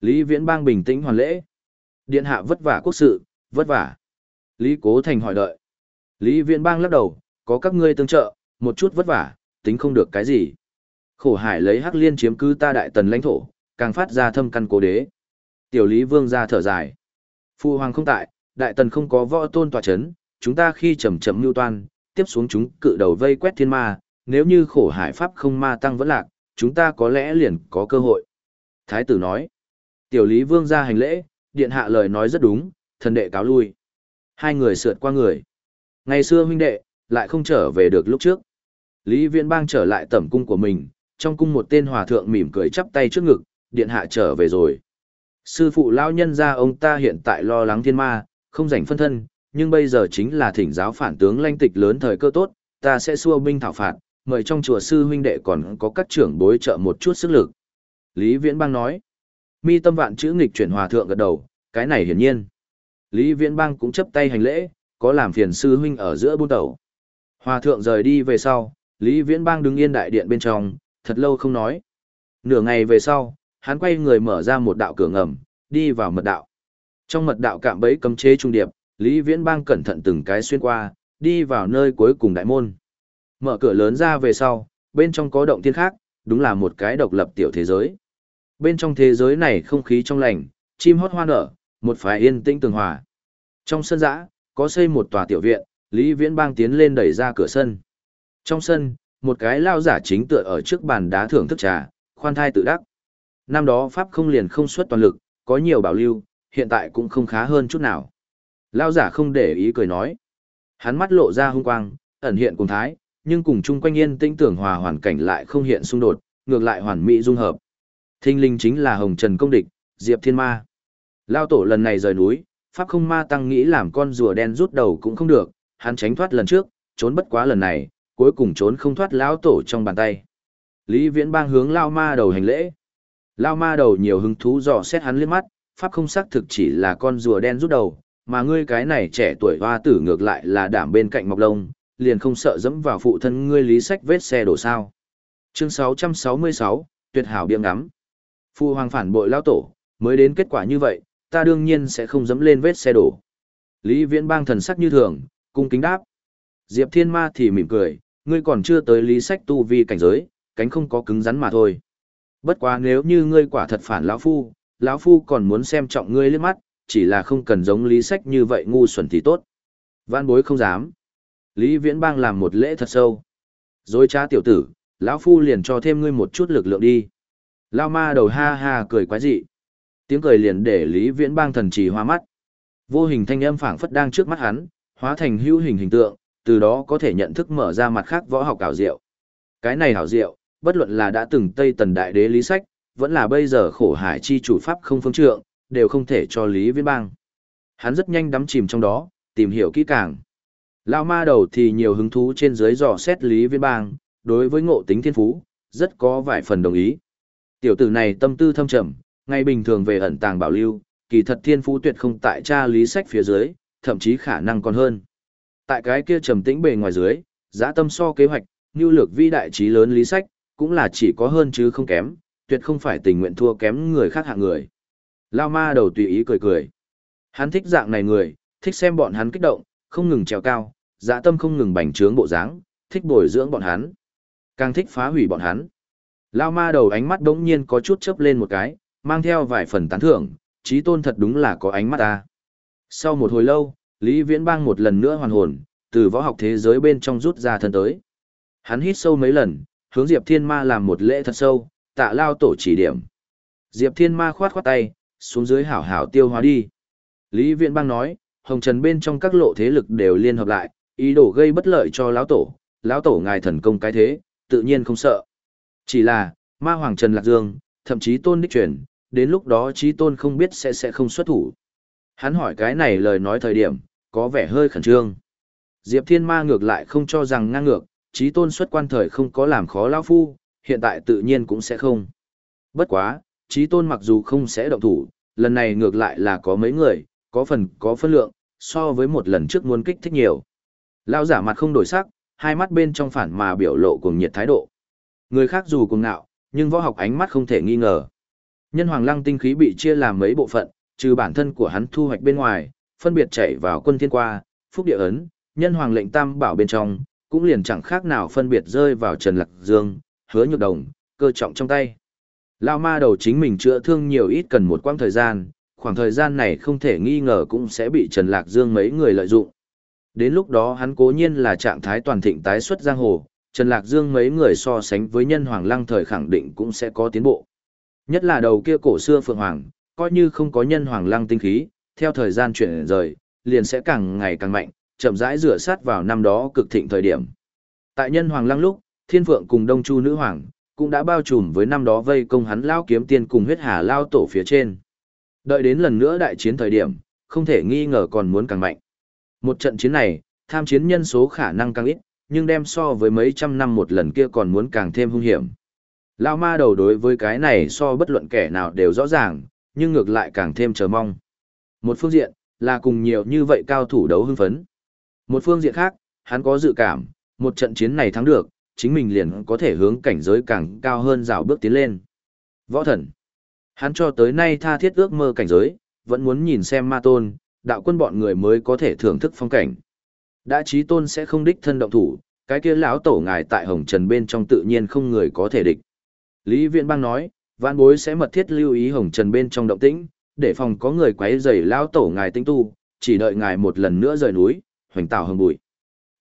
Lý Viễn bang bình tĩnh hoàn lễ. Điện hạ vất vả quốc sự, vất vả. Lý Cố Thành hỏi đợi. Lý Viễn bang lắc đầu, có các ngươi tương trợ, một chút vất vả, tính không được cái gì. Khổ hải lấy hắc liên chiếm cứ ta đại tần lãnh thổ, càng phát ra thâm căn cố đế. Tiểu Lý Vương ra thở dài. Phu hoàng không tại, đại tần không có võ tôn tòa chấn, chúng ta khi chậm chậm mưu toan, tiếp xuống chúng cự đầu vây quét thiên ma, nếu như khổ hải pháp không ma tăng vẫn lạc, chúng ta có lẽ liền có cơ hội. Thái tử nói, tiểu lý vương ra hành lễ, điện hạ lời nói rất đúng, thần đệ cáo lui. Hai người sượt qua người. Ngày xưa huynh đệ, lại không trở về được lúc trước. Lý Viễn Bang trở lại tẩm cung của mình, trong cung một tên hòa thượng mỉm cười chắp tay trước ngực, điện hạ trở về rồi. Sư phụ lão nhân gia ông ta hiện tại lo lắng thiên ma, không rảnh phân thân, nhưng bây giờ chính là thỉnh giáo phản tướng lanh tịch lớn thời cơ tốt, ta sẽ xua binh thảo phạt, mời trong chùa sư huynh đệ còn có các trưởng bối trợ một chút sức lực. Lý Viễn Bang nói, mi tâm vạn chữ nghịch chuyển hòa thượng gật đầu, cái này hiển nhiên. Lý Viễn Bang cũng chấp tay hành lễ, có làm phiền sư huynh ở giữa buôn tẩu. Hòa thượng rời đi về sau, Lý Viễn Bang đứng yên đại điện bên trong, thật lâu không nói. Nửa ngày về sau, hắn quay người mở ra một đạo cửa ngầm, đi vào mật đạo. Trong mật đạo cạm bẫy cấm chế trung điệp, Lý Viễn Bang cẩn thận từng cái xuyên qua, đi vào nơi cuối cùng đại môn. Mở cửa lớn ra về sau, bên trong có động thiên khác, đúng là một cái độc lập tiểu thế giới. Bên trong thế giới này không khí trong lành, chim hót hoa nở, một phái yên tĩnh tường hòa. Trong sân dã, có xây một tòa tiểu viện, Lý Viễn Bang tiến lên đẩy ra cửa sân. Trong sân, một cái lao giả chính tựa ở trước bàn đá thưởng thức trà, khoan thai tự đắc. Năm đó Pháp không liền không xuất toàn lực, có nhiều bảo lưu, hiện tại cũng không khá hơn chút nào. Lao giả không để ý cười nói. Hắn mắt lộ ra hung quang, ẩn hiện cùng thái, nhưng cùng chung quanh yên tĩnh tưởng hòa hoàn cảnh lại không hiện xung đột, ngược lại hoàn mỹ dung hợp. Thinh linh chính là Hồng Trần Công Địch, Diệp Thiên Ma. Lao tổ lần này rời núi, Pháp không ma tăng nghĩ làm con rùa đen rút đầu cũng không được, hắn tránh thoát lần trước, trốn bất quá lần này, cuối cùng trốn không thoát lão tổ trong bàn tay. Lý Viễn Bang hướng Lao Ma đầu hành lễ. Lao Ma đầu nhiều hứng thú dò xét hắn liếc mắt, Pháp không xác thực chỉ là con rùa đen rút đầu, mà ngươi cái này trẻ tuổi hoa tử ngược lại là đảm bên cạnh mọc lông, liền không sợ dẫm vào phụ thân ngươi lý sách vết xe đổ sao. Chương 666, tuyệt hảo biếng ngắm. Phu hoàng phản bội lao tổ, mới đến kết quả như vậy, ta đương nhiên sẽ không dẫm lên vết xe đổ. Lý viễn bang thần sắc như thường, cung kính đáp. Diệp thiên ma thì mỉm cười, ngươi còn chưa tới lý sách tu vi cảnh giới, cánh không có cứng rắn mà thôi. Bất quá nếu như ngươi quả thật phản lão phu, lão phu còn muốn xem trọng ngươi liếc mắt, chỉ là không cần giống lý sách như vậy ngu xuẩn thì tốt. Văn bối không dám. Lý Viễn Bang làm một lễ thật sâu. Dối trá tiểu tử, lão phu liền cho thêm ngươi một chút lực lượng đi. Lao ma đầu ha ha cười quái dị. Tiếng cười liền để Lý Viễn Bang thần trì hoa mắt. Vô hình thanh âm phảng phất đang trước mắt hắn, hóa thành hữu hình hình tượng, từ đó có thể nhận thức mở ra mặt khác võ học ảo diệu. Cái này ảo diệu, bất luận là đã từng Tây Tần Đại Đế Lý Sách, vẫn là bây giờ khổ hải chi chủ pháp không phương trượng, đều không thể cho Lý Viễn Bang. Hắn rất nhanh đắm chìm trong đó, tìm hiểu kỹ càng. Lão ma đầu thì nhiều hứng thú trên dưới dò xét Lý Viên Bang, đối với ngộ tính thiên phú, rất có vài phần đồng ý. Tiểu tử này tâm tư thâm trầm, ngay bình thường về ẩn tàng bảo lưu, kỳ thật thiên phú tuyệt không tại cha lý sách phía dưới, thậm chí khả năng còn hơn. Tại cái kia trầm tĩnh bề ngoài dưới, giá tâm so kế hoạch, như lược vi đại trí lớn lý sách, cũng là chỉ có hơn chứ không kém, tuyệt không phải tình nguyện thua kém người khác hạng người. Lao ma đầu tùy ý cười cười. Hắn thích dạng này người, thích xem bọn hắn kích động, không ngừng trèo cao, dạ tâm không ngừng bành trướng bộ dáng, thích bồi dưỡng bọn hắn. Càng thích phá hủy bọn hắn. Lao ma đầu ánh mắt đống nhiên có chút chớp lên một cái, mang theo vài phần tán thưởng, trí tôn thật đúng là có ánh mắt ta. Sau một hồi lâu, Lý Viễn Bang một lần nữa hoàn hồn, từ võ học thế giới bên trong rút ra thân tới. Hắn hít sâu mấy lần, hướng Diệp Thiên Ma làm một lễ thật sâu, tạ lao tổ chỉ điểm. Diệp Thiên Ma khoát khoát tay, xuống dưới hảo hảo tiêu hóa đi. Lý Viễn Bang nói, Hồng Trần bên trong các lộ thế lực đều liên hợp lại, ý đồ gây bất lợi cho lão tổ, lão tổ ngài thần công cái thế, tự nhiên không sợ. Chỉ là, ma hoàng Trần Lạc Dương, thậm chí tôn đích truyền, đến lúc đó trí tôn không biết sẽ sẽ không xuất thủ. Hắn hỏi cái này lời nói thời điểm, có vẻ hơi khẩn trương. Diệp Thiên Ma ngược lại không cho rằng ngang ngược, trí tôn xuất quan thời không có làm khó lão phu, hiện tại tự nhiên cũng sẽ không. Bất quá, trí tôn mặc dù không sẽ động thủ, lần này ngược lại là có mấy người, có phần có phân lượng, so với một lần trước muốn kích thích nhiều. Lao giả mặt không đổi sắc, hai mắt bên trong phản mà biểu lộ cùng nhiệt thái độ. Người khác dù cùng ngạo, nhưng võ học ánh mắt không thể nghi ngờ. Nhân hoàng lăng tinh khí bị chia làm mấy bộ phận, trừ bản thân của hắn thu hoạch bên ngoài, phân biệt chạy vào quân thiên qua, phúc địa ấn, nhân hoàng lệnh tam bảo bên trong, cũng liền chẳng khác nào phân biệt rơi vào Trần Lạc Dương, hứa nhược đồng, cơ trọng trong tay. Lao ma đầu chính mình chữa thương nhiều ít cần một quãng thời gian, khoảng thời gian này không thể nghi ngờ cũng sẽ bị Trần Lạc Dương mấy người lợi dụng. Đến lúc đó hắn cố nhiên là trạng thái toàn thịnh tái xuất giang hồ, Trần Lạc Dương mấy người so sánh với nhân hoàng lăng thời khẳng định cũng sẽ có tiến bộ. Nhất là đầu kia cổ xưa Phượng Hoàng, coi như không có nhân hoàng lăng tinh khí, theo thời gian chuyển rời, liền sẽ càng ngày càng mạnh, chậm rãi rửa sát vào năm đó cực thịnh thời điểm. Tại nhân hoàng lăng lúc, Thiên Phượng cùng Đông Chu nữ hoàng cũng đã bao trùm với năm đó vây công hắn lao kiếm tiên cùng huyết hà lao tổ phía trên. Đợi đến lần nữa đại chiến thời điểm, không thể nghi ngờ còn muốn càng mạnh. Một trận chiến này, tham chiến nhân số khả năng càng ít, nhưng đem so với mấy trăm năm một lần kia còn muốn càng thêm hung hiểm. Lao ma đầu đối với cái này so bất luận kẻ nào đều rõ ràng, nhưng ngược lại càng thêm chờ mong. Một phương diện, là cùng nhiều như vậy cao thủ đấu hưng phấn. Một phương diện khác, hắn có dự cảm, một trận chiến này thắng được, chính mình liền có thể hướng cảnh giới càng cao hơn rào bước tiến lên. Võ thần. Hắn cho tới nay tha thiết ước mơ cảnh giới, vẫn muốn nhìn xem ma tôn, đạo quân bọn người mới có thể thưởng thức phong cảnh. Đã trí tôn sẽ không đích thân động thủ, cái kia lão tổ ngài tại hồng trần bên trong tự nhiên không người có thể địch. Lý Viễn Bang nói, vạn bối sẽ mật thiết lưu ý hồng trần bên trong động tĩnh, để phòng có người quấy rầy lão tổ ngài tinh tu, chỉ đợi ngài một lần nữa rời núi, hoành tạo hồng bụi.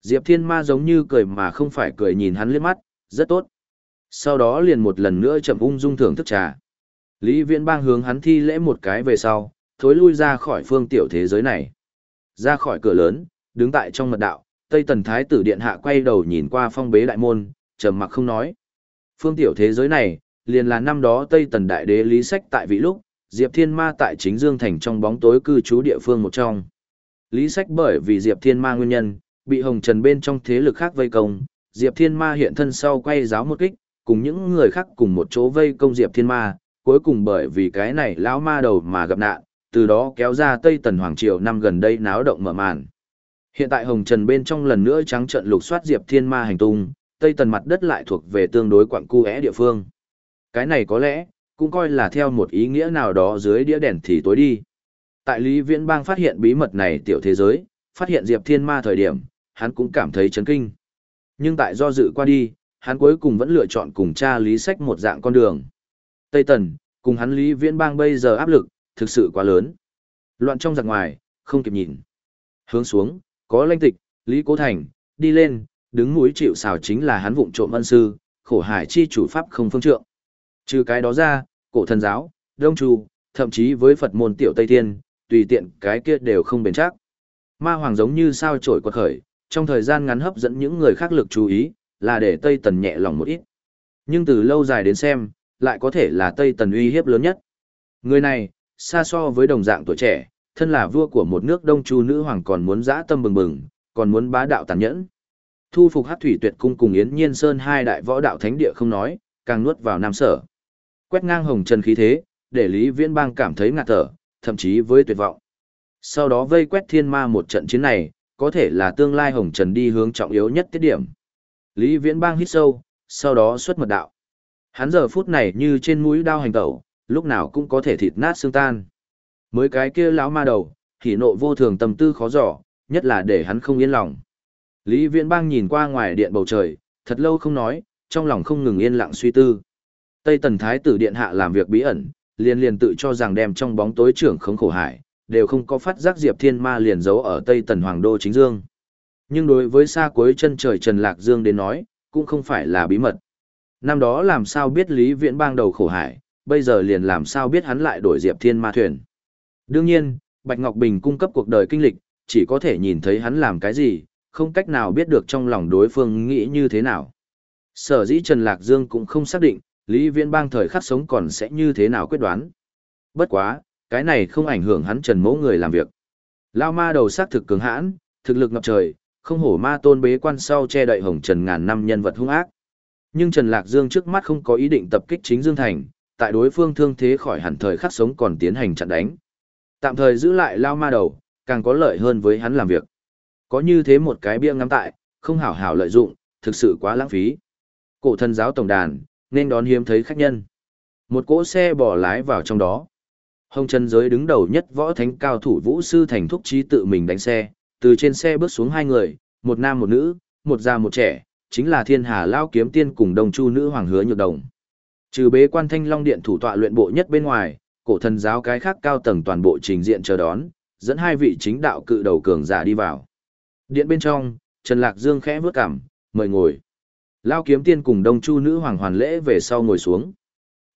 Diệp Thiên Ma giống như cười mà không phải cười nhìn hắn liếc mắt, rất tốt. Sau đó liền một lần nữa chậm ung dung thưởng thức trà. Lý Viễn Bang hướng hắn thi lễ một cái về sau, thối lui ra khỏi phương tiểu thế giới này. Ra khỏi cửa lớn, đứng tại trong mật đạo, Tây Tần Thái tử Điện Hạ quay đầu nhìn qua phong bế đại môn, trầm mặc không nói. Phương tiểu thế giới này, liền là năm đó Tây Tần Đại Đế Lý Sách tại vị lúc, Diệp Thiên Ma tại chính Dương Thành trong bóng tối cư trú địa phương một trong. Lý Sách bởi vì Diệp Thiên Ma nguyên nhân, bị Hồng Trần bên trong thế lực khác vây công, Diệp Thiên Ma hiện thân sau quay giáo một kích, cùng những người khác cùng một chỗ vây công Diệp Thiên Ma, cuối cùng bởi vì cái này lão ma đầu mà gặp nạn, từ đó kéo ra Tây Tần Hoàng Triều năm gần đây náo động mở màn. Hiện tại Hồng Trần bên trong lần nữa trắng trận lục soát Diệp Thiên Ma hành tung, Tây Tần mặt đất lại thuộc về tương đối quặng cu địa phương. Cái này có lẽ, cũng coi là theo một ý nghĩa nào đó dưới đĩa đèn thì tối đi. Tại Lý Viễn Bang phát hiện bí mật này tiểu thế giới, phát hiện Diệp Thiên Ma thời điểm, hắn cũng cảm thấy chấn kinh. Nhưng tại do dự qua đi, hắn cuối cùng vẫn lựa chọn cùng cha Lý Sách một dạng con đường. Tây Tần, cùng hắn Lý Viễn Bang bây giờ áp lực, thực sự quá lớn. Loạn trong giặc ngoài, không kịp nhìn. Hướng xuống, có lanh tịch, Lý Cố Thành, đi lên, đứng mũi chịu xào chính là hắn vụng trộm ân sư, khổ hải chi chủ pháp không phương trượng. Trừ cái đó ra, cổ thần giáo, đông trù, thậm chí với Phật môn tiểu Tây Thiên, tùy tiện cái kia đều không bền chắc. Ma hoàng giống như sao trổi quật khởi, trong thời gian ngắn hấp dẫn những người khác lực chú ý, là để Tây Tần nhẹ lòng một ít. Nhưng từ lâu dài đến xem, lại có thể là Tây Tần uy hiếp lớn nhất. Người này, xa so với đồng dạng tuổi trẻ, thân là vua của một nước đông chu nữ hoàng còn muốn dã tâm bừng bừng, còn muốn bá đạo tàn nhẫn. Thu phục hát thủy tuyệt cung cùng Yến Nhiên Sơn hai đại võ đạo thánh địa không nói, càng nuốt vào nam sở. Quét ngang hồng trần khí thế, để Lý Viễn Bang cảm thấy ngạt thở, thậm chí với tuyệt vọng. Sau đó vây quét thiên ma một trận chiến này, có thể là tương lai hồng trần đi hướng trọng yếu nhất tiết điểm. Lý Viễn Bang hít sâu, sau đó xuất mật đạo. Hắn giờ phút này như trên mũi đao hành tẩu, lúc nào cũng có thể thịt nát xương tan. Mới cái kia lão ma đầu, hỉ nộ vô thường tâm tư khó dò, nhất là để hắn không yên lòng. Lý Viễn Bang nhìn qua ngoài điện bầu trời, thật lâu không nói, trong lòng không ngừng yên lặng suy tư. Tây Tần Thái tử điện hạ làm việc bí ẩn, liền liền tự cho rằng đem trong bóng tối trưởng khống khổ hải, đều không có phát giác Diệp Thiên Ma liền giấu ở Tây Tần Hoàng Đô Chính Dương. Nhưng đối với xa cuối chân trời Trần Lạc Dương đến nói, cũng không phải là bí mật. Năm đó làm sao biết Lý Viễn bang đầu khổ hải, bây giờ liền làm sao biết hắn lại đổi Diệp Thiên Ma thuyền. Đương nhiên, Bạch Ngọc Bình cung cấp cuộc đời kinh lịch, chỉ có thể nhìn thấy hắn làm cái gì, không cách nào biết được trong lòng đối phương nghĩ như thế nào. Sở dĩ Trần Lạc Dương cũng không xác định, Lý Viễn bang thời khắc sống còn sẽ như thế nào quyết đoán. Bất quá, cái này không ảnh hưởng hắn Trần mẫu người làm việc. Lao ma đầu sát thực cường hãn, thực lực ngập trời, không hổ ma tôn bế quan sau che đậy hồng trần ngàn năm nhân vật hung ác. Nhưng Trần Lạc Dương trước mắt không có ý định tập kích chính Dương Thành, tại đối phương thương thế khỏi hẳn thời khắc sống còn tiến hành chặn đánh. Tạm thời giữ lại lao ma đầu, càng có lợi hơn với hắn làm việc. Có như thế một cái bia ngắm tại, không hảo hảo lợi dụng, thực sự quá lãng phí. Cổ thần giáo tổng đàn, nên đón hiếm thấy khách nhân. Một cỗ xe bỏ lái vào trong đó. Hồng Trần Giới đứng đầu nhất võ thánh cao thủ vũ sư thành thúc trí tự mình đánh xe, từ trên xe bước xuống hai người, một nam một nữ, một già một trẻ, chính là thiên hà lao kiếm tiên cùng đồng chu nữ hoàng hứa nhược đồng. Trừ bế quan thanh long điện thủ tọa luyện bộ nhất bên ngoài, cổ thần giáo cái khác cao tầng toàn bộ trình diện chờ đón, dẫn hai vị chính đạo cự đầu cường giả đi vào. Điện bên trong, Trần Lạc Dương khẽ vướt cảm, mời ngồi. Lao kiếm tiên cùng đông chu nữ hoàng hoàn lễ về sau ngồi xuống.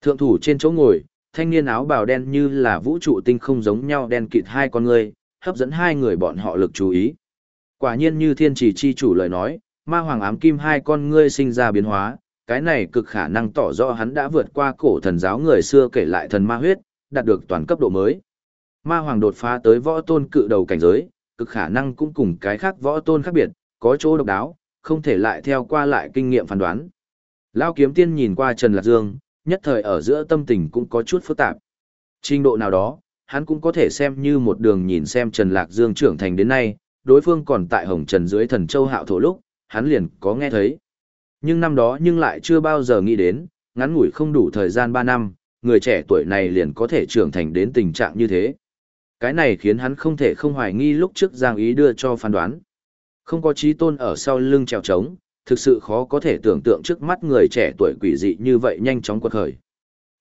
Thượng thủ trên chỗ ngồi, thanh niên áo bào đen như là vũ trụ tinh không giống nhau đen kịt hai con người, hấp dẫn hai người bọn họ lực chú ý. Quả nhiên như thiên chỉ chi chủ lời nói, ma hoàng ám kim hai con ngươi sinh ra biến hóa, cái này cực khả năng tỏ rõ hắn đã vượt qua cổ thần giáo người xưa kể lại thần ma huyết, đạt được toàn cấp độ mới. Ma hoàng đột phá tới võ tôn cự đầu cảnh giới, cực khả năng cũng cùng cái khác võ tôn khác biệt, có chỗ độc đáo, không thể lại theo qua lại kinh nghiệm phán đoán. Lao kiếm tiên nhìn qua Trần Lạc Dương, nhất thời ở giữa tâm tình cũng có chút phức tạp. Trình độ nào đó, hắn cũng có thể xem như một đường nhìn xem Trần Lạc Dương trưởng thành đến nay, đối phương còn tại Hồng Trần dưới thần châu hạo thổ lúc, hắn liền có nghe thấy. Nhưng năm đó nhưng lại chưa bao giờ nghĩ đến, ngắn ngủi không đủ thời gian 3 năm, người trẻ tuổi này liền có thể trưởng thành đến tình trạng như thế. Cái này khiến hắn không thể không hoài nghi lúc trước Giang Ý đưa cho phán đoán. Không có trí tôn ở sau lưng trèo trống, thực sự khó có thể tưởng tượng trước mắt người trẻ tuổi quỷ dị như vậy nhanh chóng quật khởi.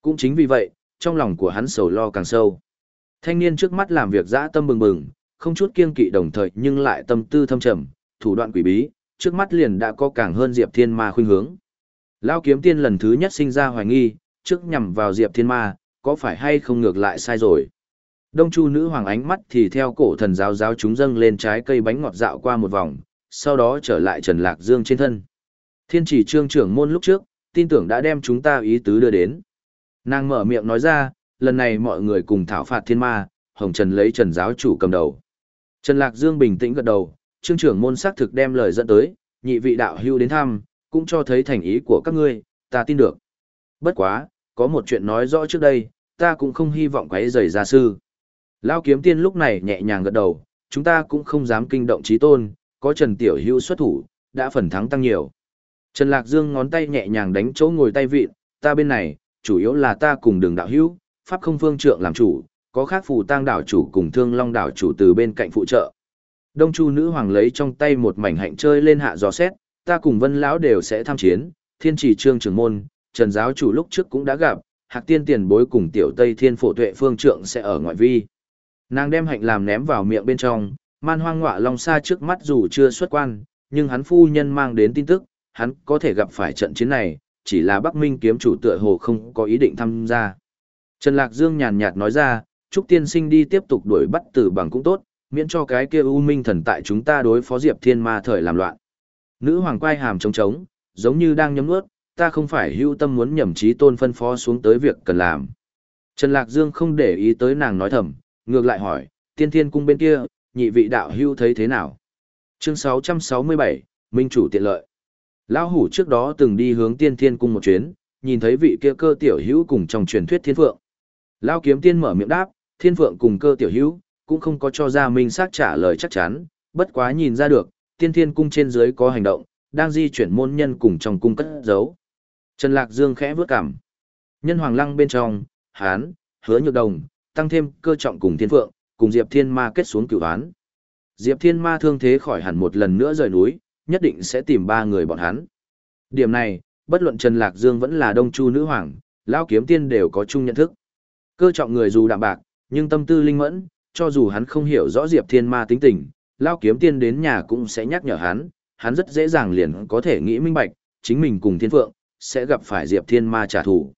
Cũng chính vì vậy, trong lòng của hắn sầu lo càng sâu. Thanh niên trước mắt làm việc dã tâm bừng bừng, không chút kiêng kỵ đồng thời nhưng lại tâm tư thâm trầm, thủ đoạn quỷ bí, trước mắt liền đã có càng hơn Diệp Thiên Ma khuynh hướng. Lao kiếm tiên lần thứ nhất sinh ra hoài nghi, trước nhằm vào Diệp Thiên Ma, có phải hay không ngược lại sai rồi. Đông Chu nữ hoàng ánh mắt thì theo cổ thần giáo giáo chúng dâng lên trái cây bánh ngọt dạo qua một vòng, sau đó trở lại Trần Lạc Dương trên thân. Thiên chỉ trương trưởng môn lúc trước, tin tưởng đã đem chúng ta ý tứ đưa đến. Nàng mở miệng nói ra, lần này mọi người cùng thảo phạt thiên ma, Hồng Trần lấy Trần giáo chủ cầm đầu. Trần Lạc Dương bình tĩnh gật đầu, trương trưởng môn xác thực đem lời dẫn tới, nhị vị đạo hưu đến thăm, cũng cho thấy thành ý của các ngươi, ta tin được. Bất quá, có một chuyện nói rõ trước đây, ta cũng không hy vọng quấy rầy gia sư. Lao kiếm tiên lúc này nhẹ nhàng gật đầu, chúng ta cũng không dám kinh động trí tôn, có Trần Tiểu Hưu xuất thủ, đã phần thắng tăng nhiều. Trần Lạc Dương ngón tay nhẹ nhàng đánh chỗ ngồi tay vịn, ta bên này, chủ yếu là ta cùng đường đạo hữu, pháp không phương trượng làm chủ, có khác phù tang đảo chủ cùng thương long đảo chủ từ bên cạnh phụ trợ. Đông Chu nữ hoàng lấy trong tay một mảnh hạnh chơi lên hạ gió xét, ta cùng Vân lão đều sẽ tham chiến, Thiên Chỉ Trương trưởng môn, Trần giáo chủ lúc trước cũng đã gặp, Hạc Tiên tiền bối cùng Tiểu Tây Thiên phổ tuệ phương trượng sẽ ở ngoại vi. Nàng đem hạnh làm ném vào miệng bên trong, man hoang ngọa long xa trước mắt dù chưa xuất quan, nhưng hắn phu nhân mang đến tin tức, hắn có thể gặp phải trận chiến này, chỉ là Bắc Minh kiếm chủ tựa hồ không có ý định tham gia. Trần Lạc Dương nhàn nhạt nói ra, trúc tiên sinh đi tiếp tục đuổi bắt tử bằng cũng tốt, miễn cho cái kia U Minh thần tại chúng ta đối phó Diệp Thiên Ma thời làm loạn. Nữ hoàng quay hàm trống trống, giống như đang nhấm nuốt, ta không phải hưu tâm muốn nhầm trí tôn phân phó xuống tới việc cần làm. Trần Lạc Dương không để ý tới nàng nói thầm, ngược lại hỏi, tiên thiên cung bên kia, nhị vị đạo hưu thấy thế nào? Chương 667, Minh chủ tiện lợi. Lão hủ trước đó từng đi hướng tiên thiên cung một chuyến, nhìn thấy vị kia cơ tiểu hữu cùng trong truyền thuyết thiên phượng. Lão kiếm tiên mở miệng đáp, thiên phượng cùng cơ tiểu hữu, cũng không có cho ra minh xác trả lời chắc chắn, bất quá nhìn ra được, tiên thiên cung trên dưới có hành động, đang di chuyển môn nhân cùng trong cung cất giấu. Trần Lạc Dương khẽ vướt cảm. Nhân hoàng lăng bên trong, hán, hứa nhược đồng, tăng thêm cơ trọng cùng thiên phượng, cùng Diệp Thiên Ma kết xuống cửu án. Diệp Thiên Ma thương thế khỏi hẳn một lần nữa rời núi, nhất định sẽ tìm ba người bọn hắn. Điểm này, bất luận Trần Lạc Dương vẫn là Đông Chu nữ hoàng, lão kiếm tiên đều có chung nhận thức. Cơ trọng người dù đạm bạc, nhưng tâm tư linh mẫn, cho dù hắn không hiểu rõ Diệp Thiên Ma tính tình, lão kiếm tiên đến nhà cũng sẽ nhắc nhở hắn, hắn rất dễ dàng liền có thể nghĩ minh bạch, chính mình cùng Thiên Phượng sẽ gặp phải Diệp Thiên Ma trả thù.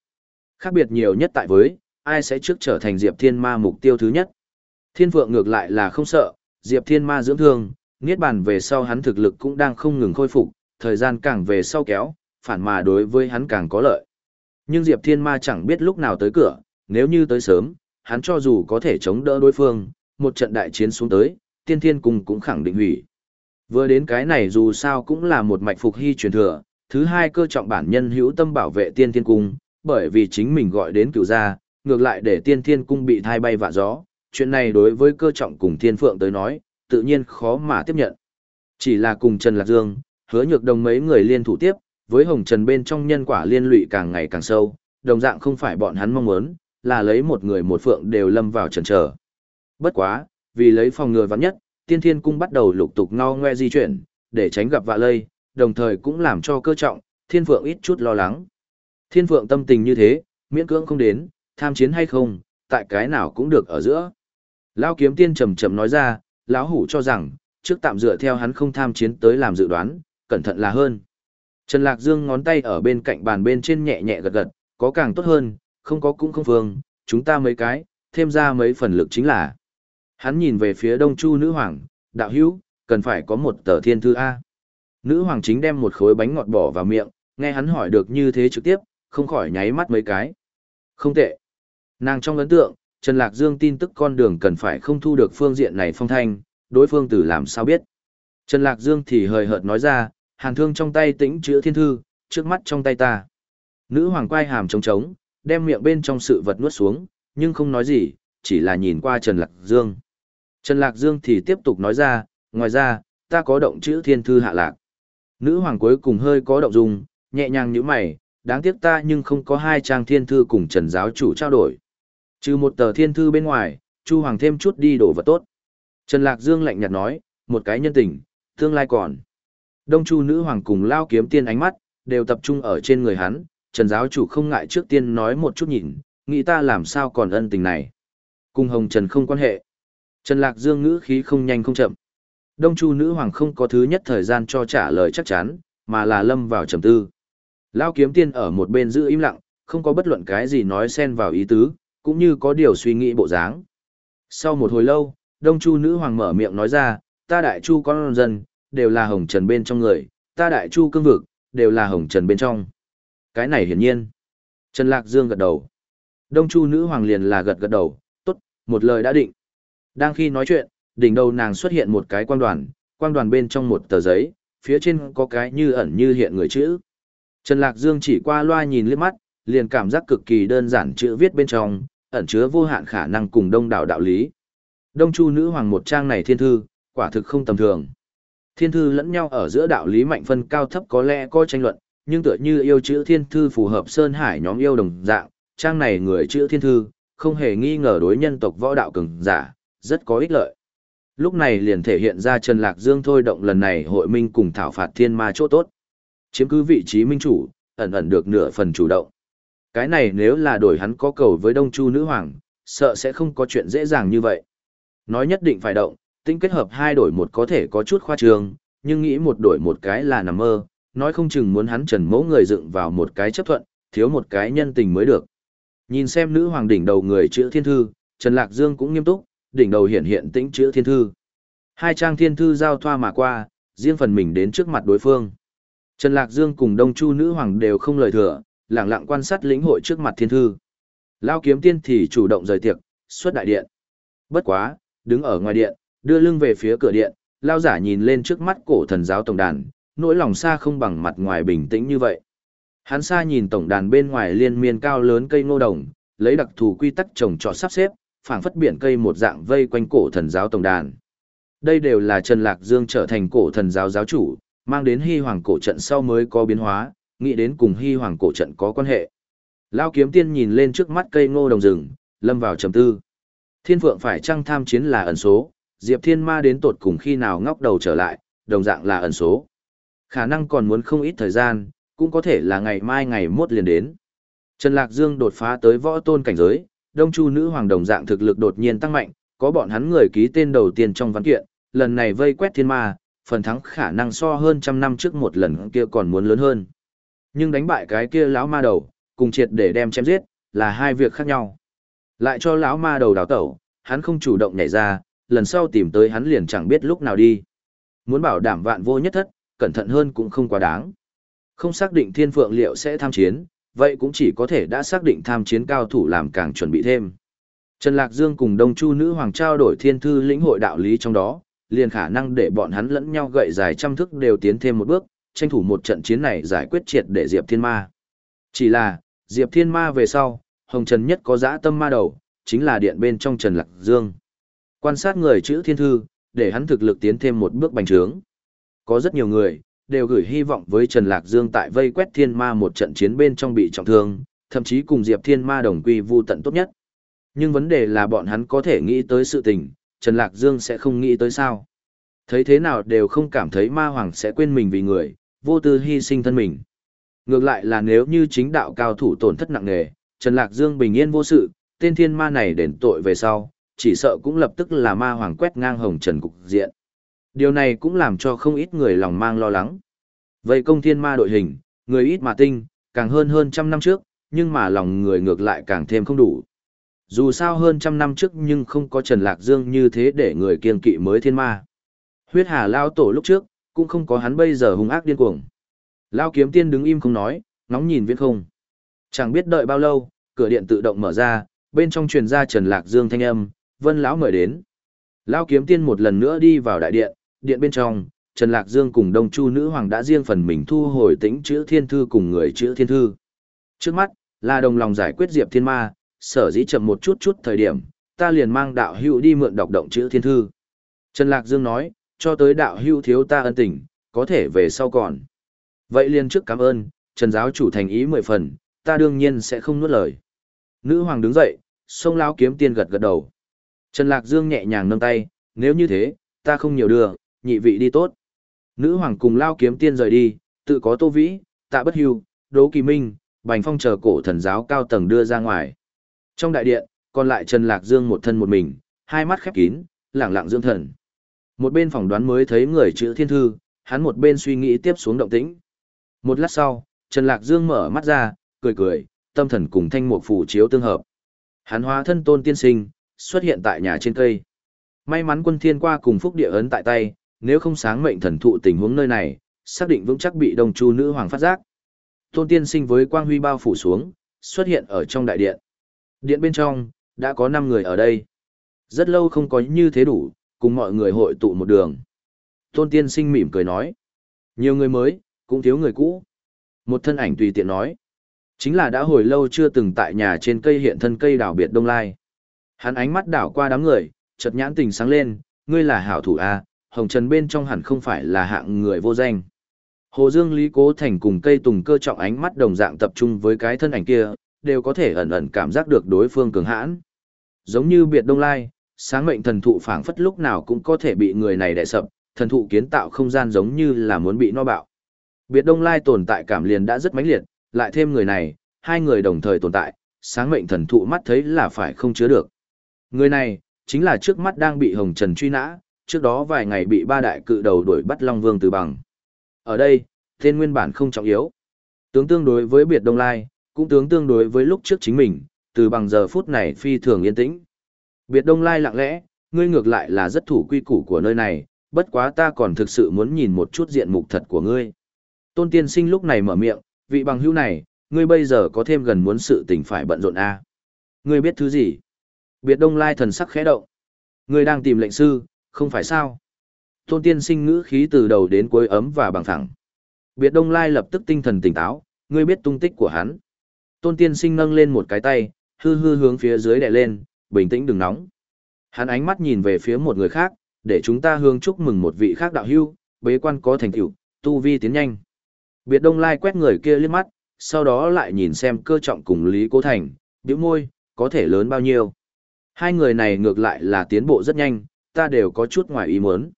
Khác biệt nhiều nhất tại với, ai sẽ trước trở thành Diệp Thiên Ma mục tiêu thứ nhất. Thiên Phượng ngược lại là không sợ, Diệp Thiên Ma dưỡng thương, niết bàn về sau hắn thực lực cũng đang không ngừng khôi phục, thời gian càng về sau kéo, phản mà đối với hắn càng có lợi. Nhưng Diệp Thiên Ma chẳng biết lúc nào tới cửa, nếu như tới sớm, hắn cho dù có thể chống đỡ đối phương, một trận đại chiến xuống tới, tiên thiên cung cũng khẳng định hủy. Vừa đến cái này dù sao cũng là một mạch phục hy truyền thừa, thứ hai cơ trọng bản nhân hữu tâm bảo vệ tiên thiên cung, bởi vì chính mình gọi đến cửu gia, ngược lại để tiên thiên cung bị thai bay vạ gió, chuyện này đối với cơ trọng cùng thiên phượng tới nói, tự nhiên khó mà tiếp nhận. Chỉ là cùng Trần Lạc Dương, hứa nhược đồng mấy người liên thủ tiếp, với hồng trần bên trong nhân quả liên lụy càng ngày càng sâu, đồng dạng không phải bọn hắn mong muốn, là lấy một người một phượng đều lâm vào trần trở. Bất quá, vì lấy phòng ngừa vắng nhất, tiên thiên cung bắt đầu lục tục ngao ngoe di chuyển, để tránh gặp vạ lây, đồng thời cũng làm cho cơ trọng, thiên phượng ít chút lo lắng. Thiên phượng tâm tình như thế, miễn cưỡng không đến, tham chiến hay không, tại cái nào cũng được ở giữa. Lão kiếm tiên trầm trầm nói ra, lão hủ cho rằng, trước tạm dựa theo hắn không tham chiến tới làm dự đoán, cẩn thận là hơn. Trần Lạc Dương ngón tay ở bên cạnh bàn bên trên nhẹ nhẹ gật gật, có càng tốt hơn, không có cũng không phương, chúng ta mấy cái, thêm ra mấy phần lực chính là. Hắn nhìn về phía đông chu nữ hoàng, đạo hữu, cần phải có một tờ thiên thư A. Nữ hoàng chính đem một khối bánh ngọt bỏ vào miệng, nghe hắn hỏi được như thế trực tiếp, không khỏi nháy mắt mấy cái. Không tệ. Nàng trong ấn tượng, Trần Lạc Dương tin tức con đường cần phải không thu được phương diện này phong thanh, đối phương tử làm sao biết. Trần Lạc Dương thì hời hợt nói ra, hàn thương trong tay tĩnh chữa thiên thư, trước mắt trong tay ta. Nữ hoàng quay hàm trống trống, đem miệng bên trong sự vật nuốt xuống, nhưng không nói gì, chỉ là nhìn qua Trần Lạc Dương. Trần Lạc Dương thì tiếp tục nói ra, ngoài ra, ta có động chữ thiên thư hạ lạc. Nữ hoàng cuối cùng hơi có động dung, nhẹ nhàng như mày, đáng tiếc ta nhưng không có hai trang thiên thư cùng Trần giáo chủ trao đổi. Trừ một tờ thiên thư bên ngoài, Chu Hoàng thêm chút đi đổ vật tốt. Trần Lạc Dương lạnh nhạt nói, một cái nhân tình, tương lai còn. Đông Chu nữ hoàng cùng lao kiếm tiên ánh mắt, đều tập trung ở trên người hắn, Trần giáo chủ không ngại trước tiên nói một chút nhìn, nghĩ ta làm sao còn ân tình này. Cùng Hồng Trần không quan hệ. Trần Lạc Dương ngữ khí không nhanh không chậm. Đông Chu nữ hoàng không có thứ nhất thời gian cho trả lời chắc chắn, mà là lâm vào trầm tư. Lao kiếm tiên ở một bên giữ im lặng, không có bất luận cái gì nói xen vào ý tứ, cũng như có điều suy nghĩ bộ dáng. Sau một hồi lâu, Đông Chu nữ hoàng mở miệng nói ra, ta đại chu con dân, đều là hồng trần bên trong người, ta đại chu cương vực, đều là hồng trần bên trong. Cái này hiển nhiên. Trần Lạc Dương gật đầu. Đông Chu nữ hoàng liền là gật gật đầu, tốt, một lời đã định. Đang khi nói chuyện, đỉnh đầu nàng xuất hiện một cái quang đoàn, quang đoàn bên trong một tờ giấy, phía trên có cái như ẩn như hiện người chữ. Trần Lạc Dương chỉ qua loa nhìn liếc mắt, liền cảm giác cực kỳ đơn giản chữ viết bên trong, ẩn chứa vô hạn khả năng cùng đông đảo đạo lý. Đông Chu nữ hoàng một trang này thiên thư, quả thực không tầm thường. Thiên thư lẫn nhau ở giữa đạo lý mạnh phân cao thấp có lẽ có tranh luận, nhưng tựa như yêu chữ thiên thư phù hợp Sơn Hải nhóm yêu đồng dạng, trang này người chữ thiên thư, không hề nghi ngờ đối nhân tộc võ đạo cường giả, rất có ích lợi. Lúc này liền thể hiện ra Trần Lạc Dương thôi động lần này hội minh cùng thảo phạt thiên ma chỗ tốt. Chiếm cứ vị trí minh chủ, ẩn ẩn được nửa phần chủ động. Cái này nếu là đổi hắn có cầu với Đông Chu nữ hoàng, sợ sẽ không có chuyện dễ dàng như vậy. Nói nhất định phải động, tính kết hợp hai đổi một có thể có chút khoa trương, nhưng nghĩ một đổi một cái là nằm mơ, nói không chừng muốn hắn trần mẫu người dựng vào một cái chấp thuận, thiếu một cái nhân tình mới được. Nhìn xem nữ hoàng đỉnh đầu người chữ thiên thư, Trần Lạc Dương cũng nghiêm túc, đỉnh đầu hiện hiện tĩnh chữ thiên thư. Hai trang thiên thư giao thoa mà qua, riêng phần mình đến trước mặt đối phương. Trần Lạc Dương cùng Đông Chu nữ hoàng đều không lời thừa, lặng lặng quan sát lĩnh hội trước mặt thiên thư. Lao kiếm tiên thì chủ động rời tiệc, xuất đại điện. Bất quá, đứng ở ngoài điện, đưa lưng về phía cửa điện, Lao giả nhìn lên trước mắt cổ thần giáo tổng đàn, nỗi lòng xa không bằng mặt ngoài bình tĩnh như vậy. Hắn xa nhìn tổng đàn bên ngoài liên miên cao lớn cây ngô đồng, lấy đặc thù quy tắc trồng trọt sắp xếp, phảng phất biển cây một dạng vây quanh cổ thần giáo tổng đàn. Đây đều là Trần Lạc Dương trở thành cổ thần giáo giáo chủ, mang đến hy hoàng cổ trận sau mới có biến hóa, nghĩ đến cùng hy hoàng cổ trận có quan hệ. Lao kiếm tiên nhìn lên trước mắt cây ngô đồng rừng, lâm vào trầm tư. Thiên phượng phải chăng tham chiến là ẩn số, Diệp Thiên Ma đến tột cùng khi nào ngóc đầu trở lại, đồng dạng là ẩn số. Khả năng còn muốn không ít thời gian, cũng có thể là ngày mai ngày mốt liền đến. Trần Lạc Dương đột phá tới võ tôn cảnh giới, Đông Chu nữ hoàng đồng dạng thực lực đột nhiên tăng mạnh, có bọn hắn người ký tên đầu tiên trong văn kiện, lần này vây quét thiên ma, phần thắng khả năng so hơn trăm năm trước một lần kia còn muốn lớn hơn. Nhưng đánh bại cái kia lão ma đầu, cùng triệt để đem chém giết, là hai việc khác nhau. Lại cho lão ma đầu đào tẩu, hắn không chủ động nhảy ra, lần sau tìm tới hắn liền chẳng biết lúc nào đi. Muốn bảo đảm vạn vô nhất thất, cẩn thận hơn cũng không quá đáng. Không xác định thiên phượng liệu sẽ tham chiến, vậy cũng chỉ có thể đã xác định tham chiến cao thủ làm càng chuẩn bị thêm. Trần Lạc Dương cùng Đông Chu nữ hoàng trao đổi thiên thư lĩnh hội đạo lý trong đó, liền khả năng để bọn hắn lẫn nhau gậy dài trăm thức đều tiến thêm một bước, tranh thủ một trận chiến này giải quyết triệt để Diệp Thiên Ma. Chỉ là, Diệp Thiên Ma về sau, Hồng Trần nhất có dã tâm ma đầu, chính là điện bên trong Trần Lạc Dương. Quan sát người chữ thiên thư, để hắn thực lực tiến thêm một bước bành trướng. Có rất nhiều người, đều gửi hy vọng với Trần Lạc Dương tại vây quét thiên ma một trận chiến bên trong bị trọng thương, thậm chí cùng Diệp Thiên Ma đồng quy vu tận tốt nhất. Nhưng vấn đề là bọn hắn có thể nghĩ tới sự tình, Trần Lạc Dương sẽ không nghĩ tới sao. Thấy thế nào đều không cảm thấy ma hoàng sẽ quên mình vì người, vô tư hy sinh thân mình. Ngược lại là nếu như chính đạo cao thủ tổn thất nặng nề, Trần Lạc Dương bình yên vô sự, tên thiên ma này đền tội về sau, chỉ sợ cũng lập tức là ma hoàng quét ngang hồng trần cục diện. Điều này cũng làm cho không ít người lòng mang lo lắng. Vậy công thiên ma đội hình, người ít mà tinh, càng hơn hơn trăm năm trước, nhưng mà lòng người ngược lại càng thêm không đủ. Dù sao hơn trăm năm trước nhưng không có Trần Lạc Dương như thế để người kiên kỵ mới thiên ma. Huyết hà lao tổ lúc trước, cũng không có hắn bây giờ hung ác điên cuồng. Lao kiếm tiên đứng im không nói, ngóng nhìn viễn không. Chẳng biết đợi bao lâu, cửa điện tự động mở ra, bên trong truyền ra Trần Lạc Dương thanh âm, vân lão mời đến. Lao kiếm tiên một lần nữa đi vào đại điện, điện bên trong, Trần Lạc Dương cùng Đông Chu Nữ Hoàng đã riêng phần mình thu hồi tĩnh chữ thiên thư cùng người chữ thiên thư. Trước mắt, là đồng lòng giải quyết Diệp Thiên Ma, sở dĩ chậm một chút chút thời điểm, ta liền mang đạo hữu đi mượn đọc động chữ thiên thư. Trần Lạc Dương nói, cho tới đạo hữu thiếu ta ân tình, có thể về sau còn. Vậy liền trước cảm ơn, Trần giáo chủ thành ý mười phần, ta đương nhiên sẽ không nuốt lời. Nữ hoàng đứng dậy, sông lao kiếm tiên gật gật đầu. Trần Lạc Dương nhẹ nhàng nâng tay, nếu như thế, ta không nhiều đưa, nhị vị đi tốt. Nữ hoàng cùng lao kiếm tiên rời đi, tự có tô vĩ, tạ bất hưu, đỗ kỳ minh, bành phong chờ cổ thần giáo cao tầng đưa ra ngoài. Trong đại điện, còn lại Trần Lạc Dương một thân một mình, hai mắt khép kín, lẳng lặng dưỡng thần. Một bên phỏng đoán mới thấy người chữ thiên thư, hắn một bên suy nghĩ tiếp xuống động tĩnh. Một lát sau, Trần Lạc Dương mở mắt ra, cười cười, tâm thần cùng thanh mục phủ chiếu tương hợp. Hắn hóa thân tôn tiên sinh, xuất hiện tại nhà trên cây. May mắn quân thiên qua cùng phúc địa ấn tại tay, nếu không sáng mệnh thần thụ tình huống nơi này, xác định vững chắc bị đồng chu nữ hoàng phát giác. Tôn tiên sinh với quang huy bao phủ xuống, xuất hiện ở trong đại điện. Điện bên trong, đã có 5 người ở đây. Rất lâu không có như thế đủ, cùng mọi người hội tụ một đường. Tôn tiên sinh mỉm cười nói. Nhiều người mới, cũng thiếu người cũ. Một thân ảnh tùy tiện nói. Chính là đã hồi lâu chưa từng tại nhà trên cây hiện thân cây đảo biệt Đông Lai. Hắn ánh mắt đảo qua đám người, chợt nhãn tình sáng lên, ngươi là hảo thủ A, hồng trần bên trong hẳn không phải là hạng người vô danh. Hồ Dương Lý Cố Thành cùng cây tùng cơ trọng ánh mắt đồng dạng tập trung với cái thân ảnh kia, đều có thể ẩn ẩn cảm giác được đối phương cường hãn. Giống như biệt đông lai, sáng mệnh thần thụ phảng phất lúc nào cũng có thể bị người này đè sập, thần thụ kiến tạo không gian giống như là muốn bị no bạo. Biệt đông lai tồn tại cảm liền đã rất mãnh liệt, lại thêm người này, hai người đồng thời tồn tại, sáng mệnh thần thụ mắt thấy là phải không chứa được. Người này, chính là trước mắt đang bị Hồng Trần truy nã, trước đó vài ngày bị ba đại cự đầu đuổi bắt Long Vương từ bằng. Ở đây, tên nguyên bản không trọng yếu. Tướng tương đối với biệt đông lai, cũng tướng tương đối với lúc trước chính mình, từ bằng giờ phút này phi thường yên tĩnh. Biệt đông lai lặng lẽ, ngươi ngược lại là rất thủ quy củ của nơi này, bất quá ta còn thực sự muốn nhìn một chút diện mục thật của ngươi. Tôn tiên sinh lúc này mở miệng, vị bằng hữu này, ngươi bây giờ có thêm gần muốn sự tình phải bận rộn a à? Ngươi biết thứ gì? Biệt đông lai thần sắc khẽ động. Ngươi đang tìm lệnh sư, không phải sao? Tôn tiên sinh ngữ khí từ đầu đến cuối ấm và bằng thẳng. Biệt đông lai lập tức tinh thần tỉnh táo, ngươi biết tung tích của hắn. Tôn tiên sinh nâng lên một cái tay, hư hư hướng phía dưới đè lên, bình tĩnh đừng nóng. Hắn ánh mắt nhìn về phía một người khác, để chúng ta hướng chúc mừng một vị khác đạo hưu, bế quan có thành tựu, tu vi tiến nhanh. Biệt Đông Lai quét người kia liếc mắt, sau đó lại nhìn xem cơ trọng cùng Lý Cố Thành, biểu môi, có thể lớn bao nhiêu. Hai người này ngược lại là tiến bộ rất nhanh, ta đều có chút ngoài ý muốn.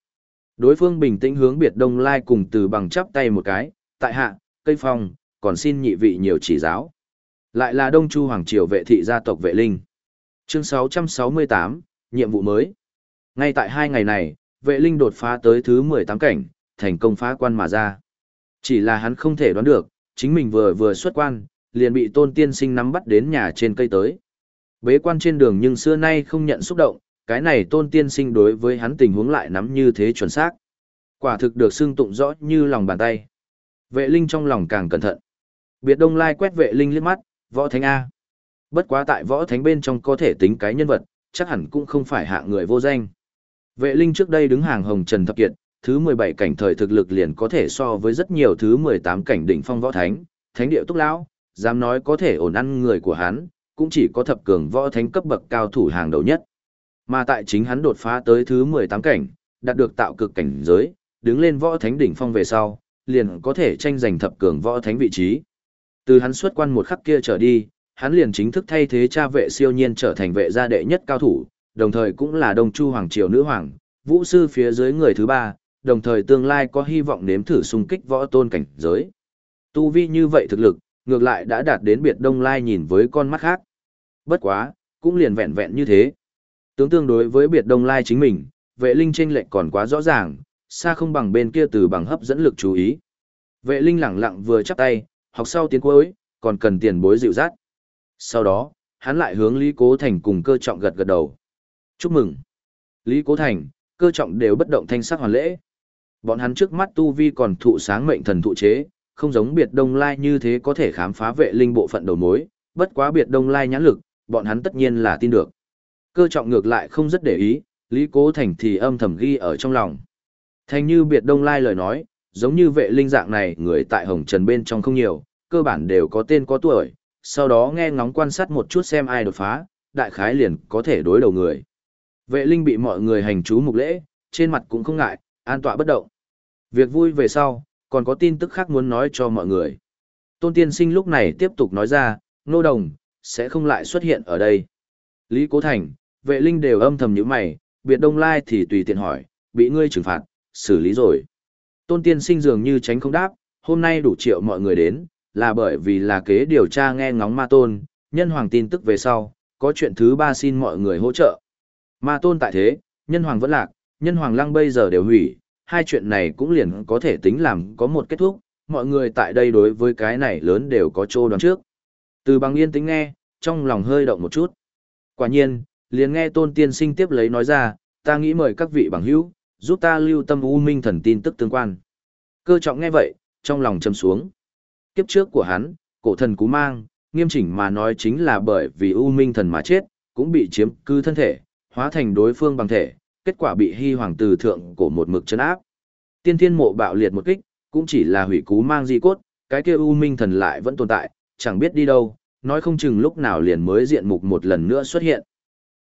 Đối phương bình tĩnh hướng Biệt Đông Lai cùng từ bằng chắp tay một cái, tại hạ, cây phong, còn xin nhị vị nhiều chỉ giáo. Lại là Đông Chu Hoàng Triều vệ thị gia tộc vệ linh. Chương 668, nhiệm vụ mới. Ngay tại hai ngày này, vệ linh đột phá tới thứ 18 cảnh, thành công phá quan mà ra. Chỉ là hắn không thể đoán được, chính mình vừa vừa xuất quan, liền bị tôn tiên sinh nắm bắt đến nhà trên cây tới. Bế quan trên đường nhưng xưa nay không nhận xúc động, cái này tôn tiên sinh đối với hắn tình huống lại nắm như thế chuẩn xác. Quả thực được xưng tụng rõ như lòng bàn tay. Vệ linh trong lòng càng cẩn thận. Biệt đông lai quét vệ linh liếc mắt, võ thánh A. Bất quá tại võ thánh bên trong có thể tính cái nhân vật, chắc hẳn cũng không phải hạ người vô danh. Vệ linh trước đây đứng hàng hồng trần thập kiệt, thứ 17 cảnh thời thực lực liền có thể so với rất nhiều thứ 18 cảnh đỉnh phong võ thánh, thánh điệu túc lão, dám nói có thể ổn ăn người của hắn, cũng chỉ có thập cường võ thánh cấp bậc cao thủ hàng đầu nhất. Mà tại chính hắn đột phá tới thứ 18 cảnh, đạt được tạo cực cảnh giới, đứng lên võ thánh đỉnh phong về sau, liền có thể tranh giành thập cường võ thánh vị trí. Từ hắn xuất quan một khắc kia trở đi, hắn liền chính thức thay thế cha vệ siêu nhiên trở thành vệ gia đệ nhất cao thủ, đồng thời cũng là Đông Chu hoàng triều nữ hoàng, vũ sư phía dưới người thứ ba, đồng thời tương lai có hy vọng nếm thử xung kích võ tôn cảnh giới. Tu vi như vậy thực lực, ngược lại đã đạt đến biệt Đông Lai nhìn với con mắt khác. Bất quá, cũng liền vẹn vẹn như thế. Tướng tương đối với biệt Đông Lai chính mình, vệ linh chênh lệch còn quá rõ ràng, xa không bằng bên kia từ bằng hấp dẫn lực chú ý. Vệ linh lẳng lặng vừa chắp tay, học sau tiến cuối, còn cần tiền bối dịu dắt. Sau đó, hắn lại hướng Lý Cố Thành cùng cơ trọng gật gật đầu. Chúc mừng. Lý Cố Thành, cơ trọng đều bất động thanh sắc hoàn lễ. Bọn hắn trước mắt tu vi còn thụ sáng mệnh thần thụ chế, không giống biệt đông lai như thế có thể khám phá vệ linh bộ phận đầu mối, bất quá biệt đông lai nhãn lực, bọn hắn tất nhiên là tin được. Cơ trọng ngược lại không rất để ý, Lý Cố Thành thì âm thầm ghi ở trong lòng. Thành như biệt đông lai lời nói, giống như vệ linh dạng này người tại Hồng Trần bên trong không nhiều, cơ bản đều có tên có tuổi, sau đó nghe ngóng quan sát một chút xem ai đột phá, đại khái liền có thể đối đầu người. Vệ linh bị mọi người hành chú mục lễ, trên mặt cũng không ngại, an tọa bất động. Việc vui về sau, còn có tin tức khác muốn nói cho mọi người. Tôn tiên sinh lúc này tiếp tục nói ra, nô đồng, sẽ không lại xuất hiện ở đây. Lý Cố Thành, vệ linh đều âm thầm như mày, biệt đông lai thì tùy tiện hỏi, bị ngươi trừng phạt, xử lý rồi. Tôn tiên sinh dường như tránh không đáp, hôm nay đủ triệu mọi người đến, là bởi vì là kế điều tra nghe ngóng ma tôn, nhân hoàng tin tức về sau, có chuyện thứ ba xin mọi người hỗ trợ. Ma tôn tại thế, nhân hoàng vẫn lạc, nhân hoàng lăng bây giờ đều hủy, hai chuyện này cũng liền có thể tính làm có một kết thúc, mọi người tại đây đối với cái này lớn đều có chỗ đoán trước. Từ bằng yên tính nghe, trong lòng hơi động một chút. Quả nhiên, liền nghe tôn tiên sinh tiếp lấy nói ra, ta nghĩ mời các vị bằng hữu, giúp ta lưu tâm u minh thần tin tức tương quan. Cơ trọng nghe vậy, trong lòng châm xuống. Kiếp trước của hắn, cổ thần cú mang, nghiêm chỉnh mà nói chính là bởi vì u minh thần mà chết, cũng bị chiếm cư thân thể, hóa thành đối phương bằng thể, kết quả bị hy hoàng từ thượng cổ một mực chân áp. Tiên thiên mộ bạo liệt một kích, cũng chỉ là hủy cú mang di cốt, cái kia u minh thần lại vẫn tồn tại, chẳng biết đi đâu, nói không chừng lúc nào liền mới diện mục một lần nữa xuất hiện.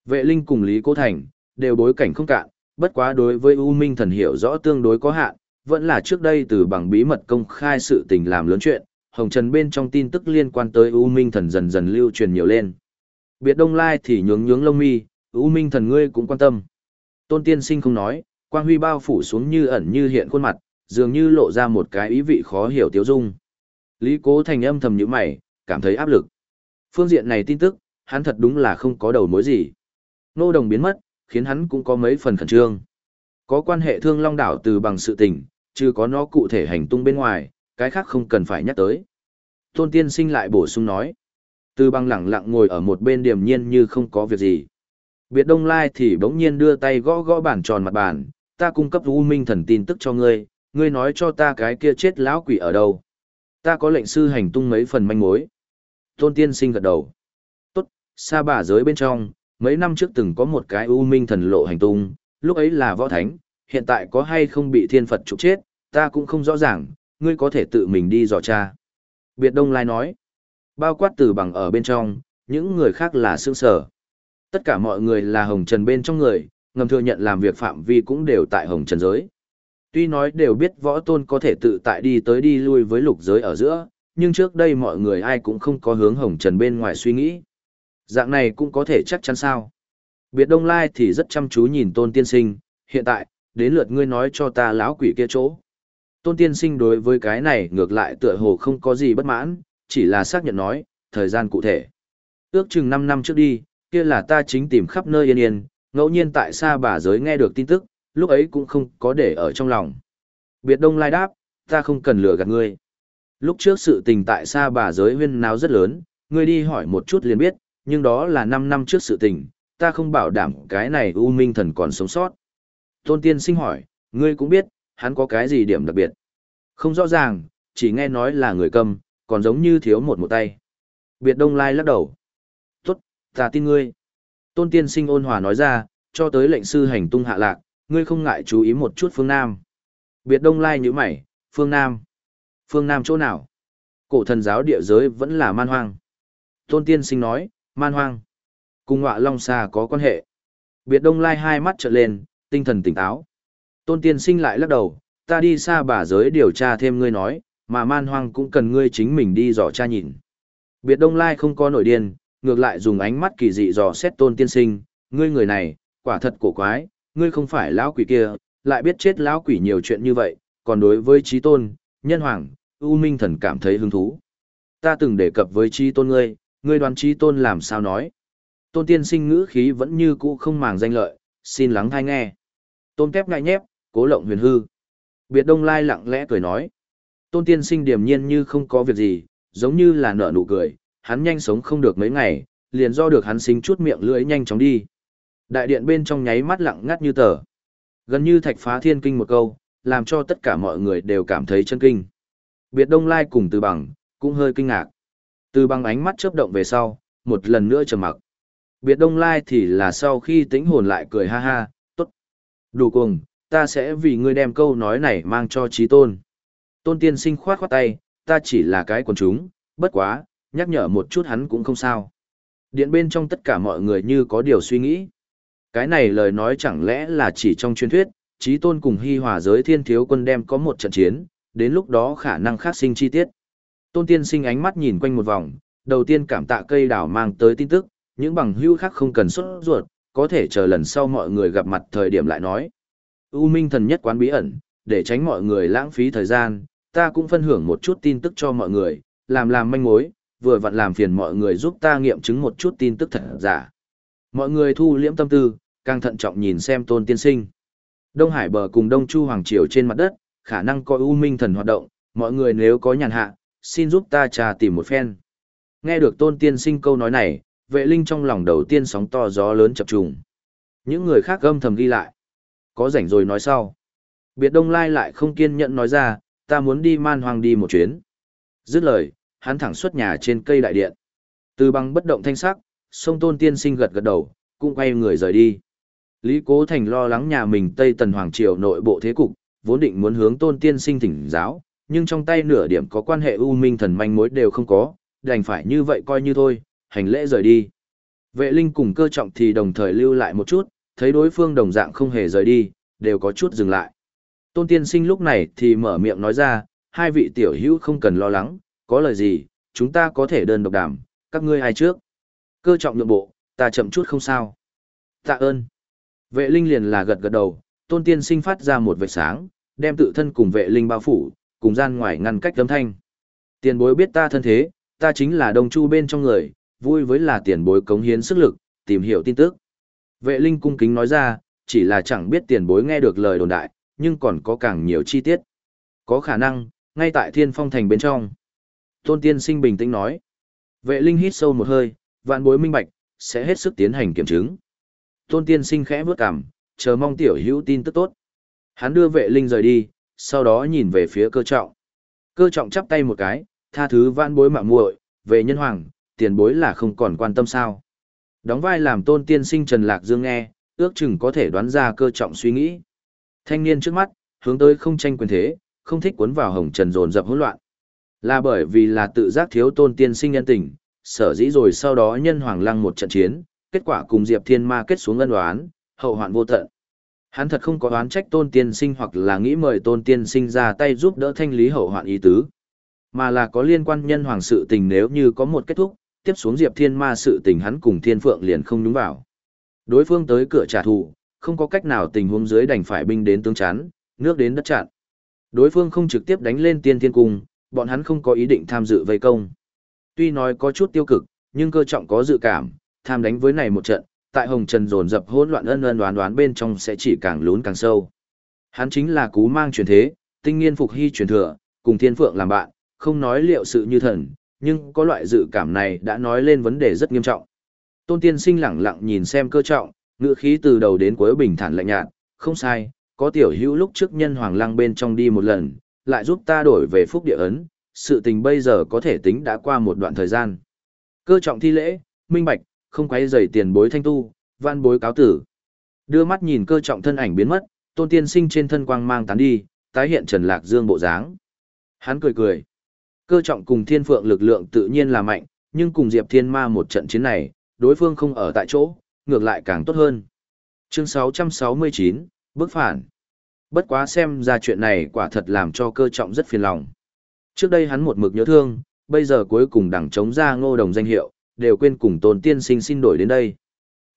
Vệ linh cùng Lý Cố Thành, đều bối cảnh không cạn, bất quá đối với u minh thần hiểu rõ tương đối có hạn, vẫn là trước đây từ bằng bí mật công khai sự tình làm lớn chuyện, hồng trần bên trong tin tức liên quan tới u minh thần dần dần lưu truyền nhiều lên. Biệt Đông Lai thì nhướng nhướng lông mi, U Minh thần ngươi cũng quan tâm. Tôn tiên sinh không nói, quang huy bao phủ xuống như ẩn như hiện khuôn mặt, dường như lộ ra một cái ý vị khó hiểu tiêu dung. Lý cố thành âm thầm như mày, cảm thấy áp lực. Phương diện này tin tức, hắn thật đúng là không có đầu mối gì. Nô đồng biến mất, khiến hắn cũng có mấy phần khẩn trương. Có quan hệ thương long đảo từ bằng sự tình, chứ có nó cụ thể hành tung bên ngoài, cái khác không cần phải nhắc tới. Tôn tiên sinh lại bổ sung nói. Từ bằng lẳng lặng ngồi ở một bên điềm nhiên như không có việc gì. Biệt Đông Lai thì bỗng nhiên đưa tay gõ gõ bàn tròn mặt bàn, ta cung cấp U Minh thần tin tức cho ngươi, ngươi nói cho ta cái kia chết lão quỷ ở đâu. Ta có lệnh sư hành tung mấy phần manh mối. Tôn Tiên Sinh gật đầu. Tốt, xa bà giới bên trong, mấy năm trước từng có một cái U Minh thần lộ hành tung, lúc ấy là võ thánh, hiện tại có hay không bị thiên Phật trục chết, ta cũng không rõ ràng, ngươi có thể tự mình đi dò tra. Biệt Đông Lai nói, bao quát từ bằng ở bên trong, những người khác là sương sở. Tất cả mọi người là hồng trần bên trong người, ngầm thừa nhận làm việc phạm vi cũng đều tại hồng trần giới. Tuy nói đều biết võ tôn có thể tự tại đi tới đi lui với lục giới ở giữa, nhưng trước đây mọi người ai cũng không có hướng hồng trần bên ngoài suy nghĩ. Dạng này cũng có thể chắc chắn sao. Biệt Đông Lai thì rất chăm chú nhìn tôn tiên sinh, hiện tại, đến lượt ngươi nói cho ta lão quỷ kia chỗ. Tôn tiên sinh đối với cái này ngược lại tựa hồ không có gì bất mãn, chỉ là xác nhận nói, thời gian cụ thể. Ước chừng 5 năm trước đi, kia là ta chính tìm khắp nơi yên yên, ngẫu nhiên tại xa bà giới nghe được tin tức, lúc ấy cũng không có để ở trong lòng. Biệt Đông Lai đáp, ta không cần lừa gạt ngươi. Lúc trước sự tình tại xa bà giới huyên náo rất lớn, ngươi đi hỏi một chút liền biết, nhưng đó là 5 năm trước sự tình, ta không bảo đảm cái này U Minh Thần còn sống sót. Tôn Tiên sinh hỏi, ngươi cũng biết, hắn có cái gì điểm đặc biệt. Không rõ ràng, chỉ nghe nói là người cầm, còn giống như thiếu một một tay. Biệt Đông Lai lắc đầu. tốt Ta tin ngươi. Tôn tiên sinh ôn hòa nói ra, cho tới lệnh sư hành tung hạ lạc, ngươi không ngại chú ý một chút phương Nam. Biệt đông lai như mày, phương Nam. Phương Nam chỗ nào? Cổ thần giáo địa giới vẫn là man hoang. Tôn tiên sinh nói, man hoang. Cùng ngọa long xa có quan hệ. Biệt Đông Lai hai mắt trợn lên, tinh thần tỉnh táo. Tôn tiên sinh lại lắc đầu, ta đi xa bà giới điều tra thêm ngươi nói, mà man hoang cũng cần ngươi chính mình đi dò tra nhìn. Biệt Đông Lai không có nổi điên, ngược lại dùng ánh mắt kỳ dị dò xét tôn tiên sinh, ngươi người này, quả thật cổ quái, ngươi không phải lão quỷ kia, lại biết chết lão quỷ nhiều chuyện như vậy, còn đối với trí tôn, nhân hoàng, U Minh thần cảm thấy hứng thú. Ta từng đề cập với trí tôn ngươi, ngươi đoán trí tôn làm sao nói. Tôn tiên sinh ngữ khí vẫn như cũ không màng danh lợi, xin lắng thai nghe. Tôn kép ngại nhép, cố lộng huyền hư. Biệt đông lai lặng lẽ cười nói. Tôn tiên sinh điềm nhiên như không có việc gì, giống như là nở nụ cười, hắn nhanh sống không được mấy ngày, liền do được hắn sinh chút miệng lưỡi nhanh chóng đi. Đại điện bên trong nháy mắt lặng ngắt như tờ. Gần như thạch phá thiên kinh một câu, làm cho tất cả mọi người đều cảm thấy chân kinh. Biệt Đông Lai cùng Từ Bằng, cũng hơi kinh ngạc. Từ Bằng ánh mắt chớp động về sau, một lần nữa trầm mặc. Biệt Đông Lai thì là sau khi tĩnh hồn lại cười ha ha, tốt. Đủ cùng, ta sẽ vì ngươi đem câu nói này mang cho trí tôn. Tôn tiên sinh khoát khoát tay, ta chỉ là cái quần chúng, bất quá, nhắc nhở một chút hắn cũng không sao. Điện bên trong tất cả mọi người như có điều suy nghĩ. Cái này lời nói chẳng lẽ là chỉ trong truyền thuyết, trí tôn cùng hy hòa giới thiên thiếu quân đem có một trận chiến, đến lúc đó khả năng khác sinh chi tiết. Tôn tiên sinh ánh mắt nhìn quanh một vòng, đầu tiên cảm tạ cây đảo mang tới tin tức, những bằng hữu khác không cần xuất ruột, có thể chờ lần sau mọi người gặp mặt thời điểm lại nói. U Minh thần nhất quán bí ẩn, để tránh mọi người lãng phí thời gian, ta cũng phân hưởng một chút tin tức cho mọi người, làm làm manh mối, vừa vặn làm phiền mọi người giúp ta nghiệm chứng một chút tin tức thật giả. Mọi người thu liễm tâm tư, càng thận trọng nhìn xem tôn tiên sinh. Đông Hải bờ cùng Đông Chu Hoàng Triều trên mặt đất, khả năng coi U Minh thần hoạt động, mọi người nếu có nhàn hạ, xin giúp ta trà tìm một phen. Nghe được tôn tiên sinh câu nói này, vệ linh trong lòng đầu tiên sóng to gió lớn chập trùng. Những người khác gâm thầm ghi lại. Có rảnh rồi nói sau. Biệt Đông Lai lại không kiên nhẫn nói ra, ta muốn đi man hoang đi một chuyến. Dứt lời, hắn thẳng xuất nhà trên cây đại điện. Từ bằng bất động thanh sắc, sông tôn tiên sinh gật gật đầu, cũng quay người rời đi. Lý Cố Thành lo lắng nhà mình Tây Tần Hoàng Triều nội bộ thế cục, vốn định muốn hướng tôn tiên sinh thỉnh giáo, nhưng trong tay nửa điểm có quan hệ U Minh thần manh mối đều không có, đành phải như vậy coi như thôi, hành lễ rời đi. Vệ linh cùng cơ trọng thì đồng thời lưu lại một chút, thấy đối phương đồng dạng không hề rời đi, đều có chút dừng lại. Tôn tiên sinh lúc này thì mở miệng nói ra, hai vị tiểu hữu không cần lo lắng, có lời gì, chúng ta có thể đơn độc đàm, các ngươi ai trước. Cơ trọng nhượng bộ, ta chậm chút không sao. Tạ ơn. Vệ linh liền là gật gật đầu, tôn tiên sinh phát ra một vệt sáng, đem tự thân cùng vệ linh bao phủ, cùng gian ngoài ngăn cách âm thanh. Tiền bối biết ta thân thế, ta chính là đồng chu bên trong người, vui với là tiền bối cống hiến sức lực, tìm hiểu tin tức. Vệ linh cung kính nói ra, chỉ là chẳng biết tiền bối nghe được lời đồn đại, nhưng còn có càng nhiều chi tiết. Có khả năng, ngay tại thiên phong thành bên trong. Tôn tiên sinh bình tĩnh nói. Vệ linh hít sâu một hơi, vạn bối minh bạch, sẽ hết sức tiến hành kiểm chứng. Tôn tiên sinh khẽ bước cảm chờ mong tiểu hữu tin tức tốt. Hắn đưa vệ linh rời đi, sau đó nhìn về phía cơ trọng. Cơ trọng chắp tay một cái, tha thứ vãn bối mạo muội, về nhân hoàng, tiền bối là không còn quan tâm sao. Đóng vai làm tôn tiên sinh Trần Lạc Dương nghe, ước chừng có thể đoán ra cơ trọng suy nghĩ. Thanh niên trước mắt, hướng tới không tranh quyền thế, không thích cuốn vào hồng trần dồn dập hỗn loạn. Là bởi vì là tự giác thiếu tôn tiên sinh nhân tình, sở dĩ rồi sau đó nhân hoàng lăng một trận chiến, kết quả cùng Diệp Thiên Ma kết xuống ân oán, hậu hoạn vô tận. Hắn thật không có oán trách tôn tiên sinh hoặc là nghĩ mời tôn tiên sinh ra tay giúp đỡ thanh lý hậu hoạn ý tứ, mà là có liên quan nhân hoàng sự tình nếu như có một kết thúc, tiếp xuống Diệp Thiên Ma sự tình hắn cùng Thiên Phượng liền không nhúng vào. Đối phương tới cửa trả thù, không có cách nào tình huống dưới đành phải binh đến tướng chán, nước đến đất chặn. Đối phương không trực tiếp đánh lên tiên thiên cung, bọn hắn không có ý định tham dự vây công. Tuy nói có chút tiêu cực, nhưng cơ trọng có dự cảm, tham đánh với này một trận, tại Hồng Trần dồn dập hỗn loạn ân ân đoán đoán bên trong sẽ chỉ càng lún càng sâu. Hắn chính là cú mang truyền thế, tinh nghiên phục hy truyền thừa, cùng thiên phượng làm bạn, không nói liệu sự như thần, nhưng có loại dự cảm này đã nói lên vấn đề rất nghiêm trọng. Tôn tiên sinh lẳng lặng nhìn xem cơ trọng, ngựa khí từ đầu đến cuối bình thản lạnh nhạt, không sai, có tiểu hữu lúc trước nhân hoàng lăng bên trong đi một lần, lại giúp ta đổi về phúc địa ấn, sự tình bây giờ có thể tính đã qua một đoạn thời gian. Cơ trọng thi lễ, minh bạch, không quấy rầy tiền bối thanh tu, văn bối cáo tử. Đưa mắt nhìn cơ trọng thân ảnh biến mất, tôn tiên sinh trên thân quang mang tán đi, tái hiện Trần Lạc Dương bộ dáng. Hắn cười cười. Cơ trọng cùng thiên phượng lực lượng tự nhiên là mạnh, nhưng cùng Diệp Thiên Ma một trận chiến này, đối phương không ở tại chỗ, ngược lại càng tốt hơn. Chương 669, Bức phản. Bất quá xem ra chuyện này quả thật làm cho cơ trọng rất phiền lòng. Trước đây hắn một mực nhớ thương, bây giờ cuối cùng đẳng chống ra ngô đồng danh hiệu, đều quên cùng tôn tiên sinh xin đổi đến đây.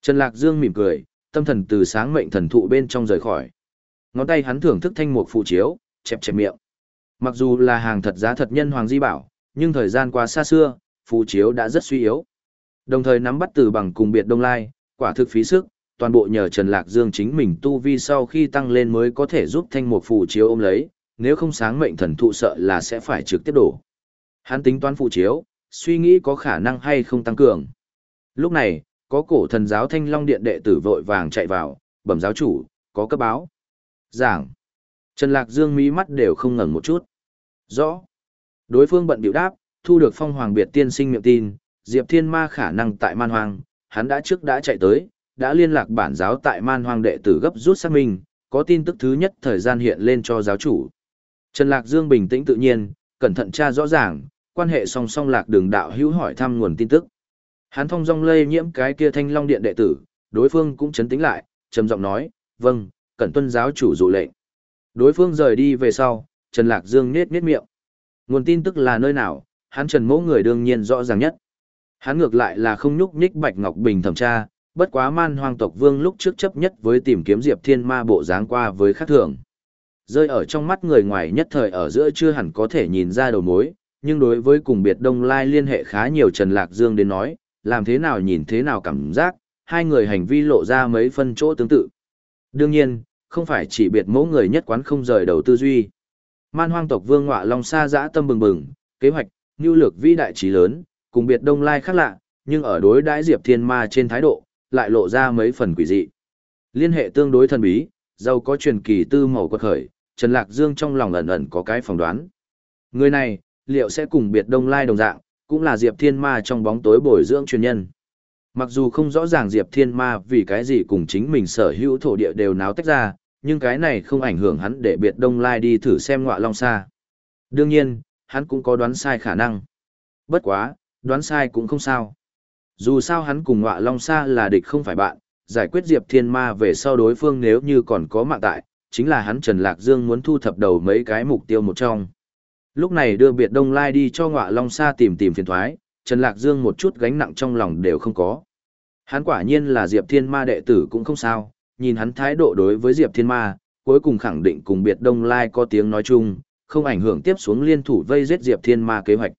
Trần Lạc Dương mỉm cười, tâm thần từ sáng mệnh thần thụ bên trong rời khỏi. Ngón tay hắn thưởng thức thanh mục phụ chiếu, chẹp chẹp miệng. Mặc dù là hàng thật giá thật nhân Hoàng Di Bảo, nhưng thời gian qua xa xưa, phụ chiếu đã rất suy yếu. Đồng thời nắm bắt từ bằng cùng biệt đông lai, quả thực phí sức, toàn bộ nhờ Trần Lạc Dương chính mình tu vi sau khi tăng lên mới có thể giúp thanh mục phụ chiếu ôm lấy, nếu không sáng mệnh thần thụ sợ là sẽ phải trực tiếp đổ. Hắn tính toán phụ chiếu, suy nghĩ có khả năng hay không tăng cường. Lúc này, có cổ thần giáo thanh long điện đệ tử vội vàng chạy vào, bẩm giáo chủ, có cấp báo. Giảng. Trần Lạc Dương mí mắt đều không ngẩn một chút. Rõ. Đối phương bận biểu đáp, thu được phong hoàng biệt tiên sinh miệng tin, Diệp Thiên Ma khả năng tại man hoang, hắn đã trước đã chạy tới, đã liên lạc bản giáo tại man hoang đệ tử gấp rút xác minh, có tin tức thứ nhất thời gian hiện lên cho giáo chủ. Trần Lạc Dương bình tĩnh tự nhiên, cẩn thận tra rõ ràng, quan hệ song song lạc đường đạo hữu hỏi thăm nguồn tin tức. Hắn thông dong lây nhiễm cái kia thanh long điện đệ tử, đối phương cũng chấn tĩnh lại, trầm giọng nói, vâng, cẩn tuân giáo chủ dụ lệnh. Đối phương rời đi về sau, Trần Lạc Dương nết nết miệng. Nguồn tin tức là nơi nào, hắn Trần mẫu người đương nhiên rõ ràng nhất. Hắn ngược lại là không nhúc nhích Bạch Ngọc Bình thẩm tra, bất quá man hoang tộc vương lúc trước chấp nhất với tìm kiếm Diệp Thiên Ma bộ dáng qua với khác thường. Rơi ở trong mắt người ngoài nhất thời ở giữa chưa hẳn có thể nhìn ra đầu mối, nhưng đối với cùng biệt Đông Lai liên hệ khá nhiều Trần Lạc Dương đến nói, làm thế nào nhìn thế nào cảm giác, hai người hành vi lộ ra mấy phân chỗ tương tự. Đương nhiên, không phải chỉ biệt mẫu người nhất quán không rời đầu tư duy. Man hoang tộc vương ngọa long xa dã tâm bừng bừng, kế hoạch, nhu lược vĩ đại trí lớn, cùng biệt đông lai khác lạ, nhưng ở đối đãi diệp thiên ma trên thái độ, lại lộ ra mấy phần quỷ dị. Liên hệ tương đối thần bí, giàu có truyền kỳ tư màu quật khởi, Trần Lạc Dương trong lòng ẩn ẩn có cái phỏng đoán. Người này, liệu sẽ cùng biệt đông lai đồng dạng, cũng là Diệp Thiên Ma trong bóng tối bồi dưỡng truyền nhân. Mặc dù không rõ ràng Diệp Thiên Ma vì cái gì cùng chính mình sở hữu thổ địa đều náo tách ra, nhưng cái này không ảnh hưởng hắn để biệt Đông Lai đi thử xem ngọa long xa. Đương nhiên, hắn cũng có đoán sai khả năng. Bất quá, đoán sai cũng không sao. Dù sao hắn cùng ngọa long xa là địch không phải bạn, giải quyết Diệp Thiên Ma về sau đối phương nếu như còn có mạng tại, chính là hắn Trần Lạc Dương muốn thu thập đầu mấy cái mục tiêu một trong. Lúc này đưa biệt Đông Lai đi cho ngọa long xa tìm tìm phiền thoái, Trần Lạc Dương một chút gánh nặng trong lòng đều không có. Hắn quả nhiên là Diệp Thiên Ma đệ tử cũng không sao, nhìn hắn thái độ đối với Diệp Thiên Ma, cuối cùng khẳng định cùng biệt Đông Lai có tiếng nói chung, không ảnh hưởng tiếp xuống liên thủ vây giết Diệp Thiên Ma kế hoạch.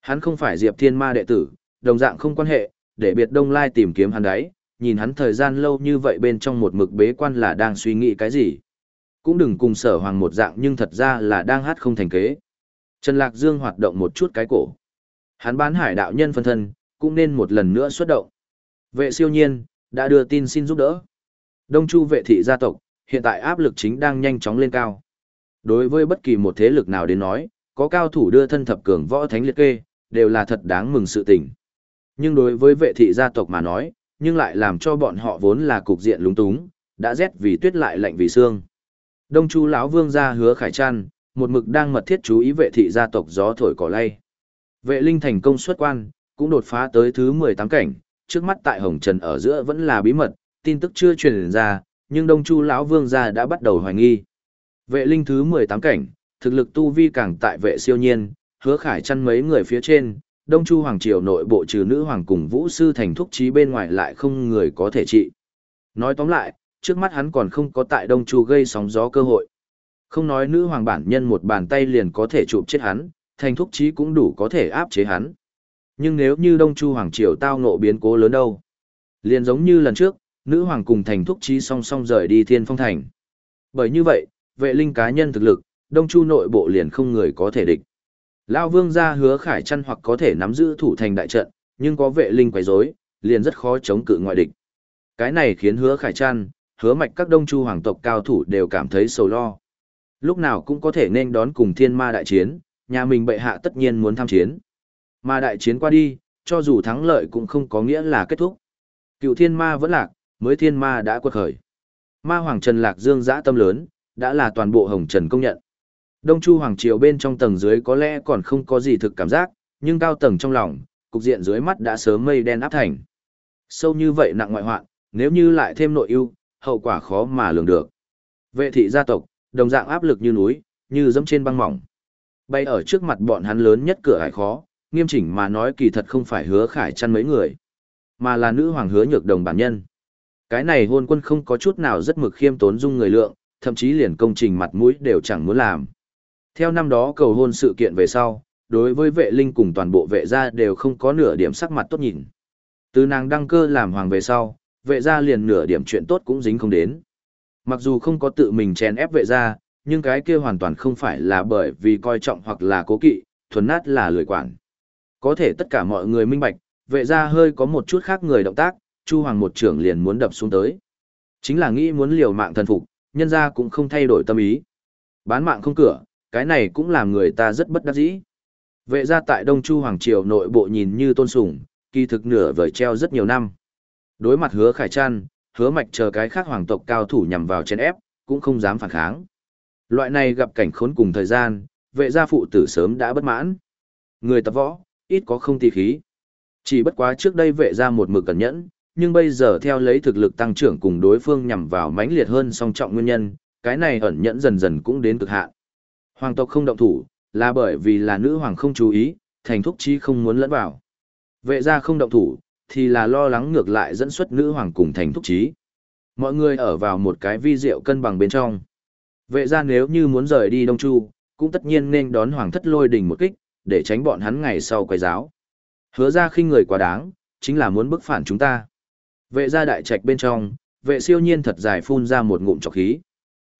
Hắn không phải Diệp Thiên Ma đệ tử, đồng dạng không quan hệ, để biệt Đông Lai tìm kiếm hắn đấy, nhìn hắn thời gian lâu như vậy bên trong một mực bế quan là đang suy nghĩ cái gì. Cũng đừng cùng sở hoàng một dạng nhưng thật ra là đang hát không thành kế. Trần Lạc Dương hoạt động một chút cái cổ. Hắn bán hải đạo nhân phân thân, cũng nên một lần nữa xuất động. Vệ siêu nhiên, đã đưa tin xin giúp đỡ. Đông Chu vệ thị gia tộc, hiện tại áp lực chính đang nhanh chóng lên cao. Đối với bất kỳ một thế lực nào đến nói, có cao thủ đưa thân thập cường võ thánh liệt kê, đều là thật đáng mừng sự tình. Nhưng đối với vệ thị gia tộc mà nói, nhưng lại làm cho bọn họ vốn là cục diện lúng túng, đã rét vì tuyết lại lạnh vì xương. Đông Chu lão vương gia hứa khải trăn, một mực đang mật thiết chú ý vệ thị gia tộc gió thổi cỏ lay. Vệ linh thành công xuất quan, cũng đột phá tới thứ 18 cảnh, trước mắt tại Hồng Trần ở giữa vẫn là bí mật, tin tức chưa truyền ra, nhưng Đông Chu lão vương gia đã bắt đầu hoài nghi. Vệ linh thứ 18 cảnh, thực lực tu vi càng tại vệ siêu nhiên, hứa khải chăn mấy người phía trên, Đông Chu hoàng triều nội bộ trừ nữ hoàng cùng vũ sư thành thúc trí bên ngoài lại không người có thể trị. Nói tóm lại, trước mắt hắn còn không có tại Đông Chu gây sóng gió cơ hội. Không nói nữ hoàng bản nhân một bàn tay liền có thể chụp chết hắn, thành thúc trí cũng đủ có thể áp chế hắn. Nhưng nếu như Đông Chu Hoàng Triều tao ngộ biến cố lớn đâu? Liền giống như lần trước, nữ hoàng cùng thành thúc trí song song rời đi thiên phong thành. Bởi như vậy, vệ linh cá nhân thực lực, Đông Chu nội bộ liền không người có thể địch. Lao vương ra hứa khải chăn hoặc có thể nắm giữ thủ thành đại trận, nhưng có vệ linh quấy rối, liền rất khó chống cự ngoại địch. Cái này khiến hứa khải chăn, hứa mạch các Đông Chu hoàng tộc cao thủ đều cảm thấy sầu lo. Lúc nào cũng có thể nên đón cùng thiên ma đại chiến, nhà mình bệ hạ tất nhiên muốn tham chiến. Mà đại chiến qua đi, cho dù thắng lợi cũng không có nghĩa là kết thúc. Cựu thiên ma vẫn lạc, mới thiên ma đã quật khởi. Ma Hoàng Trần Lạc Dương dã tâm lớn, đã là toàn bộ Hồng Trần công nhận. Đông Chu Hoàng Triều bên trong tầng dưới có lẽ còn không có gì thực cảm giác, nhưng cao tầng trong lòng, cục diện dưới mắt đã sớm mây đen áp thành. Sâu như vậy nặng ngoại hoạn, nếu như lại thêm nội ưu, hậu quả khó mà lường được. Vệ thị gia tộc, đồng dạng áp lực như núi, như dẫm trên băng mỏng. Bay ở trước mặt bọn hắn lớn nhất cửa hải khó, nghiêm chỉnh mà nói kỳ thật không phải hứa khải chăn mấy người, mà là nữ hoàng hứa nhược đồng bản nhân. Cái này hôn quân không có chút nào rất mực khiêm tốn dung người lượng, thậm chí liền công trình mặt mũi đều chẳng muốn làm. Theo năm đó cầu hôn sự kiện về sau, đối với vệ linh cùng toàn bộ vệ gia đều không có nửa điểm sắc mặt tốt nhìn. Từ nàng đăng cơ làm hoàng về sau, vệ gia liền nửa điểm chuyện tốt cũng dính không đến. Mặc dù không có tự mình chèn ép vệ gia, nhưng cái kia hoàn toàn không phải là bởi vì coi trọng hoặc là cố kỵ, thuần nát là lười quản. Có thể tất cả mọi người minh bạch, vệ gia hơi có một chút khác người động tác, Chu Hoàng một trưởng liền muốn đập xuống tới. Chính là nghĩ muốn liều mạng thần phục, nhân gia cũng không thay đổi tâm ý. Bán mạng không cửa, cái này cũng làm người ta rất bất đắc dĩ. Vệ gia tại Đông Chu Hoàng Triều nội bộ nhìn như tôn sùng, kỳ thực nửa vời treo rất nhiều năm. Đối mặt hứa khải trăn, hứa mạch chờ cái khác hoàng tộc cao thủ nhằm vào chèn ép, cũng không dám phản kháng. Loại này gặp cảnh khốn cùng thời gian, vệ gia phụ tử sớm đã bất mãn. Người tập võ, ít có không tì khí. Chỉ bất quá trước đây vệ gia một mực cẩn nhẫn, nhưng bây giờ theo lấy thực lực tăng trưởng cùng đối phương nhằm vào mãnh liệt hơn song trọng nguyên nhân, cái này ẩn nhẫn dần dần cũng đến cực hạn. Hoàng tộc không động thủ, là bởi vì là nữ hoàng không chú ý, thành thúc chi không muốn lẫn vào. Vệ gia không động thủ, thì là lo lắng ngược lại dẫn xuất nữ hoàng cùng thành thúc trí Mọi người ở vào một cái vi diệu cân bằng bên trong. Vệ gia nếu như muốn rời đi Đông Chu, cũng tất nhiên nên đón hoàng thất lôi đỉnh một kích, để tránh bọn hắn ngày sau quay giáo. Hứa ra khinh người quá đáng, chính là muốn bức phản chúng ta. Vệ gia đại trạch bên trong, vệ siêu nhiên thật dài phun ra một ngụm trọc khí.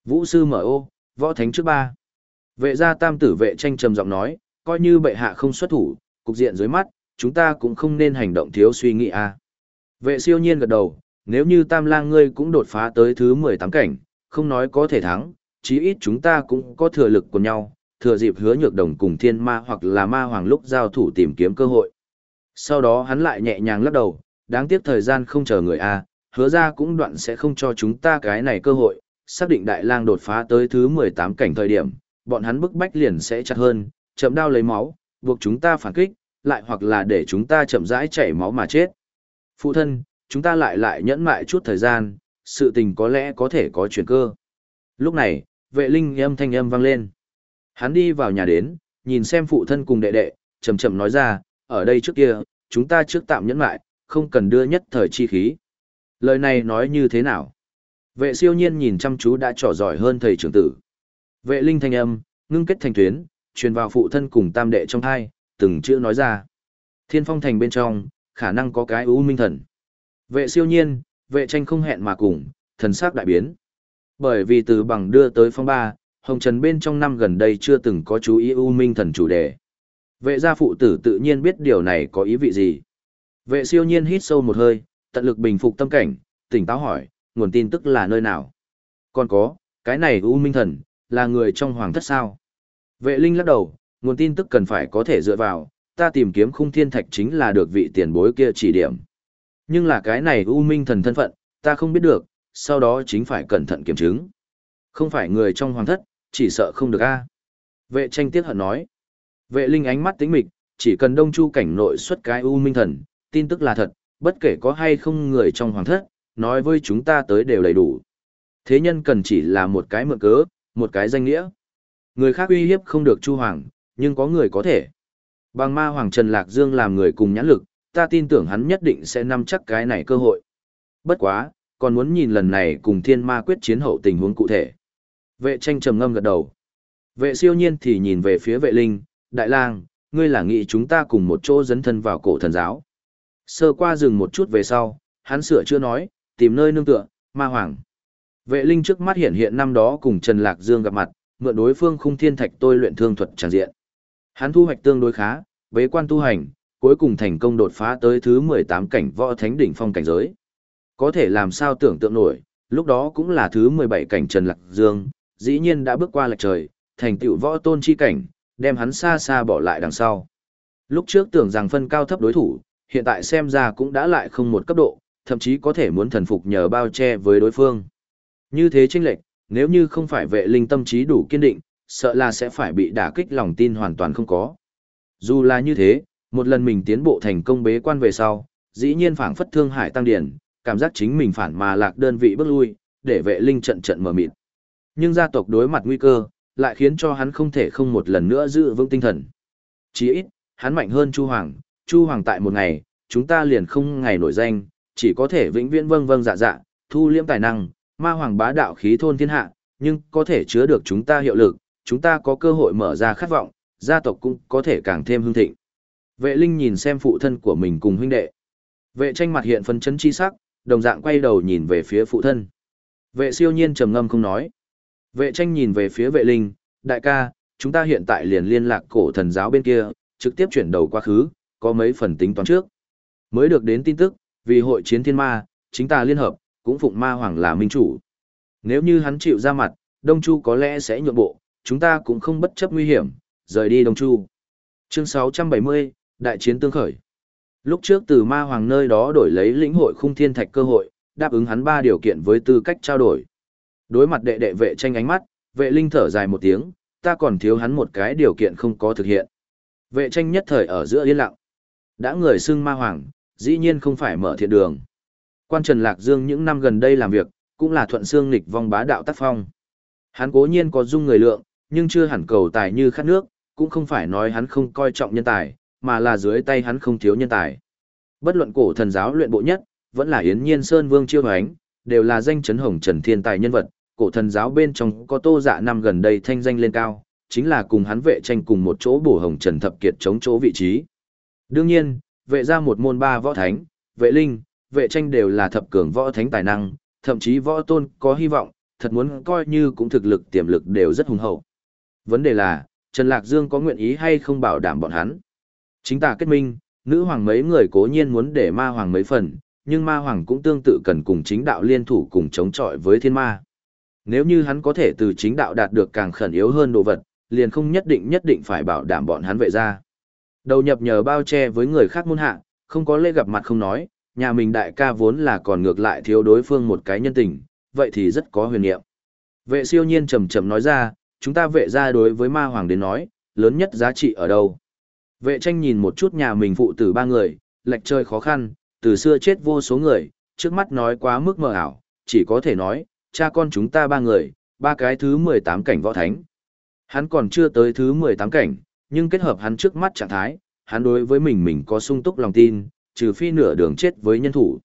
Vũ sư mở ô, võ thánh trước ba. Vệ gia tam tử vệ tranh trầm giọng nói, coi như bệ hạ không xuất thủ, cục diện dưới mắt, chúng ta cũng không nên hành động thiếu suy nghĩ a. À. Vệ siêu nhiên gật đầu, nếu như tam lang ngươi cũng đột phá tới thứ 18 cảnh, không nói có thể thắng, chí ít chúng ta cũng có thừa lực của nhau, thừa dịp hứa nhược đồng cùng thiên ma hoặc là ma hoàng lúc giao thủ tìm kiếm cơ hội. Sau đó hắn lại nhẹ nhàng lắc đầu, đáng tiếc thời gian không chờ người a, hứa ra cũng đoạn sẽ không cho chúng ta cái này cơ hội, xác định đại lang đột phá tới thứ 18 cảnh thời điểm, bọn hắn bức bách liền sẽ chặt hơn, chậm đao lấy máu, buộc chúng ta phản kích, lại hoặc là để chúng ta chậm rãi chảy máu mà chết. Phụ thân, chúng ta lại lại nhẫn mại chút thời gian, sự tình có lẽ có thể có chuyển cơ. Lúc này, vệ linh âm thanh âm vang lên. Hắn đi vào nhà đến, nhìn xem phụ thân cùng đệ đệ, chậm chậm nói ra, ở đây trước kia, chúng ta trước tạm nhẫn mại, không cần đưa nhất thời chi khí. Lời này nói như thế nào? Vệ siêu nhiên nhìn chăm chú đã trò giỏi hơn thầy trưởng tử. Vệ linh thanh âm, ngưng kết thành tuyến, truyền vào phụ thân cùng tam đệ trong hai, từng chữ nói ra. Thiên phong thành bên trong, khả năng có cái ưu minh thần. Vệ siêu nhiên, vệ tranh không hẹn mà cùng, thần sắc đại biến. Bởi vì từ bằng đưa tới phong ba, hồng trần bên trong năm gần đây chưa từng có chú ý ưu minh thần chủ đề. Vệ gia phụ tử tự nhiên biết điều này có ý vị gì. Vệ siêu nhiên hít sâu một hơi, tận lực bình phục tâm cảnh, tỉnh táo hỏi, nguồn tin tức là nơi nào. Còn có, cái này ưu minh thần, là người trong hoàng thất sao. Vệ linh lắc đầu, nguồn tin tức cần phải có thể dựa vào, ta tìm kiếm khung thiên thạch chính là được vị tiền bối kia chỉ điểm. Nhưng là cái này U Minh thần thân phận, ta không biết được, sau đó chính phải cẩn thận kiểm chứng. Không phải người trong hoàng thất, chỉ sợ không được a. Vệ tranh tiếc hận nói. Vệ linh ánh mắt tính mịch, chỉ cần đông chu cảnh nội xuất cái U Minh thần, tin tức là thật, bất kể có hay không người trong hoàng thất, nói với chúng ta tới đều đầy đủ. Thế nhân cần chỉ là một cái mượn cớ, một cái danh nghĩa. Người khác uy hiếp không được Chu Hoàng, nhưng có người có thể. Bằng ma Hoàng Trần Lạc Dương làm người cùng nhãn lực, ta tin tưởng hắn nhất định sẽ nắm chắc cái này cơ hội. Bất quá, còn muốn nhìn lần này cùng thiên ma quyết chiến hậu tình huống cụ thể. Vệ tranh trầm ngâm gật đầu. Vệ siêu nhiên thì nhìn về phía vệ linh, đại lang, ngươi là nghĩ chúng ta cùng một chỗ dấn thân vào cổ thần giáo. Sơ qua dừng một chút về sau, hắn sửa chưa nói, tìm nơi nương tựa, ma hoàng. Vệ linh trước mắt hiện hiện năm đó cùng Trần Lạc Dương gặp mặt, mượn đối phương khung thiên thạch tôi luyện thương thuật tràn diện. Hắn thu hoạch tương đối khá, bế quan tu hành, cuối cùng thành công đột phá tới thứ 18 cảnh võ thánh đỉnh phong cảnh giới. Có thể làm sao tưởng tượng nổi, lúc đó cũng là thứ 17 cảnh Trần Lạc Dương, dĩ nhiên đã bước qua lệch trời, thành tựu võ tôn chi cảnh, đem hắn xa xa bỏ lại đằng sau. Lúc trước tưởng rằng phân cao thấp đối thủ, hiện tại xem ra cũng đã lại không một cấp độ, thậm chí có thể muốn thần phục nhờ bao che với đối phương. Như thế chênh lệch, nếu như không phải vệ linh tâm trí đủ kiên định, sợ là sẽ phải bị đả kích lòng tin hoàn toàn không có. Dù là như thế, một lần mình tiến bộ thành công bế quan về sau, dĩ nhiên phảng phất thương hải tăng điển, cảm giác chính mình phản mà lạc đơn vị bước lui, để vệ linh trận trận mở mịt. Nhưng gia tộc đối mặt nguy cơ, lại khiến cho hắn không thể không một lần nữa giữ vững tinh thần. Chỉ ít, hắn mạnh hơn Chu Hoàng, Chu Hoàng tại một ngày, chúng ta liền không ngày nổi danh, chỉ có thể vĩnh viễn vâng vâng dạ dạ, thu liễm tài năng, ma hoàng bá đạo khí thôn thiên hạ, nhưng có thể chứa được chúng ta hiệu lực, chúng ta có cơ hội mở ra khát vọng, gia tộc cũng có thể càng thêm hưng thịnh. Vệ Linh nhìn xem phụ thân của mình cùng huynh đệ. Vệ tranh mặt hiện phân chấn chi sắc, đồng dạng quay đầu nhìn về phía phụ thân. Vệ siêu nhiên trầm ngâm không nói. Vệ tranh nhìn về phía vệ linh, đại ca, chúng ta hiện tại liền liên lạc cổ thần giáo bên kia, trực tiếp chuyển đầu quá khứ, có mấy phần tính toán trước. Mới được đến tin tức, vì hội chiến thiên ma, chính ta liên hợp, cũng phụng ma hoàng là minh chủ. Nếu như hắn chịu ra mặt, Đông Chu có lẽ sẽ nhượng bộ, chúng ta cũng không bất chấp nguy hiểm, rời đi Đông Chu. Chương 670, Đại chiến tương khởi. Lúc trước từ ma hoàng nơi đó đổi lấy lĩnh hội khung thiên thạch cơ hội, đáp ứng hắn ba điều kiện với tư cách trao đổi. Đối mặt đệ đệ vệ tranh ánh mắt, vệ linh thở dài một tiếng, ta còn thiếu hắn một cái điều kiện không có thực hiện. Vệ tranh nhất thời ở giữa yên lặng. Đã người xưng ma hoàng, dĩ nhiên không phải mở thiện đường. Quan Trần Lạc Dương những năm gần đây làm việc, cũng là thuận xương nghịch vong bá đạo tác phong. Hắn cố nhiên có dung người lượng, nhưng chưa hẳn cầu tài như khát nước, cũng không phải nói hắn không coi trọng nhân tài, mà là dưới tay hắn không thiếu nhân tài. Bất luận cổ thần giáo luyện bộ nhất, vẫn là Yến Nhiên Sơn Vương Chiêu Hoánh, đều là danh chấn hồng trần thiên tài nhân vật, cổ thần giáo bên trong có tô dạ năm gần đây thanh danh lên cao, chính là cùng hắn vệ tranh cùng một chỗ bổ hồng trần thập kiệt chống chỗ vị trí. Đương nhiên, vệ ra một môn ba võ thánh, vệ linh, vệ tranh đều là thập cường võ thánh tài năng, thậm chí võ tôn có hy vọng, thật muốn coi như cũng thực lực tiềm lực đều rất hùng hậu. Vấn đề là, Trần Lạc Dương có nguyện ý hay không bảo đảm bọn hắn. Chính tà kết minh, nữ hoàng mấy người cố nhiên muốn để ma hoàng mấy phần, nhưng ma hoàng cũng tương tự cần cùng chính đạo liên thủ cùng chống chọi với thiên ma. Nếu như hắn có thể từ chính đạo đạt được càng khẩn yếu hơn đồ vật, liền không nhất định nhất định phải bảo đảm bọn hắn vệ ra. Đầu nhập nhờ bao che với người khác môn hạ, không có lễ gặp mặt không nói, nhà mình đại ca vốn là còn ngược lại thiếu đối phương một cái nhân tình, vậy thì rất có huyền niệm. Vệ siêu nhiên trầm trầm nói ra, chúng ta vệ ra đối với ma hoàng đến nói, lớn nhất giá trị ở đâu? Vệ tranh nhìn một chút nhà mình phụ tử ba người, lệch chơi khó khăn, từ xưa chết vô số người, trước mắt nói quá mức mờ ảo, chỉ có thể nói, cha con chúng ta ba người, ba cái thứ 18 cảnh võ thánh. Hắn còn chưa tới thứ 18 cảnh, nhưng kết hợp hắn trước mắt trạng thái, hắn đối với mình mình có sung túc lòng tin, trừ phi nửa đường chết với nhân thủ.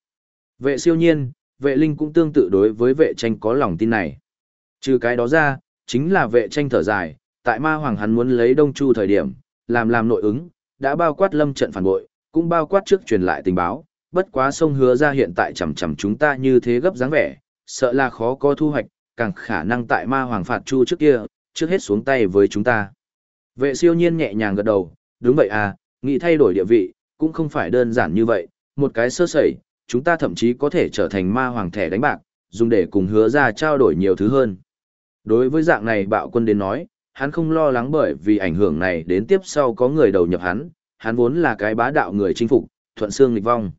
Vệ siêu nhiên, vệ linh cũng tương tự đối với vệ tranh có lòng tin này. Trừ cái đó ra, chính là vệ tranh thở dài, tại ma hoàng hắn muốn lấy đông chu thời điểm, làm làm nội ứng, đã bao quát lâm trận phản bội, cũng bao quát trước truyền lại tình báo, bất quá sông hứa ra hiện tại chầm chầm chúng ta như thế gấp dáng vẻ, sợ là khó có thu hoạch, càng khả năng tại ma hoàng phạt chu trước kia, trước hết xuống tay với chúng ta. Vệ siêu nhiên nhẹ nhàng gật đầu, đúng vậy à, nghĩ thay đổi địa vị, cũng không phải đơn giản như vậy, một cái sơ sẩy, chúng ta thậm chí có thể trở thành ma hoàng thẻ đánh bạc, dùng để cùng hứa ra trao đổi nhiều thứ hơn. Đối với dạng này bạo quân đến nói, hắn không lo lắng bởi vì ảnh hưởng này đến tiếp sau có người đầu nhập hắn, hắn vốn là cái bá đạo người chinh phục, thuận xương nghịch vong.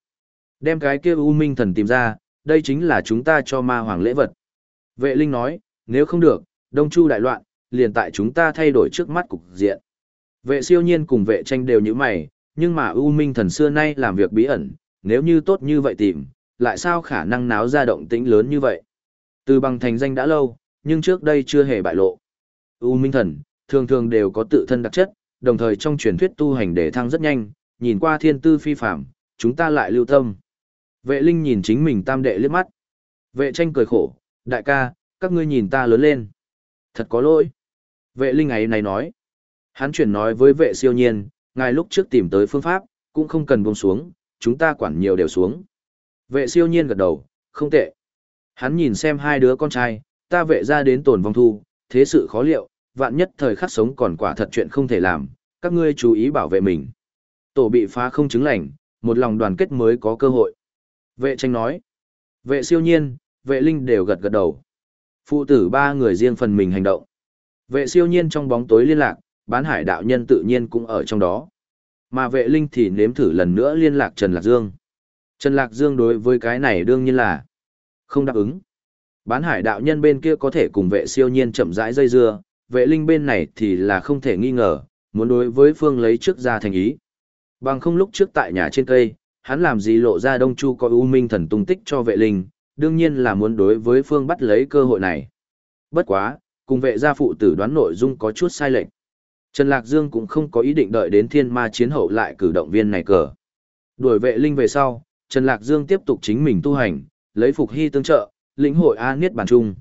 Đem cái kia U Minh thần tìm ra, đây chính là chúng ta cho ma hoàng lễ vật. Vệ Linh nói, nếu không được, Đông Chu đại loạn, liền tại chúng ta thay đổi trước mắt cục diện. Vệ siêu nhiên cùng vệ tranh đều như mày, nhưng mà U Minh thần xưa nay làm việc bí ẩn, nếu như tốt như vậy tìm, lại sao khả năng náo ra động tĩnh lớn như vậy. Từ bằng thành danh đã lâu, nhưng trước đây chưa hề bại lộ. U Minh thần, thường thường đều có tự thân đặc chất, đồng thời trong truyền thuyết tu hành để thăng rất nhanh, nhìn qua thiên tư phi phạm, chúng ta lại lưu tâm. Vệ Linh nhìn chính mình tam đệ liếc mắt. Vệ tranh cười khổ, đại ca, các ngươi nhìn ta lớn lên. Thật có lỗi. Vệ Linh ấy này nói. Hắn chuyển nói với vệ siêu nhiên, ngài lúc trước tìm tới phương pháp, cũng không cần buông xuống, chúng ta quản nhiều đều xuống. Vệ siêu nhiên gật đầu, không tệ. Hắn nhìn xem hai đứa con trai, ta vệ ra đến tổn vong thu, thế sự khó liệu, vạn nhất thời khắc sống còn quả thật chuyện không thể làm, các ngươi chú ý bảo vệ mình. Tổ bị phá không chứng lành, một lòng đoàn kết mới có cơ hội. Vệ tranh nói. Vệ siêu nhiên, vệ linh đều gật gật đầu. Phụ tử ba người riêng phần mình hành động. Vệ siêu nhiên trong bóng tối liên lạc, bán hải đạo nhân tự nhiên cũng ở trong đó. Mà vệ linh thì nếm thử lần nữa liên lạc Trần Lạc Dương. Trần Lạc Dương đối với cái này đương nhiên là không đáp ứng. Bán hải đạo nhân bên kia có thể cùng vệ siêu nhiên chậm rãi dây dưa, vệ linh bên này thì là không thể nghi ngờ, muốn đối với phương lấy trước ra thành ý. Bằng không lúc trước tại nhà trên cây, hắn làm gì lộ ra Đông Chu có U Minh thần tung tích cho vệ linh, đương nhiên là muốn đối với phương bắt lấy cơ hội này. Bất quá, cùng vệ gia phụ tử đoán nội dung có chút sai lệch. Trần Lạc Dương cũng không có ý định đợi đến thiên ma chiến hậu lại cử động viên này cờ. Đuổi vệ linh về sau, Trần Lạc Dương tiếp tục chính mình tu hành, lấy phục hy tương trợ, lĩnh hội A Niết bàn trung.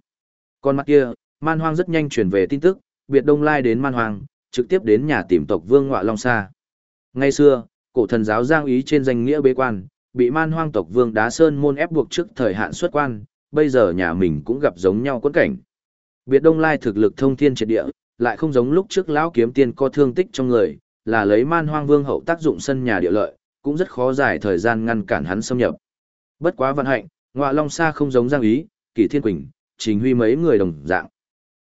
Còn mặt kia, man hoang rất nhanh truyền về tin tức, biệt đông lai đến man hoang, trực tiếp đến nhà tìm tộc vương ngọa Long Sa. Ngay xưa, cổ thần giáo giang ý trên danh nghĩa bế quan, bị man hoang tộc vương đá sơn môn ép buộc trước thời hạn xuất quan, bây giờ nhà mình cũng gặp giống nhau quẫn cảnh. Biệt đông lai thực lực thông thiên triệt địa, lại không giống lúc trước lão kiếm tiên có thương tích trong người, là lấy man hoang vương hậu tác dụng sân nhà địa lợi, cũng rất khó giải thời gian ngăn cản hắn xâm nhập. Bất quá vận hạnh, ngọa long sa không giống giang ý, kỷ thiên quỳnh, trình huy mấy người đồng dạng.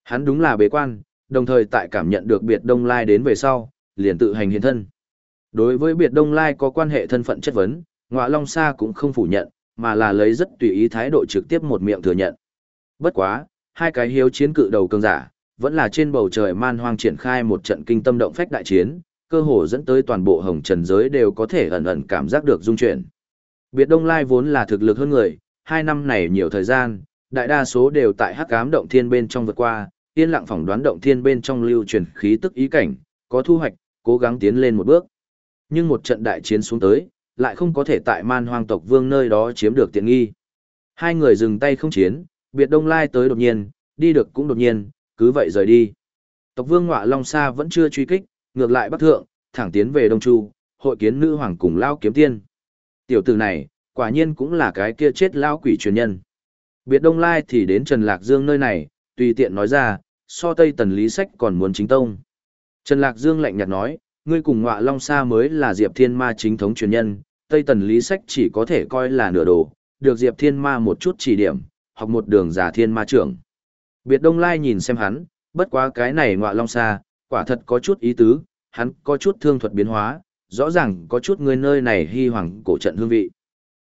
Hắn đúng là bế quan, đồng thời tại cảm nhận được biệt đông lai đến về sau, liền tự hành hiện thân. Đối với biệt đông lai có quan hệ thân phận chất vấn, ngọa long sa cũng không phủ nhận, mà là lấy rất tùy ý thái độ trực tiếp một miệng thừa nhận. Bất quá, hai cái hiếu chiến cự đầu cường giả, vẫn là trên bầu trời man hoang triển khai một trận kinh tâm động phách đại chiến, cơ hồ dẫn tới toàn bộ hồng trần giới đều có thể ẩn ẩn cảm giác được dung chuyển. Biệt Đông Lai vốn là thực lực hơn người, hai năm này nhiều thời gian, đại đa số đều tại hắc ám động thiên bên trong vượt qua, yên lặng phỏng đoán động thiên bên trong lưu truyền khí tức ý cảnh, có thu hoạch, cố gắng tiến lên một bước. Nhưng một trận đại chiến xuống tới, lại không có thể tại man hoang tộc vương nơi đó chiếm được tiện nghi. Hai người dừng tay không chiến, biệt đông lai tới đột nhiên, đi được cũng đột nhiên, cứ vậy rời đi. Tộc vương ngọa Long Sa vẫn chưa truy kích, ngược lại bắc thượng, thẳng tiến về Đông Chu, hội kiến nữ hoàng cùng lao kiếm tiên. Tiểu tử này, quả nhiên cũng là cái kia chết lao quỷ truyền nhân. Biệt Đông Lai thì đến Trần Lạc Dương nơi này, tùy tiện nói ra, so Tây Tần Lý Sách còn muốn chính tông. Trần Lạc Dương lạnh nhạt nói, ngươi cùng ngọa Long Sa mới là Diệp Thiên Ma chính thống truyền nhân, Tây Tần Lý Sách chỉ có thể coi là nửa đồ, được Diệp Thiên Ma một chút chỉ điểm, học một đường giả Thiên Ma trưởng. Biệt Đông Lai nhìn xem hắn, bất quá cái này ngọa Long Sa, quả thật có chút ý tứ, hắn có chút thương thuật biến hóa, rõ ràng có chút người nơi này hy hoàng cổ trận hương vị.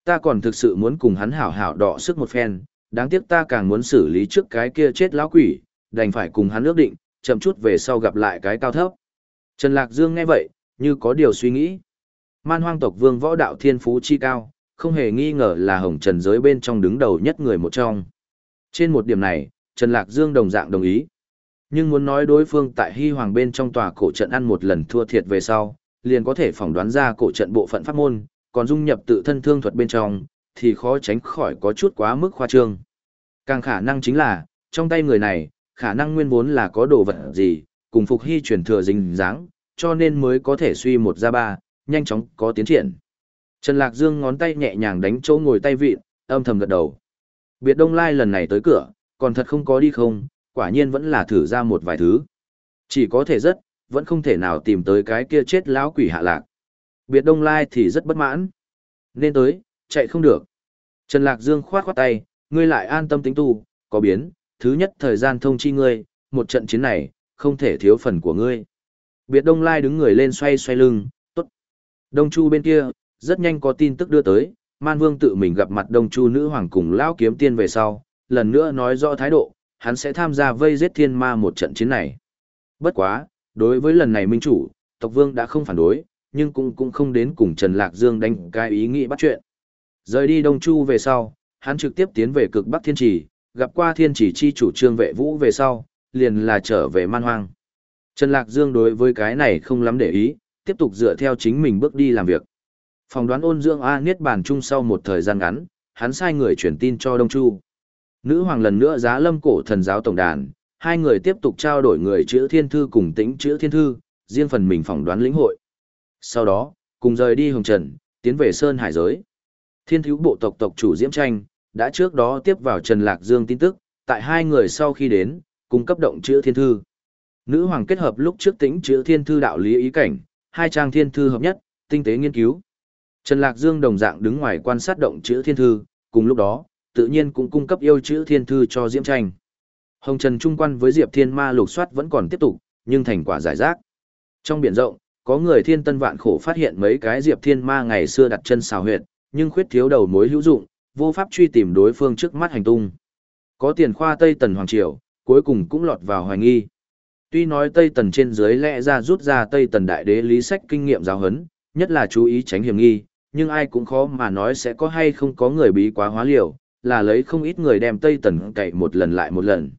Ta còn thực sự muốn cùng hắn hảo hảo đọ sức một phen, đáng tiếc ta càng muốn xử lý trước cái kia chết lão quỷ, đành phải cùng hắn ước định, chậm chút về sau gặp lại cái cao thấp. Trần Lạc Dương nghe vậy, như có điều suy nghĩ. Man hoang tộc vương võ đạo thiên phú chi cao, không hề nghi ngờ là hồng trần giới bên trong đứng đầu nhất người một trong. Trên một điểm này, Trần Lạc Dương đồng dạng đồng ý. Nhưng muốn nói đối phương tại Hy Hoàng bên trong tòa cổ trận ăn một lần thua thiệt về sau, liền có thể phỏng đoán ra cổ trận bộ phận pháp môn, còn dung nhập tự thân thương thuật bên trong, thì khó tránh khỏi có chút quá mức khoa trương. Càng khả năng chính là, trong tay người này, khả năng nguyên vốn là có đồ vật gì, cùng Phục Hy truyền thừa dính dáng, cho nên mới có thể suy một ra ba, nhanh chóng có tiến triển. Trần Lạc Dương ngón tay nhẹ nhàng đánh chỗ ngồi tay vịn, âm thầm gật đầu. Biệt Đông Lai lần này tới cửa, còn thật không có đi không, quả nhiên vẫn là thử ra một vài thứ. Chỉ có thể rất, vẫn không thể nào tìm tới cái kia chết lão quỷ hạ lạc. Biệt Đông Lai thì rất bất mãn. Nên tới, chạy không được. Trần Lạc Dương khoát khoát tay, ngươi lại an tâm tính tu, có biến, thứ nhất thời gian thông chi ngươi, một trận chiến này, không thể thiếu phần của ngươi. Biệt Đông Lai đứng người lên xoay xoay lưng, tốt. Đông Chu bên kia, rất nhanh có tin tức đưa tới, Man Vương tự mình gặp mặt Đông Chu nữ hoàng cùng lão kiếm tiên về sau, lần nữa nói rõ thái độ, hắn sẽ tham gia vây giết thiên ma một trận chiến này. Bất quá, đối với lần này minh chủ, tộc vương đã không phản đối, nhưng cũng cũng không đến cùng Trần Lạc Dương đánh cái ý nghĩ bắt chuyện. Rời đi Đông Chu về sau, hắn trực tiếp tiến về cực Bắc Thiên Trì, gặp qua Thiên Trì chi chủ trương vệ vũ về sau, liền là trở về man hoang. Trần Lạc Dương đối với cái này không lắm để ý, tiếp tục dựa theo chính mình bước đi làm việc. Phòng đoán ôn dưỡng A Niết bàn chung sau một thời gian ngắn, hắn sai người truyền tin cho Đông Chu. Nữ hoàng lần nữa giá lâm cổ thần giáo tổng đàn, hai người tiếp tục trao đổi người chữ thiên thư cùng tĩnh chữ thiên thư, riêng phần mình phỏng đoán lĩnh hội. Sau đó, cùng rời đi hồng trần, tiến về Sơn Hải giới. Thiên thiếu bộ tộc tộc chủ Diễm Tranh, đã trước đó tiếp vào Trần Lạc Dương tin tức, tại hai người sau khi đến, cung cấp động chữ thiên thư. Nữ hoàng kết hợp lúc trước tính chữ thiên thư đạo lý ý cảnh, hai trang thiên thư hợp nhất, tinh tế nghiên cứu. Trần Lạc Dương đồng dạng đứng ngoài quan sát động chữ thiên thư, cùng lúc đó, tự nhiên cũng cung cấp yêu chữ thiên thư cho Diễm Tranh. Hồng Trần trung quan với Diệp Thiên Ma lục soát vẫn còn tiếp tục, nhưng thành quả giải rác. Trong biển rộng, có người thiên tân vạn khổ phát hiện mấy cái Diệp Thiên Ma ngày xưa đặt chân xào huyệt, nhưng khuyết thiếu đầu mối hữu dụng, vô pháp truy tìm đối phương trước mắt hành tung. Có tiền khoa Tây Tần Hoàng Triều, cuối cùng cũng lọt vào hoài nghi. Tuy nói Tây Tần trên dưới lẽ ra rút ra Tây Tần Đại Đế lý sách kinh nghiệm giáo huấn, nhất là chú ý tránh hiểm nghi, nhưng ai cũng khó mà nói sẽ có hay không có người bí quá hóa liều, là lấy không ít người đem Tây Tần cậy một lần lại một lần.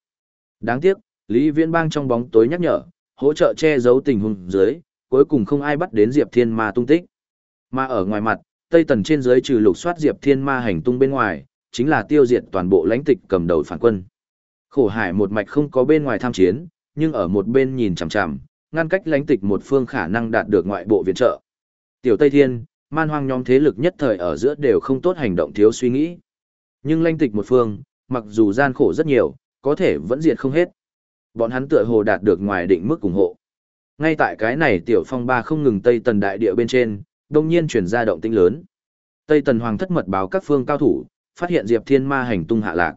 Đáng tiếc, Lý Viễn Bang trong bóng tối nhắc nhở, hỗ trợ che giấu tình huống dưới, cuối cùng không ai bắt đến Diệp Thiên Ma tung tích. Mà ở ngoài mặt, Tây Tần trên dưới trừ lục soát Diệp Thiên Ma hành tung bên ngoài, chính là tiêu diệt toàn bộ lãnh tịch cầm đầu phản quân. Khổ hải một mạch không có bên ngoài tham chiến, nhưng ở một bên nhìn chằm chằm, ngăn cách lãnh tịch một phương khả năng đạt được ngoại bộ viện trợ. Tiểu Tây Thiên, man hoang nhóm thế lực nhất thời ở giữa đều không tốt hành động thiếu suy nghĩ. Nhưng lãnh tịch một phương, mặc dù gian khổ rất nhiều, có thể vẫn diệt không hết. Bọn hắn tựa hồ đạt được ngoài định mức ủng hộ. Ngay tại cái này tiểu phong ba không ngừng Tây Tần đại địa bên trên, đông nhiên chuyển ra động tĩnh lớn. Tây Tần Hoàng thất mật báo các phương cao thủ, phát hiện Diệp Thiên Ma hành tung hạ lạc.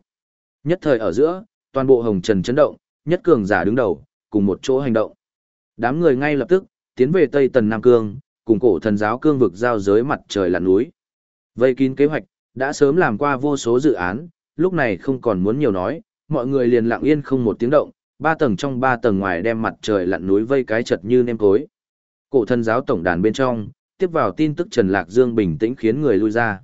Nhất thời ở giữa, toàn bộ Hồng Trần chấn động, nhất cường giả đứng đầu, cùng một chỗ hành động. Đám người ngay lập tức tiến về Tây Tần Nam Cương, cùng cổ thần giáo cương vực giao giới mặt trời lặn núi. Vây kín kế hoạch, đã sớm làm qua vô số dự án, lúc này không còn muốn nhiều nói, mọi người liền lặng yên không một tiếng động, ba tầng trong ba tầng ngoài đem mặt trời lặn núi vây cái chật như nêm cối. Cổ thần giáo tổng đàn bên trong, tiếp vào tin tức Trần Lạc Dương bình tĩnh khiến người lui ra.